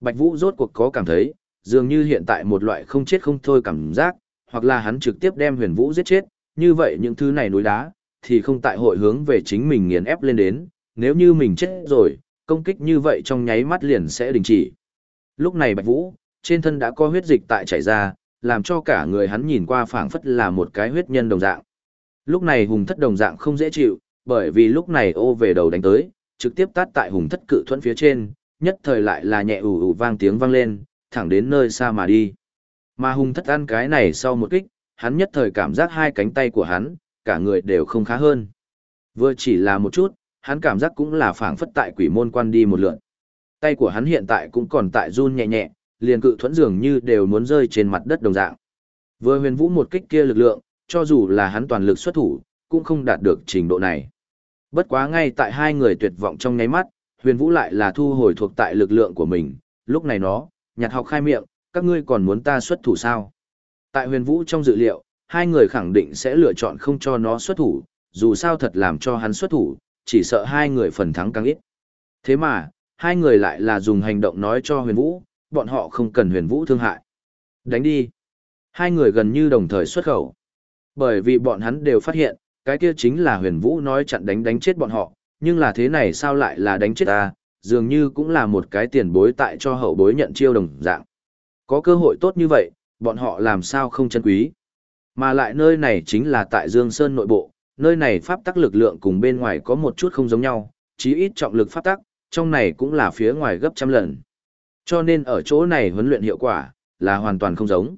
Bạch Vũ rốt cuộc có cảm thấy, dường như hiện tại một loại không chết không thôi cảm giác, hoặc là hắn trực tiếp đem huyền vũ giết chết, như vậy những thứ này núi đá, thì không tại hội hướng về chính mình nghiền ép lên đến, nếu như mình chết rồi, công kích như vậy trong nháy mắt liền sẽ đình chỉ. Lúc này Bạch Vũ, trên thân đã có huyết dịch tại chảy ra, làm cho cả người hắn nhìn qua phảng phất là một cái huyết nhân đồng dạng. Lúc này hùng thất đồng dạng không dễ chịu, bởi vì lúc này ô về đầu đánh tới, trực tiếp tát tại hùng thất cự thuẫn phía trên, nhất thời lại là nhẹ ủ ủ vang tiếng vang lên, thẳng đến nơi xa mà đi. Mà hùng thất ăn cái này sau một kích, hắn nhất thời cảm giác hai cánh tay của hắn, cả người đều không khá hơn. Vừa chỉ là một chút, hắn cảm giác cũng là phảng phất tại quỷ môn quan đi một lượn. Tay của hắn hiện tại cũng còn tại run nhẹ nhẹ, liền cự thuẫn dường như đều muốn rơi trên mặt đất đồng dạng. Vừa huyền vũ một kích kia lực lượng, cho dù là hắn toàn lực xuất thủ, cũng không đạt được trình độ này. Bất quá ngay tại hai người tuyệt vọng trong nháy mắt, huyền vũ lại là thu hồi thuộc tại lực lượng của mình, lúc này nó, nhặt học khai miệng, các ngươi còn muốn ta xuất thủ sao? Tại huyền vũ trong dự liệu, hai người khẳng định sẽ lựa chọn không cho nó xuất thủ, dù sao thật làm cho hắn xuất thủ, chỉ sợ hai người phần thắng càng ít. Thế mà, hai người lại là dùng hành động nói cho huyền vũ, bọn họ không cần huyền vũ thương hại. Đánh đi. Hai người gần như đồng thời xuất khẩu. Bởi vì bọn hắn đều phát hiện, cái kia chính là huyền vũ nói chặn đánh đánh chết bọn họ, nhưng là thế này sao lại là đánh chết ta, dường như cũng là một cái tiền bối tại cho hậu bối nhận chiêu đồng dạng. Có cơ hội tốt như vậy, bọn họ làm sao không chân quý. Mà lại nơi này chính là tại Dương Sơn nội bộ, nơi này pháp tắc lực lượng cùng bên ngoài có một chút không giống nhau, chí ít trọng lực pháp tắc, trong này cũng là phía ngoài gấp trăm lần. Cho nên ở chỗ này huấn luyện hiệu quả, là hoàn toàn không giống.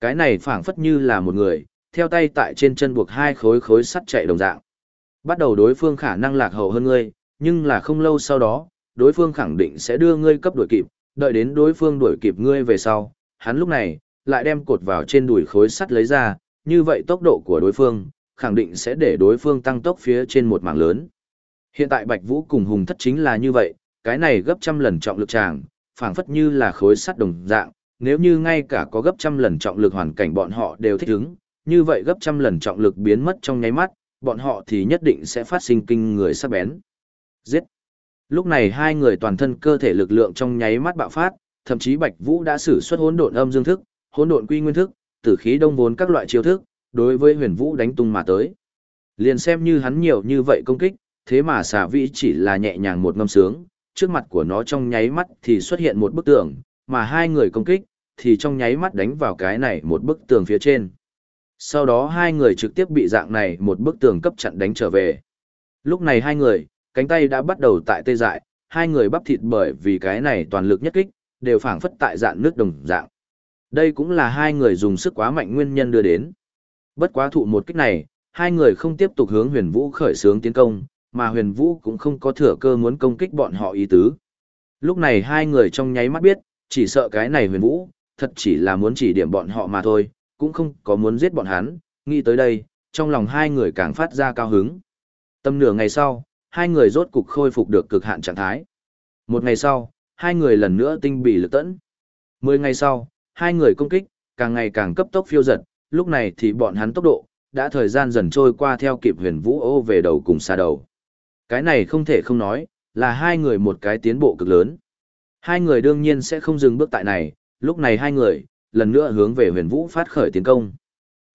Cái này phảng phất như là một người, theo tay tại trên chân buộc hai khối khối sắt chạy đồng dạng. Bắt đầu đối phương khả năng lạc hậu hơn ngươi, nhưng là không lâu sau đó, đối phương khẳng định sẽ đưa ngươi cấp đuổi kịp, đợi đến đối phương đuổi kịp ngươi về sau, hắn lúc này, lại đem cột vào trên đùi khối sắt lấy ra, như vậy tốc độ của đối phương, khẳng định sẽ để đối phương tăng tốc phía trên một mảng lớn. Hiện tại Bạch Vũ cùng Hùng Thất chính là như vậy, cái này gấp trăm lần trọng lực tràng, phảng phất như là khối sắt đồng dạng, nếu như ngay cả có gấp trăm lần trọng lực hoàn cảnh bọn họ đều thích ứng, như vậy gấp trăm lần trọng lực biến mất trong nháy mắt, bọn họ thì nhất định sẽ phát sinh kinh người sắc bén. Giết! Lúc này hai người toàn thân cơ thể lực lượng trong nháy mắt bạo phát, thậm chí Bạch Vũ đã sử xuất hỗn độn âm dương thức, hỗn độn quy nguyên thức, tử khí đông vốn các loại chiêu thức, đối với Huyền Vũ đánh tung mà tới. Liền xem như hắn nhiều như vậy công kích, thế mà xà vĩ chỉ là nhẹ nhàng một ngâm sướng, trước mặt của nó trong nháy mắt thì xuất hiện một bức tường, mà hai người công kích thì trong nháy mắt đánh vào cái này một bức tường phía trên. Sau đó hai người trực tiếp bị dạng này một bức tường cấp chặn đánh trở về. Lúc này hai người, cánh tay đã bắt đầu tại tê dại, hai người bắp thịt bởi vì cái này toàn lực nhất kích, đều phảng phất tại dạng nước đồng dạng. Đây cũng là hai người dùng sức quá mạnh nguyên nhân đưa đến. Bất quá thụ một kích này, hai người không tiếp tục hướng huyền vũ khởi xướng tiến công, mà huyền vũ cũng không có thừa cơ muốn công kích bọn họ ý tứ. Lúc này hai người trong nháy mắt biết, chỉ sợ cái này huyền vũ, thật chỉ là muốn chỉ điểm bọn họ mà thôi, cũng không có muốn giết bọn hắn, nghĩ tới đây, trong lòng hai người càng phát ra cao hứng. Tâm nửa ngày sau, hai người rốt cục khôi phục được cực hạn trạng thái. Một ngày sau, hai người lần nữa tinh bị lực tẫn. Mười ngày sau, hai người công kích, càng ngày càng cấp tốc phiêu giật, lúc này thì bọn hắn tốc độ, đã thời gian dần trôi qua theo kịp huyền vũ ô về đầu cùng xa đầu. Cái này không thể không nói, là hai người một cái tiến bộ cực lớn. Hai người đương nhiên sẽ không dừng bước tại này, lúc này hai người, lần nữa hướng về huyền vũ phát khởi tiến công.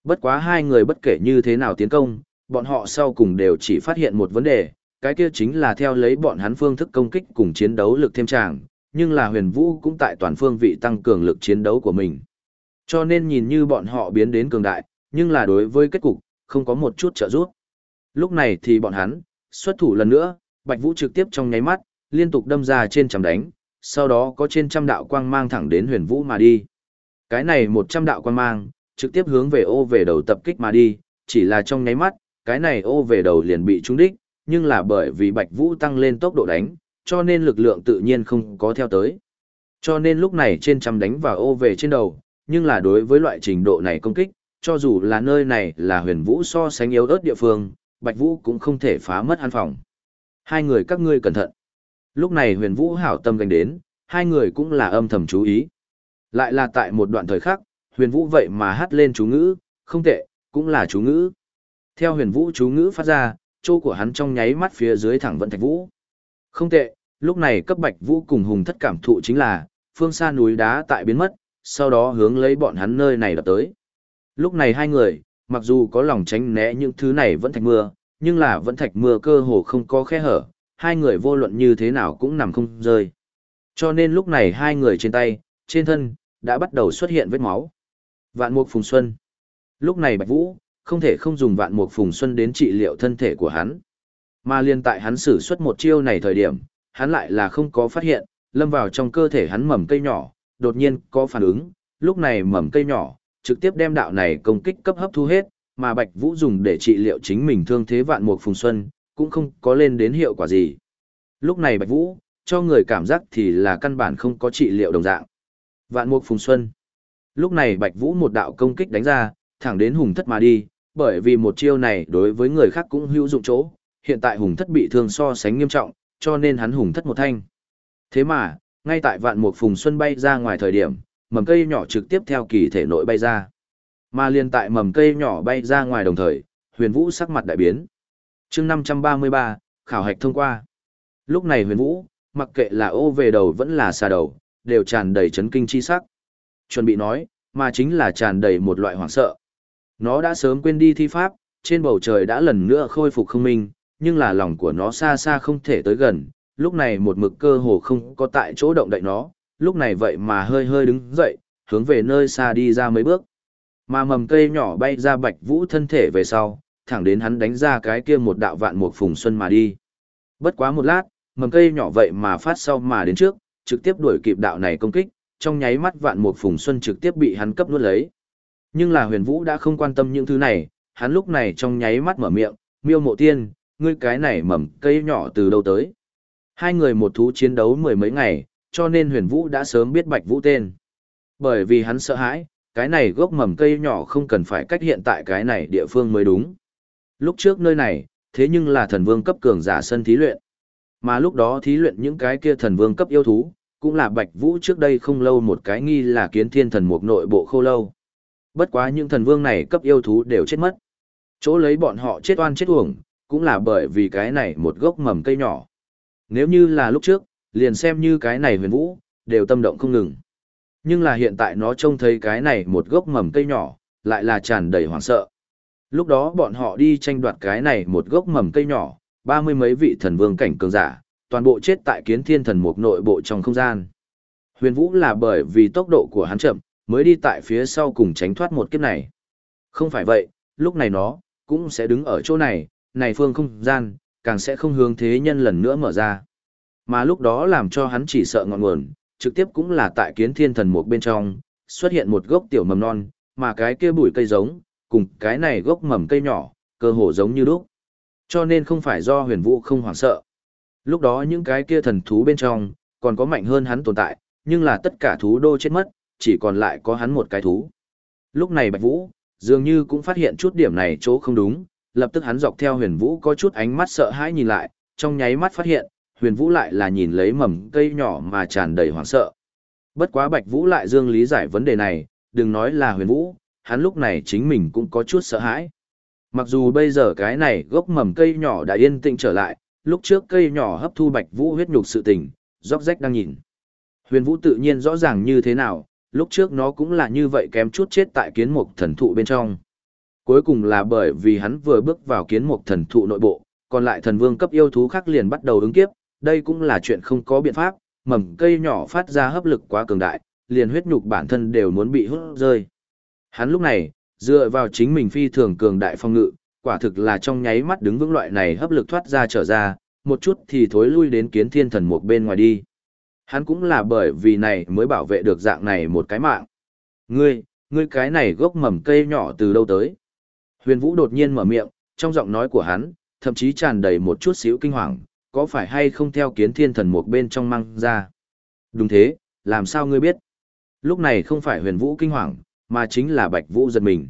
Bất quá hai người bất kể như thế nào tiến công, bọn họ sau cùng đều chỉ phát hiện một vấn đề, cái kia chính là theo lấy bọn hắn phương thức công kích cùng chiến đấu lực thêm tràng, nhưng là huyền vũ cũng tại toàn phương vị tăng cường lực chiến đấu của mình. Cho nên nhìn như bọn họ biến đến cường đại, nhưng là đối với kết cục, không có một chút trợ giúp. Lúc này thì bọn hắn, xuất thủ lần nữa, Bạch Vũ trực tiếp trong nháy mắt, liên tục đâm ra trên trăm đánh, sau đó có trên trăm đạo quang mang thẳng đến huyền vũ mà đi. Cái này một trăm đạo quang mang, trực tiếp hướng về ô về đầu tập kích mà đi, chỉ là trong nháy mắt, cái này ô về đầu liền bị trúng đích, nhưng là bởi vì Bạch Vũ tăng lên tốc độ đánh, cho nên lực lượng tự nhiên không có theo tới. Cho nên lúc này trên trăm đánh vào ô về trên đầu, nhưng là đối với loại trình độ này công kích, cho dù là nơi này là huyền vũ so sánh yếu ớt địa phương, Bạch Vũ cũng không thể phá mất hắn phòng. Hai người các ngươi cẩn thận. Lúc này huyền vũ hảo tâm gánh đến, hai người cũng là âm thầm chú ý. Lại là tại một đoạn thời khắc, huyền vũ vậy mà hát lên chú ngữ, không tệ, cũng là chú ngữ. Theo huyền vũ chú ngữ phát ra, chỗ của hắn trong nháy mắt phía dưới thẳng vận thạch vũ. Không tệ, lúc này cấp bạch vũ cùng hùng thất cảm thụ chính là, phương xa núi đá tại biến mất, sau đó hướng lấy bọn hắn nơi này đập tới. Lúc này hai người, mặc dù có lòng tránh né những thứ này vẫn thạch mưa, nhưng là vẫn thạch mưa cơ hồ không có khe hở, hai người vô luận như thế nào cũng nằm không rơi. Cho nên lúc này hai người trên tay, trên thân, đã bắt đầu xuất hiện vết máu. Vạn mục phùng xuân. Lúc này Bạch Vũ, không thể không dùng vạn mục phùng xuân đến trị liệu thân thể của hắn. Mà liên tại hắn sử xuất một chiêu này thời điểm, hắn lại là không có phát hiện, lâm vào trong cơ thể hắn mầm cây nhỏ, đột nhiên có phản ứng, lúc này mầm cây nhỏ, trực tiếp đem đạo này công kích cấp hấp thu hết, mà Bạch Vũ dùng để trị liệu chính mình thương thế vạn mục phùng xuân, cũng không có lên đến hiệu quả gì. Lúc này Bạch Vũ, cho người cảm giác thì là căn bản không có trị liệu đồng dạng. Vạn mục phùng xuân. Lúc này Bạch Vũ một đạo công kích đánh ra, thẳng đến hùng thất mà đi, bởi vì một chiêu này đối với người khác cũng hữu dụng chỗ, hiện tại hùng thất bị thương so sánh nghiêm trọng, cho nên hắn hùng thất một thanh. Thế mà, ngay tại vạn mục phùng xuân bay ra ngoài thời điểm, mầm cây nhỏ trực tiếp theo kỳ thể nội bay ra. Mà liên tại mầm cây nhỏ bay ra ngoài đồng thời, huyền vũ sắc mặt đại biến. chương 533, khảo hạch thông qua. Lúc này huyền vũ, mặc kệ là ô về đầu vẫn là xà đầu, đều tràn đầy chấn kinh chi sắc. Chuẩn bị nói, mà chính là tràn đầy một loại hoảng sợ. Nó đã sớm quên đi thi pháp, trên bầu trời đã lần nữa khôi phục không minh, nhưng là lòng của nó xa xa không thể tới gần, lúc này một mực cơ hồ không có tại chỗ động đậy nó, lúc này vậy mà hơi hơi đứng dậy, hướng về nơi xa đi ra mấy bước. Mà mầm cây nhỏ bay ra bạch vũ thân thể về sau, thẳng đến hắn đánh ra cái kia một đạo vạn một phùng xuân mà đi. Bất quá một lát, mầm cây nhỏ vậy mà phát sau mà đến trước, trực tiếp đuổi kịp đạo này công kích, trong nháy mắt vạn một phùng xuân trực tiếp bị hắn cấp nuốt lấy. Nhưng là huyền vũ đã không quan tâm những thứ này, hắn lúc này trong nháy mắt mở miệng, miêu mộ tiên, ngươi cái này mầm cây nhỏ từ đâu tới. Hai người một thú chiến đấu mười mấy ngày, cho nên huyền vũ đã sớm biết bạch vũ tên. Bởi vì hắn sợ hãi, cái này gốc mầm cây nhỏ không cần phải cách hiện tại cái này địa phương mới đúng. Lúc trước nơi này, thế nhưng là thần vương cấp cường giả sân thí luyện. Mà lúc đó thí luyện những cái kia thần vương cấp yêu thú, cũng là Bạch Vũ trước đây không lâu một cái nghi là kiến thiên thần mục nội bộ khô lâu. Bất quá những thần vương này cấp yêu thú đều chết mất. Chỗ lấy bọn họ chết oan chết uổng, cũng là bởi vì cái này một gốc mầm cây nhỏ. Nếu như là lúc trước, liền xem như cái này huyền vũ, đều tâm động không ngừng. Nhưng là hiện tại nó trông thấy cái này một gốc mầm cây nhỏ, lại là tràn đầy hoảng sợ. Lúc đó bọn họ đi tranh đoạt cái này một gốc mầm cây nhỏ, ba mươi mấy vị thần vương cảnh cường giả, toàn bộ chết tại kiến thiên thần mục nội bộ trong không gian. Huyền Vũ là bởi vì tốc độ của hắn chậm, mới đi tại phía sau cùng tránh thoát một kiếp này. Không phải vậy, lúc này nó, cũng sẽ đứng ở chỗ này, này phương không gian, càng sẽ không hướng thế nhân lần nữa mở ra. Mà lúc đó làm cho hắn chỉ sợ ngọn nguồn, trực tiếp cũng là tại kiến thiên thần mục bên trong, xuất hiện một gốc tiểu mầm non, mà cái kia bụi cây giống, cùng cái này gốc mầm cây nhỏ, cơ hồ giống như lúc. Cho nên không phải do huyền vũ không hoảng sợ. Lúc đó những cái kia thần thú bên trong, còn có mạnh hơn hắn tồn tại, nhưng là tất cả thú đô chết mất, chỉ còn lại có hắn một cái thú. Lúc này Bạch Vũ, dường như cũng phát hiện chút điểm này chỗ không đúng, lập tức hắn dọc theo huyền vũ có chút ánh mắt sợ hãi nhìn lại, trong nháy mắt phát hiện, huyền vũ lại là nhìn lấy mầm cây nhỏ mà tràn đầy hoảng sợ. Bất quá Bạch Vũ lại dương lý giải vấn đề này, đừng nói là huyền vũ, hắn lúc này chính mình cũng có chút sợ hãi. Mặc dù bây giờ cái này gốc mầm cây nhỏ đã yên tĩnh trở lại, lúc trước cây nhỏ hấp thu Bạch Vũ huyết nhục sự tình, róc rách đang nhìn. Huyền Vũ tự nhiên rõ ràng như thế nào, lúc trước nó cũng là như vậy kém chút chết tại kiến mục thần thụ bên trong. Cuối cùng là bởi vì hắn vừa bước vào kiến mục thần thụ nội bộ, còn lại thần vương cấp yêu thú khác liền bắt đầu ứng kiếp, đây cũng là chuyện không có biện pháp, mầm cây nhỏ phát ra hấp lực quá cường đại, liền huyết nhục bản thân đều muốn bị hút rơi. Hắn lúc này, dựa vào chính mình phi thường cường đại phong ngự, quả thực là trong nháy mắt đứng vững loại này hấp lực thoát ra trở ra, một chút thì thối lui đến kiến thiên thần mục bên ngoài đi. Hắn cũng là bởi vì này mới bảo vệ được dạng này một cái mạng. Ngươi, ngươi cái này gốc mầm cây nhỏ từ đâu tới? Huyền Vũ đột nhiên mở miệng, trong giọng nói của hắn, thậm chí tràn đầy một chút xíu kinh hoàng, có phải hay không theo kiến thiên thần một bên trong mang ra? Đúng thế, làm sao ngươi biết? Lúc này không phải huyền vũ kinh hoàng, mà chính là bạch vũ giật mình.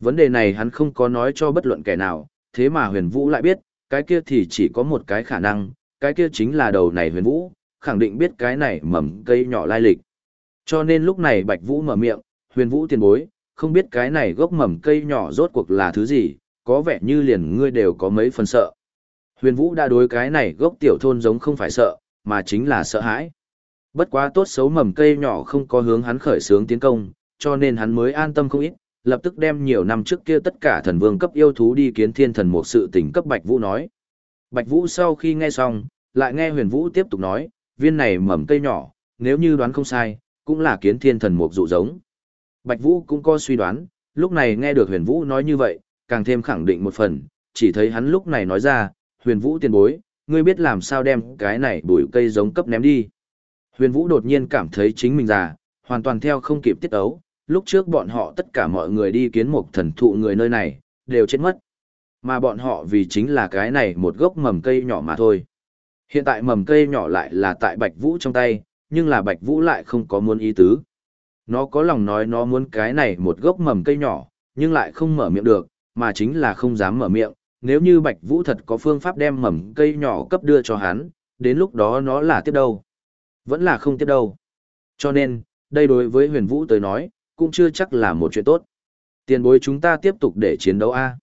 Vấn đề này hắn không có nói cho bất luận kẻ nào, thế mà huyền vũ lại biết, cái kia thì chỉ có một cái khả năng, cái kia chính là đầu này huyền vũ, khẳng định biết cái này mầm cây nhỏ lai lịch. Cho nên lúc này bạch vũ mở miệng, huyền vũ tiền bối, không biết cái này gốc mầm cây nhỏ rốt cuộc là thứ gì, có vẻ như liền ngươi đều có mấy phần sợ. Huyền vũ đã đối cái này gốc tiểu thôn giống không phải sợ, mà chính là sợ hãi. Bất quá tốt xấu mầm cây nhỏ không có hướng hắn khởi sướng tiến công, cho nên hắn mới an tâm không ít, lập tức đem nhiều năm trước kia tất cả thần vương cấp yêu thú đi kiến thiên thần một sự tình cấp Bạch Vũ nói. Bạch Vũ sau khi nghe xong, lại nghe huyền Vũ tiếp tục nói, viên này mầm cây nhỏ, nếu như đoán không sai, cũng là kiến thiên thần mục dụ giống. Bạch Vũ cũng có suy đoán, lúc này nghe được huyền Vũ nói như vậy, càng thêm khẳng định một phần, chỉ thấy hắn lúc này nói ra, huyền Vũ tiền bối, ngươi biết làm sao đem cái này bụi cây giống cấp ném đi. Huyền Vũ đột nhiên cảm thấy chính mình già, hoàn toàn theo không kịp tiết ấu, lúc trước bọn họ tất cả mọi người đi kiến một thần thụ người nơi này, đều chết mất. Mà bọn họ vì chính là cái này một gốc mầm cây nhỏ mà thôi. Hiện tại mầm cây nhỏ lại là tại Bạch Vũ trong tay, nhưng là Bạch Vũ lại không có muốn ý tứ. Nó có lòng nói nó muốn cái này một gốc mầm cây nhỏ, nhưng lại không mở miệng được, mà chính là không dám mở miệng. Nếu như Bạch Vũ thật có phương pháp đem mầm cây nhỏ cấp đưa cho hắn, đến lúc đó nó là tiếp đâu. Vẫn là không tiếp đâu. Cho nên, đây đối với huyền vũ tới nói, cũng chưa chắc là một chuyện tốt. Tiền bối chúng ta tiếp tục để chiến đấu A.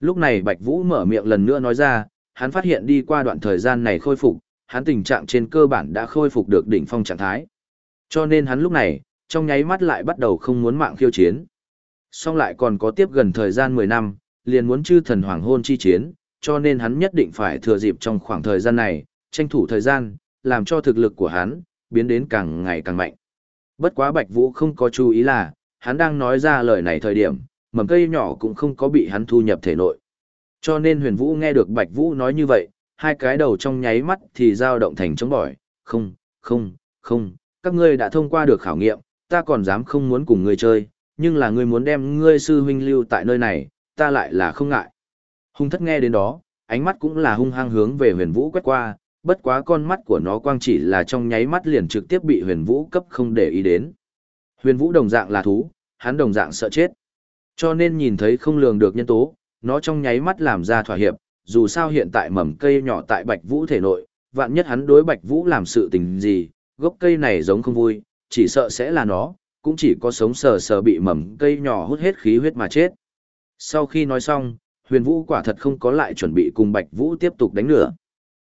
Lúc này Bạch Vũ mở miệng lần nữa nói ra, hắn phát hiện đi qua đoạn thời gian này khôi phục, hắn tình trạng trên cơ bản đã khôi phục được đỉnh phong trạng thái. Cho nên hắn lúc này, trong nháy mắt lại bắt đầu không muốn mạng khiêu chiến. Song lại còn có tiếp gần thời gian 10 năm, liền muốn chư thần hoàng hôn chi chiến, cho nên hắn nhất định phải thừa dịp trong khoảng thời gian này, tranh thủ thời gian, làm cho thực lực của hắn biến đến càng ngày càng mạnh. Bất quá Bạch Vũ không có chú ý là, hắn đang nói ra lời này thời điểm, mầm cây nhỏ cũng không có bị hắn thu nhập thể nội. Cho nên Huyền Vũ nghe được Bạch Vũ nói như vậy, hai cái đầu trong nháy mắt thì dao động thành chống bỏi, không, không, không, các ngươi đã thông qua được khảo nghiệm, ta còn dám không muốn cùng ngươi chơi, nhưng là ngươi muốn đem ngươi sư huynh lưu tại nơi này, ta lại là không ngại. Hung thất nghe đến đó, ánh mắt cũng là hung hăng hướng về huyền vũ quét qua, bất quá con mắt của nó quang chỉ là trong nháy mắt liền trực tiếp bị huyền vũ cấp không để ý đến. Huyền vũ đồng dạng là thú, hắn đồng dạng sợ chết. Cho nên nhìn thấy không lường được nhân tố, nó trong nháy mắt làm ra thỏa hiệp, dù sao hiện tại mầm cây nhỏ tại bạch vũ thể nội, vạn nhất hắn đối bạch vũ làm sự tình gì, gốc cây này giống không vui, chỉ sợ sẽ là nó, cũng chỉ có sống sờ sờ bị mầm cây nhỏ hút hết khí huyết mà chết. Sau khi nói xong, huyền vũ quả thật không có lại chuẩn bị cùng bạch vũ tiếp tục đánh nữa.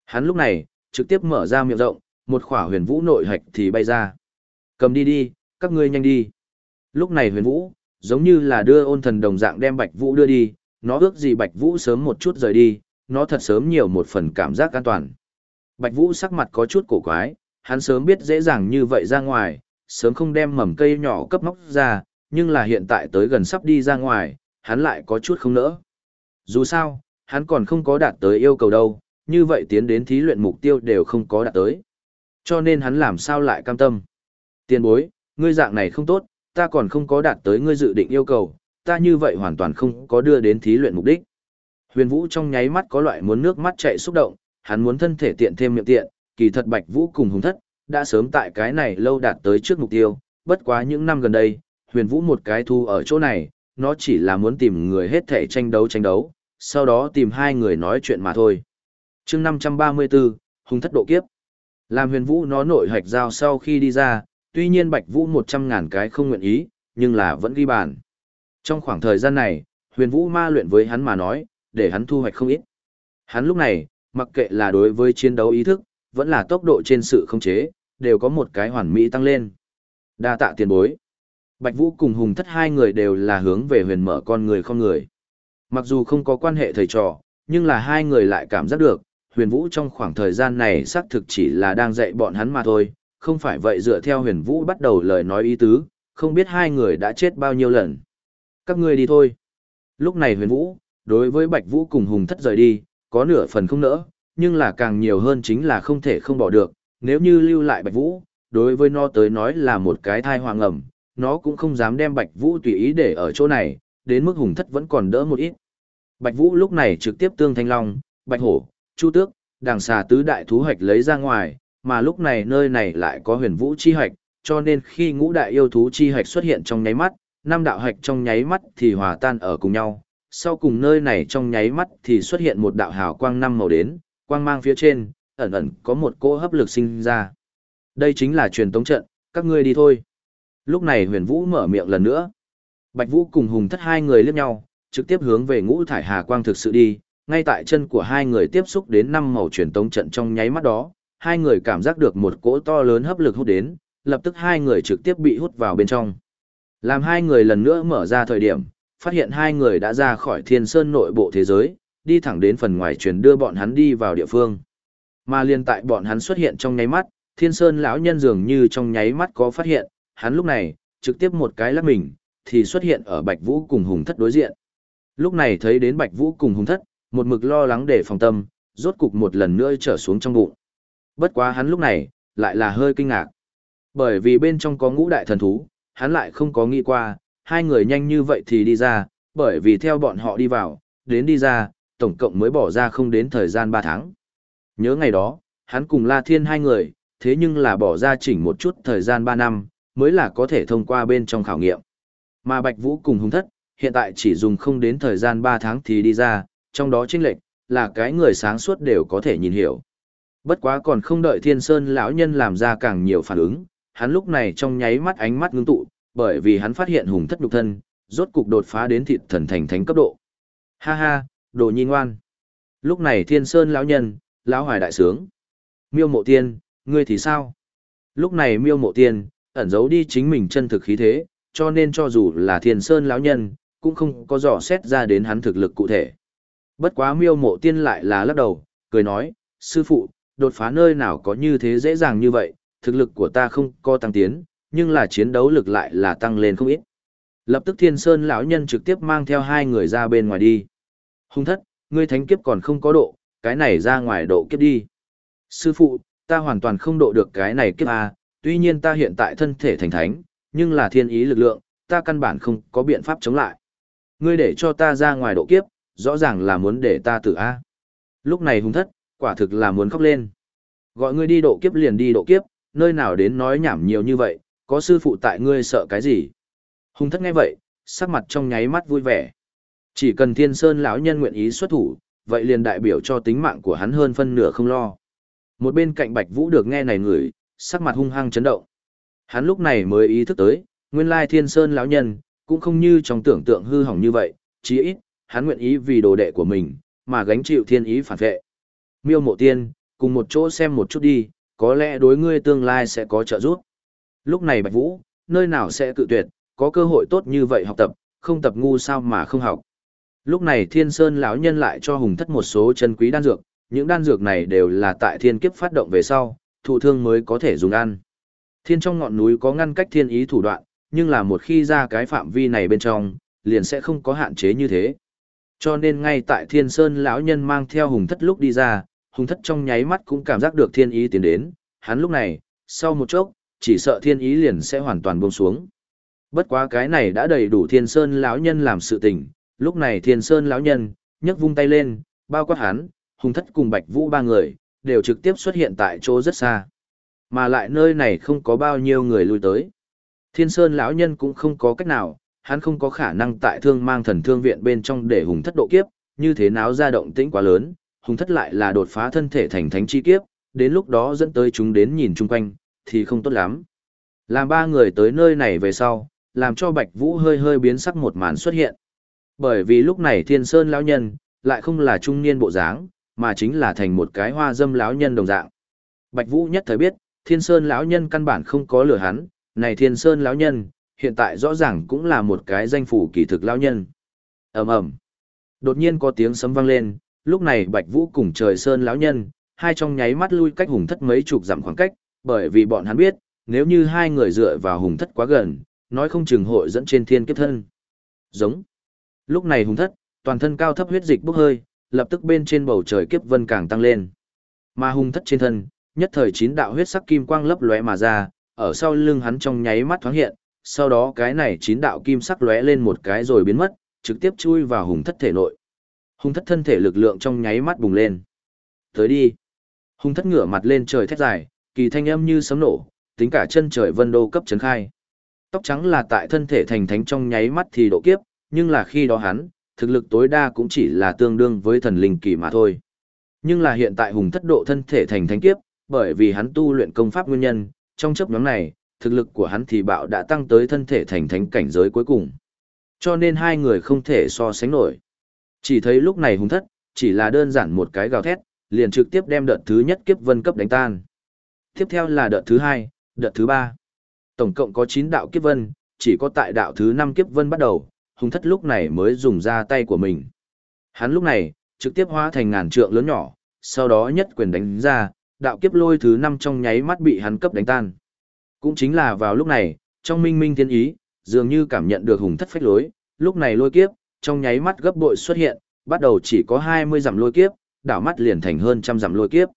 Hắn lúc này, trực tiếp mở ra miệng rộng, một khỏa huyền vũ nội hạch thì bay ra. Cầm đi đi, các ngươi nhanh đi. Lúc này huyền vũ, giống như là đưa ôn thần đồng dạng đem bạch vũ đưa đi, nó ước gì bạch vũ sớm một chút rời đi, nó thật sớm nhiều một phần cảm giác an toàn. Bạch vũ sắc mặt có chút cổ quái, hắn sớm biết dễ dàng như vậy ra ngoài, sớm không đem mầm cây nhỏ cấp móc ra, nhưng là hiện tại tới gần sắp đi ra ngoài, hắn lại có chút không nỡ. Dù sao, hắn còn không có đạt tới yêu cầu đâu, như vậy tiến đến thí luyện mục tiêu đều không có đạt tới. Cho nên hắn làm sao lại cam tâm. Tiền bối, ngươi dạng này không tốt, ta còn không có đạt tới ngươi dự định yêu cầu, ta như vậy hoàn toàn không có đưa đến thí luyện mục đích. Huyền Vũ trong nháy mắt có loại muốn nước mắt chạy xúc động, hắn muốn thân thể tiện thêm miệng tiện, kỳ thật Bạch Vũ cùng Hùng Thất, đã sớm tại cái này lâu đạt tới trước mục tiêu, bất quá những năm gần đây, Huyền Vũ một cái thu ở chỗ này, nó chỉ là muốn tìm người hết thể tranh đấu tranh đấu, sau đó tìm hai người nói chuyện mà thôi chương 534, hung thất độ kiếp. Làm huyền vũ nó nội hạch giao sau khi đi ra, tuy nhiên bạch vũ 100 ngàn cái không nguyện ý, nhưng là vẫn ghi bàn. Trong khoảng thời gian này, huyền vũ ma luyện với hắn mà nói, để hắn thu hoạch không ít. Hắn lúc này, mặc kệ là đối với chiến đấu ý thức, vẫn là tốc độ trên sự không chế, đều có một cái hoàn mỹ tăng lên. Đa tạ tiền bối. Bạch Vũ cùng Hùng Thất hai người đều là hướng về huyền mở con người không người. Mặc dù không có quan hệ thầy trò, nhưng là hai người lại cảm giác được, huyền vũ trong khoảng thời gian này xác thực chỉ là đang dạy bọn hắn mà thôi, không phải vậy dựa theo huyền vũ bắt đầu lời nói ý tứ, không biết hai người đã chết bao nhiêu lần. Các ngươi đi thôi. Lúc này huyền vũ, đối với Bạch Vũ cùng Hùng Thất rời đi, có nửa phần không nỡ, nhưng là càng nhiều hơn chính là không thể không bỏ được, nếu như lưu lại Bạch Vũ, đối với nó tới nói là một cái thai hoàng ẩm, nó cũng không dám đem Bạch Vũ tùy ý để ở chỗ này, đến mức Hùng Thất vẫn còn đỡ một ít. Bạch Vũ lúc này trực tiếp tương thanh long, Bạch Hổ, Chu Tước, đàng xà tứ đại thú hạch lấy ra ngoài, mà lúc này nơi này lại có huyền vũ chi hạch, cho nên khi ngũ đại yêu thú chi hạch xuất hiện trong nháy mắt, năm đạo hạch trong nháy mắt thì hòa tan ở cùng nhau. Sau cùng nơi này trong nháy mắt thì xuất hiện một đạo hào quang năm màu đến, quang mang phía trên, ẩn ẩn có một cỗ hấp lực sinh ra. Đây chính là truyền tống trận, các ngươi đi thôi. Lúc này huyền vũ mở miệng lần nữa. Bạch vũ cùng hùng thất hai người liếc nhau, trực tiếp hướng về ngũ thải hà quang thực sự đi, ngay tại chân của hai người tiếp xúc đến năm màu truyền tống trận trong nháy mắt đó, hai người cảm giác được một cỗ to lớn hấp lực hút đến, lập tức hai người trực tiếp bị hút vào bên trong. Làm hai người lần nữa mở ra thời điểm, phát hiện hai người đã ra khỏi thiên sơn nội bộ thế giới, đi thẳng đến phần ngoài truyền đưa bọn hắn đi vào địa phương. Mà liên tại bọn hắn xuất hiện trong nháy mắt, thiên sơn lão nhân dường như trong nháy mắt có phát hiện, hắn lúc này, trực tiếp một cái lắc mình, thì xuất hiện ở Bạch Vũ cùng Hùng Thất đối diện. Lúc này thấy đến Bạch Vũ cùng Hùng Thất, một mực lo lắng để phòng tâm, rốt cục một lần nữa trở xuống trong bụng. Bất quá hắn lúc này, lại là hơi kinh ngạc. Bởi vì bên trong có ngũ đại thần thú, hắn lại không có nghĩ qua, hai người nhanh như vậy thì đi ra, bởi vì theo bọn họ đi vào, đến đi ra, tổng cộng mới bỏ ra không đến thời gian 3 tháng. Nhớ ngày đó, hắn cùng La Thiên hai người, thế nhưng là bỏ ra chỉnh một chút thời gian 3 năm, mới là có thể thông qua bên trong khảo nghiệm. Mà Bạch Vũ cùng Hùng Thất, hiện tại chỉ dùng không đến thời gian 3 tháng thì đi ra, trong đó chênh lệch là cái người sáng suốt đều có thể nhìn hiểu. Bất quá còn không đợi Thiên Sơn lão nhân làm ra càng nhiều phản ứng, hắn lúc này trong nháy mắt ánh mắt ngưng tụ, bởi vì hắn phát hiện hùng thất nhục thân, rốt cục đột phá đến thịt thần thành thánh cấp độ. Ha ha, đồ nhi ngoan. Lúc này Thiên Sơn lão nhân, lão hoài đại sướng. Miêu Mộ Tiên, ngươi thì sao? Lúc này Miêu Mộ Tiên ẩn giấu đi chính mình chân thực khí thế, cho nên cho dù là Thiên Sơn lão nhân, cũng không có dò xét ra đến hắn thực lực cụ thể. Bất quá Miêu Mộ Tiên lại là lắc đầu, cười nói, sư phụ, đột phá nơi nào có như thế dễ dàng như vậy, thực lực của ta không có tăng tiến, nhưng là chiến đấu lực lại là tăng lên không ít. Lập tức Thiên Sơn lão nhân trực tiếp mang theo hai người ra bên ngoài đi. Hung thất, ngươi thánh kiếp còn không có độ, cái này ra ngoài độ kiếp đi. Sư phụ, ta hoàn toàn không độ được cái này kiếp à, tuy nhiên ta hiện tại thân thể thành thánh, nhưng là thiên ý lực lượng, ta căn bản không có biện pháp chống lại. Ngươi để cho ta ra ngoài độ kiếp, rõ ràng là muốn để ta tử a. Lúc này hung thất, quả thực là muốn khóc lên. Gọi ngươi đi độ kiếp liền đi độ kiếp, nơi nào đến nói nhảm nhiều như vậy, có sư phụ tại ngươi sợ cái gì? Hung thất nghe vậy, sắc mặt trong nháy mắt vui vẻ. Chỉ cần thiên sơn lão nhân nguyện ý xuất thủ, vậy liền đại biểu cho tính mạng của hắn hơn phân nửa không lo. Một bên cạnh Bạch Vũ được nghe này người, sắc mặt hung hăng chấn động. Hắn lúc này mới ý thức tới, nguyên lai thiên sơn lão nhân, cũng không như trong tưởng tượng hư hỏng như vậy, chí ít, hắn nguyện ý vì đồ đệ của mình, mà gánh chịu thiên ý phản vệ. Miêu mộ tiên, cùng một chỗ xem một chút đi, có lẽ đối ngươi tương lai sẽ có trợ giúp. Lúc này Bạch Vũ, nơi nào sẽ cự tuyệt, có cơ hội tốt như vậy học tập, không tập ngu sao mà không học. Lúc này Thiên Sơn lão nhân lại cho Hùng Thất một số chân quý đan dược, những đan dược này đều là tại thiên kiếp phát động về sau, thụ thương mới có thể dùng ăn. Thiên trong ngọn núi có ngăn cách thiên ý thủ đoạn, nhưng là một khi ra cái phạm vi này bên trong, liền sẽ không có hạn chế như thế. Cho nên ngay tại Thiên Sơn lão nhân mang theo Hùng Thất lúc đi ra, Hùng Thất trong nháy mắt cũng cảm giác được thiên ý tiến đến, hắn lúc này, sau một chốc, chỉ sợ thiên ý liền sẽ hoàn toàn buông xuống. Bất quá cái này đã đầy đủ Thiên Sơn lão nhân làm sự tình, lúc này Thiên Sơn lão nhân nhấc vung tay lên, bao quát hắn, Hùng Thất cùng Bạch Vũ ba người đều trực tiếp xuất hiện tại chỗ rất xa. Mà lại nơi này không có bao nhiêu người lui tới. Thiên Sơn lão nhân cũng không có cách nào, hắn không có khả năng tại thương mang thần thương viện bên trong để hùng thất độ kiếp, như thế nào ra động tĩnh quá lớn, hùng thất lại là đột phá thân thể thành thánh chi kiếp, đến lúc đó dẫn tới chúng đến nhìn chung quanh, thì không tốt lắm. Làm ba người tới nơi này về sau, làm cho Bạch Vũ hơi hơi biến sắc một màn xuất hiện. Bởi vì lúc này Thiên Sơn lão nhân lại không là trung niên bộ dáng, mà chính là thành một cái hoa dâm lão nhân đồng dạng. Bạch Vũ nhất thời biết, Thiên Sơn lão nhân căn bản không có lừa hắn, này Thiên Sơn lão nhân, hiện tại rõ ràng cũng là một cái danh phủ kỳ thực lão nhân. Ầm ầm. Đột nhiên có tiếng sấm vang lên, lúc này Bạch Vũ cùng Trời Sơn lão nhân, hai trong nháy mắt lui cách hùng thất mấy chục dặm khoảng cách, bởi vì bọn hắn biết, nếu như hai người dựa vào hùng thất quá gần, nói không chừng hội dẫn trên thiên kiếp thân. Giống. Lúc này hùng thất, toàn thân cao thấp huyết dịch bốc hơi, lập tức bên trên bầu trời kiếp vân càng tăng lên. Mà hung thất trên thân, nhất thời chín đạo huyết sắc kim quang lấp lóe mà ra, ở sau lưng hắn trong nháy mắt thoáng hiện, sau đó cái này chín đạo kim sắc lóe lên một cái rồi biến mất, trực tiếp chui vào hùng thất thể nội. Hùng thất thân thể lực lượng trong nháy mắt bùng lên. Tới đi. Hùng thất ngửa mặt lên trời thét dài, kỳ thanh âm như sấm nổ, tính cả chân trời vân đô cấp chấn khai. Tóc trắng là tại thân thể thành thánh trong nháy mắt thì độ kiếp, nhưng là khi đó hắn, thực lực tối đa cũng chỉ là tương đương với thần linh kỳ mà thôi. Nhưng là hiện tại hùng thất độ thân thể thành thánh kiếp, bởi vì hắn tu luyện công pháp nguyên nhân, trong chấp nhóm này, thực lực của hắn thì bạo đã tăng tới thân thể thành thánh cảnh giới cuối cùng. Cho nên hai người không thể so sánh nổi. Chỉ thấy lúc này hùng thất, chỉ là đơn giản một cái gào thét, liền trực tiếp đem đợt thứ nhất kiếp vân cấp đánh tan. Tiếp theo là đợt thứ hai, đợt thứ ba. Tổng cộng có 9 đạo kiếp vân, chỉ có tại đạo thứ 5 kiếp vân bắt đầu, hùng thất lúc này mới dùng ra tay của mình. Hắn lúc này, trực tiếp hóa thành ngàn trượng lớn nhỏ, sau đó nhất quyền đánh ra, đạo kiếp lôi thứ 5 trong nháy mắt bị hắn cấp đánh tan. Cũng chính là vào lúc này, trong minh minh thiên ý, dường như cảm nhận được hùng thất phách lối, lúc này lôi kiếp, trong nháy mắt gấp bội xuất hiện, bắt đầu chỉ có 20 dặm lôi kiếp, đảo mắt liền thành hơn trăm dặm lôi kiếp.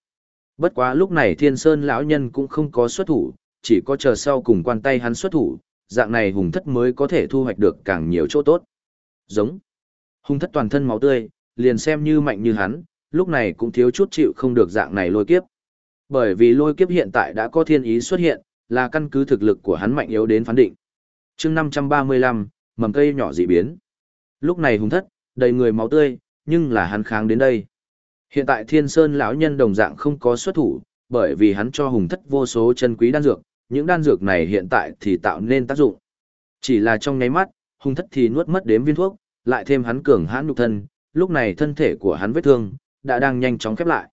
Bất quá lúc này Thiên Sơn lão nhân cũng không có xuất thủ, chỉ có chờ sau cùng quan tay hắn xuất thủ, dạng này hùng thất mới có thể thu hoạch được càng nhiều chỗ tốt. Giống. Hùng thất toàn thân máu tươi, liền xem như mạnh như hắn, lúc này cũng thiếu chút chịu không được dạng này lôi kiếp. Bởi vì lôi kiếp hiện tại đã có thiên ý xuất hiện, là căn cứ thực lực của hắn mạnh yếu đến phán định. chương 535, mầm cây nhỏ dị biến. Lúc này hùng thất, đầy người máu tươi, nhưng là hắn kháng đến đây. Hiện tại thiên sơn lão nhân đồng dạng không có xuất thủ, bởi vì hắn cho hùng thất vô số chân quý đan dược, những đan dược này hiện tại thì tạo nên tác dụng. Chỉ là trong nháy mắt, hung thất thì nuốt mất đếm viên thuốc, lại thêm hắn cường hãn nhục thân, lúc này thân thể của hắn vết thương, đã đang nhanh chóng khép lại.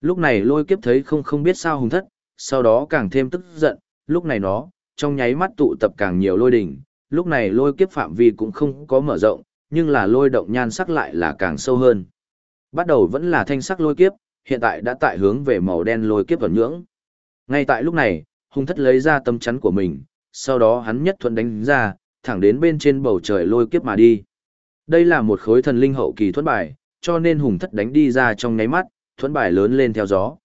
Lúc này lôi kiếp thấy không không biết sao hung thất, sau đó càng thêm tức giận, lúc này nó, trong nháy mắt tụ tập càng nhiều lôi đỉnh, lúc này lôi kiếp phạm vi cũng không có mở rộng, nhưng là lôi động nhan sắc lại là càng sâu hơn. Bắt đầu vẫn là thanh sắc lôi kiếp, hiện tại đã tại hướng về màu đen lôi kiếp vẩn nhưỡng. Ngay tại lúc này, hung thất lấy ra tấm chắn của mình, sau đó hắn nhất thuận đánh ra, thẳng đến bên trên bầu trời lôi kiếp mà đi. Đây là một khối thần linh hậu kỳ thuẫn bài, cho nên hùng thất đánh đi ra trong nháy mắt, thuẫn bài lớn lên theo gió.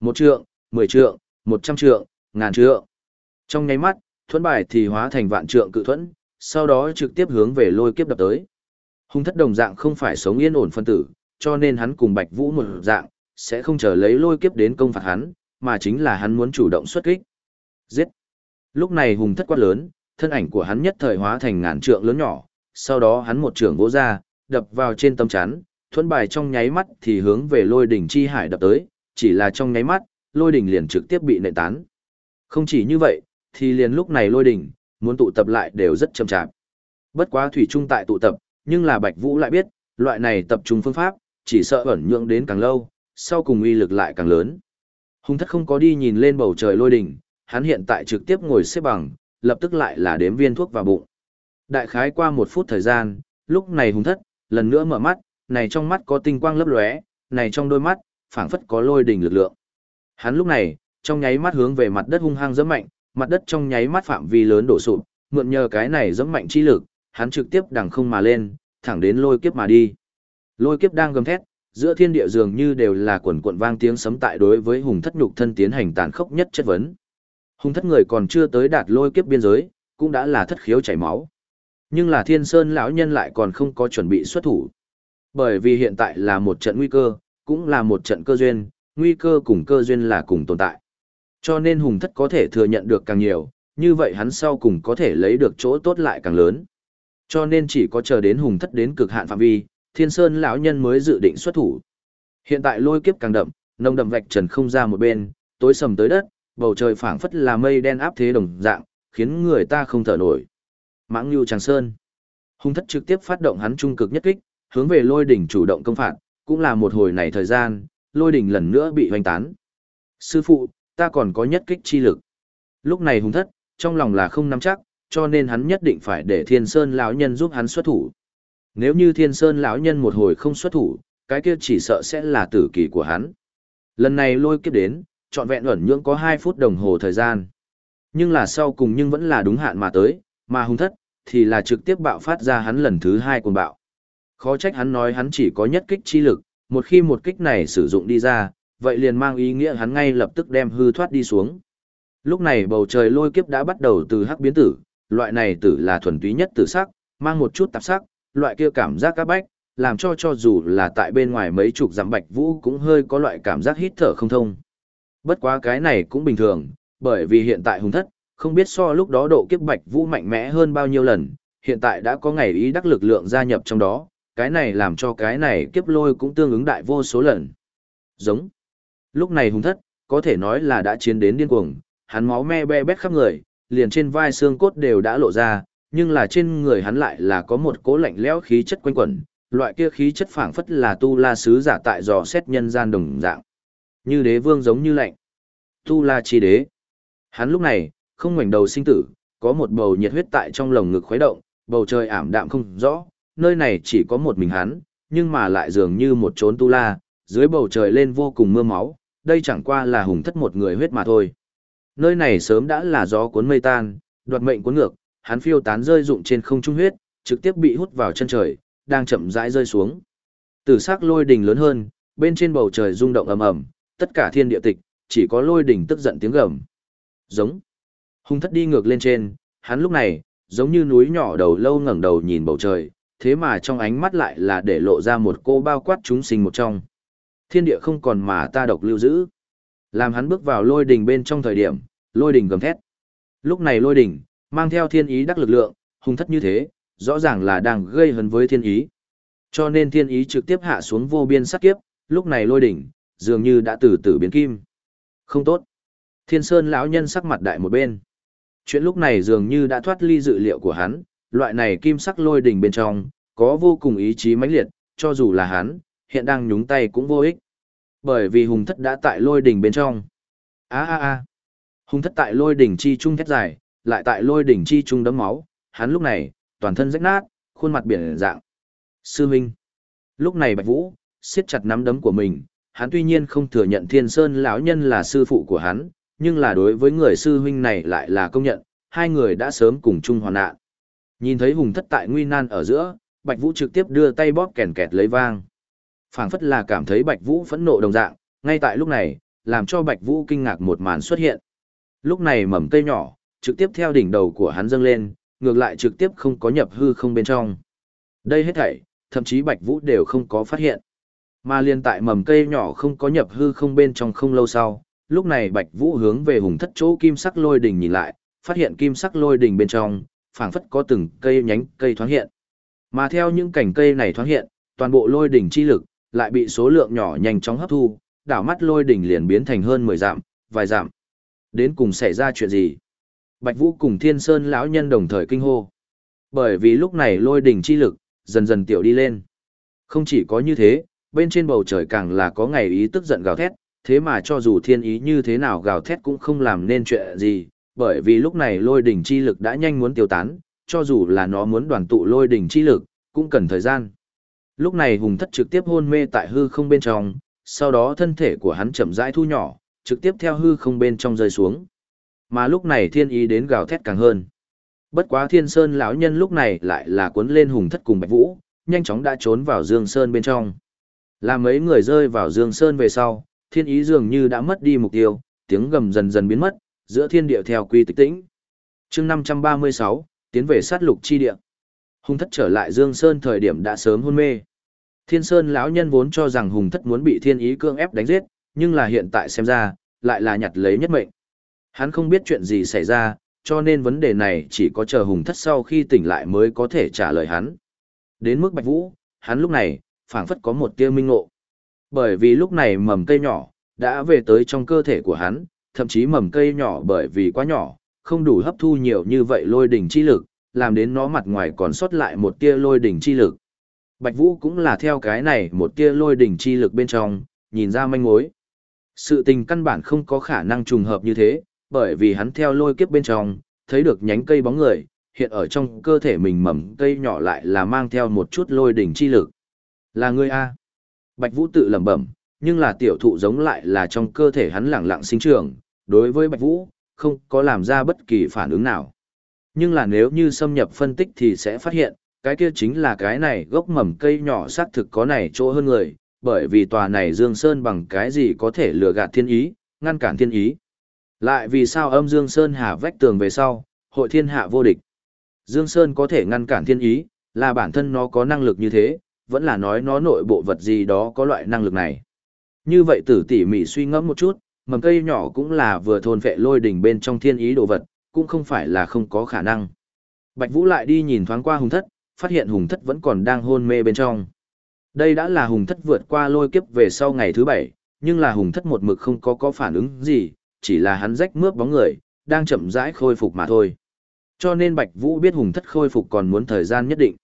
Một trượng, mười trượng, một trăm trượng, ngàn trượng. Trong nháy mắt, thuẫn bài thì hóa thành vạn trượng cự thuẫn, sau đó trực tiếp hướng về lôi kiếp đập tới. Hùng thất đồng dạng không phải sống yên ổn phân tử, cho nên hắn cùng Bạch Vũ một dạng, sẽ không chờ lấy lôi kiếp đến công phạt hắn, mà chính là hắn muốn chủ động xuất kích. Giết! Lúc này hùng thất quát lớn, thân ảnh của hắn nhất thời hóa thành ngàn trượng lớn nhỏ, sau đó hắn một trường vỗ ra, đập vào trên tấm chắn, thuẫn bài trong nháy mắt thì hướng về lôi đỉnh chi hải đập tới, chỉ là trong nháy mắt, lôi đỉnh liền trực tiếp bị nệ tán. Không chỉ như vậy, thì liền lúc này lôi đỉnh, muốn tụ tập lại đều rất chậm chạp. Bất quá thủy trung tại tụ tập, nhưng là Bạch Vũ lại biết, loại này tập trung phương pháp, chỉ sợ ẩn nhượng đến càng lâu, sau cùng uy lực lại càng lớn. Hùng thất không có đi nhìn lên bầu trời lôi đỉnh, hắn hiện tại trực tiếp ngồi xếp bằng, lập tức lại là đếm viên thuốc vào bụng. Đại khái qua một phút thời gian, lúc này hùng thất, lần nữa mở mắt, này trong mắt có tinh quang lấp lóe, này trong đôi mắt, phảng phất có lôi đỉnh lực lượng. Hắn lúc này, trong nháy mắt hướng về mặt đất hung hăng giẫm mạnh, mặt đất trong nháy mắt phạm vi lớn đổ sụp, mượn nhờ cái này giẫm mạnh chi lực, hắn trực tiếp đằng không mà lên, thẳng đến lôi kiếp mà đi. Lôi kiếp đang gầm thét, giữa thiên địa dường như đều là quần cuộn vang tiếng sấm tại đối với hùng thất nhục thân tiến hành tàn khốc nhất chất vấn. Hùng thất người còn chưa tới đạt lôi kiếp biên giới, cũng đã là thất khiếu chảy máu. Nhưng là thiên sơn lão nhân lại còn không có chuẩn bị xuất thủ. Bởi vì hiện tại là một trận nguy cơ, cũng là một trận cơ duyên, nguy cơ cùng cơ duyên là cùng tồn tại. Cho nên hùng thất có thể thừa nhận được càng nhiều, như vậy hắn sau cùng có thể lấy được chỗ tốt lại càng lớn. Cho nên chỉ có chờ đến hùng thất đến cực hạn phạm vi, thiên sơn lão nhân mới dự định xuất thủ. Hiện tại lôi kiếp càng đậm, nông đậm vạch trần không ra một bên, tối sầm tới đất, bầu trời phảng phất là mây đen áp thế đồng dạng, khiến người ta không thở nổi. Mãng Nưu Tràng Sơn. Hung thất trực tiếp phát động hắn trung cực nhất kích, hướng về lôi đỉnh chủ động công phạt, cũng là một hồi này thời gian, lôi đỉnh lần nữa bị hoành tán. Sư phụ, ta còn có nhất kích chi lực. Lúc này hung thất, trong lòng là không nắm chắc, cho nên hắn nhất định phải để Thiên Sơn lão nhân giúp hắn xuất thủ. Nếu như Thiên Sơn lão nhân một hồi không xuất thủ, cái kia chỉ sợ sẽ là tử kỳ của hắn. Lần này lôi kiếp đến, trọn vẹn ẩn nhưỡng có 2 phút đồng hồ thời gian. Nhưng là sau cùng nhưng vẫn là đúng hạn mà tới, mà hung thất, thì là trực tiếp bạo phát ra hắn lần thứ hai cuồng bạo. Khó trách hắn nói hắn chỉ có nhất kích chi lực, một khi một kích này sử dụng đi ra, vậy liền mang ý nghĩa hắn ngay lập tức đem hư thoát đi xuống. Lúc này bầu trời lôi kiếp đã bắt đầu từ hắc biến tử, loại này tử là thuần túy nhất tử sắc, mang một chút tạp sắc, loại kia cảm giác các bách, làm cho cho dù là tại bên ngoài mấy chục dặm bạch vũ cũng hơi có loại cảm giác hít thở không thông. Bất quá cái này cũng bình thường, bởi vì hiện tại hùng thất, không biết so lúc đó độ kiếp bạch vũ mạnh mẽ hơn bao nhiêu lần, hiện tại đã có ngày ý đắc lực lượng gia nhập trong đó, cái này làm cho cái này kiếp lôi cũng tương ứng đại vô số lần. Giống. Lúc này hùng thất, có thể nói là đã chiến đến điên cuồng, hắn máu me be bét khắp người, liền trên vai xương cốt đều đã lộ ra, nhưng là trên người hắn lại là có một cố lạnh lẽo khí chất quanh quẩn, loại kia khí chất phảng phất là tu la sứ giả tại dò xét nhân gian đồng dạng. Như đế vương giống như lạnh. Tu la chi đế. Hắn lúc này, không ngoảnh đầu sinh tử, có một bầu nhiệt huyết tại trong lồng ngực khuấy động, bầu trời ảm đạm không rõ, nơi này chỉ có một mình hắn, nhưng mà lại dường như một chốn tu la, dưới bầu trời lên vô cùng mưa máu, đây chẳng qua là hùng thất một người huyết mà thôi. Nơi này sớm đã là gió cuốn mây tan, đoạt mệnh cuốn ngược, hắn phiêu tán rơi rụng trên không trung huyết, trực tiếp bị hút vào chân trời, đang chậm rãi rơi xuống. Tử sắc lôi đỉnh lớn hơn, bên trên bầu trời rung động ầm ầm, tất cả thiên địa tịch, chỉ có lôi đỉnh tức giận tiếng gầm. Giống. Hung thất đi ngược lên trên, hắn lúc này, giống như núi nhỏ đầu lâu ngẩng đầu nhìn bầu trời, thế mà trong ánh mắt lại là để lộ ra một cô bao quát chúng sinh một trong. Thiên địa không còn mà ta độc lưu giữ. Làm hắn bước vào lôi đỉnh bên trong thời điểm, lôi đỉnh gầm thét. Lúc này lôi đỉnh, mang theo thiên ý đắc lực lượng, hung thất như thế, rõ ràng là đang gây hấn với thiên ý. Cho nên thiên ý trực tiếp hạ xuống vô biên sát kiếp, lúc này lôi đỉnh, dường như đã từ từ biến kim. Không tốt. Thiên Sơn lão nhân sắc mặt đại một bên. Chuyện lúc này dường như đã thoát ly dự liệu của hắn, loại này kim sắc lôi đỉnh bên trong, có vô cùng ý chí mãnh liệt, cho dù là hắn, hiện đang nhúng tay cũng vô ích. Bởi vì hùng thất đã tại lôi đỉnh bên trong. a a a Hùng thất tại lôi đỉnh chi trung thét dài, lại tại lôi đỉnh chi trung đấm máu, hắn lúc này, toàn thân rách nát, khuôn mặt biển dạng. Sư Minh. Lúc này Bạch Vũ, siết chặt nắm đấm của mình, hắn tuy nhiên không thừa nhận Thiên Sơn lão nhân là sư phụ của hắn, nhưng là đối với người sư huynh này lại là công nhận, hai người đã sớm cùng chung hoàn nạn. Nhìn thấy hùng thất tại nguy nan ở giữa, Bạch Vũ trực tiếp đưa tay bóp kèn kẹt lấy vang. Phảng phất là cảm thấy Bạch Vũ phẫn nộ đồng dạng, ngay tại lúc này, làm cho Bạch Vũ kinh ngạc một màn xuất hiện. Lúc này mầm cây nhỏ, trực tiếp theo đỉnh đầu của hắn dâng lên, ngược lại trực tiếp không có nhập hư không bên trong. Đây hết thảy, thậm chí Bạch Vũ đều không có phát hiện. Mà liên tại mầm cây nhỏ không có nhập hư không bên trong không lâu sau, lúc này Bạch Vũ hướng về hùng thất chỗ kim sắc lôi đỉnh nhìn lại, phát hiện kim sắc lôi đỉnh bên trong, phảng phất có từng cây nhánh cây thoáng hiện. Mà theo những cảnh cây này thoáng hiện, toàn bộ lôi đỉnh chi lực lại bị số lượng nhỏ nhanh chóng hấp thu, đảo mắt lôi đỉnh liền biến thành hơn 10 giảm vài giảm, Đến cùng xảy ra chuyện gì? Bạch Vũ cùng Thiên Sơn lão nhân đồng thời kinh hô. Bởi vì lúc này lôi đỉnh chi lực dần dần tiểu đi lên. Không chỉ có như thế, bên trên bầu trời càng là có ngày ý tức giận gào thét, thế mà cho dù thiên ý như thế nào gào thét cũng không làm nên chuyện gì, bởi vì lúc này lôi đỉnh chi lực đã nhanh muốn tiêu tán, cho dù là nó muốn đoàn tụ lôi đỉnh chi lực, cũng cần thời gian. Lúc này hùng thất trực tiếp hôn mê tại hư không bên trong, sau đó thân thể của hắn chậm rãi thu nhỏ, trực tiếp theo hư không bên trong rơi xuống. Mà lúc này thiên ý đến gào thét càng hơn. Bất quá thiên sơn lão nhân lúc này lại là cuốn lên hùng thất cùng bạch vũ, nhanh chóng đã trốn vào dương sơn bên trong. Là mấy người rơi vào dương sơn về sau, thiên ý dường như đã mất đi mục tiêu, tiếng gầm dần dần biến mất, giữa thiên địa theo quy tịch tĩnh. chương 536, tiến về sát lục chi địa. Hùng thất trở lại dương sơn thời điểm đã sớm hôn mê. Thiên sơn lão nhân vốn cho rằng hùng thất muốn bị thiên ý cương ép đánh giết, nhưng là hiện tại xem ra, lại là nhặt lấy nhất mệnh. Hắn không biết chuyện gì xảy ra, cho nên vấn đề này chỉ có chờ hùng thất sau khi tỉnh lại mới có thể trả lời hắn. Đến mức bạch vũ, hắn lúc này, phảng phất có một tia minh ngộ. Bởi vì lúc này mầm cây nhỏ, đã về tới trong cơ thể của hắn, thậm chí mầm cây nhỏ bởi vì quá nhỏ, không đủ hấp thu nhiều như vậy lôi đỉnh chi lực, làm đến nó mặt ngoài còn sót lại một tia lôi đỉnh chi lực. Bạch Vũ cũng là theo cái này một tia lôi đỉnh chi lực bên trong, nhìn ra manh mối. Sự tình căn bản không có khả năng trùng hợp như thế, bởi vì hắn theo lôi kiếp bên trong, thấy được nhánh cây bóng người, hiện ở trong cơ thể mình mầm cây nhỏ lại là mang theo một chút lôi đỉnh chi lực. Là ngươi A. Bạch Vũ tự lẩm bẩm, nhưng là tiểu thụ giống lại là trong cơ thể hắn lẳng lặng sinh trưởng, đối với Bạch Vũ, không có làm ra bất kỳ phản ứng nào. Nhưng là nếu như xâm nhập phân tích thì sẽ phát hiện, cái kia chính là cái này gốc mầm cây nhỏ xác thực có này chỗ hơn người, bởi vì tòa này Dương Sơn bằng cái gì có thể lừa gạt thiên ý, ngăn cản thiên ý. Lại vì sao âm Dương Sơn hạ vách tường về sau, hội thiên hạ vô địch. Dương Sơn có thể ngăn cản thiên ý, là bản thân nó có năng lực như thế, vẫn là nói nó nội bộ vật gì đó có loại năng lực này. Như vậy tử tỉ mỉ suy ngẫm một chút, mầm cây nhỏ cũng là vừa thôn vệ lôi đỉnh bên trong thiên ý đồ vật, cũng không phải là không có khả năng. Bạch Vũ lại đi nhìn thoáng qua hùng thất, phát hiện hùng thất vẫn còn đang hôn mê bên trong. Đây đã là hùng thất vượt qua lôi kiếp về sau ngày thứ bảy, nhưng là hùng thất một mực không có có phản ứng gì, chỉ là hắn rách mướp bóng người, đang chậm rãi khôi phục mà thôi. Cho nên Bạch Vũ biết hùng thất khôi phục còn muốn thời gian nhất định.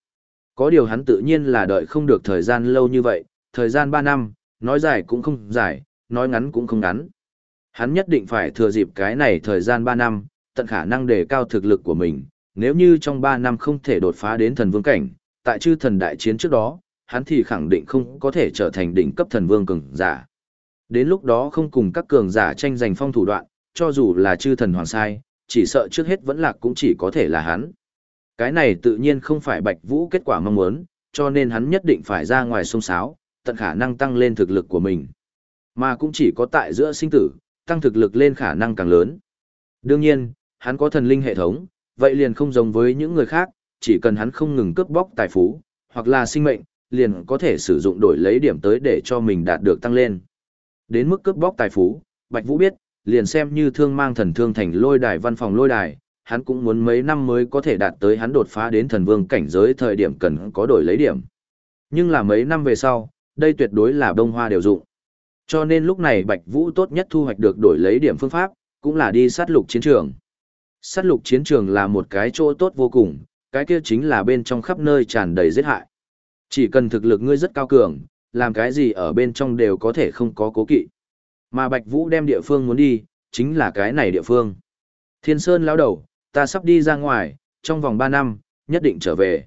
Có điều hắn tự nhiên là đợi không được thời gian lâu như vậy, thời gian 3 năm, nói dài cũng không dài, nói ngắn cũng không ngắn. Hắn nhất định phải thừa dịp cái này thời gian 3 năm, tận khả năng đề cao thực lực của mình, nếu như trong 3 năm không thể đột phá đến thần vương cảnh, tại chư thần đại chiến trước đó, hắn thì khẳng định không có thể trở thành đỉnh cấp thần vương cường giả. Đến lúc đó không cùng các cường giả tranh giành phong thủ đoạn, cho dù là chư thần hoàng sai, chỉ sợ trước hết vẫn lạc cũng chỉ có thể là hắn. Cái này tự nhiên không phải Bạch Vũ kết quả mong muốn, cho nên hắn nhất định phải ra ngoài sông sáo, tận khả năng tăng lên thực lực của mình. Mà cũng chỉ có tại giữa sinh tử, tăng thực lực lên khả năng càng lớn. Đương nhiên, hắn có thần linh hệ thống, vậy liền không giống với những người khác, chỉ cần hắn không ngừng cướp bóc tài phú, hoặc là sinh mệnh, liền có thể sử dụng đổi lấy điểm tới để cho mình đạt được tăng lên. Đến mức cướp bóc tài phú, Bạch Vũ biết, liền xem như thương mang thần thương thành lôi đài văn phòng lôi đài, hắn cũng muốn mấy năm mới có thể đạt tới hắn đột phá đến thần vương cảnh giới thời điểm cần có đổi lấy điểm. Nhưng là mấy năm về sau, đây tuyệt đối là bông hoa đều dụng. Cho nên lúc này Bạch Vũ tốt nhất thu hoạch được đổi lấy điểm phương pháp, cũng là đi sát lục chiến trường. Sát lục chiến trường là một cái chỗ tốt vô cùng, cái kia chính là bên trong khắp nơi tràn đầy giết hại. Chỉ cần thực lực ngươi rất cao cường, làm cái gì ở bên trong đều có thể không có cố kỵ. Mà Bạch Vũ đem địa phương muốn đi, chính là cái này địa phương. Thiên Sơn lão đầu, ta sắp đi ra ngoài, trong vòng 3 năm, nhất định trở về.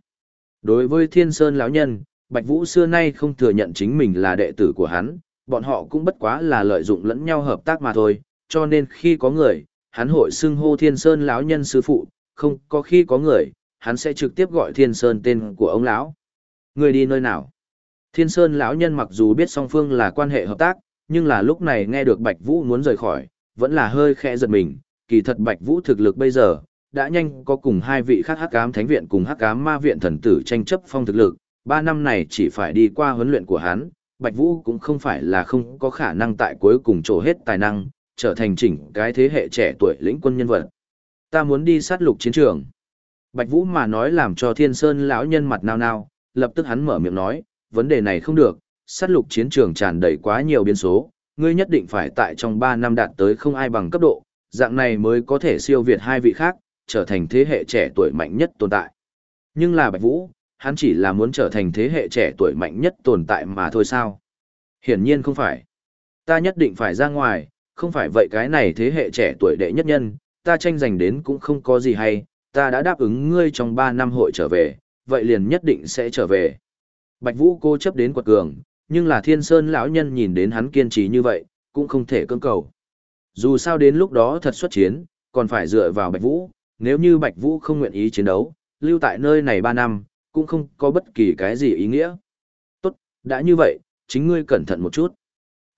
Đối với Thiên Sơn lão nhân, Bạch Vũ xưa nay không thừa nhận chính mình là đệ tử của hắn, bọn họ cũng bất quá là lợi dụng lẫn nhau hợp tác mà thôi, cho nên khi có người, hắn hội xưng hô Thiên Sơn lão nhân sư phụ, không có khi có người, hắn sẽ trực tiếp gọi Thiên Sơn tên của ông lão. Người đi nơi nào? Thiên Sơn lão nhân mặc dù biết song phương là quan hệ hợp tác, nhưng là lúc này nghe được Bạch Vũ muốn rời khỏi, vẫn là hơi khẽ giật mình, kỳ thật Bạch Vũ thực lực bây giờ đã nhanh có cùng hai vị khác Hắc Ám Thánh viện cùng Hắc Ám Ma viện thần tử tranh chấp phong thực lực, ba năm này chỉ phải đi qua huấn luyện của hắn, Bạch Vũ cũng không phải là không có khả năng tại cuối cùng trổ hết tài năng, trở thành chỉnh cái thế hệ trẻ tuổi lĩnh quân nhân vật. Ta muốn đi sát lục chiến trường. Bạch Vũ mà nói làm cho Thiên Sơn lão nhân mặt nao nao, lập tức hắn mở miệng nói, vấn đề này không được, sát lục chiến trường tràn đầy quá nhiều biến số, ngươi nhất định phải tại trong 3 năm đạt tới không ai bằng cấp độ, dạng này mới có thể siêu việt hai vị khác, trở thành thế hệ trẻ tuổi mạnh nhất tồn tại. Nhưng là Bạch Vũ, hắn chỉ là muốn trở thành thế hệ trẻ tuổi mạnh nhất tồn tại mà thôi sao? Hiển nhiên không phải. Ta nhất định phải ra ngoài, không phải vậy cái này thế hệ trẻ tuổi đệ nhất nhân, ta tranh giành đến cũng không có gì hay, ta đã đáp ứng ngươi trong 3 năm hội trở về, vậy liền nhất định sẽ trở về. Bạch Vũ cô chấp đến quật cường, nhưng là Thiên Sơn lão nhân nhìn đến hắn kiên trì như vậy, cũng không thể cưỡng cầu. Dù sao đến lúc đó thật xuất chiến, còn phải dựa vào Bạch Vũ, nếu như Bạch Vũ không nguyện ý chiến đấu, lưu tại nơi này 3 năm, cũng không có bất kỳ cái gì ý nghĩa. Tốt, đã như vậy, chính ngươi cẩn thận một chút.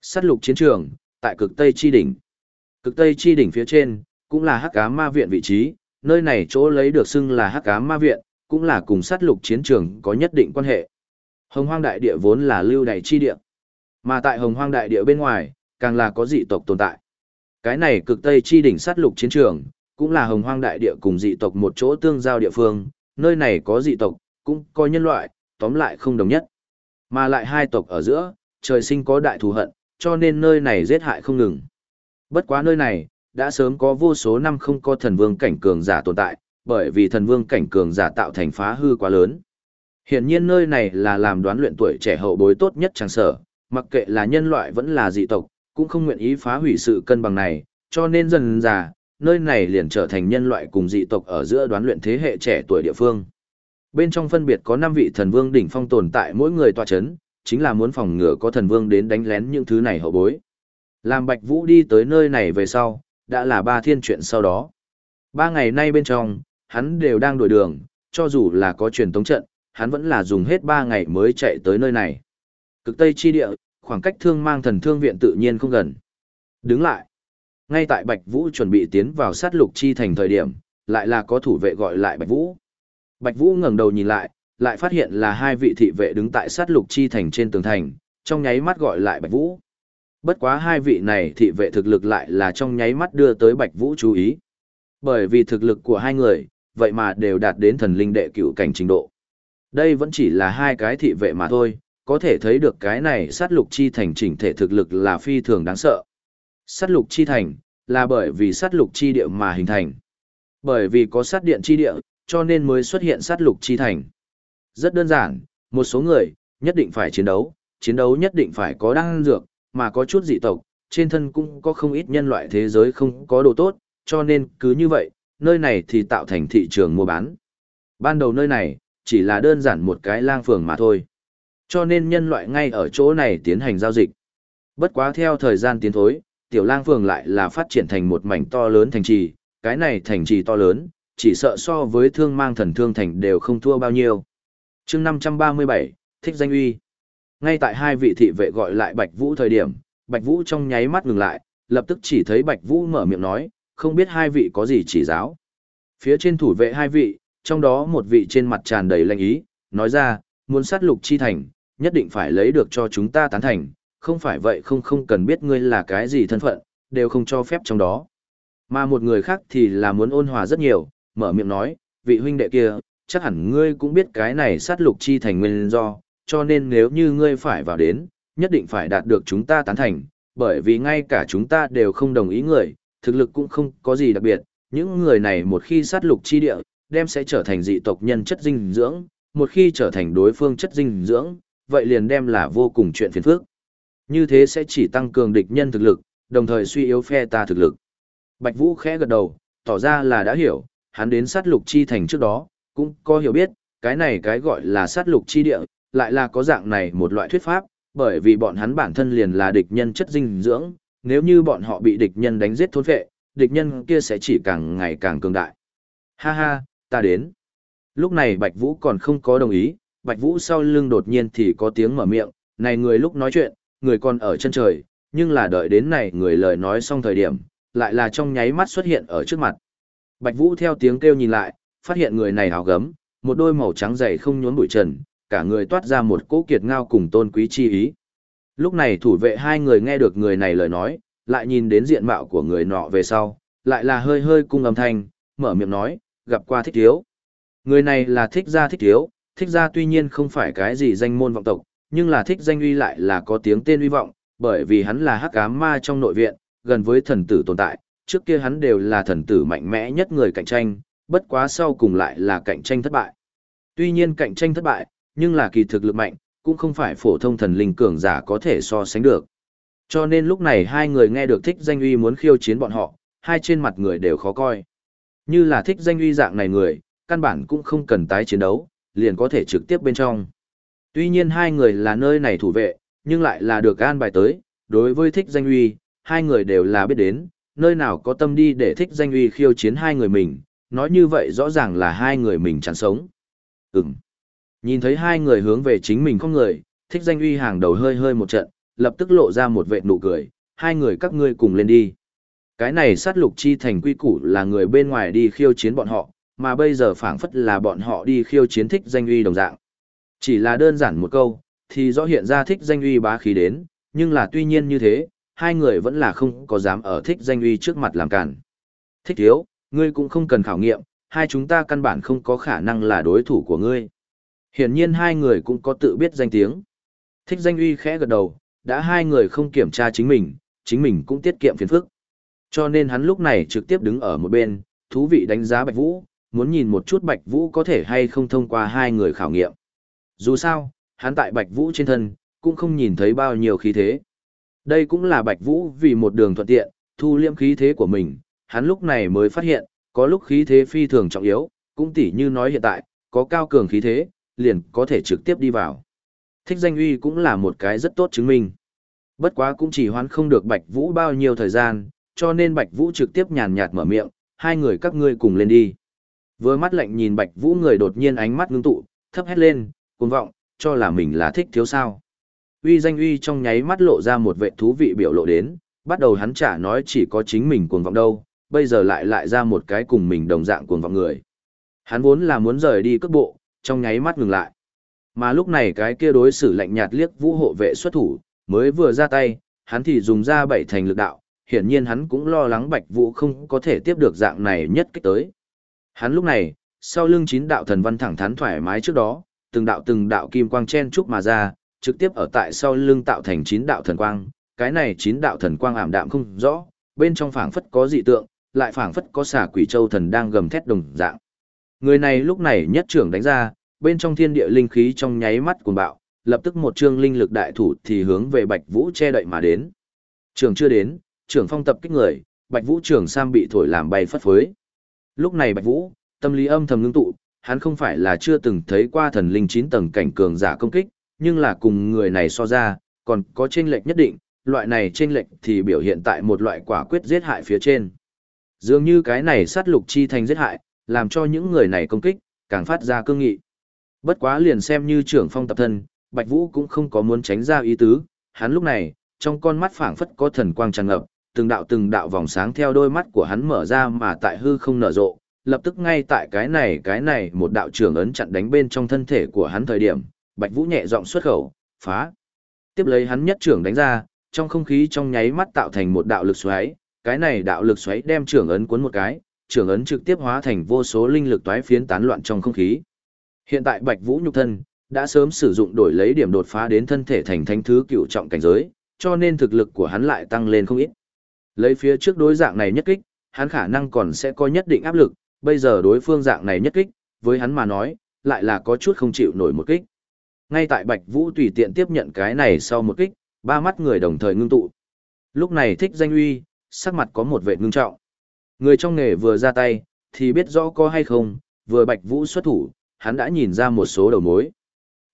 Sát lục chiến trường, tại cực Tây Chi Đỉnh. Cực Tây Chi Đỉnh phía trên, cũng là hắc ám ma viện vị trí, nơi này chỗ lấy được xưng là hắc ám ma viện, cũng là cùng sát lục chiến trường có nhất định quan hệ. Hồng hoang đại địa vốn là lưu đại chi địa. Mà tại hồng hoang đại địa bên ngoài, càng là có dị tộc tồn tại. Cái này cực Tây Chi Đỉnh sát lục chiến trường, cũng là hồng hoang đại địa cùng dị tộc một chỗ tương giao địa phương, nơi này có dị tộc, cũng có nhân loại, tóm lại không đồng nhất. Mà lại hai tộc ở giữa, trời sinh có đại thù hận, cho nên nơi này giết hại không ngừng. Bất quá nơi này, đã sớm có vô số năm không có thần vương cảnh cường giả tồn tại, bởi vì thần vương cảnh cường giả tạo thành phá hư quá lớn. Hiển nhiên nơi này là làm đoán luyện tuổi trẻ hậu bối tốt nhất chẳng sở, mặc kệ là nhân loại vẫn là dị tộc, cũng không nguyện ý phá hủy sự cân bằng này, cho nên dần già nơi này liền trở thành nhân loại cùng dị tộc ở giữa đoán luyện thế hệ trẻ tuổi địa phương. Bên trong phân biệt có 5 vị thần vương đỉnh phong tồn tại mỗi người tòa chấn, chính là muốn phòng ngừa có thần vương đến đánh lén những thứ này hậu bối. Làm Bạch Vũ đi tới nơi này về sau, đã là ba thiên chuyện sau đó. Ba ngày nay bên trong, hắn đều đang đổi đường, cho dù là có truyền tống trận, hắn vẫn là dùng hết 3 ngày mới chạy tới nơi này. Cực Tây chi địa, khoảng cách thương mang thần thương viện tự nhiên không gần. Đứng lại. Ngay tại Bạch Vũ chuẩn bị tiến vào sát lục chi thành thời điểm, lại là có thủ vệ gọi lại Bạch Vũ. Bạch Vũ ngẩng đầu nhìn lại, lại phát hiện là hai vị thị vệ đứng tại sát lục chi thành trên tường thành, trong nháy mắt gọi lại Bạch Vũ. Bất quá hai vị này thị vệ thực lực lại là trong nháy mắt đưa tới Bạch Vũ chú ý. Bởi vì thực lực của hai người, vậy mà đều đạt đến thần linh đệ cửu cảnh trình độ. Đây vẫn chỉ là hai cái thị vệ mà thôi, có thể thấy được cái này sát lục chi thành chỉnh thể thực lực là phi thường đáng sợ. Sát lục chi thành, là bởi vì sát lục chi địa mà hình thành. Bởi vì có sát điện chi địa, cho nên mới xuất hiện sát lục chi thành. Rất đơn giản, một số người, nhất định phải chiến đấu, chiến đấu nhất định phải có đăng dược, mà có chút dị tộc, trên thân cũng có không ít nhân loại thế giới không có đồ tốt, cho nên cứ như vậy, nơi này thì tạo thành thị trường mua bán. Ban đầu nơi này, chỉ là đơn giản một cái lang phường mà thôi. Cho nên nhân loại ngay ở chỗ này tiến hành giao dịch. Bất quá theo thời gian tiến thối, tiểu lang phường lại là phát triển thành một mảnh to lớn thành trì, cái này thành trì to lớn, chỉ sợ so với thương mang thần thương thành đều không thua bao nhiêu. chương 537, thích danh uy. Ngay tại hai vị thị vệ gọi lại Bạch Vũ thời điểm, Bạch Vũ trong nháy mắt ngừng lại, lập tức chỉ thấy Bạch Vũ mở miệng nói, không biết hai vị có gì chỉ giáo. Phía trên thủ vệ hai vị, trong đó một vị trên mặt tràn đầy lanh ý, nói ra, muốn sát lục chi thành, nhất định phải lấy được cho chúng ta tán thành, không phải vậy không không cần biết ngươi là cái gì thân phận, đều không cho phép trong đó. Mà một người khác thì là muốn ôn hòa rất nhiều, mở miệng nói, vị huynh đệ kia, chắc hẳn ngươi cũng biết cái này sát lục chi thành nguyên do, cho nên nếu như ngươi phải vào đến, nhất định phải đạt được chúng ta tán thành, bởi vì ngay cả chúng ta đều không đồng ý người, thực lực cũng không có gì đặc biệt, những người này một khi sát lục chi địa, đem sẽ trở thành dị tộc nhân chất dinh dưỡng, một khi trở thành đối phương chất dinh dưỡng, vậy liền đem là vô cùng chuyện phiền phức. Như thế sẽ chỉ tăng cường địch nhân thực lực, đồng thời suy yếu phe ta thực lực. Bạch Vũ khẽ gật đầu, tỏ ra là đã hiểu, hắn đến sát lục chi thành trước đó, cũng có hiểu biết, cái này cái gọi là sát lục chi địa, lại là có dạng này một loại thuyết pháp, bởi vì bọn hắn bản thân liền là địch nhân chất dinh dưỡng, nếu như bọn họ bị địch nhân đánh giết thôn phệ, địch nhân kia sẽ chỉ càng ngày càng cường đại. Ha ha, ta đến. Lúc này Bạch Vũ còn không có đồng ý, Bạch Vũ sau lưng đột nhiên thì có tiếng mở miệng, này người lúc nói chuyện, người còn ở chân trời, nhưng là đợi đến này người lời nói xong thời điểm, lại là trong nháy mắt xuất hiện ở trước mặt. Bạch Vũ theo tiếng kêu nhìn lại, phát hiện người này hào gấm, một đôi màu trắng dày không nhốn bụi trần, cả người toát ra một cỗ kiệt ngao cùng tôn quý chi ý. Lúc này thủ vệ hai người nghe được người này lời nói, lại nhìn đến diện mạo của người nọ về sau, lại là hơi hơi cung âm thanh, mở miệng nói, gặp qua thích thiếu. Người này là thích gia thích thiếu, thích gia tuy nhiên không phải cái gì danh môn vọng tộc, nhưng là thích danh uy lại là có tiếng tên uy vọng, bởi vì hắn là hắc ám ma trong nội viện, gần với thần tử tồn tại, trước kia hắn đều là thần tử mạnh mẽ nhất người cạnh tranh, bất quá sau cùng lại là cạnh tranh thất bại. Tuy nhiên cạnh tranh thất bại, nhưng là kỳ thực lực mạnh, cũng không phải phổ thông thần linh cường giả có thể so sánh được. Cho nên lúc này hai người nghe được thích danh uy muốn khiêu chiến bọn họ, hai trên mặt người đều khó coi. Như là thích danh uy dạng này người, căn bản cũng không cần tái chiến đấu, liền có thể trực tiếp bên trong. Tuy nhiên hai người là nơi này thủ vệ, nhưng lại là được an bài tới, đối với thích danh uy, hai người đều là biết đến, nơi nào có tâm đi để thích danh uy khiêu chiến hai người mình, nói như vậy rõ ràng là hai người mình chẳng sống. Ừm. Nhìn thấy hai người hướng về chính mình không người, thích danh uy hàng đầu hơi hơi một trận, lập tức lộ ra một vệ nụ cười, hai người các ngươi cùng lên đi. Cái này sát lục chi thành quy củ là người bên ngoài đi khiêu chiến bọn họ, mà bây giờ phảng phất là bọn họ đi khiêu chiến thích danh uy đồng dạng. Chỉ là đơn giản một câu, thì rõ hiện ra thích danh uy bá khí đến, nhưng là tuy nhiên như thế, hai người vẫn là không có dám ở thích danh uy trước mặt làm cản. Thích thiếu, ngươi cũng không cần khảo nghiệm, hai chúng ta căn bản không có khả năng là đối thủ của ngươi. Hiển nhiên hai người cũng có tự biết danh tiếng. Thích danh uy khẽ gật đầu, đã hai người không kiểm tra chính mình, chính mình cũng tiết kiệm phiền phức. Cho nên hắn lúc này trực tiếp đứng ở một bên, thú vị đánh giá Bạch Vũ, muốn nhìn một chút Bạch Vũ có thể hay không thông qua hai người khảo nghiệm. Dù sao, hắn tại Bạch Vũ trên thân, cũng không nhìn thấy bao nhiêu khí thế. Đây cũng là Bạch Vũ vì một đường thuận tiện, thu liêm khí thế của mình, hắn lúc này mới phát hiện, có lúc khí thế phi thường trọng yếu, cũng tỉ như nói hiện tại, có cao cường khí thế, liền có thể trực tiếp đi vào. Thích danh uy cũng là một cái rất tốt chứng minh. Bất quá cũng chỉ hoán không được Bạch Vũ bao nhiêu thời gian, cho nên Bạch Vũ trực tiếp nhàn nhạt mở miệng, hai người các ngươi cùng lên đi. Vừa mắt lạnh nhìn Bạch Vũ người đột nhiên ánh mắt ngưng tụ, thấp hét lên, cuồng vọng, cho là mình là thích thiếu sao. Uy danh uy trong nháy mắt lộ ra một vệ thú vị biểu lộ đến, bắt đầu hắn trả nói chỉ có chính mình cuồng vọng đâu, bây giờ lại lại ra một cái cùng mình đồng dạng cuồng vọng người. Hắn vốn là muốn rời đi cước bộ, trong nháy mắt ngừng lại. Mà lúc này cái kia đối xử lạnh nhạt liếc vũ hộ vệ xuất thủ, mới vừa ra tay, hắn thì dùng ra bảy thành lực đạo, hiển nhiên hắn cũng lo lắng Bạch Vũ không có thể tiếp được dạng này nhất kích tới. Hắn lúc này, sau lưng chín đạo thần văn thẳng thắn thoải mái trước đó, từng đạo từng đạo kim quang chen trúc mà ra, trực tiếp ở tại sau lưng tạo thành chín đạo thần quang, cái này chín đạo thần quang ảm đạm không rõ, bên trong phảng phất có dị tượng, lại phảng phất có xà quỷ châu thần đang gầm thét đồng dạng. Người này lúc này nhất trưởng đánh ra, bên trong thiên địa linh khí trong nháy mắt cuồng bạo, lập tức một trương linh lực đại thủ thì hướng về Bạch Vũ che đậy mà đến. trưởng chưa đến, trưởng phong tập kích người, Bạch Vũ trưởng sam bị thổi làm bay phất phới. Lúc này Bạch Vũ, tâm lý âm thầm ngưng tụ, hắn không phải là chưa từng thấy qua thần linh chín tầng cảnh cường giả công kích, nhưng là cùng người này so ra, còn có chênh lệch nhất định, loại này chênh lệch thì biểu hiện tại một loại quả quyết giết hại phía trên. Dường như cái này sát lục chi thành giết hại, làm cho những người này công kích, càng phát ra cương nghị. Bất quá liền xem như trưởng phong tập thân, Bạch Vũ cũng không có muốn tránh ra ý tứ, hắn lúc này, trong con mắt phảng phất có thần quang tràn ngập, từng đạo từng đạo vòng sáng theo đôi mắt của hắn mở ra mà tại hư không nở rộ, lập tức ngay tại cái này cái này một đạo trưởng ấn chặn đánh bên trong thân thể của hắn thời điểm, Bạch Vũ nhẹ giọng xuất khẩu, phá. Tiếp lấy hắn nhất trưởng đánh ra, trong không khí trong nháy mắt tạo thành một đạo lực xoáy, cái này đạo lực xoáy đem trưởng ấn cuốn một cái, trưởng ấn trực tiếp hóa thành vô số linh lực toái phiến tán loạn trong không khí. Hiện tại Bạch Vũ nhục thân đã sớm sử dụng đổi lấy điểm đột phá đến thân thể thành thánh thứ cựu trọng cảnh giới, cho nên thực lực của hắn lại tăng lên không ít. Lấy phía trước đối dạng này nhất kích, hắn khả năng còn sẽ có nhất định áp lực, bây giờ đối phương dạng này nhất kích, với hắn mà nói, lại là có chút không chịu nổi một kích. Ngay tại Bạch Vũ tùy tiện tiếp nhận cái này sau một kích, ba mắt người đồng thời ngưng tụ. Lúc này thích danh uy, sắc mặt có một vẻ ngưng trọng. Người trong nghề vừa ra tay, thì biết rõ có hay không, vừa Bạch Vũ xuất thủ, hắn đã nhìn ra một số đầu mối.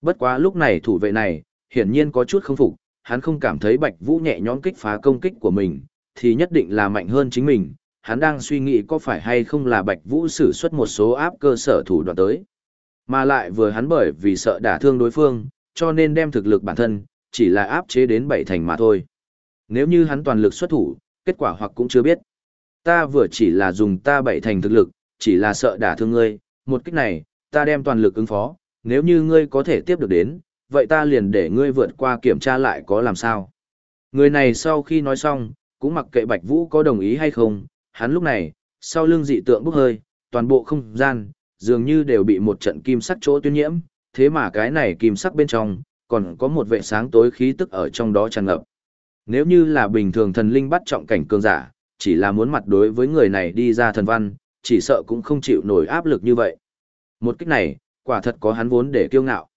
Bất quá lúc này thủ vệ này, hiển nhiên có chút không phục, hắn không cảm thấy Bạch Vũ nhẹ nhõm kích phá công kích của mình, thì nhất định là mạnh hơn chính mình. Hắn đang suy nghĩ có phải hay không là Bạch Vũ sử xuất một số áp cơ sở thủ đoạn tới. Mà lại vừa hắn bởi vì sợ đả thương đối phương, cho nên đem thực lực bản thân, chỉ là áp chế đến bảy thành mà thôi. Nếu như hắn toàn lực xuất thủ, kết quả hoặc cũng chưa biết. Ta vừa chỉ là dùng ta bảy thành thực lực, chỉ là sợ đả thương ngươi, một cách này, ta đem toàn lực ứng phó, nếu như ngươi có thể tiếp được đến, vậy ta liền để ngươi vượt qua kiểm tra lại có làm sao. Người này sau khi nói xong, cũng mặc kệ Bạch Vũ có đồng ý hay không, hắn lúc này, sau lưng dị tượng bốc hơi, toàn bộ không gian, dường như đều bị một trận kim sắc chỗ tuyên nhiễm, thế mà cái này kim sắc bên trong, còn có một vệ sáng tối khí tức ở trong đó tràn ngập. Nếu như là bình thường thần linh bắt trọng cảnh cường giả, chỉ là muốn mặt đối với người này đi ra thần văn, chỉ sợ cũng không chịu nổi áp lực như vậy. Một cách này, quả thật có hắn vốn để kiêu ngạo.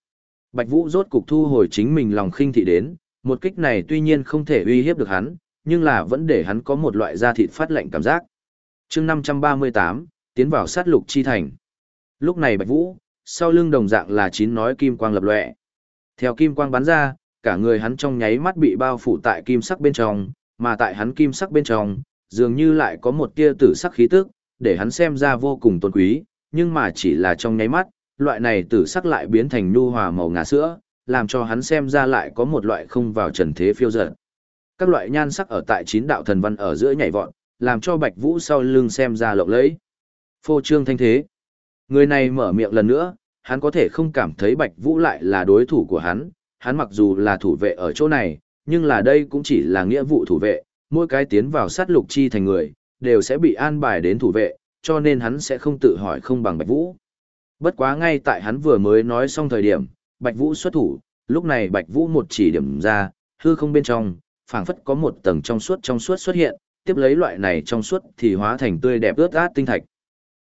Bạch Vũ rốt cục thu hồi chính mình lòng khinh thị đến, một kích này tuy nhiên không thể uy hiếp được hắn, nhưng là vẫn để hắn có một loại da thịt phát lạnh cảm giác. chương 538, tiến vào sát lục chi thành. Lúc này Bạch Vũ, sau lưng đồng dạng là chín nói kim quang lập lòe. Theo kim quang bắn ra, cả người hắn trong nháy mắt bị bao phủ tại kim sắc bên trong, mà tại hắn kim sắc bên trong, dường như lại có một tia tử sắc khí tức, để hắn xem ra vô cùng tôn quý, nhưng mà chỉ là trong nháy mắt, loại này tử sắc lại biến thành nhu hòa màu ngà sữa, làm cho hắn xem ra lại có một loại không vào trần thế phiêu dật. Các loại nhan sắc ở tại chín đạo thần văn ở giữa nhảy vọt, làm cho Bạch Vũ sau lưng xem ra lộng lẫy. Phô trương thanh thế. Người này mở miệng lần nữa, hắn có thể không cảm thấy Bạch Vũ lại là đối thủ của hắn, hắn mặc dù là thủ vệ ở chỗ này, nhưng là đây cũng chỉ là nghĩa vụ thủ vệ, mỗi cái tiến vào sát lục chi thành người, đều sẽ bị an bài đến thủ vệ, cho nên hắn sẽ không tự hỏi không bằng Bạch Vũ. Bất quá ngay tại hắn vừa mới nói xong thời điểm, Bạch Vũ xuất thủ, lúc này Bạch Vũ một chỉ điểm ra, hư không bên trong, phảng phất có một tầng trong suốt trong suốt xuất hiện, tiếp lấy loại này trong suốt thì hóa thành tươi đẹp ướt át tinh thạch.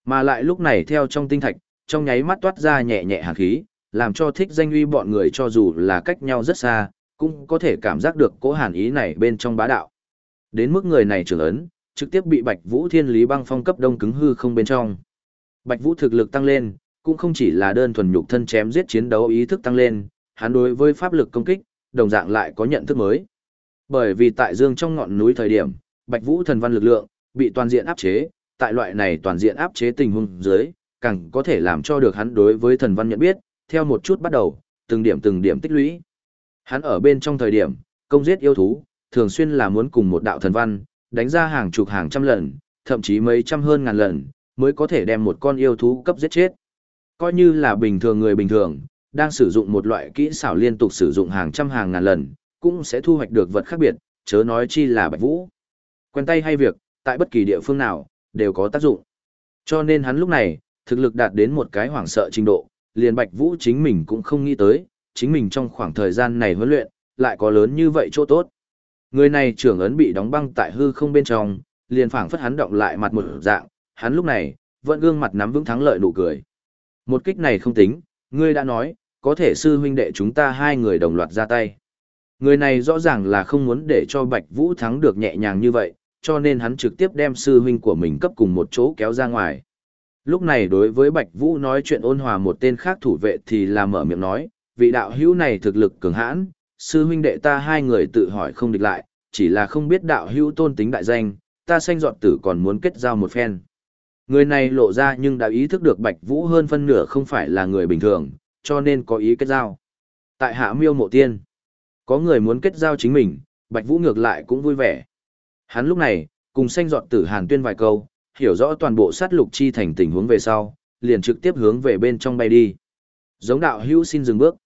Mà lại lúc này theo trong tinh thạch, trong nháy mắt toát ra nhẹ nhẹ hàn khí, làm cho thích danh uy bọn người cho dù là cách nhau rất xa, cũng có thể cảm giác được cố hàn ý này bên trong bá đạo. Đến mức người này trưởng ấn, trực tiếp bị Bạch Vũ Thiên Lý băng phong cấp đông cứng hư không bên trong. Bạch Vũ thực lực tăng lên, cũng không chỉ là đơn thuần nhục thân chém giết chiến đấu ý thức tăng lên, hắn đối với pháp lực công kích, đồng dạng lại có nhận thức mới. Bởi vì tại dương trong ngọn núi thời điểm, Bạch Vũ thần văn lực lượng bị toàn diện áp chế, tại loại này toàn diện áp chế tình huống dưới, càng có thể làm cho được hắn đối với thần văn nhận biết, theo một chút bắt đầu, từng điểm từng điểm tích lũy. Hắn ở bên trong thời điểm, công giết yêu thú, thường xuyên là muốn cùng một đạo thần văn, đánh ra hàng chục hàng trăm lần, thậm chí mấy trăm hơn ngàn lần, mới có thể đem một con yêu thú cấp giết chết. Coi như là bình thường người bình thường, đang sử dụng một loại kỹ xảo liên tục sử dụng hàng trăm hàng ngàn lần, cũng sẽ thu hoạch được vật khác biệt, chớ nói chi là Bạch Vũ. Quen tay hay việc, tại bất kỳ địa phương nào, đều có tác dụng. Cho nên hắn lúc này, thực lực đạt đến một cái hoảng sợ trình độ, liền Bạch Vũ chính mình cũng không nghĩ tới, chính mình trong khoảng thời gian này huấn luyện, lại có lớn như vậy chỗ tốt. Người này trưởng ấn bị đóng băng tại hư không bên trong, liền phảng phất hắn động lại mặt một dạng, hắn lúc này, vẫn gương mặt nắm vững thắng lợi nụ cười. Một kích này không tính, ngươi đã nói, có thể sư huynh đệ chúng ta hai người đồng loạt ra tay. Người này rõ ràng là không muốn để cho Bạch Vũ thắng được nhẹ nhàng như vậy, cho nên hắn trực tiếp đem sư huynh của mình cấp cùng một chỗ kéo ra ngoài. Lúc này đối với Bạch Vũ nói chuyện ôn hòa một tên khác thủ vệ thì là mở miệng nói, vị đạo hữu này thực lực cường hãn, sư huynh đệ ta hai người tự hỏi không địch lại, chỉ là không biết đạo hữu tôn tính đại danh, ta sanh dọn tử còn muốn kết giao một phen. Người này lộ ra nhưng đã ý thức được Bạch Vũ hơn phân nửa không phải là người bình thường, cho nên có ý kết giao. Tại hạ miêu mộ tiên, có người muốn kết giao chính mình, Bạch Vũ ngược lại cũng vui vẻ. Hắn lúc này, cùng sanh dọn tử hàn tuyên vài câu, hiểu rõ toàn bộ sát lục chi thành tình huống về sau, liền trực tiếp hướng về bên trong bay đi. Giống đạo hữu xin dừng bước.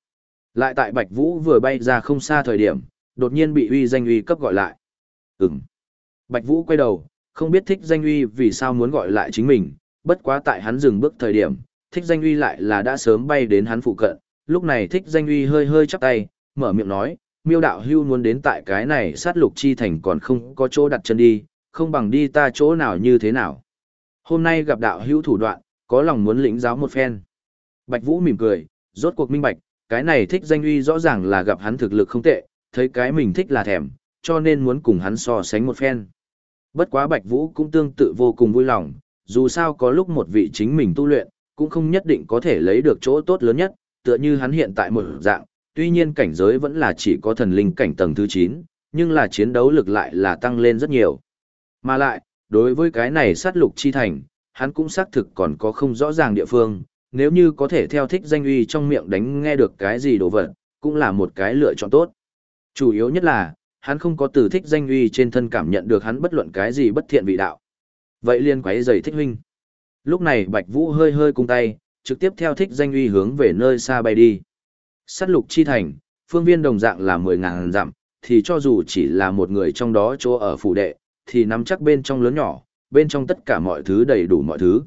Lại tại Bạch Vũ vừa bay ra không xa thời điểm, đột nhiên bị uy danh uy cấp gọi lại. Ừm. Bạch Vũ quay đầu, không biết thích danh uy vì sao muốn gọi lại chính mình, bất quá tại hắn dừng bước thời điểm, thích danh uy lại là đã sớm bay đến hắn phụ cận, lúc này thích danh uy hơi hơi chắp tay, mở miệng nói, miêu đạo hưu muốn đến tại cái này sát lục chi thành còn không có chỗ đặt chân đi, không bằng đi ta chỗ nào như thế nào. Hôm nay gặp đạo hưu thủ đoạn, có lòng muốn lĩnh giáo một phen. Bạch Vũ mỉm cười, rốt cuộc minh bạch, cái này thích danh uy rõ ràng là gặp hắn thực lực không tệ, thấy cái mình thích là thèm, cho nên muốn cùng hắn so sánh một phen. Bất quá Bạch Vũ cũng tương tự vô cùng vui lòng, dù sao có lúc một vị chính mình tu luyện, cũng không nhất định có thể lấy được chỗ tốt lớn nhất, tựa như hắn hiện tại một dạng, tuy nhiên cảnh giới vẫn là chỉ có thần linh cảnh tầng thứ 9, nhưng là chiến đấu lực lại là tăng lên rất nhiều. Mà lại, đối với cái này sát lục chi thành, hắn cũng xác thực còn có không rõ ràng địa phương, nếu như có thể theo thích danh uy trong miệng đánh nghe được cái gì đồ vật, cũng là một cái lựa chọn tốt. Chủ yếu nhất là, hắn không có từ thích danh uy trên thân cảm nhận được hắn bất luận cái gì bất thiện vị đạo. Vậy liên quấy giày thích huynh. Lúc này Bạch Vũ hơi hơi cung tay, trực tiếp theo thích danh uy hướng về nơi xa bay đi. Sát lục chi thành, phương viên đồng dạng là 10.000 dặm, thì cho dù chỉ là một người trong đó chỗ ở phủ đệ, thì nắm chắc bên trong lớn nhỏ, bên trong tất cả mọi thứ đầy đủ mọi thứ.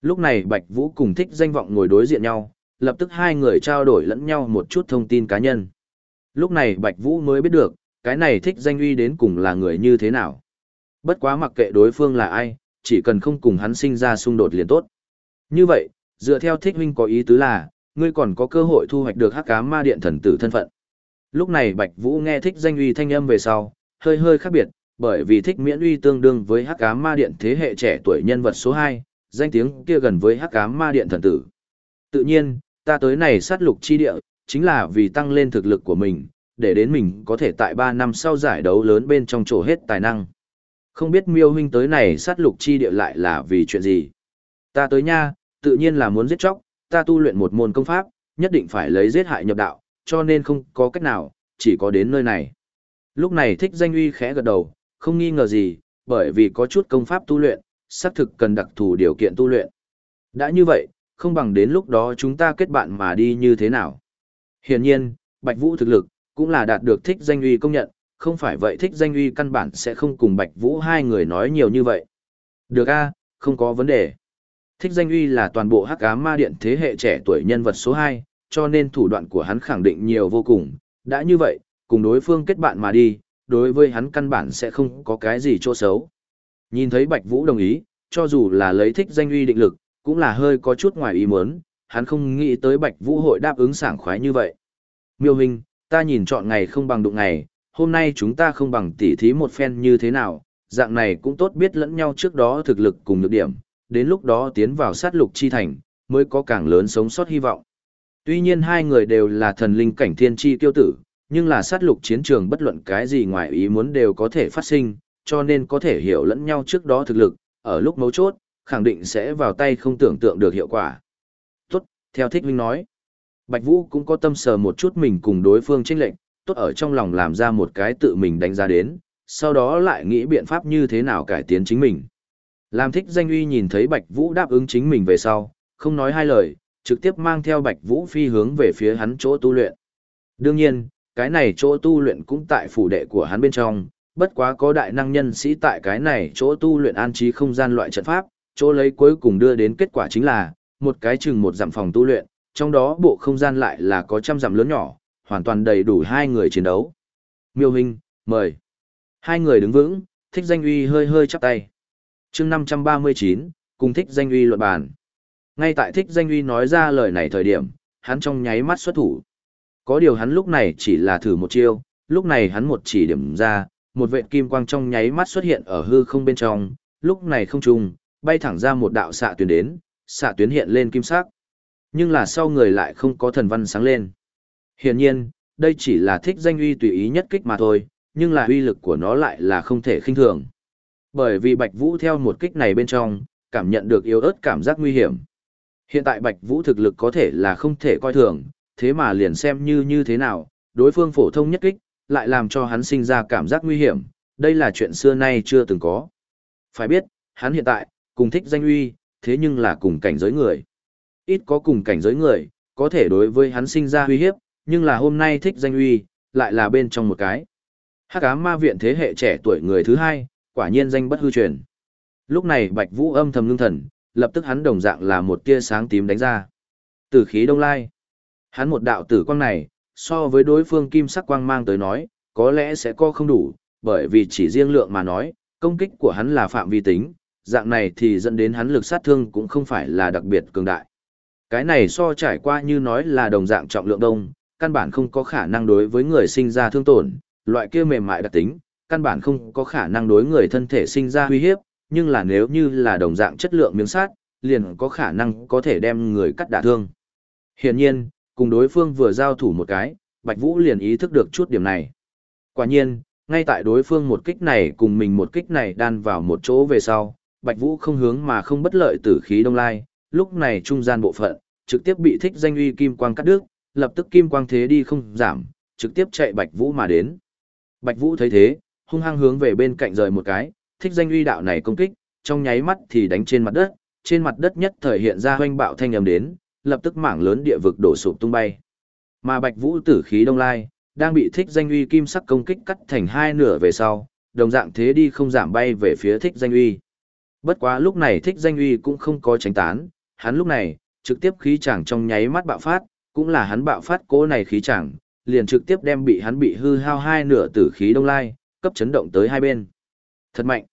Lúc này Bạch Vũ cùng thích danh vọng ngồi đối diện nhau, lập tức hai người trao đổi lẫn nhau một chút thông tin cá nhân. Lúc này Bạch Vũ mới biết được, cái này thích danh uy đến cùng là người như thế nào. Bất quá mặc kệ đối phương là ai, chỉ cần không cùng hắn sinh ra xung đột liền tốt. Như vậy, dựa theo thích huynh có ý tứ là, ngươi còn có cơ hội thu hoạch được hắc ám ma điện thần tử thân phận. Lúc này Bạch Vũ nghe thích danh uy thanh âm về sau, hơi hơi khác biệt, bởi vì thích miễn uy tương đương với hắc ám ma điện thế hệ trẻ tuổi nhân vật số 2, danh tiếng kia gần với hắc ám ma điện thần tử. Tự nhiên, ta tới này sát lục chi địa, chính là vì tăng lên thực lực của mình, để đến mình có thể tại 3 năm sau giải đấu lớn bên trong chỗ hết tài năng. Không biết miêu huynh tới này sát lục chi địa lại là vì chuyện gì. Ta tới nha, tự nhiên là muốn giết chóc, ta tu luyện một môn công pháp, nhất định phải lấy giết hại nhập đạo, cho nên không có cách nào, chỉ có đến nơi này. Lúc này thích danh uy khẽ gật đầu, không nghi ngờ gì, bởi vì có chút công pháp tu luyện, xác thực cần đặc thù điều kiện tu luyện. Đã như vậy, không bằng đến lúc đó chúng ta kết bạn mà đi như thế nào. Hiển nhiên, Bạch Vũ thực lực, cũng là đạt được thích danh uy công nhận, không phải vậy thích danh uy căn bản sẽ không cùng Bạch Vũ hai người nói nhiều như vậy. Được a, không có vấn đề. Thích danh uy là toàn bộ hắc ám ma điện thế hệ trẻ tuổi nhân vật số 2, cho nên thủ đoạn của hắn khẳng định nhiều vô cùng. Đã như vậy, cùng đối phương kết bạn mà đi, đối với hắn căn bản sẽ không có cái gì chỗ xấu. Nhìn thấy Bạch Vũ đồng ý, cho dù là lấy thích danh uy định lực, cũng là hơi có chút ngoài ý muốn, hắn không nghĩ tới Bạch Vũ hội đáp ứng sảng khoái như vậy. Miêu hình, ta nhìn chọn ngày không bằng đụng ngày, hôm nay chúng ta không bằng tỉ thí một phen như thế nào, dạng này cũng tốt biết lẫn nhau trước đó thực lực cùng nhược điểm, đến lúc đó tiến vào sát lục chi thành, mới có càng lớn sống sót hy vọng. Tuy nhiên hai người đều là thần linh cảnh thiên chi tiêu tử, nhưng là sát lục chiến trường bất luận cái gì ngoài ý muốn đều có thể phát sinh, cho nên có thể hiểu lẫn nhau trước đó thực lực, ở lúc mấu chốt, khẳng định sẽ vào tay không tưởng tượng được hiệu quả. Tốt, theo thích Vinh nói. Bạch Vũ cũng có tâm sờ một chút mình cùng đối phương chênh lệnh, tốt ở trong lòng làm ra một cái tự mình đánh giá đến, sau đó lại nghĩ biện pháp như thế nào cải tiến chính mình. Làm thích danh uy nhìn thấy Bạch Vũ đáp ứng chính mình về sau, không nói hai lời, trực tiếp mang theo Bạch Vũ phi hướng về phía hắn chỗ tu luyện. Đương nhiên, cái này chỗ tu luyện cũng tại phủ đệ của hắn bên trong, bất quá có đại năng nhân sĩ tại cái này chỗ tu luyện an trí không gian loại trận pháp, chỗ lấy cuối cùng đưa đến kết quả chính là, một cái chừng một giảm phòng tu luyện, trong đó bộ không gian lại là có trăm giảm lớn nhỏ, hoàn toàn đầy đủ hai người chiến đấu. Miêu Hinh mời. Hai người đứng vững, thích danh uy hơi hơi chắp tay chương 539, cùng thích danh uy luận bàn. Ngay tại thích danh uy nói ra lời này thời điểm, hắn trong nháy mắt xuất thủ. Có điều hắn lúc này chỉ là thử một chiêu, lúc này hắn một chỉ điểm ra, một vệt kim quang trong nháy mắt xuất hiện ở hư không bên trong, lúc này không trùng, bay thẳng ra một đạo xạ tuyến đến, xạ tuyến hiện lên kim sắc. Nhưng là sau người lại không có thần văn sáng lên. Hiển nhiên, đây chỉ là thích danh uy tùy ý nhất kích mà thôi, nhưng là uy lực của nó lại là không thể khinh thường. Bởi vì Bạch Vũ theo một kích này bên trong, cảm nhận được yếu ớt cảm giác nguy hiểm. Hiện tại Bạch Vũ thực lực có thể là không thể coi thường, thế mà liền xem như như thế nào, đối phương phổ thông nhất kích, lại làm cho hắn sinh ra cảm giác nguy hiểm, đây là chuyện xưa nay chưa từng có. Phải biết, hắn hiện tại, cùng thích danh uy, thế nhưng là cùng cảnh giới người. Ít có cùng cảnh giới người, có thể đối với hắn sinh ra uy hiếp, nhưng là hôm nay thích danh uy, lại là bên trong một cái. Hắc ám ma viện thế hệ trẻ tuổi người thứ hai, quả nhiên danh bất hư truyền. Lúc này Bạch Vũ âm thầm ngưng thần, lập tức hắn đồng dạng là một tia sáng tím đánh ra. Tử khí đông lai. Hắn một đạo tử quang này, so với đối phương kim sắc quang mang tới nói, có lẽ sẽ co không đủ, bởi vì chỉ riêng lượng mà nói, công kích của hắn là phạm vi tính, dạng này thì dẫn đến hắn lực sát thương cũng không phải là đặc biệt cường đại. Cái này so trải qua như nói là đồng dạng trọng lượng đông, căn bản không có khả năng đối với người sinh ra thương tổn, loại kia mềm mại đặc tính, căn bản không có khả năng đối người thân thể sinh ra uy hiếp, nhưng là nếu như là đồng dạng chất lượng miếng sắt, liền có khả năng có thể đem người cắt đả thương. Hiển nhiên, cùng đối phương vừa giao thủ một cái, Bạch Vũ liền ý thức được chút điểm này. Quả nhiên, ngay tại đối phương một kích này cùng mình một kích này đan vào một chỗ về sau, Bạch Vũ không hướng mà không bất lợi tử khí đông lai, lúc này trung gian bộ phận, trực tiếp bị thích danh uy kim quang cắt đứt, lập tức kim quang thế đi không giảm, trực tiếp chạy Bạch Vũ mà đến. Bạch Vũ thấy thế, hung hăng hướng về bên cạnh rời một cái, thích danh uy đạo này công kích, trong nháy mắt thì đánh trên mặt đất, trên mặt đất nhất thời hiện ra hoanh bạo thanh âm đến, lập tức mảng lớn địa vực đổ sụp tung bay. Mà Bạch Vũ tử khí đông lai, đang bị thích danh uy kim sắc công kích cắt thành hai nửa về sau, đồng dạng thế đi không giảm bay về phía thích danh uy. Bất quá lúc này thích danh uy cũng không có tránh tán, hắn lúc này, trực tiếp khí chẳng trong nháy mắt bạo phát, cũng là hắn bạo phát cố này khí chẳng, liền trực tiếp đem bị hắn bị hư hao hai nửa tử khí đông lai, cấp chấn động tới hai bên. Thật mạnh.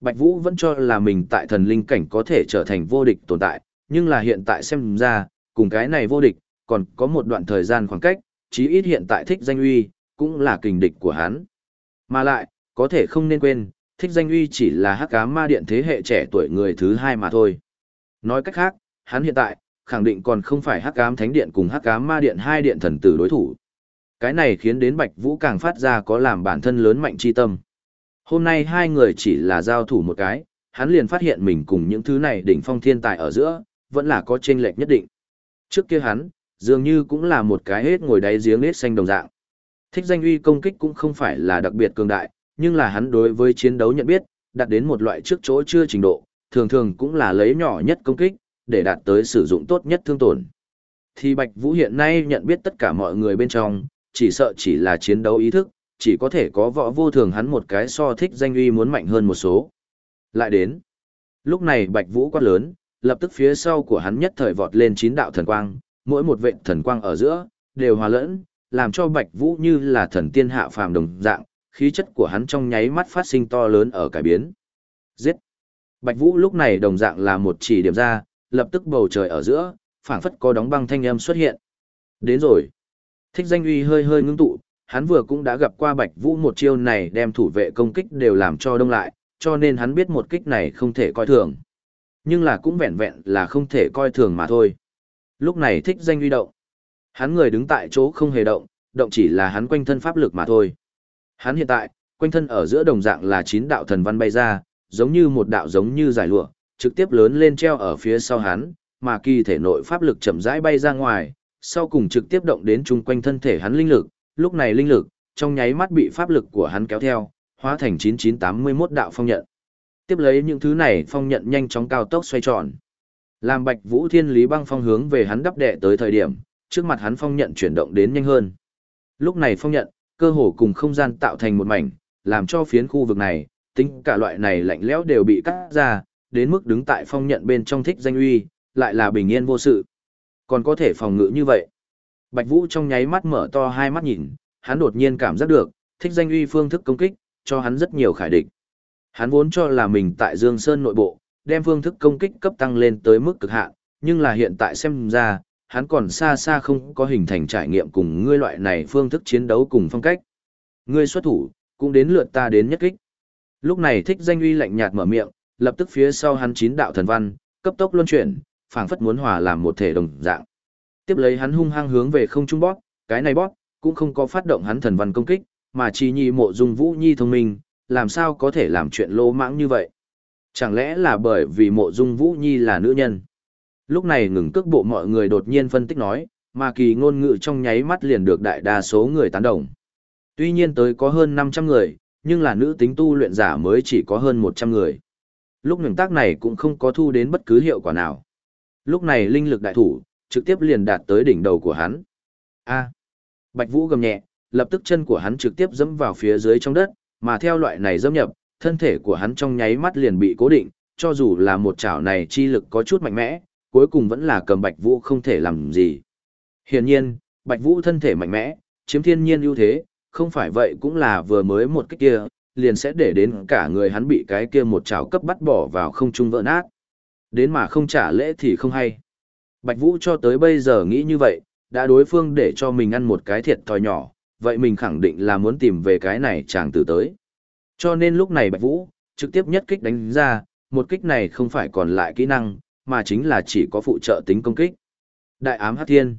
Bạch Vũ vẫn cho là mình tại thần linh cảnh có thể trở thành vô địch tồn tại, nhưng là hiện tại xem ra, cùng cái này vô địch, còn có một đoạn thời gian khoảng cách, chí ít hiện tại thích danh uy, cũng là kình địch của hắn. Mà lại, có thể không nên quên, thích danh uy chỉ là hắc ám ma điện thế hệ trẻ tuổi người thứ hai mà thôi. Nói cách khác, hắn hiện tại, khẳng định còn không phải hắc ám thánh điện cùng hắc ám ma điện hai điện thần tử đối thủ. Cái này khiến đến Bạch Vũ càng phát ra có làm bản thân lớn mạnh chi tâm. Hôm nay hai người chỉ là giao thủ một cái, hắn liền phát hiện mình cùng những thứ này đỉnh phong thiên tài ở giữa, vẫn là có chênh lệch nhất định. Trước kia hắn, dường như cũng là một cái hết ngồi đáy giếng hết xanh đồng dạng. Thích danh uy công kích cũng không phải là đặc biệt cường đại, nhưng là hắn đối với chiến đấu nhận biết, đạt đến một loại trước chỗ chưa trình độ, thường thường cũng là lấy nhỏ nhất công kích, để đạt tới sử dụng tốt nhất thương tổn. Thì Bạch Vũ hiện nay nhận biết tất cả mọi người bên trong, chỉ sợ chỉ là chiến đấu ý thức, chỉ có thể có võ vô thường hắn một cái so thích danh uy muốn mạnh hơn một số. Lại đến. Lúc này Bạch Vũ quát lớn, lập tức phía sau của hắn nhất thời vọt lên chín đạo thần quang, mỗi một vệt thần quang ở giữa, đều hòa lẫn, làm cho Bạch Vũ như là thần tiên hạ phàm đồng dạng, khí chất của hắn trong nháy mắt phát sinh to lớn ở cải biến. Giết! Bạch Vũ lúc này đồng dạng là một chỉ điểm ra, lập tức bầu trời ở giữa, phảng phất có đóng băng thanh âm xuất hiện. Đến rồi! Thích danh uy hơi hơi ngưng tụ, hắn vừa cũng đã gặp qua Bạch Vũ một chiêu này đem thủ vệ công kích đều làm cho đông lại, cho nên hắn biết một kích này không thể coi thường. Nhưng là cũng vẹn vẹn là không thể coi thường mà thôi. Lúc này thích danh uy động. Hắn người đứng tại chỗ không hề động, động chỉ là hắn quanh thân pháp lực mà thôi. Hắn hiện tại, quanh thân ở giữa đồng dạng là chín đạo thần văn bay ra, giống như một đạo giống như giải lụa, trực tiếp lớn lên treo ở phía sau hắn, mà kỳ thể nội pháp lực chậm rãi bay ra ngoài, sau cùng trực tiếp động đến chung quanh thân thể hắn linh lực, lúc này linh lực, trong nháy mắt bị pháp lực của hắn kéo theo, hóa thành 9981 đạo phong nhận. Tiếp lấy những thứ này phong nhận nhanh chóng cao tốc xoay tròn. Làm Bạch Vũ Thiên Lý băng phong hướng về hắn đắp đệ tới thời điểm, trước mặt hắn phong nhận chuyển động đến nhanh hơn. Lúc này phong nhận, cơ hồ cùng không gian tạo thành một mảnh, làm cho phiến khu vực này, tính cả loại này lạnh lẽo đều bị cắt ra, đến mức đứng tại phong nhận bên trong thích danh uy, lại là bình yên vô sự. Còn có thể phòng ngự như vậy. Bạch Vũ trong nháy mắt mở to hai mắt nhìn, hắn đột nhiên cảm giác được, thích danh uy phương thức công kích, cho hắn rất nhiều khải địch. Hắn vốn cho là mình tại Dương Sơn nội bộ, đem phương thức công kích cấp tăng lên tới mức cực hạn, nhưng là hiện tại xem ra, hắn còn xa xa không có hình thành trải nghiệm cùng ngươi loại này phương thức chiến đấu cùng phong cách. Ngươi xuất thủ, cũng đến lượt ta đến nhất kích. Lúc này thích danh uy lạnh nhạt mở miệng, lập tức phía sau hắn chín đạo thần văn, cấp tốc luân chuyển, phảng phất muốn hòa làm một thể đồng dạng. Tiếp lấy hắn hung hăng hướng về không trung bóp, cái này bóp, cũng không có phát động hắn thần văn công kích, mà chỉ nhi mộ dung vũ nhi thông minh, làm sao có thể làm chuyện lỗ mãng như vậy. Chẳng lẽ là bởi vì mộ dung vũ nhi là nữ nhân? Lúc này ngừng cước bộ mọi người đột nhiên phân tích nói, mà kỳ ngôn ngữ trong nháy mắt liền được đại đa số người tán đồng. Tuy nhiên tới có hơn 500 người, nhưng là nữ tính tu luyện giả mới chỉ có hơn 100 người. Lúc ngừng tác này cũng không có thu đến bất cứ hiệu quả nào. Lúc này linh lực đại thủ, trực tiếp liền đạt tới đỉnh đầu của hắn. A. Bạch Vũ gầm nhẹ, lập tức chân của hắn trực tiếp dẫm vào phía dưới trong đất, mà theo loại này dẫm nhập, thân thể của hắn trong nháy mắt liền bị cố định, cho dù là một chảo này chi lực có chút mạnh mẽ, cuối cùng vẫn là cầm Bạch Vũ không thể làm gì. Hiển nhiên, Bạch Vũ thân thể mạnh mẽ, chiếm thiên nhiên ưu thế, không phải vậy cũng là vừa mới một cái kia, liền sẽ để đến cả người hắn bị cái kia một chảo cấp bắt bỏ vào không trung vỡ nát. Đến mà không trả lễ thì không hay. Bạch Vũ cho tới bây giờ nghĩ như vậy, đã đối phương để cho mình ăn một cái thiệt thòi nhỏ, vậy mình khẳng định là muốn tìm về cái này chàng từ tới. Cho nên lúc này Bạch Vũ, trực tiếp nhất kích đánh ra, một kích này không phải còn lại kỹ năng, mà chính là chỉ có phụ trợ tính công kích. Đại ám hắc thiên.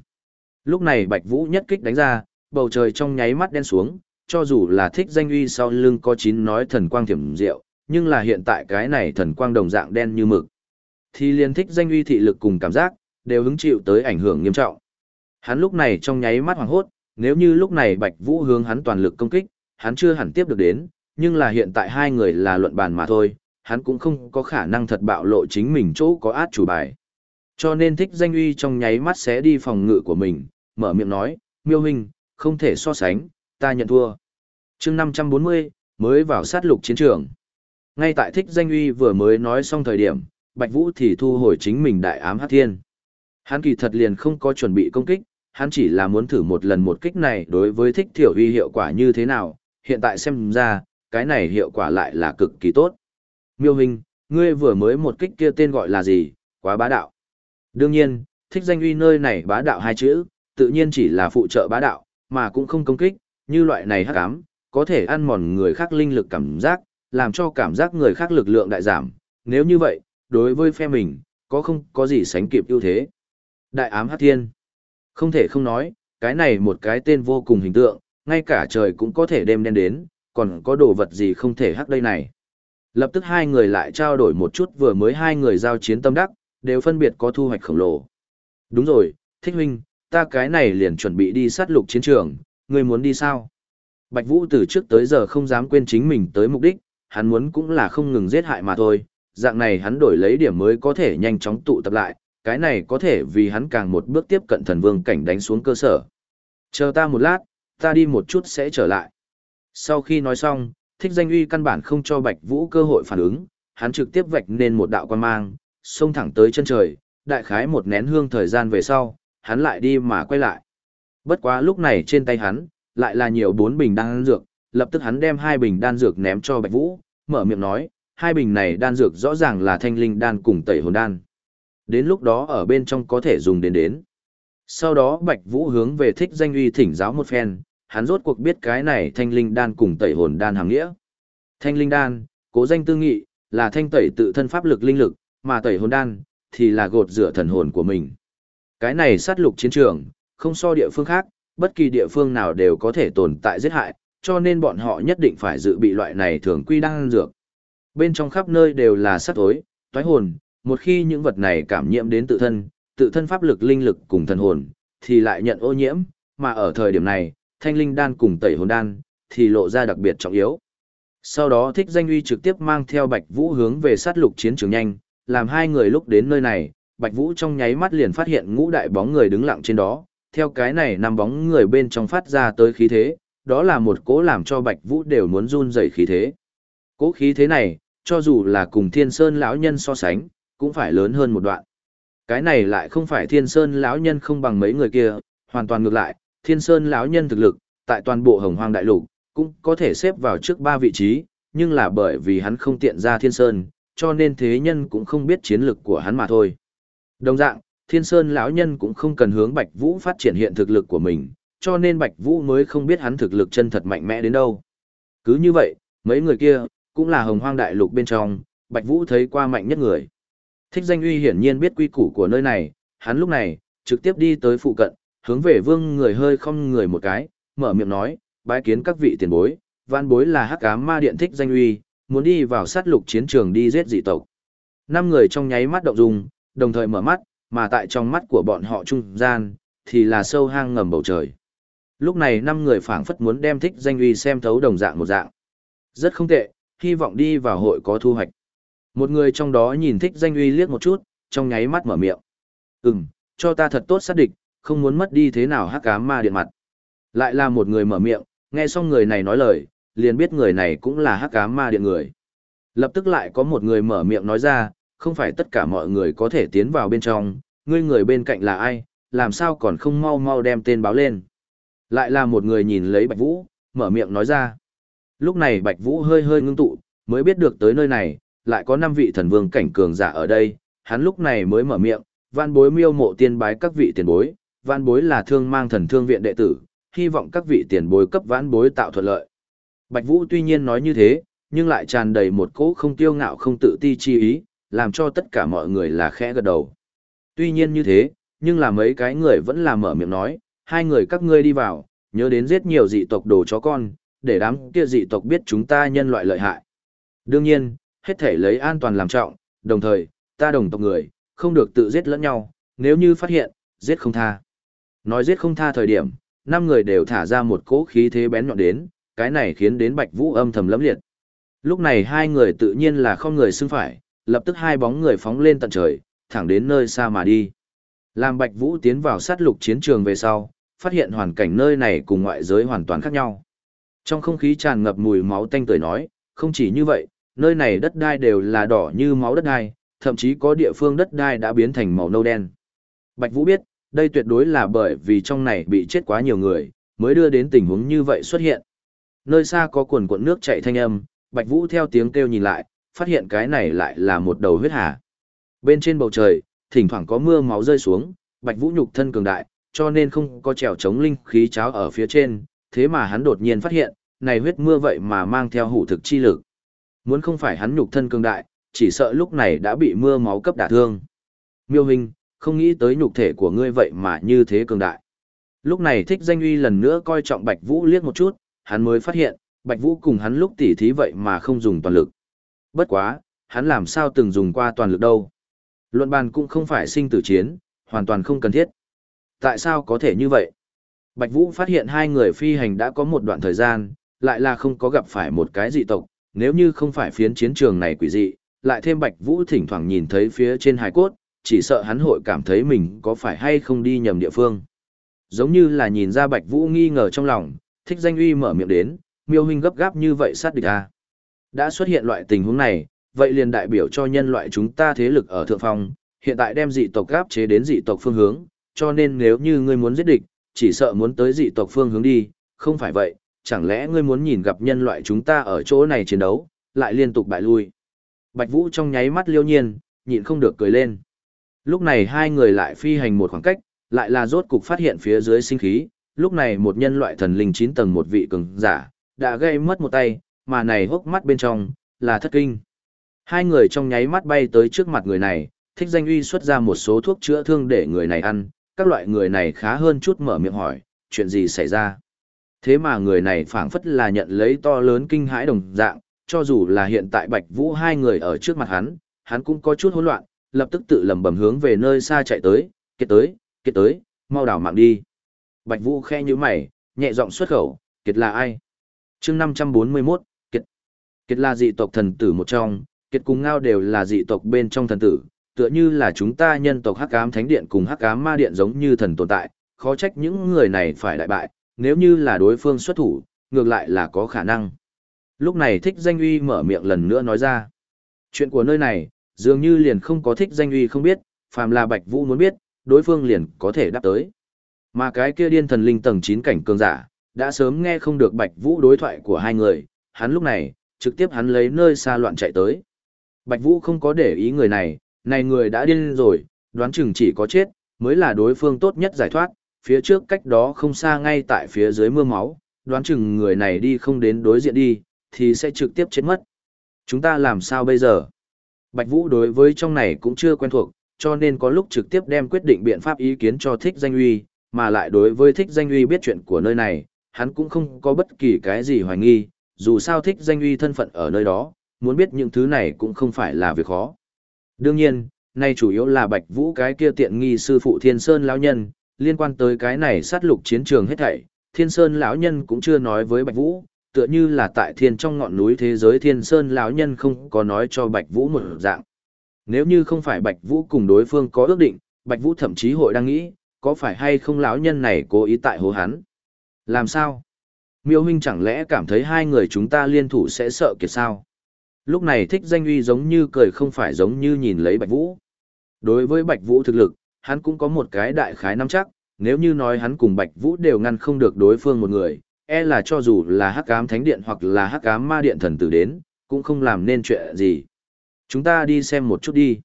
Lúc này Bạch Vũ nhất kích đánh ra, bầu trời trong nháy mắt đen xuống, cho dù là thích danh uy sau lưng có chín nói thần quang thiểm diệu, nhưng là hiện tại cái này thần quang đồng dạng đen như mực. Thì liền thích danh uy thị lực cùng cảm giác, đều hứng chịu tới ảnh hưởng nghiêm trọng. Hắn lúc này trong nháy mắt hoảng hốt, nếu như lúc này Bạch Vũ hướng hắn toàn lực công kích, hắn chưa hẳn tiếp được đến, nhưng là hiện tại hai người là luận bàn mà thôi, hắn cũng không có khả năng thật bạo lộ chính mình chỗ có át chủ bài. Cho nên thích danh uy trong nháy mắt sẽ đi phòng ngự của mình, mở miệng nói, miêu hình, không thể so sánh, ta nhận thua. chương 540, mới vào sát lục chiến trường. Ngay tại thích danh uy vừa mới nói xong thời điểm, Bạch Vũ thì thu hồi chính mình đại ám hát thiên. Hắn kỳ thật liền không có chuẩn bị công kích, hắn chỉ là muốn thử một lần một kích này đối với thích thiểu uy hiệu quả như thế nào, hiện tại xem ra, cái này hiệu quả lại là cực kỳ tốt. Miêu hình, ngươi vừa mới một kích kia tên gọi là gì, quá bá đạo. Đương nhiên, thích danh uy nơi này bá đạo hai chữ, tự nhiên chỉ là phụ trợ bá đạo, mà cũng không công kích, như loại này hắc ám, có thể ăn mòn người khác linh lực cảm giác, làm cho cảm giác người khác lực lượng đại giảm. Nếu như vậy, đối với phe mình, có không có gì sánh kịp ưu thế. Đại ám hắc thiên. Không thể không nói, cái này một cái tên vô cùng hình tượng, ngay cả trời cũng có thể đem đen đến, còn có đồ vật gì không thể hắc đây này. Lập tức hai người lại trao đổi một chút vừa mới hai người giao chiến tâm đắc, đều phân biệt có thu hoạch khổng lồ. Đúng rồi, thích huynh, ta cái này liền chuẩn bị đi sát lục chiến trường, ngươi muốn đi sao? Bạch Vũ từ trước tới giờ không dám quên chính mình tới mục đích, hắn muốn cũng là không ngừng giết hại mà thôi, dạng này hắn đổi lấy điểm mới có thể nhanh chóng tụ tập lại, cái này có thể vì hắn càng một bước tiếp cận thần vương cảnh đánh xuống cơ sở. Chờ ta một lát, ta đi một chút sẽ trở lại. Sau khi nói xong, thích danh uy căn bản không cho Bạch Vũ cơ hội phản ứng, hắn trực tiếp vạch nên một đạo quan mang, xông thẳng tới chân trời, đại khái một nén hương thời gian về sau, hắn lại đi mà quay lại. Bất quá lúc này trên tay hắn, lại là nhiều bốn bình đan dược, lập tức hắn đem hai bình đan dược ném cho Bạch Vũ, mở miệng nói, hai bình này đan dược rõ ràng là thanh linh đan cùng tẩy hồn đan. Đến lúc đó ở bên trong có thể dùng đến đến. Sau đó Bạch Vũ hướng về thích danh uy thỉnh giáo một phen, hắn rốt cuộc biết cái này thanh linh đan cùng tẩy hồn đan hàng nghĩa. Thanh linh đan, cố danh tư nghị, là thanh tẩy tự thân pháp lực linh lực, mà tẩy hồn đan, thì là gột rửa thần hồn của mình. Cái này sát lục chiến trường, không so địa phương khác, bất kỳ địa phương nào đều có thể tồn tại giết hại, cho nên bọn họ nhất định phải dự bị loại này thường quy đan dược. Bên trong khắp nơi đều là sát tối, toái hồn, một khi những vật này cảm nhiễm đến tự thân, tự thân pháp lực linh lực cùng thần hồn, thì lại nhận ô nhiễm, mà ở thời điểm này, thanh linh đan cùng tẩy hồn đan, thì lộ ra đặc biệt trọng yếu. Sau đó thích danh uy trực tiếp mang theo Bạch Vũ hướng về sát lục chiến trường nhanh, làm hai người lúc đến nơi này, Bạch Vũ trong nháy mắt liền phát hiện ngũ đại bóng người đứng lặng trên đó, theo cái này năm bóng người bên trong phát ra tới khí thế, đó là một cố làm cho Bạch Vũ đều muốn run rẩy khí thế. cố khí thế này, cho dù là cùng Thiên Sơn lão nhân so sánh, cũng phải lớn hơn một đoạn. Cái này lại không phải Thiên Sơn lão nhân không bằng mấy người kia, hoàn toàn ngược lại, Thiên Sơn lão nhân thực lực, tại toàn bộ Hồng Hoang đại lục, cũng có thể xếp vào trước ba vị trí, nhưng là bởi vì hắn không tiện ra Thiên Sơn, cho nên thế nhân cũng không biết chiến lực của hắn mà thôi. Đồng dạng, Thiên Sơn lão nhân cũng không cần hướng Bạch Vũ phát triển hiện thực lực của mình, cho nên Bạch Vũ mới không biết hắn thực lực chân thật mạnh mẽ đến đâu. Cứ như vậy, mấy người kia, cũng là hồng hoang đại lục bên trong, Bạch Vũ thấy qua mạnh nhất người. Thích danh uy hiển nhiên biết quy củ của nơi này, hắn lúc này, trực tiếp đi tới phụ cận, hướng về vương người hơi không người một cái, mở miệng nói, bái kiến các vị tiền bối, văn bối là hắc ám ma điện thích danh uy, muốn đi vào sát lục chiến trường đi giết dị tộc. Năm người trong nháy mắt động dung, đồng thời mở mắt, mà tại trong mắt của bọn họ trung gian, thì là sâu hang ngầm bầu trời. Lúc này năm người phảng phất muốn đem thích danh uy xem thấu đồng dạng một dạng. Rất không tệ, hy vọng đi vào hội có thu hoạch. Một người trong đó nhìn thích danh uy liếc một chút, trong nháy mắt mở miệng. Ừm, cho ta thật tốt xác địch, không muốn mất đi thế nào hắc ám ma điện mặt. Lại là một người mở miệng, nghe xong người này nói lời, liền biết người này cũng là hắc ám ma điện người. Lập tức lại có một người mở miệng nói ra, không phải tất cả mọi người có thể tiến vào bên trong, ngươi người bên cạnh là ai, làm sao còn không mau mau đem tên báo lên. Lại là một người nhìn lấy Bạch Vũ, mở miệng nói ra. Lúc này Bạch Vũ hơi hơi ngưng tụ, mới biết được tới nơi này, lại có năm vị thần vương cảnh cường giả ở đây, hắn lúc này mới mở miệng, van bối miêu mộ tiên bái các vị tiền bối, van bối là thương mang thần thương viện đệ tử, hy vọng các vị tiền bối cấp vãn bối tạo thuận lợi. Bạch Vũ tuy nhiên nói như thế, nhưng lại tràn đầy một cỗ không tiêu ngạo không tự ti chi ý, làm cho tất cả mọi người là khẽ gật đầu. Tuy nhiên như thế, nhưng là mấy cái người vẫn là mở miệng nói, hai người các ngươi đi vào, nhớ đến giết nhiều dị tộc đồ chó con, để đám kia dị tộc biết chúng ta nhân loại lợi hại. Đương nhiên, hết thể lấy an toàn làm trọng, đồng thời, ta đồng tộc người, không được tự giết lẫn nhau, nếu như phát hiện, giết không tha. Nói giết không tha thời điểm, năm người đều thả ra một cỗ khí thế bén nhọn đến, cái này khiến đến Bạch Vũ âm thầm lẫm liệt. Lúc này hai người tự nhiên là không người xưng phải, lập tức hai bóng người phóng lên tận trời, thẳng đến nơi xa mà đi. Làm Bạch Vũ tiến vào sát lục chiến trường về sau, phát hiện hoàn cảnh nơi này cùng ngoại giới hoàn toàn khác nhau. Trong không khí tràn ngập mùi máu tanh tưởi nói, không chỉ như vậy, nơi này đất đai đều là đỏ như máu đất đai, thậm chí có địa phương đất đai đã biến thành màu nâu đen. Bạch Vũ biết, đây tuyệt đối là bởi vì trong này bị chết quá nhiều người, mới đưa đến tình huống như vậy xuất hiện. Nơi xa có cuồn cuộn nước chảy thanh âm, Bạch Vũ theo tiếng kêu nhìn lại, phát hiện cái này lại là một đầu huyết hà. Bên trên bầu trời, thỉnh thoảng có mưa máu rơi xuống, Bạch Vũ nhục thân cường đại, cho nên không có trèo chống linh khí cháo ở phía trên, thế mà hắn đột nhiên phát hiện, này huyết mưa vậy mà mang theo hủ thực chi lực. Muốn không phải hắn nhục thân cường đại, chỉ sợ lúc này đã bị mưa máu cấp đả thương. Miêu hình, không nghĩ tới nhục thể của ngươi vậy mà như thế cường đại. Lúc này thích danh uy lần nữa coi trọng Bạch Vũ liếc một chút, hắn mới phát hiện, Bạch Vũ cùng hắn lúc tỉ thí vậy mà không dùng toàn lực. Bất quá, hắn làm sao từng dùng qua toàn lực đâu. Luận bàn cũng không phải sinh tử chiến, hoàn toàn không cần thiết. Tại sao có thể như vậy? Bạch Vũ phát hiện hai người phi hành đã có một đoạn thời gian, lại là không có gặp phải một cái dị tộc, nếu như không phải phiến chiến trường này quỷ dị, lại thêm Bạch Vũ thỉnh thoảng nhìn thấy phía trên hải cốt, chỉ sợ hắn hội cảm thấy mình có phải hay không đi nhầm địa phương. Giống như là nhìn ra Bạch Vũ nghi ngờ trong lòng, thích danh uy mở miệng đến, miêu huynh gấp gáp như vậy sát địch à. Đã xuất hiện loại tình huống này, vậy liền đại biểu cho nhân loại chúng ta thế lực ở thượng phong, hiện tại đem dị tộc gáp chế đến dị tộc phương hướng, cho nên nếu như ngươi muốn giết địch, chỉ sợ muốn tới dị tộc phương hướng đi, không phải vậy, chẳng lẽ ngươi muốn nhìn gặp nhân loại chúng ta ở chỗ này chiến đấu, lại liên tục bại lui. Bạch Vũ trong nháy mắt liêu nhiên, nhịn không được cười lên. Lúc này hai người lại phi hành một khoảng cách, lại là rốt cục phát hiện phía dưới sinh khí, lúc này một nhân loại thần linh 9 tầng một vị cường giả, đã gây mất một tay, mà này hốc mắt bên trong, là thất kinh. Hai người trong nháy mắt bay tới trước mặt người này, thích danh uy xuất ra một số thuốc chữa thương để người này ăn, các loại người này khá hơn chút mở miệng hỏi, chuyện gì xảy ra. Thế mà người này phảng phất là nhận lấy to lớn kinh hãi đồng dạng, cho dù là hiện tại Bạch Vũ hai người ở trước mặt hắn, hắn cũng có chút hỗn loạn, lập tức tự lầm bầm hướng về nơi xa chạy tới, kiệt tới, kiệt tới, mau đảo mạng đi. Bạch Vũ khe như mày, nhẹ giọng xuất khẩu, kiệt là ai? chương 541, kiệt. Kiệt là dị tộc thần tử một trong, kiệt cùng ngao đều là dị tộc bên trong thần tử, tựa như là chúng ta nhân tộc hắc ám thánh điện cùng hắc ám ma điện giống như thần tồn tại, khó trách những người này phải đại bại, nếu như là đối phương xuất thủ, ngược lại là có khả năng. Lúc này thích danh uy mở miệng lần nữa nói ra. Chuyện của nơi này, dường như liền không có thích danh uy không biết, phàm là Bạch Vũ muốn biết, đối phương liền có thể đáp tới. Mà cái kia điên thần linh tầng 9 cảnh cường giả, đã sớm nghe không được Bạch Vũ đối thoại của hai người, hắn lúc này, trực tiếp hắn lấy nơi xa loạn chạy tới. Bạch Vũ không có để ý người này, này người đã điên rồi, đoán chừng chỉ có chết, mới là đối phương tốt nhất giải thoát, phía trước cách đó không xa ngay tại phía dưới mưa máu, đoán chừng người này đi không đến đối diện đi, thì sẽ trực tiếp chết mất. Chúng ta làm sao bây giờ? Bạch Vũ đối với trong này cũng chưa quen thuộc, cho nên có lúc trực tiếp đem quyết định biện pháp ý kiến cho thích danh uy, mà lại đối với thích danh uy biết chuyện của nơi này, hắn cũng không có bất kỳ cái gì hoài nghi, dù sao thích danh uy thân phận ở nơi đó, muốn biết những thứ này cũng không phải là việc khó. Đương nhiên, nay chủ yếu là Bạch Vũ cái kia tiện nghi sư phụ Thiên Sơn lão nhân, liên quan tới cái này sát lục chiến trường hết thảy, Thiên Sơn lão nhân cũng chưa nói với Bạch Vũ, tựa như là tại thiên trong ngọn núi thế giới Thiên Sơn lão nhân không có nói cho Bạch Vũ một dạng. Nếu như không phải Bạch Vũ cùng đối phương có ước định, Bạch Vũ thậm chí hội đang nghĩ, có phải hay không lão nhân này cố ý tại hố hắn? Làm sao? Miêu huynh chẳng lẽ cảm thấy hai người chúng ta liên thủ sẽ sợ kiệt sao? Lúc này thích danh uy giống như cười không phải giống như nhìn lấy Bạch Vũ. Đối với Bạch Vũ thực lực, hắn cũng có một cái đại khái nắm chắc, nếu như nói hắn cùng Bạch Vũ đều ngăn không được đối phương một người, e là cho dù là hắc ám thánh điện hoặc là hắc ám ma điện thần tử đến, cũng không làm nên chuyện gì. Chúng ta đi xem một chút đi.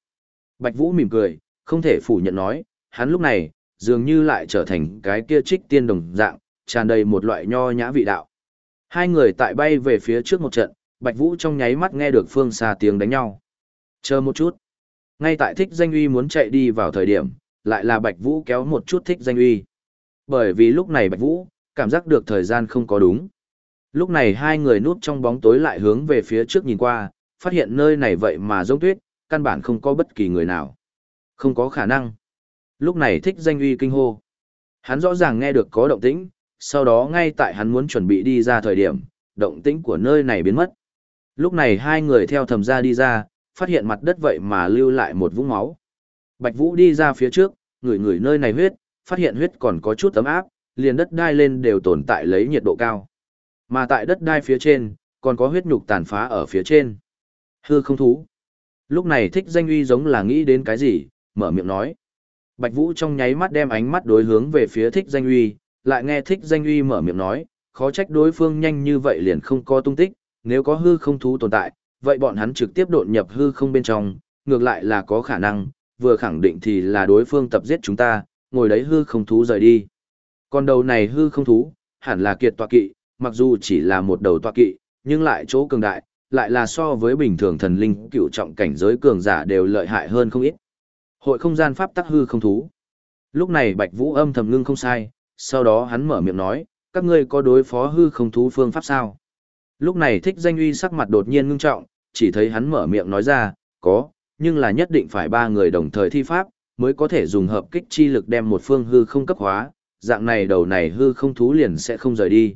Bạch Vũ mỉm cười, không thể phủ nhận nói, hắn lúc này, dường như lại trở thành cái kia trích tiên đồng dạng, tràn đầy một loại nho nhã vị đạo. Hai người tại bay về phía trước một trận, Bạch Vũ trong nháy mắt nghe được phương xa tiếng đánh nhau. Chờ một chút. Ngay tại thích danh uy muốn chạy đi vào thời điểm, lại là Bạch Vũ kéo một chút thích danh uy. Bởi vì lúc này Bạch Vũ, cảm giác được thời gian không có đúng. Lúc này hai người núp trong bóng tối lại hướng về phía trước nhìn qua, phát hiện nơi này vậy mà giống tuyết, căn bản không có bất kỳ người nào. Không có khả năng. Lúc này thích danh uy kinh hô. Hắn rõ ràng nghe được có động tĩnh, sau đó ngay tại hắn muốn chuẩn bị đi ra thời điểm, động tĩnh của nơi này biến mất. Lúc này hai người theo thầm ra đi ra, phát hiện mặt đất vậy mà lưu lại một vũng máu. Bạch Vũ đi ra phía trước, ngửi ngửi nơi này huyết, phát hiện huyết còn có chút ấm áp, liền đất đai lên đều tồn tại lấy nhiệt độ cao. Mà tại đất đai phía trên, còn có huyết nhục tàn phá ở phía trên. Hư không thú. Lúc này thích danh uy giống là nghĩ đến cái gì, mở miệng nói. Bạch Vũ trong nháy mắt đem ánh mắt đối hướng về phía thích danh uy, lại nghe thích danh uy mở miệng nói, khó trách đối phương nhanh như vậy liền không có tung tích, nếu có hư không thú tồn tại, vậy bọn hắn trực tiếp đột nhập hư không bên trong, ngược lại là có khả năng, vừa khẳng định thì là đối phương tập giết chúng ta, ngồi đấy hư không thú rời đi. Còn đầu này hư không thú, hẳn là kiệt tọa kỵ, mặc dù chỉ là một đầu tọa kỵ, nhưng lại chỗ cường đại, lại là so với bình thường thần linh cựu trọng cảnh giới cường giả đều lợi hại hơn không ít. Hội không gian pháp tắc hư không thú. Lúc này Bạch Vũ âm thầm ngưng không sai, sau đó hắn mở miệng nói, các ngươi có đối phó hư không thú phương pháp sao? Lúc này thích danh uy sắc mặt đột nhiên ngưng trọng, chỉ thấy hắn mở miệng nói ra, có, nhưng là nhất định phải ba người đồng thời thi pháp, mới có thể dùng hợp kích chi lực đem một phương hư không cấp hóa, dạng này đầu này hư không thú liền sẽ không rời đi.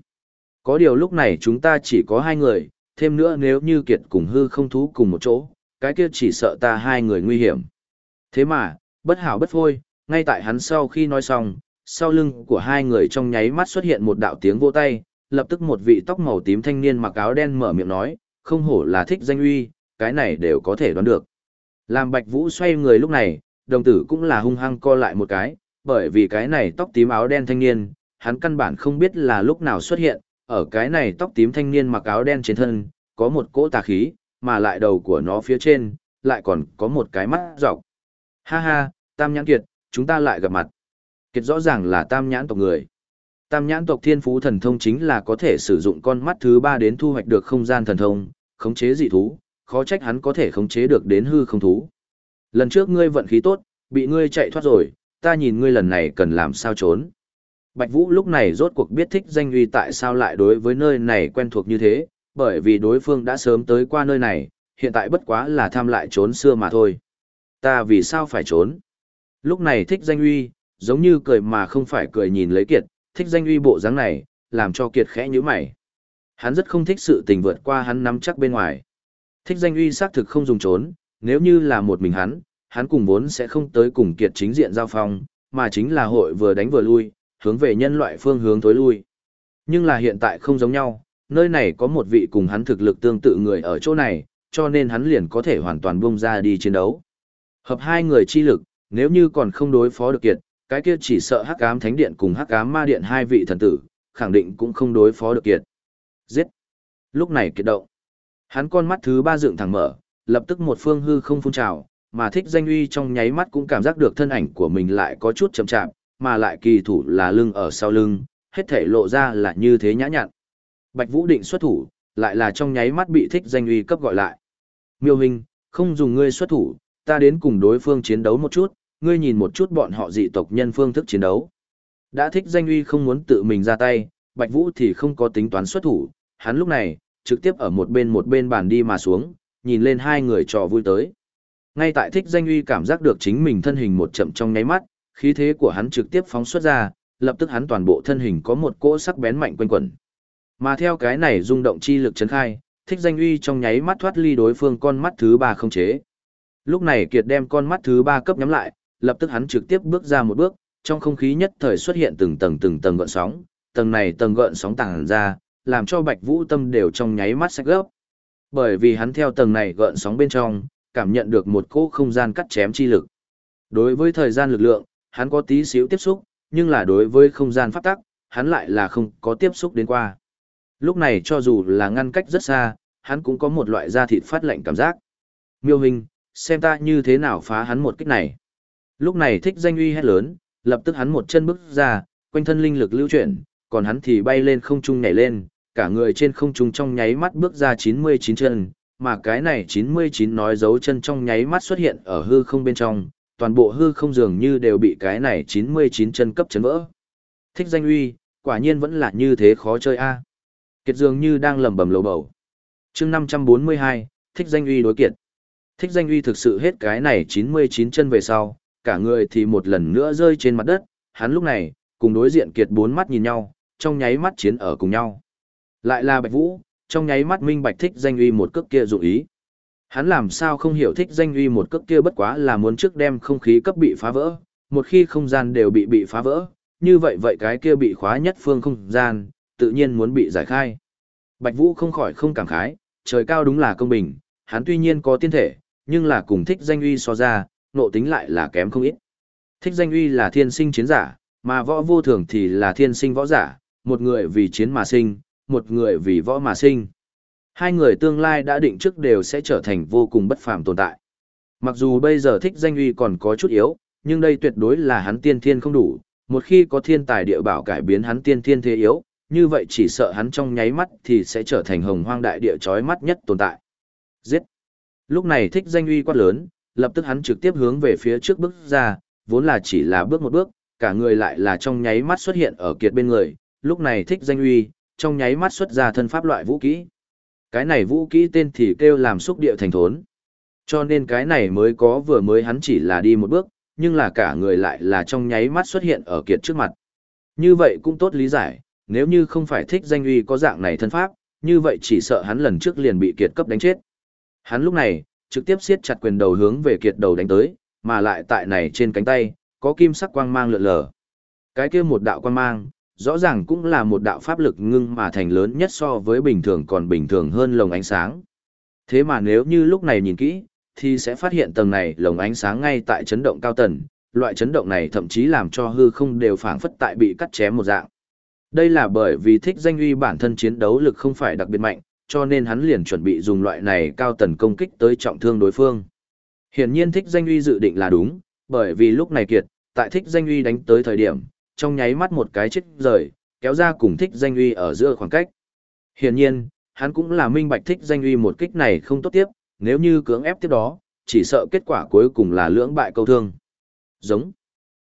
Có điều lúc này chúng ta chỉ có hai người, thêm nữa nếu như kiệt cùng hư không thú cùng một chỗ, cái kia chỉ sợ ta hai người nguy hiểm. Thế mà, bất hảo bất phôi, ngay tại hắn sau khi nói xong, sau lưng của hai người trong nháy mắt xuất hiện một đạo tiếng vô tay, lập tức một vị tóc màu tím thanh niên mặc áo đen mở miệng nói, không hổ là thích danh uy, cái này đều có thể đoán được. Làm Bạch Vũ xoay người lúc này, đồng tử cũng là hung hăng co lại một cái, bởi vì cái này tóc tím áo đen thanh niên, hắn căn bản không biết là lúc nào xuất hiện, ở cái này tóc tím thanh niên mặc áo đen trên thân, có một cỗ tà khí, mà lại đầu của nó phía trên, lại còn có một cái mắt dọc. Ha ha, Tam Nhãn Kiệt, chúng ta lại gặp mặt. Kiệt rõ ràng là Tam Nhãn tộc người. Tam Nhãn tộc thiên phú thần thông chính là có thể sử dụng con mắt thứ ba đến thu hoạch được không gian thần thông, khống chế dị thú, khó trách hắn có thể khống chế được đến hư không thú. Lần trước ngươi vận khí tốt, bị ngươi chạy thoát rồi, ta nhìn ngươi lần này cần làm sao trốn. Bạch Vũ lúc này rốt cuộc biết thích danh uy tại sao lại đối với nơi này quen thuộc như thế, bởi vì đối phương đã sớm tới qua nơi này, hiện tại bất quá là tham lại trốn xưa mà thôi. Ta vì sao phải trốn? Lúc này thích danh uy, giống như cười mà không phải cười nhìn lấy kiệt, thích danh uy bộ dáng này, làm cho kiệt khẽ nhíu mày. Hắn rất không thích sự tình vượt qua hắn nắm chắc bên ngoài. Thích danh uy xác thực không dùng trốn, nếu như là một mình hắn, hắn cùng vốn sẽ không tới cùng kiệt chính diện giao phong, mà chính là hội vừa đánh vừa lui, hướng về nhân loại phương hướng tối lui. Nhưng là hiện tại không giống nhau, nơi này có một vị cùng hắn thực lực tương tự người ở chỗ này, cho nên hắn liền có thể hoàn toàn buông ra đi chiến đấu. Hợp hai người chi lực, nếu như còn không đối phó được kiệt, cái kia chỉ sợ hắc ám thánh điện cùng hắc ám ma điện hai vị thần tử, khẳng định cũng không đối phó được kiệt. Giết! Lúc này kiệt động. Hắn con mắt thứ ba dựng thẳng mở, lập tức một phương hư không phun trào, mà thích danh uy trong nháy mắt cũng cảm giác được thân ảnh của mình lại có chút chậm chạp, mà lại kỳ thủ là lưng ở sau lưng, hết thể lộ ra là như thế nhã nhặn. Bạch Vũ định xuất thủ, lại là trong nháy mắt bị thích danh uy cấp gọi lại. Miêu Hình, không dùng ngươi xuất thủ, ta đến cùng đối phương chiến đấu một chút, ngươi nhìn một chút bọn họ dị tộc nhân phương thức chiến đấu. Đã thích danh uy không muốn tự mình ra tay, Bạch Vũ thì không có tính toán xuất thủ, hắn lúc này, trực tiếp ở một bên một bên bàn đi mà xuống, nhìn lên hai người trò vui tới. Ngay tại thích danh uy cảm giác được chính mình thân hình một chậm trong nháy mắt, khí thế của hắn trực tiếp phóng xuất ra, lập tức hắn toàn bộ thân hình có một cỗ sắc bén mạnh quanh quẩn. Mà theo cái này rung động chi lực chấn khai, thích danh uy trong nháy mắt thoát ly đối phương con mắt thứ ba không chế. Lúc này Kiệt đem con mắt thứ ba cấp nhắm lại, lập tức hắn trực tiếp bước ra một bước, trong không khí nhất thời xuất hiện từng tầng từng tầng gợn sóng, tầng này tầng gợn sóng tàng ra, làm cho Bạch Vũ tâm đều trong nháy mắt sạch gấp. Bởi vì hắn theo tầng này gợn sóng bên trong, cảm nhận được một cỗ không gian cắt chém chi lực. Đối với thời gian lực lượng, hắn có tí xíu tiếp xúc, nhưng là đối với không gian pháp tắc, hắn lại là không có tiếp xúc đến qua. Lúc này cho dù là ngăn cách rất xa, hắn cũng có một loại da thịt phát lạnh cảm giác. Miêu hình, xem ta như thế nào phá hắn một kích này. Lúc này thích danh uy hét lớn, lập tức hắn một chân bước ra, quanh thân linh lực lưu chuyển, còn hắn thì bay lên không trung nhảy lên, cả người trên không trung trong nháy mắt bước ra 99 chân, mà cái này 99 nói dấu chân trong nháy mắt xuất hiện ở hư không bên trong, toàn bộ hư không dường như đều bị cái này 99 chân cấp chấn vỡ. Thích danh uy, quả nhiên vẫn là như thế khó chơi a. Kiệt dường như đang lầm bầm lầu bầu. chương 542, thích danh uy đối kiệt. Thích danh uy thực sự hết cái này 99 chân về sau, cả người thì một lần nữa rơi trên mặt đất, hắn lúc này, cùng đối diện kiệt bốn mắt nhìn nhau, trong nháy mắt chiến ở cùng nhau. Lại là Bạch Vũ, trong nháy mắt minh bạch thích danh uy một cước kia dụ ý. Hắn làm sao không hiểu thích danh uy một cước kia bất quá là muốn trước đem không khí cấp bị phá vỡ, một khi không gian đều bị bị phá vỡ, như vậy vậy cái kia bị khóa nhất phương không gian, tự nhiên muốn bị giải khai. Bạch Vũ không khỏi không cảm khái, trời cao đúng là công bình, hắn tuy nhiên có tiên thể, nhưng là cùng thích danh uy so ra, nộ tính lại là kém không ít. Thích danh uy là thiên sinh chiến giả, mà võ vô thường thì là thiên sinh võ giả, một người vì chiến mà sinh, một người vì võ mà sinh. Hai người tương lai đã định trước đều sẽ trở thành vô cùng bất phàm tồn tại. Mặc dù bây giờ thích danh uy còn có chút yếu, nhưng đây tuyệt đối là hắn tiên thiên không đủ, một khi có thiên tài địa bảo cải biến hắn tiên thiên thế yếu, như vậy chỉ sợ hắn trong nháy mắt thì sẽ trở thành hồng hoang đại địa chói mắt nhất tồn tại. Giết! Lúc này thích danh uy quát lớn, lập tức hắn trực tiếp hướng về phía trước bước ra, vốn là chỉ là bước một bước, cả người lại là trong nháy mắt xuất hiện ở kiệt bên người, lúc này thích danh uy, trong nháy mắt xuất ra thân pháp loại vũ kỹ. Cái này vũ kỹ tên thì kêu làm xúc địa thành thốn. Cho nên cái này mới có vừa mới hắn chỉ là đi một bước, nhưng là cả người lại là trong nháy mắt xuất hiện ở kiệt trước mặt. Như vậy cũng tốt lý giải, nếu như không phải thích danh uy có dạng này thân pháp, như vậy chỉ sợ hắn lần trước liền bị kiệt cấp đánh chết. Hắn lúc này, trực tiếp siết chặt quyền đầu hướng về kiệt đầu đánh tới, mà lại tại này trên cánh tay, có kim sắc quang mang lượn lờ. Cái kia một đạo quang mang, rõ ràng cũng là một đạo pháp lực ngưng mà thành lớn nhất so với bình thường còn bình thường hơn lồng ánh sáng. Thế mà nếu như lúc này nhìn kỹ, thì sẽ phát hiện tầng này lồng ánh sáng ngay tại chấn động cao tần, loại chấn động này thậm chí làm cho hư không đều phảng phất tại bị cắt chém một dạng. Đây là bởi vì thích danh uy bản thân chiến đấu lực không phải đặc biệt mạnh, cho nên hắn liền chuẩn bị dùng loại này cao tần công kích tới trọng thương đối phương. Hiển nhiên thích danh uy dự định là đúng, bởi vì lúc này kiệt, tại thích danh uy đánh tới thời điểm, trong nháy mắt một cái chết rời, kéo ra cùng thích danh uy ở giữa khoảng cách. Hiển nhiên, hắn cũng là minh bạch thích danh uy một kích này không tốt tiếp, nếu như cưỡng ép tiếp đó, chỉ sợ kết quả cuối cùng là lưỡng bại câu thương. Giống.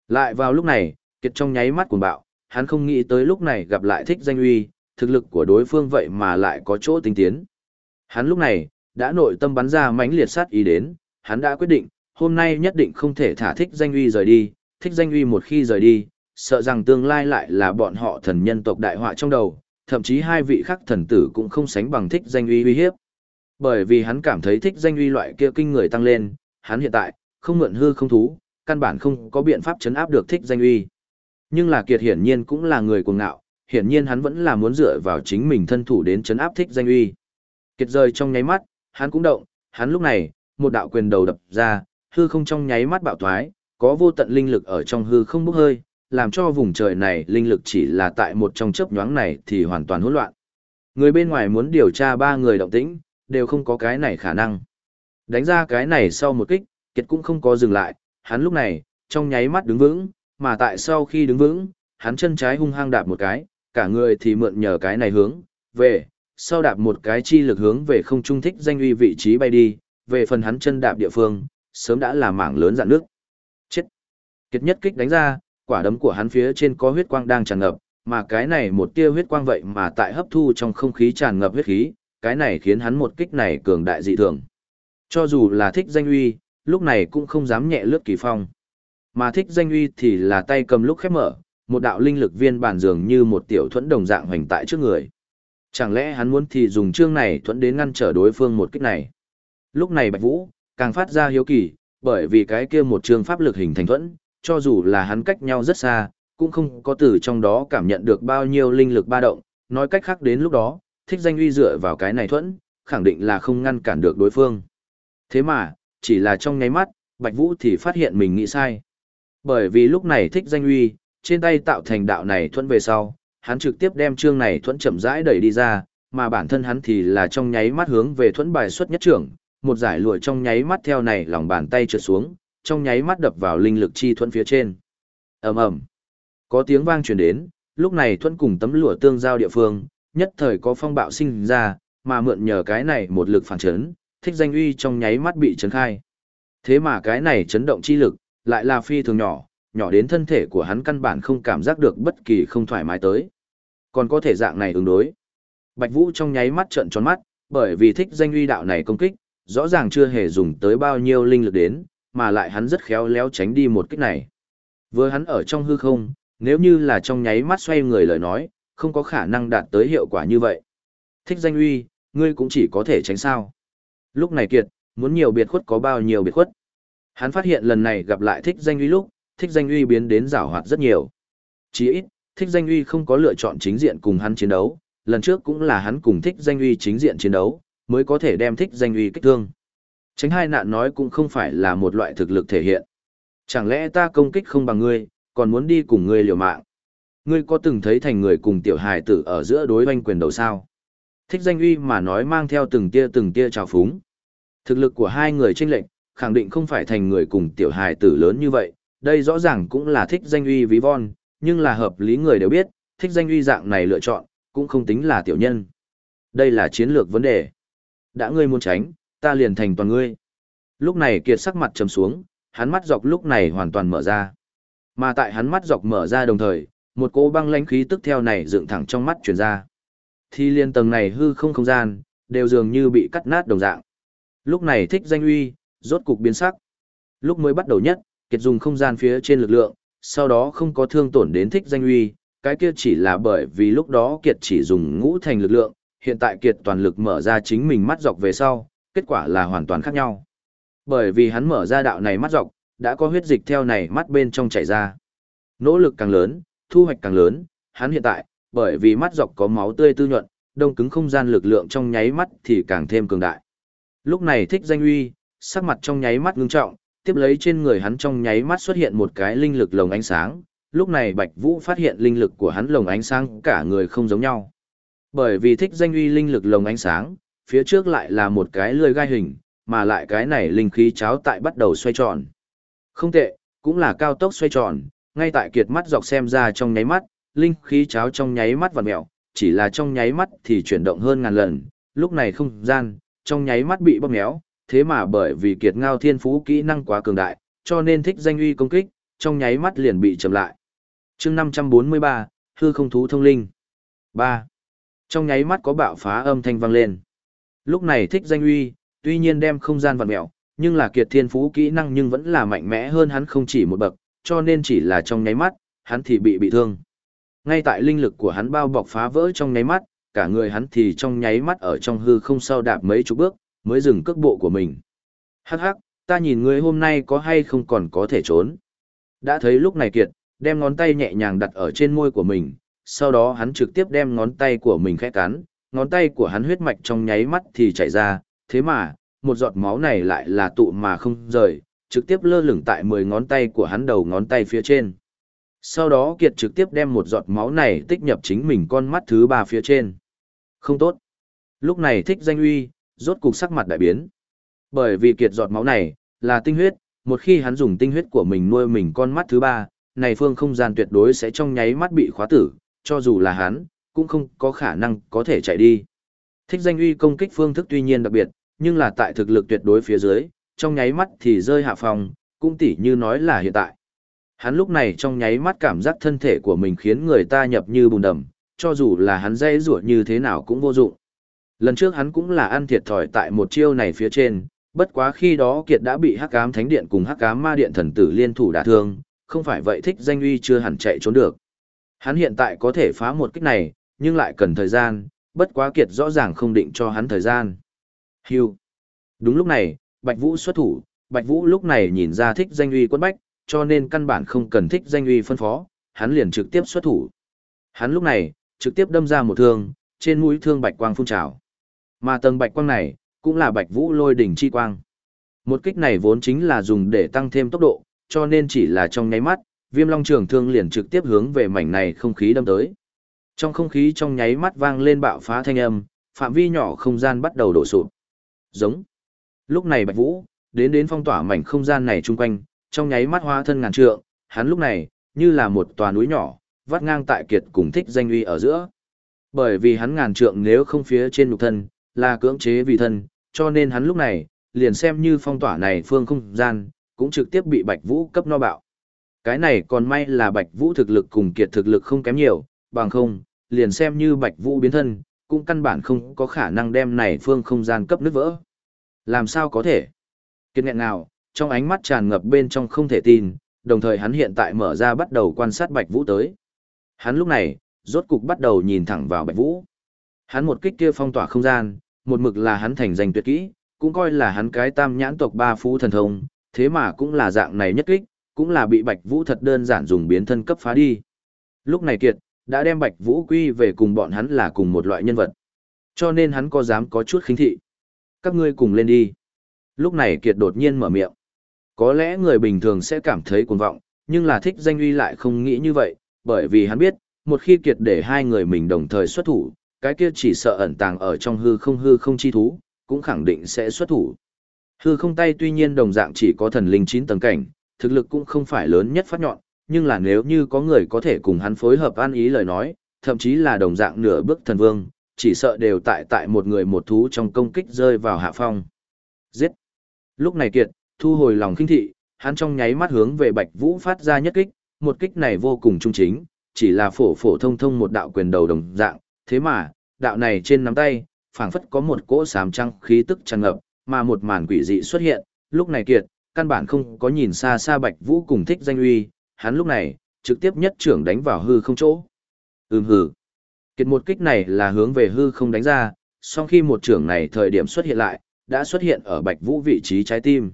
Lại vào lúc này, kiệt trong nháy mắt cuồng bạo, hắn không nghĩ tới lúc này gặp lại thích danh uy, thực lực của đối phương vậy mà lại có chỗ tinh tiến. Hắn lúc này, đã nội tâm bắn ra mãnh liệt sát ý đến, hắn đã quyết định, hôm nay nhất định không thể thả thích danh uy rời đi, thích danh uy một khi rời đi, sợ rằng tương lai lại là bọn họ thần nhân tộc đại họa trong đầu, thậm chí hai vị khác thần tử cũng không sánh bằng thích danh uy uy hiếp. Bởi vì hắn cảm thấy thích danh uy loại kia kinh người tăng lên, hắn hiện tại, không mượn hư không thú, căn bản không có biện pháp chấn áp được thích danh uy. Nhưng là kiệt hiển nhiên cũng là người cuồng ngạo, hiển nhiên hắn vẫn là muốn dựa vào chính mình thân thủ đến chấn áp thích danh uy. Kiệt rời trong nháy mắt, hắn cũng động, hắn lúc này, một đạo quyền đầu đập ra, hư không trong nháy mắt bạo thoái, có vô tận linh lực ở trong hư không bốc hơi, làm cho vùng trời này linh lực chỉ là tại một trong chớp nhoáng này thì hoàn toàn hỗn loạn. Người bên ngoài muốn điều tra ba người động tĩnh, đều không có cái này khả năng. Đánh ra cái này sau một kích, Kiệt cũng không có dừng lại, hắn lúc này, trong nháy mắt đứng vững, mà tại sau khi đứng vững, hắn chân trái hung hăng đạp một cái, cả người thì mượn nhờ cái này hướng, về, sau đạp một cái chi lực hướng về không trung thích danh uy vị trí bay đi, về phần hắn chân đạp địa phương, sớm đã là mảng lớn dạn nước. Chết! Kiệt nhất kích đánh ra, quả đấm của hắn phía trên có huyết quang đang tràn ngập, mà cái này một tia huyết quang vậy mà tại hấp thu trong không khí tràn ngập huyết khí, cái này khiến hắn một kích này cường đại dị thường. Cho dù là thích danh uy, lúc này cũng không dám nhẹ lướt kỳ phong. Mà thích danh uy thì là tay cầm lúc khép mở, một đạo linh lực viên bản dường như một tiểu thuẫn đồng dạng hoành tại trước người. Chẳng lẽ hắn muốn thì dùng chương này thuẫn đến ngăn trở đối phương một kích này? Lúc này Bạch Vũ, càng phát ra hiếu kỳ, bởi vì cái kia một chương pháp lực hình thành thuẫn, cho dù là hắn cách nhau rất xa, cũng không có từ trong đó cảm nhận được bao nhiêu linh lực ba động, nói cách khác đến lúc đó, thích danh uy dựa vào cái này thuẫn, khẳng định là không ngăn cản được đối phương. Thế mà, chỉ là trong nháy mắt, Bạch Vũ thì phát hiện mình nghĩ sai. Bởi vì lúc này thích danh uy, trên tay tạo thành đạo này thuẫn về sau, hắn trực tiếp đem chương này thuẫn chậm rãi đẩy đi ra, mà bản thân hắn thì là trong nháy mắt hướng về thuẫn bài xuất nhất trưởng, một giải lụa trong nháy mắt theo này lòng bàn tay trượt xuống, trong nháy mắt đập vào linh lực chi thuẫn phía trên. Ầm ầm. Có tiếng vang truyền đến, lúc này thuẫn cùng tấm lụa tương giao địa phương, nhất thời có phong bạo sinh ra, mà mượn nhờ cái này một lực phản chấn, thích danh uy trong nháy mắt bị chấn khai. Thế mà cái này chấn động chi lực, lại là phi thường nhỏ, nhỏ đến thân thể của hắn căn bản không cảm giác được bất kỳ không thoải mái tới. Còn có thể dạng này ứng đối. Bạch Vũ trong nháy mắt trợn tròn mắt, bởi vì thích danh uy đạo này công kích, rõ ràng chưa hề dùng tới bao nhiêu linh lực đến, mà lại hắn rất khéo léo tránh đi một kích này. Vừa hắn ở trong hư không, nếu như là trong nháy mắt xoay người lời nói, không có khả năng đạt tới hiệu quả như vậy. Thích danh uy, ngươi cũng chỉ có thể tránh sao. Lúc này kiệt, muốn nhiều biệt khuất có bao nhiêu biệt khuất. Hắn phát hiện lần này gặp lại thích danh uy lúc, thích danh uy biến đến giảo hoạt rất nhiều. Chỉ ít, thích danh uy không có lựa chọn chính diện cùng hắn chiến đấu, lần trước cũng là hắn cùng thích danh uy chính diện chiến đấu, mới có thể đem thích danh uy kích thương. Tránh hai nạn nói cũng không phải là một loại thực lực thể hiện. Chẳng lẽ ta công kích không bằng ngươi, còn muốn đi cùng ngươi liều mạng? Ngươi có từng thấy thành người cùng tiểu hài tử ở giữa đối oanh quyền đầu sao? Thích danh uy mà nói mang theo từng tia từng tia trào phúng. Thực lực của hai người tranh lệnh, khẳng định không phải thành người cùng tiểu hài tử lớn như vậy, đây rõ ràng cũng là thích danh uy ví von, nhưng là hợp lý người đều biết, thích danh uy dạng này lựa chọn, cũng không tính là tiểu nhân. Đây là chiến lược vấn đề. Đã ngươi muốn tránh, ta liền thành toàn ngươi. Lúc này kiệt sắc mặt trầm xuống, hắn mắt dọc lúc này hoàn toàn mở ra. Mà tại hắn mắt dọc mở ra đồng thời, một cỗ băng lãnh khí tức theo này dựng thẳng trong mắt truyền ra. Thì liên tầng này hư không không gian, đều dường như bị cắt nát đồng dạng. Lúc này thích danh uy, rốt cục biến sắc. Lúc mới bắt đầu nhất, kiệt dùng không gian phía trên lực lượng, sau đó không có thương tổn đến thích danh uy, cái kia chỉ là bởi vì lúc đó kiệt chỉ dùng ngũ thành lực lượng, hiện tại kiệt toàn lực mở ra chính mình mắt dọc về sau, kết quả là hoàn toàn khác nhau. Bởi vì hắn mở ra đạo này mắt dọc, đã có huyết dịch theo này mắt bên trong chảy ra. Nỗ lực càng lớn, thu hoạch càng lớn, hắn hiện tại, bởi vì mắt dọc có máu tươi tư nhuận, đông cứng không gian lực lượng trong nháy mắt thì càng thêm cường đại. Lúc này thích danh uy, sắc mặt trong nháy mắt ngưng trọng, tiếp lấy trên người hắn trong nháy mắt xuất hiện một cái linh lực lồng ánh sáng, lúc này Bạch Vũ phát hiện linh lực của hắn lồng ánh sáng cả người không giống nhau. Bởi vì thích danh uy linh lực lồng ánh sáng, phía trước lại là một cái lưỡi gai hình, mà lại cái này linh khí cháo tại bắt đầu xoay tròn. Không tệ, cũng là cao tốc xoay tròn, ngay tại kiệt mắt dọc xem ra trong nháy mắt, linh khí cháo trong nháy mắt vặn mèo, chỉ là trong nháy mắt thì chuyển động hơn ngàn lần, lúc này không gian, trong nháy mắt bị bóp méo, thế mà bởi vì kiệt ngao thiên phú kỹ năng quá cường đại, cho nên thích danh uy công kích, trong nháy mắt liền bị chậm lại. chương 543, hư không thú thông linh. 3. Trong nháy mắt có bạo phá âm thanh vang lên. Lúc này thích danh uy, tuy nhiên đem không gian vặn mẹo, nhưng là kiệt thiên phú kỹ năng nhưng vẫn là mạnh mẽ hơn hắn không chỉ một bậc, cho nên chỉ là trong nháy mắt, hắn thì bị bị thương. Ngay tại linh lực của hắn bao bọc phá vỡ trong nháy mắt, cả người hắn thì trong nháy mắt ở trong hư không sau đạp mấy chục bước, mới dừng cước bộ của mình. Hắc hắc, ta nhìn ngươi hôm nay có hay không còn có thể trốn. Đã thấy lúc này kiệt, đem ngón tay nhẹ nhàng đặt ở trên môi của mình, sau đó hắn trực tiếp đem ngón tay của mình khẽ cắn, ngón tay của hắn huyết mạch trong nháy mắt thì chảy ra, thế mà, một giọt máu này lại là tụ mà không rời, trực tiếp lơ lửng tại 10 ngón tay của hắn đầu ngón tay phía trên. Sau đó Kiệt trực tiếp đem một giọt máu này tích nhập chính mình con mắt thứ ba phía trên. Không tốt. Lúc này thích danh uy, rốt cục sắc mặt đại biến. Bởi vì Kiệt giọt máu này, là tinh huyết, một khi hắn dùng tinh huyết của mình nuôi mình con mắt thứ ba, này phương không gian tuyệt đối sẽ trong nháy mắt bị khóa tử, cho dù là hắn, cũng không có khả năng có thể chạy đi. Thích danh uy công kích phương thức tuy nhiên đặc biệt, nhưng là tại thực lực tuyệt đối phía dưới, trong nháy mắt thì rơi hạ phòng, cũng tỉ như nói là hiện tại. Hắn lúc này trong nháy mắt cảm giác thân thể của mình khiến người ta nhập như bùn đầm, cho dù là hắn dây rủa như thế nào cũng vô dụng. Lần trước hắn cũng là ăn thiệt thòi tại một chiêu này phía trên, bất quá khi đó Kiệt đã bị Hắc Ám Thánh Điện cùng Hắc Ám Ma Điện thần tử liên thủ đả thương, không phải vậy thích danh uy chưa hẳn chạy trốn được. Hắn hiện tại có thể phá một kích này, nhưng lại cần thời gian, bất quá Kiệt rõ ràng không định cho hắn thời gian. Hưu. Đúng lúc này, Bạch Vũ xuất thủ, Bạch Vũ lúc này nhìn ra thích danh uy quân bách, cho nên căn bản không cần thích danh uy phân phó, hắn liền trực tiếp xuất thủ. Hắn lúc này, trực tiếp đâm ra một thương, trên mũi thương bạch quang phun trào. Mà tầng bạch quang này, cũng là bạch vũ lôi đỉnh chi quang. Một kích này vốn chính là dùng để tăng thêm tốc độ, cho nên chỉ là trong nháy mắt, viêm long trường thương liền trực tiếp hướng về mảnh này không khí đâm tới. Trong không khí trong nháy mắt vang lên bạo phá thanh âm, phạm vi nhỏ không gian bắt đầu đổ sụp. Giống. Lúc này Bạch Vũ, đến đến phong tỏa mảnh không gian này chung quanh, trong nháy mắt hóa thân ngàn trượng, hắn lúc này, như là một tòa núi nhỏ, vắt ngang tại kiệt cùng thích danh uy ở giữa. Bởi vì hắn ngàn trượng nếu không phía trên nhục thân, là cưỡng chế vì thân, cho nên hắn lúc này, liền xem như phong tỏa này phương không gian, cũng trực tiếp bị Bạch Vũ cấp no bạo. Cái này còn may là Bạch Vũ thực lực cùng kiệt thực lực không kém nhiều, bằng không, liền xem như Bạch Vũ biến thân, cũng căn bản không có khả năng đem này phương không gian cấp nứt vỡ. Làm sao có thể? Kiệt nghẹn nào, trong ánh mắt tràn ngập bên trong không thể tin, đồng thời hắn hiện tại mở ra bắt đầu quan sát Bạch Vũ tới. Hắn lúc này, rốt cục bắt đầu nhìn thẳng vào Bạch Vũ. Hắn một kích kia phong tỏa không gian, một mực là hắn thành danh tuyệt kỹ, cũng coi là hắn cái tam nhãn tộc ba phú thần thông, thế mà cũng là dạng này nhất kích, cũng là bị Bạch Vũ thật đơn giản dùng biến thân cấp phá đi. Lúc này kiệt, đã đem Bạch Vũ quy về cùng bọn hắn là cùng một loại nhân vật. Cho nên hắn có dám có chút khinh thị. Các ngươi cùng lên đi. Lúc này kiệt đột nhiên mở miệng. Có lẽ người bình thường sẽ cảm thấy cuồng vọng, nhưng là thích danh uy lại không nghĩ như vậy, bởi vì hắn biết, một khi kiệt để hai người mình đồng thời xuất thủ, cái kia chỉ sợ ẩn tàng ở trong hư không hư không chi thú, cũng khẳng định sẽ xuất thủ. Hư không tay tuy nhiên đồng dạng chỉ có thần linh 9 tầng cảnh, thực lực cũng không phải lớn nhất phát nhọn, nhưng là nếu như có người có thể cùng hắn phối hợp an ý lời nói, thậm chí là đồng dạng nửa bước thần vương, chỉ sợ đều tại tại một người một thú trong công kích rơi vào hạ phong. Giết! Lúc này kiệt, thu hồi lòng khinh thị, hắn trong nháy mắt hướng về Bạch Vũ phát ra nhất kích, một kích này vô cùng trung chính, chỉ là phổ phổ thông thông một đạo quyền đầu đồng dạng, thế mà, đạo này trên nắm tay, phảng phất có một cỗ sám trăng khí tức tràn ngập, mà một màn quỷ dị xuất hiện, lúc này kiệt, căn bản không có nhìn xa xa Bạch Vũ cùng thích danh uy, hắn lúc này, trực tiếp nhất trưởng đánh vào hư không chỗ. Ừm hừ. Kiệt một kích này là hướng về hư không đánh ra, song khi một trưởng này thời điểm xuất hiện lại, đã xuất hiện ở Bạch Vũ vị trí trái tim.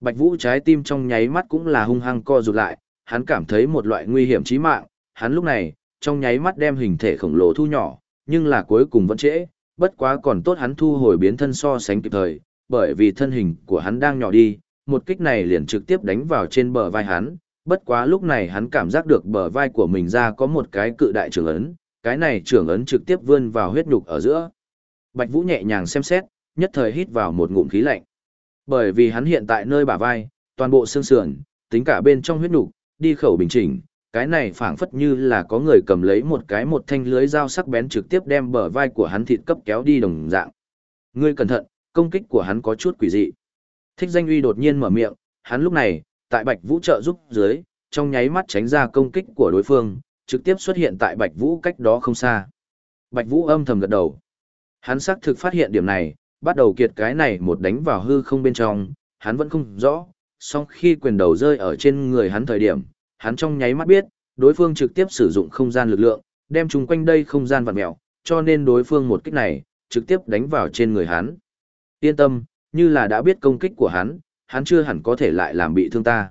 Bạch Vũ trái tim trong nháy mắt cũng là hung hăng co rụt lại, hắn cảm thấy một loại nguy hiểm chí mạng, hắn lúc này, trong nháy mắt đem hình thể khổng lồ thu nhỏ, nhưng là cuối cùng vẫn trễ, bất quá còn tốt hắn thu hồi biến thân so sánh kịp thời, bởi vì thân hình của hắn đang nhỏ đi, một kích này liền trực tiếp đánh vào trên bờ vai hắn, bất quá lúc này hắn cảm giác được bờ vai của mình ra có một cái cự đại trưởng ấn, cái này trưởng ấn trực tiếp vươn vào huyết nhục ở giữa. Bạch Vũ nhẹ nhàng xem xét, nhất thời hít vào một ngụm khí lạnh. Bởi vì hắn hiện tại nơi bả vai, toàn bộ xương sườn, tính cả bên trong huyết nhục, đi khẩu bình chỉnh, cái này phảng phất như là có người cầm lấy một cái một thanh lưới dao sắc bén trực tiếp đem bờ vai của hắn thịt cấp kéo đi đồng dạng. Ngươi cẩn thận, công kích của hắn có chút quỷ dị. Thích danh uy đột nhiên mở miệng, hắn lúc này, tại Bạch Vũ trợ giúp dưới, trong nháy mắt tránh ra công kích của đối phương, trực tiếp xuất hiện tại Bạch Vũ cách đó không xa. Bạch Vũ âm thầm gật đầu. Hắn xác thực phát hiện điểm này, bắt đầu kiệt cái này một đánh vào hư không bên trong, hắn vẫn không rõ, song khi quyền đầu rơi ở trên người hắn thời điểm, hắn trong nháy mắt biết, đối phương trực tiếp sử dụng không gian lực lượng, đem chúng quanh đây không gian vặn mèo, cho nên đối phương một kích này, trực tiếp đánh vào trên người hắn. Yên tâm, như là đã biết công kích của hắn, hắn chưa hẳn có thể lại làm bị thương ta.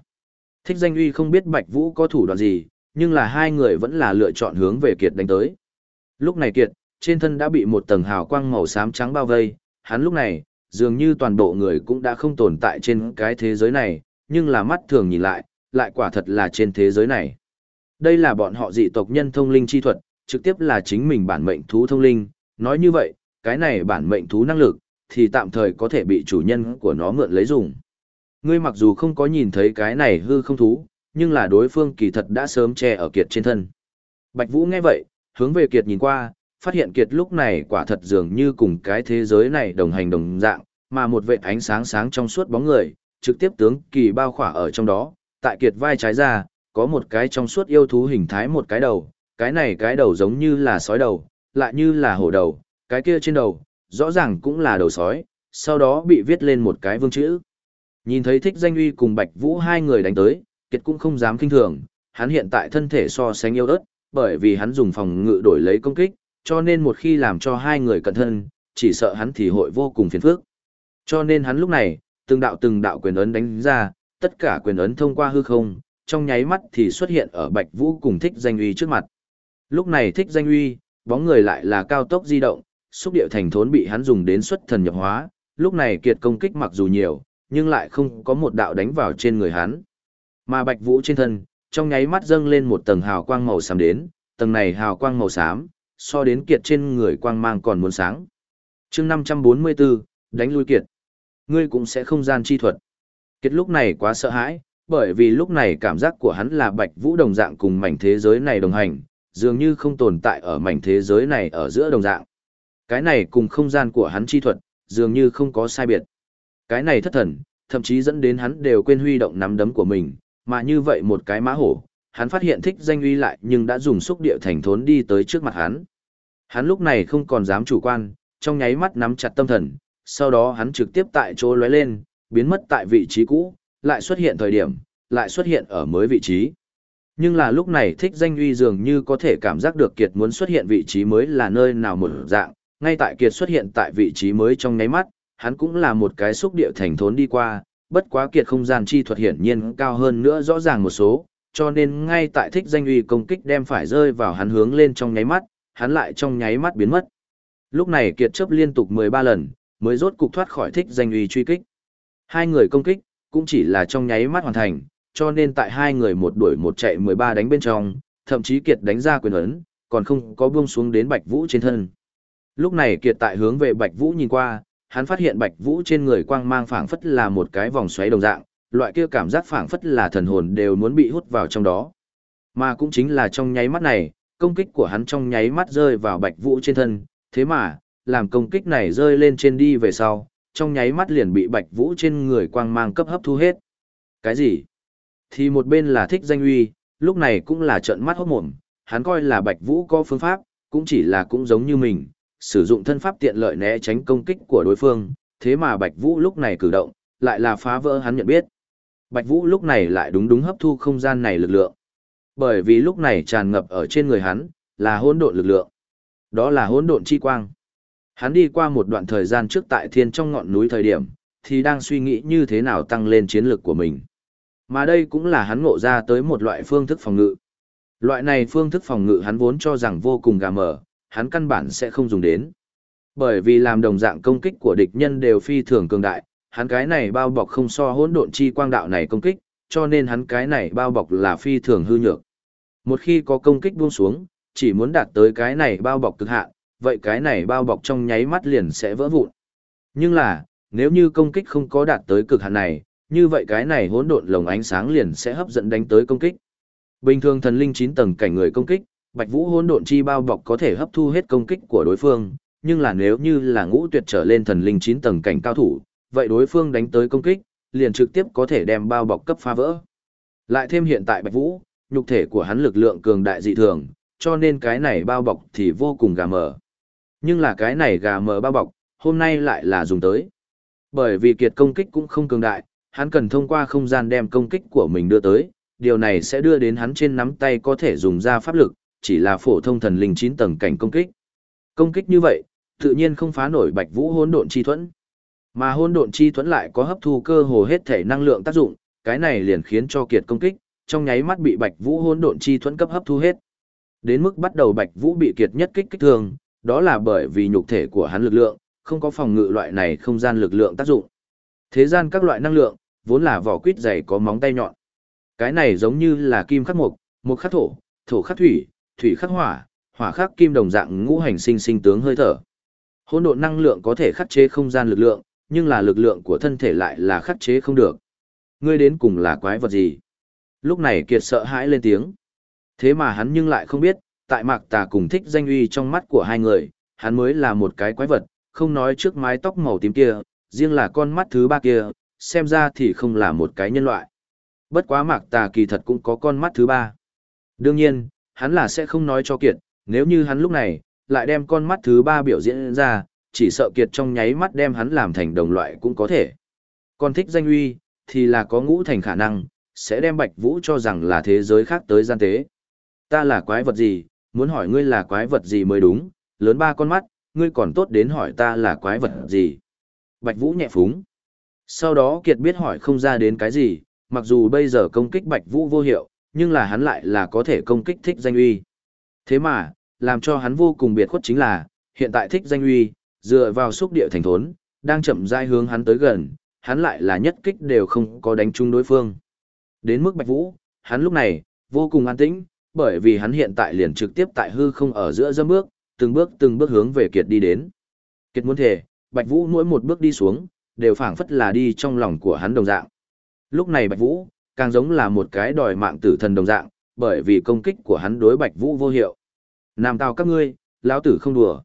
Thích danh uy không biết Bạch Vũ có thủ đoạn gì, nhưng là hai người vẫn là lựa chọn hướng về Kiệt đánh tới. Lúc này Kiệt, trên thân đã bị một tầng hào quang màu xám trắng bao vây, hắn lúc này, dường như toàn bộ người cũng đã không tồn tại trên cái thế giới này, nhưng là mắt thường nhìn lại, lại quả thật là trên thế giới này. Đây là bọn họ dị tộc nhân thông linh chi thuật, trực tiếp là chính mình bản mệnh thú thông linh, nói như vậy, cái này bản mệnh thú năng lực, thì tạm thời có thể bị chủ nhân của nó mượn lấy dùng. Ngươi mặc dù không có nhìn thấy cái này hư không thú, nhưng là đối phương kỳ thật đã sớm che ở kiệt trên thân. Bạch Vũ nghe vậy, hướng về kiệt nhìn qua, phát hiện kiệt lúc này quả thật dường như cùng cái thế giới này đồng hành đồng dạng, mà một vệt ánh sáng sáng trong suốt bóng người, trực tiếp tướng kỳ bao khỏa ở trong đó, tại kiệt vai trái ra, có một cái trong suốt yêu thú hình thái một cái đầu, cái này cái đầu giống như là sói đầu, lại như là hổ đầu, cái kia trên đầu, rõ ràng cũng là đầu sói, sau đó bị viết lên một cái vương chữ. Nhìn thấy thích danh uy cùng Bạch Vũ hai người đánh tới, Kiệt cũng không dám kinh thường, hắn hiện tại thân thể so sánh yêu ớt, bởi vì hắn dùng phòng ngự đổi lấy công kích, cho nên một khi làm cho hai người cẩn thân, chỉ sợ hắn thì hội vô cùng phiền phức. Cho nên hắn lúc này, từng đạo từng đạo quyền ấn đánh ra, tất cả quyền ấn thông qua hư không, trong nháy mắt thì xuất hiện ở Bạch Vũ cùng thích danh uy trước mặt. Lúc này thích danh uy, bóng người lại là cao tốc di động, xúc điệu thành thốn bị hắn dùng đến xuất thần nhập hóa, lúc này kiệt công kích mặc dù nhiều, nhưng lại không có một đạo đánh vào trên người hắn. Mà Bạch Vũ trên thân, trong nháy mắt dâng lên một tầng hào quang màu xám đến, tầng này hào quang màu xám, so đến kiệt trên người quang mang còn muốn sáng. Chương 544, đánh lui kiệt. Ngươi cũng sẽ không gian chi thuật. Kiệt lúc này quá sợ hãi, bởi vì lúc này cảm giác của hắn là Bạch Vũ đồng dạng cùng mảnh thế giới này đồng hành, dường như không tồn tại ở mảnh thế giới này ở giữa đồng dạng. Cái này cùng không gian của hắn chi thuật, dường như không có sai biệt. Cái này thất thần, thậm chí dẫn đến hắn đều quên huy động nắm đấm của mình, mà như vậy một cái mã hổ, hắn phát hiện thích danh uy lại nhưng đã dùng xúc địa thành thốn đi tới trước mặt hắn. Hắn lúc này không còn dám chủ quan, trong nháy mắt nắm chặt tâm thần, sau đó hắn trực tiếp tại chỗ lóe lên, biến mất tại vị trí cũ, lại xuất hiện thời điểm, lại xuất hiện ở mới vị trí. Nhưng là lúc này thích danh uy dường như có thể cảm giác được Kiệt muốn xuất hiện vị trí mới là nơi nào một dạng, ngay tại Kiệt xuất hiện tại vị trí mới trong nháy mắt, hắn cũng là một cái xúc địa thành thốn đi qua, bất quá Kiệt không gian chi thuật hiển nhiên cao hơn nữa rõ ràng một số, cho nên ngay tại thích danh uy công kích đem phải rơi vào hắn hướng lên trong nháy mắt, hắn lại trong nháy mắt biến mất. Lúc này Kiệt chấp liên tục 13 lần, mới rốt cục thoát khỏi thích danh uy truy kích. Hai người công kích, cũng chỉ là trong nháy mắt hoàn thành, cho nên tại hai người một đuổi một chạy 13 đánh bên trong, thậm chí Kiệt đánh ra quyền ấn, còn không có buông xuống đến Bạch Vũ trên thân. Lúc này Kiệt tại hướng về Bạch Vũ nhìn qua, hắn phát hiện Bạch Vũ trên người quang mang phảng phất là một cái vòng xoáy đồng dạng, loại kia cảm giác phảng phất là thần hồn đều muốn bị hút vào trong đó. Mà cũng chính là trong nháy mắt này, công kích của hắn trong nháy mắt rơi vào Bạch Vũ trên thân, thế mà, làm công kích này rơi lên trên đi về sau, trong nháy mắt liền bị Bạch Vũ trên người quang mang cấp hấp thu hết. Cái gì? Thì một bên là thích danh uy, lúc này cũng là trợn mắt hốt mồm, hắn coi là Bạch Vũ có phương pháp, cũng chỉ là cũng giống như mình, sử dụng thân pháp tiện lợi né tránh công kích của đối phương, thế mà Bạch Vũ lúc này cử động, lại là phá vỡ hắn nhận biết. Bạch Vũ lúc này lại đúng đúng hấp thu không gian này lực lượng. Bởi vì lúc này tràn ngập ở trên người hắn, là hỗn độn lực lượng. Đó là hỗn độn chi quang. Hắn đi qua một đoạn thời gian trước tại thiên trong ngọn núi thời điểm, thì đang suy nghĩ như thế nào tăng lên chiến lược của mình. Mà đây cũng là hắn ngộ ra tới một loại phương thức phòng ngự. Loại này phương thức phòng ngự hắn vốn cho rằng vô cùng gà mở, hắn căn bản sẽ không dùng đến. Bởi vì làm đồng dạng công kích của địch nhân đều phi thường cường đại, hắn cái này bao bọc không so hỗn độn chi quang đạo này công kích, cho nên hắn cái này bao bọc là phi thường hư nhược. Một khi có công kích buông xuống, chỉ muốn đạt tới cái này bao bọc cực hạn, vậy cái này bao bọc trong nháy mắt liền sẽ vỡ vụn. Nhưng là, nếu như công kích không có đạt tới cực hạn này, như vậy cái này hỗn độn lồng ánh sáng liền sẽ hấp dẫn đánh tới công kích. Bình thường thần linh 9 tầng cảnh người công kích, Bạch Vũ hỗn độn chi bao bọc có thể hấp thu hết công kích của đối phương, nhưng là nếu như là ngũ tuyệt trở lên thần linh 9 tầng cảnh cao thủ, vậy đối phương đánh tới công kích, liền trực tiếp có thể đem bao bọc cấp phá vỡ. Lại thêm hiện tại Bạch Vũ, nhục thể của hắn lực lượng cường đại dị thường, cho nên cái này bao bọc thì vô cùng gà mờ. Nhưng là cái này gà mờ bao bọc, hôm nay lại là dùng tới. Bởi vì kiệt công kích cũng không cường đại, hắn cần thông qua không gian đem công kích của mình đưa tới, điều này sẽ đưa đến hắn trên nắm tay có thể dùng ra pháp lực, chỉ là phổ thông thần linh 9 tầng cảnh công kích. Công kích như vậy, tự nhiên không phá nổi Bạch Vũ hỗn độn chi thuẫn. Mà hỗn độn chi thuẫn lại có hấp thu cơ hồ hết thể năng lượng tác dụng, cái này liền khiến cho kiệt công kích, trong nháy mắt bị Bạch Vũ hỗn độn chi thuẫn cấp hấp thu hết. Đến mức bắt đầu Bạch Vũ bị kiệt nhất kích kích thường đó là bởi vì nhục thể của hắn lực lượng, không có phòng ngự loại này không gian lực lượng tác dụng. Thế gian các loại năng lượng, vốn là vỏ quýt dày có móng tay nhọn. Cái này giống như là kim khắc mộc, mộc khắc thổ, thổ khắc thủy, thủy khắc hỏa, hỏa khắc kim đồng dạng ngũ hành sinh sinh tướng hơi thở. Hỗn độn năng lượng có thể khắc chế không gian lực lượng, nhưng là lực lượng của thân thể lại là khắc chế không được. Ngươi đến cùng là quái vật gì? Lúc này Kiệt sợ hãi lên tiếng. Thế mà hắn nhưng lại không biết, tại mạc tà cùng thích danh uy trong mắt của hai người, hắn mới là một cái quái vật, không nói trước mái tóc màu tím kia, riêng là con mắt thứ ba kia, xem ra thì không là một cái nhân loại. Bất quá mạc tà kỳ thật cũng có con mắt thứ ba. Đương nhiên, hắn là sẽ không nói cho Kiệt, nếu như hắn lúc này, lại đem con mắt thứ ba biểu diễn ra, chỉ sợ Kiệt trong nháy mắt đem hắn làm thành đồng loại cũng có thể. Còn thích danh uy, thì là có ngũ thành khả năng, sẽ đem Bạch Vũ cho rằng là thế giới khác tới gian tế. Ta là quái vật gì, muốn hỏi ngươi là quái vật gì mới đúng, lớn ba con mắt, ngươi còn tốt đến hỏi ta là quái vật gì. Bạch Vũ nhẹ phúng. Sau đó Kiệt biết hỏi không ra đến cái gì, mặc dù bây giờ công kích Bạch Vũ vô hiệu, nhưng là hắn lại là có thể công kích thích danh uy. Thế mà, làm cho hắn vô cùng biệt khuất chính là, hiện tại thích danh uy, dựa vào xúc địa thành thốn, đang chậm rãi hướng hắn tới gần, hắn lại là nhất kích đều không có đánh trúng đối phương. Đến mức Bạch Vũ, hắn lúc này, vô cùng an tĩnh, bởi vì hắn hiện tại liền trực tiếp tại hư không ở giữa dâm bước, từng bước từng bước hướng về Kiệt đi đến. Kiệt muốn thể, Bạch Vũ mỗi một bước đi xuống, đều phảng phất là đi trong lòng của hắn đồng dạng. Lúc này Bạch Vũ, càng giống là một cái đòi mạng tử thần đồng dạng, bởi vì công kích của hắn đối Bạch Vũ vô hiệu. Nam tao các ngươi, lão tử không đùa.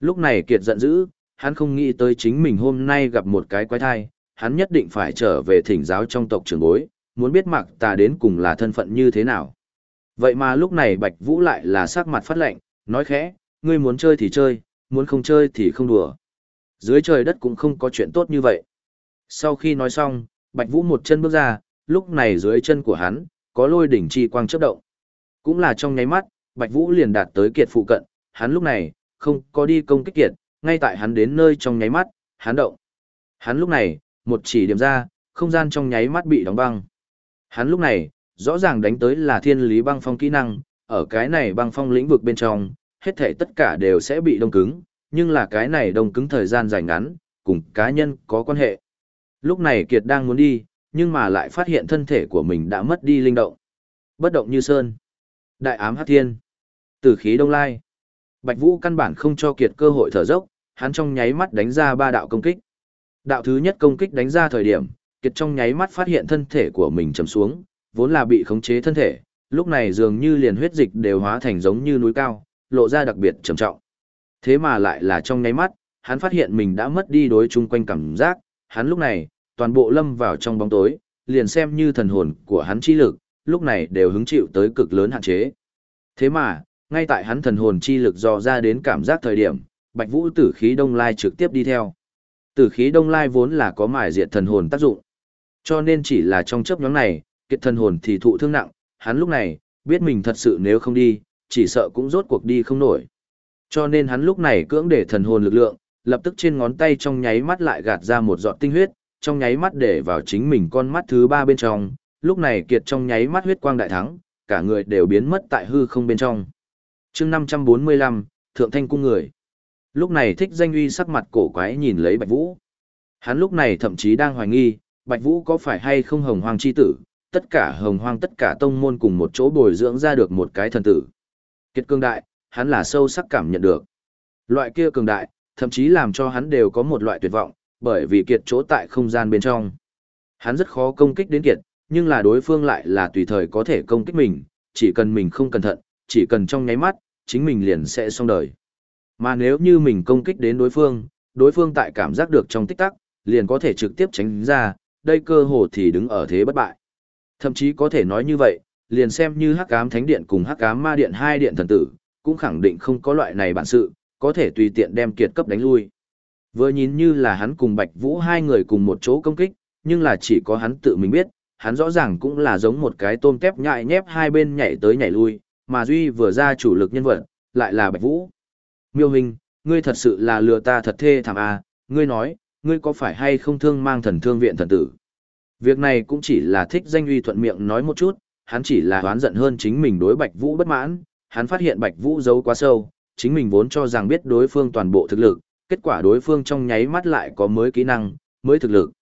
Lúc này Kiệt giận dữ, hắn không nghĩ tới chính mình hôm nay gặp một cái quái thai, hắn nhất định phải trở về thỉnh giáo trong tộc trưởng bối, muốn biết mặc tà đến cùng là thân phận như thế nào. Vậy mà lúc này Bạch Vũ lại là sắc mặt phát lạnh nói khẽ, ngươi muốn chơi thì chơi, muốn không chơi thì không đùa. Dưới trời đất cũng không có chuyện tốt như vậy. Sau khi nói xong, Bạch Vũ một chân bước ra, lúc này dưới chân của hắn, có lôi đỉnh chi quang chớp động. Cũng là trong nháy mắt, Bạch Vũ liền đạt tới kiệt phụ cận, hắn lúc này, không có đi công kích kiệt, ngay tại hắn đến nơi trong nháy mắt, hắn động. Hắn lúc này, một chỉ điểm ra, không gian trong nháy mắt bị đóng băng. Hắn lúc này, rõ ràng đánh tới là thiên lý băng phong kỹ năng, ở cái này băng phong lĩnh vực bên trong, hết thể tất cả đều sẽ bị đông cứng, nhưng là cái này đông cứng thời gian dài ngắn, cùng cá nhân có quan hệ. Lúc này Kiệt đang muốn đi, nhưng mà lại phát hiện thân thể của mình đã mất đi linh động. Bất động như sơn. Đại ám hắc thiên. Tử khí đông lai. Bạch Vũ căn bản không cho Kiệt cơ hội thở dốc, hắn trong nháy mắt đánh ra ba đạo công kích. Đạo thứ nhất công kích đánh ra thời điểm, Kiệt trong nháy mắt phát hiện thân thể của mình trầm xuống, vốn là bị khống chế thân thể, lúc này dường như liền huyết dịch đều hóa thành giống như núi cao, lộ ra đặc biệt trầm trọng. Thế mà lại là trong nháy mắt, hắn phát hiện mình đã mất đi đối chung quanh cảm giác, hắn lúc này, toàn bộ lâm vào trong bóng tối, liền xem như thần hồn của hắn chi lực, lúc này đều hứng chịu tới cực lớn hạn chế. Thế mà, ngay tại hắn thần hồn chi lực dò ra đến cảm giác thời điểm, Bạch Vũ tử khí đông lai trực tiếp đi theo. Tử khí đông lai vốn là có mài diệt thần hồn tác dụng. Cho nên chỉ là trong chớp nhóm này, kiệt thần hồn thì thụ thương nặng, hắn lúc này, biết mình thật sự nếu không đi, chỉ sợ cũng rốt cuộc đi không nổi. Cho nên hắn lúc này cưỡng để thần hồn lực lượng, lập tức trên ngón tay trong nháy mắt lại gạt ra một giọt tinh huyết, trong nháy mắt để vào chính mình con mắt thứ ba bên trong, lúc này kiệt trong nháy mắt huyết quang đại thắng, cả người đều biến mất tại hư không bên trong. chương 545, Thượng Thanh Cung Người. Lúc này thích danh uy sắc mặt cổ quái nhìn lấy Bạch Vũ. Hắn lúc này thậm chí đang hoài nghi, Bạch Vũ có phải hay không hồng hoàng chi tử, tất cả hồng hoang tất cả tông môn cùng một chỗ bồi dưỡng ra được một cái thần tử. Kiệt cương đại, hắn là sâu sắc cảm nhận được. Loại kia cường đại, thậm chí làm cho hắn đều có một loại tuyệt vọng, bởi vì kiệt chỗ tại không gian bên trong. Hắn rất khó công kích đến kiệt, nhưng là đối phương lại là tùy thời có thể công kích mình, chỉ cần mình không cẩn thận, chỉ cần trong nháy mắt, chính mình liền sẽ xong đời. Mà nếu như mình công kích đến đối phương, đối phương tại cảm giác được trong tích tắc, liền có thể trực tiếp tránh ra, đây cơ hồ thì đứng ở thế bất bại. Thậm chí có thể nói như vậy, liền xem như Hắc Ám Thánh Điện cùng Hắc Ám Ma Điện hai điện thần tử, cũng khẳng định không có loại này bản sự, có thể tùy tiện đem kiệt cấp đánh lui. Vừa nhìn như là hắn cùng Bạch Vũ hai người cùng một chỗ công kích, nhưng là chỉ có hắn tự mình biết, hắn rõ ràng cũng là giống một cái tôm tép nhại nhép hai bên nhảy tới nhảy lui, mà Duy vừa ra chủ lực nhân vật, lại là Bạch Vũ. Miêu hình, ngươi thật sự là lừa ta thật thê thảm à, ngươi nói, ngươi có phải hay không thương mang thần thương viện thần tử? Việc này cũng chỉ là thích danh uy thuận miệng nói một chút, hắn chỉ là oán giận hơn chính mình đối Bạch Vũ bất mãn, hắn phát hiện Bạch Vũ giấu quá sâu, chính mình vốn cho rằng biết đối phương toàn bộ thực lực, kết quả đối phương trong nháy mắt lại có mới kỹ năng, mới thực lực.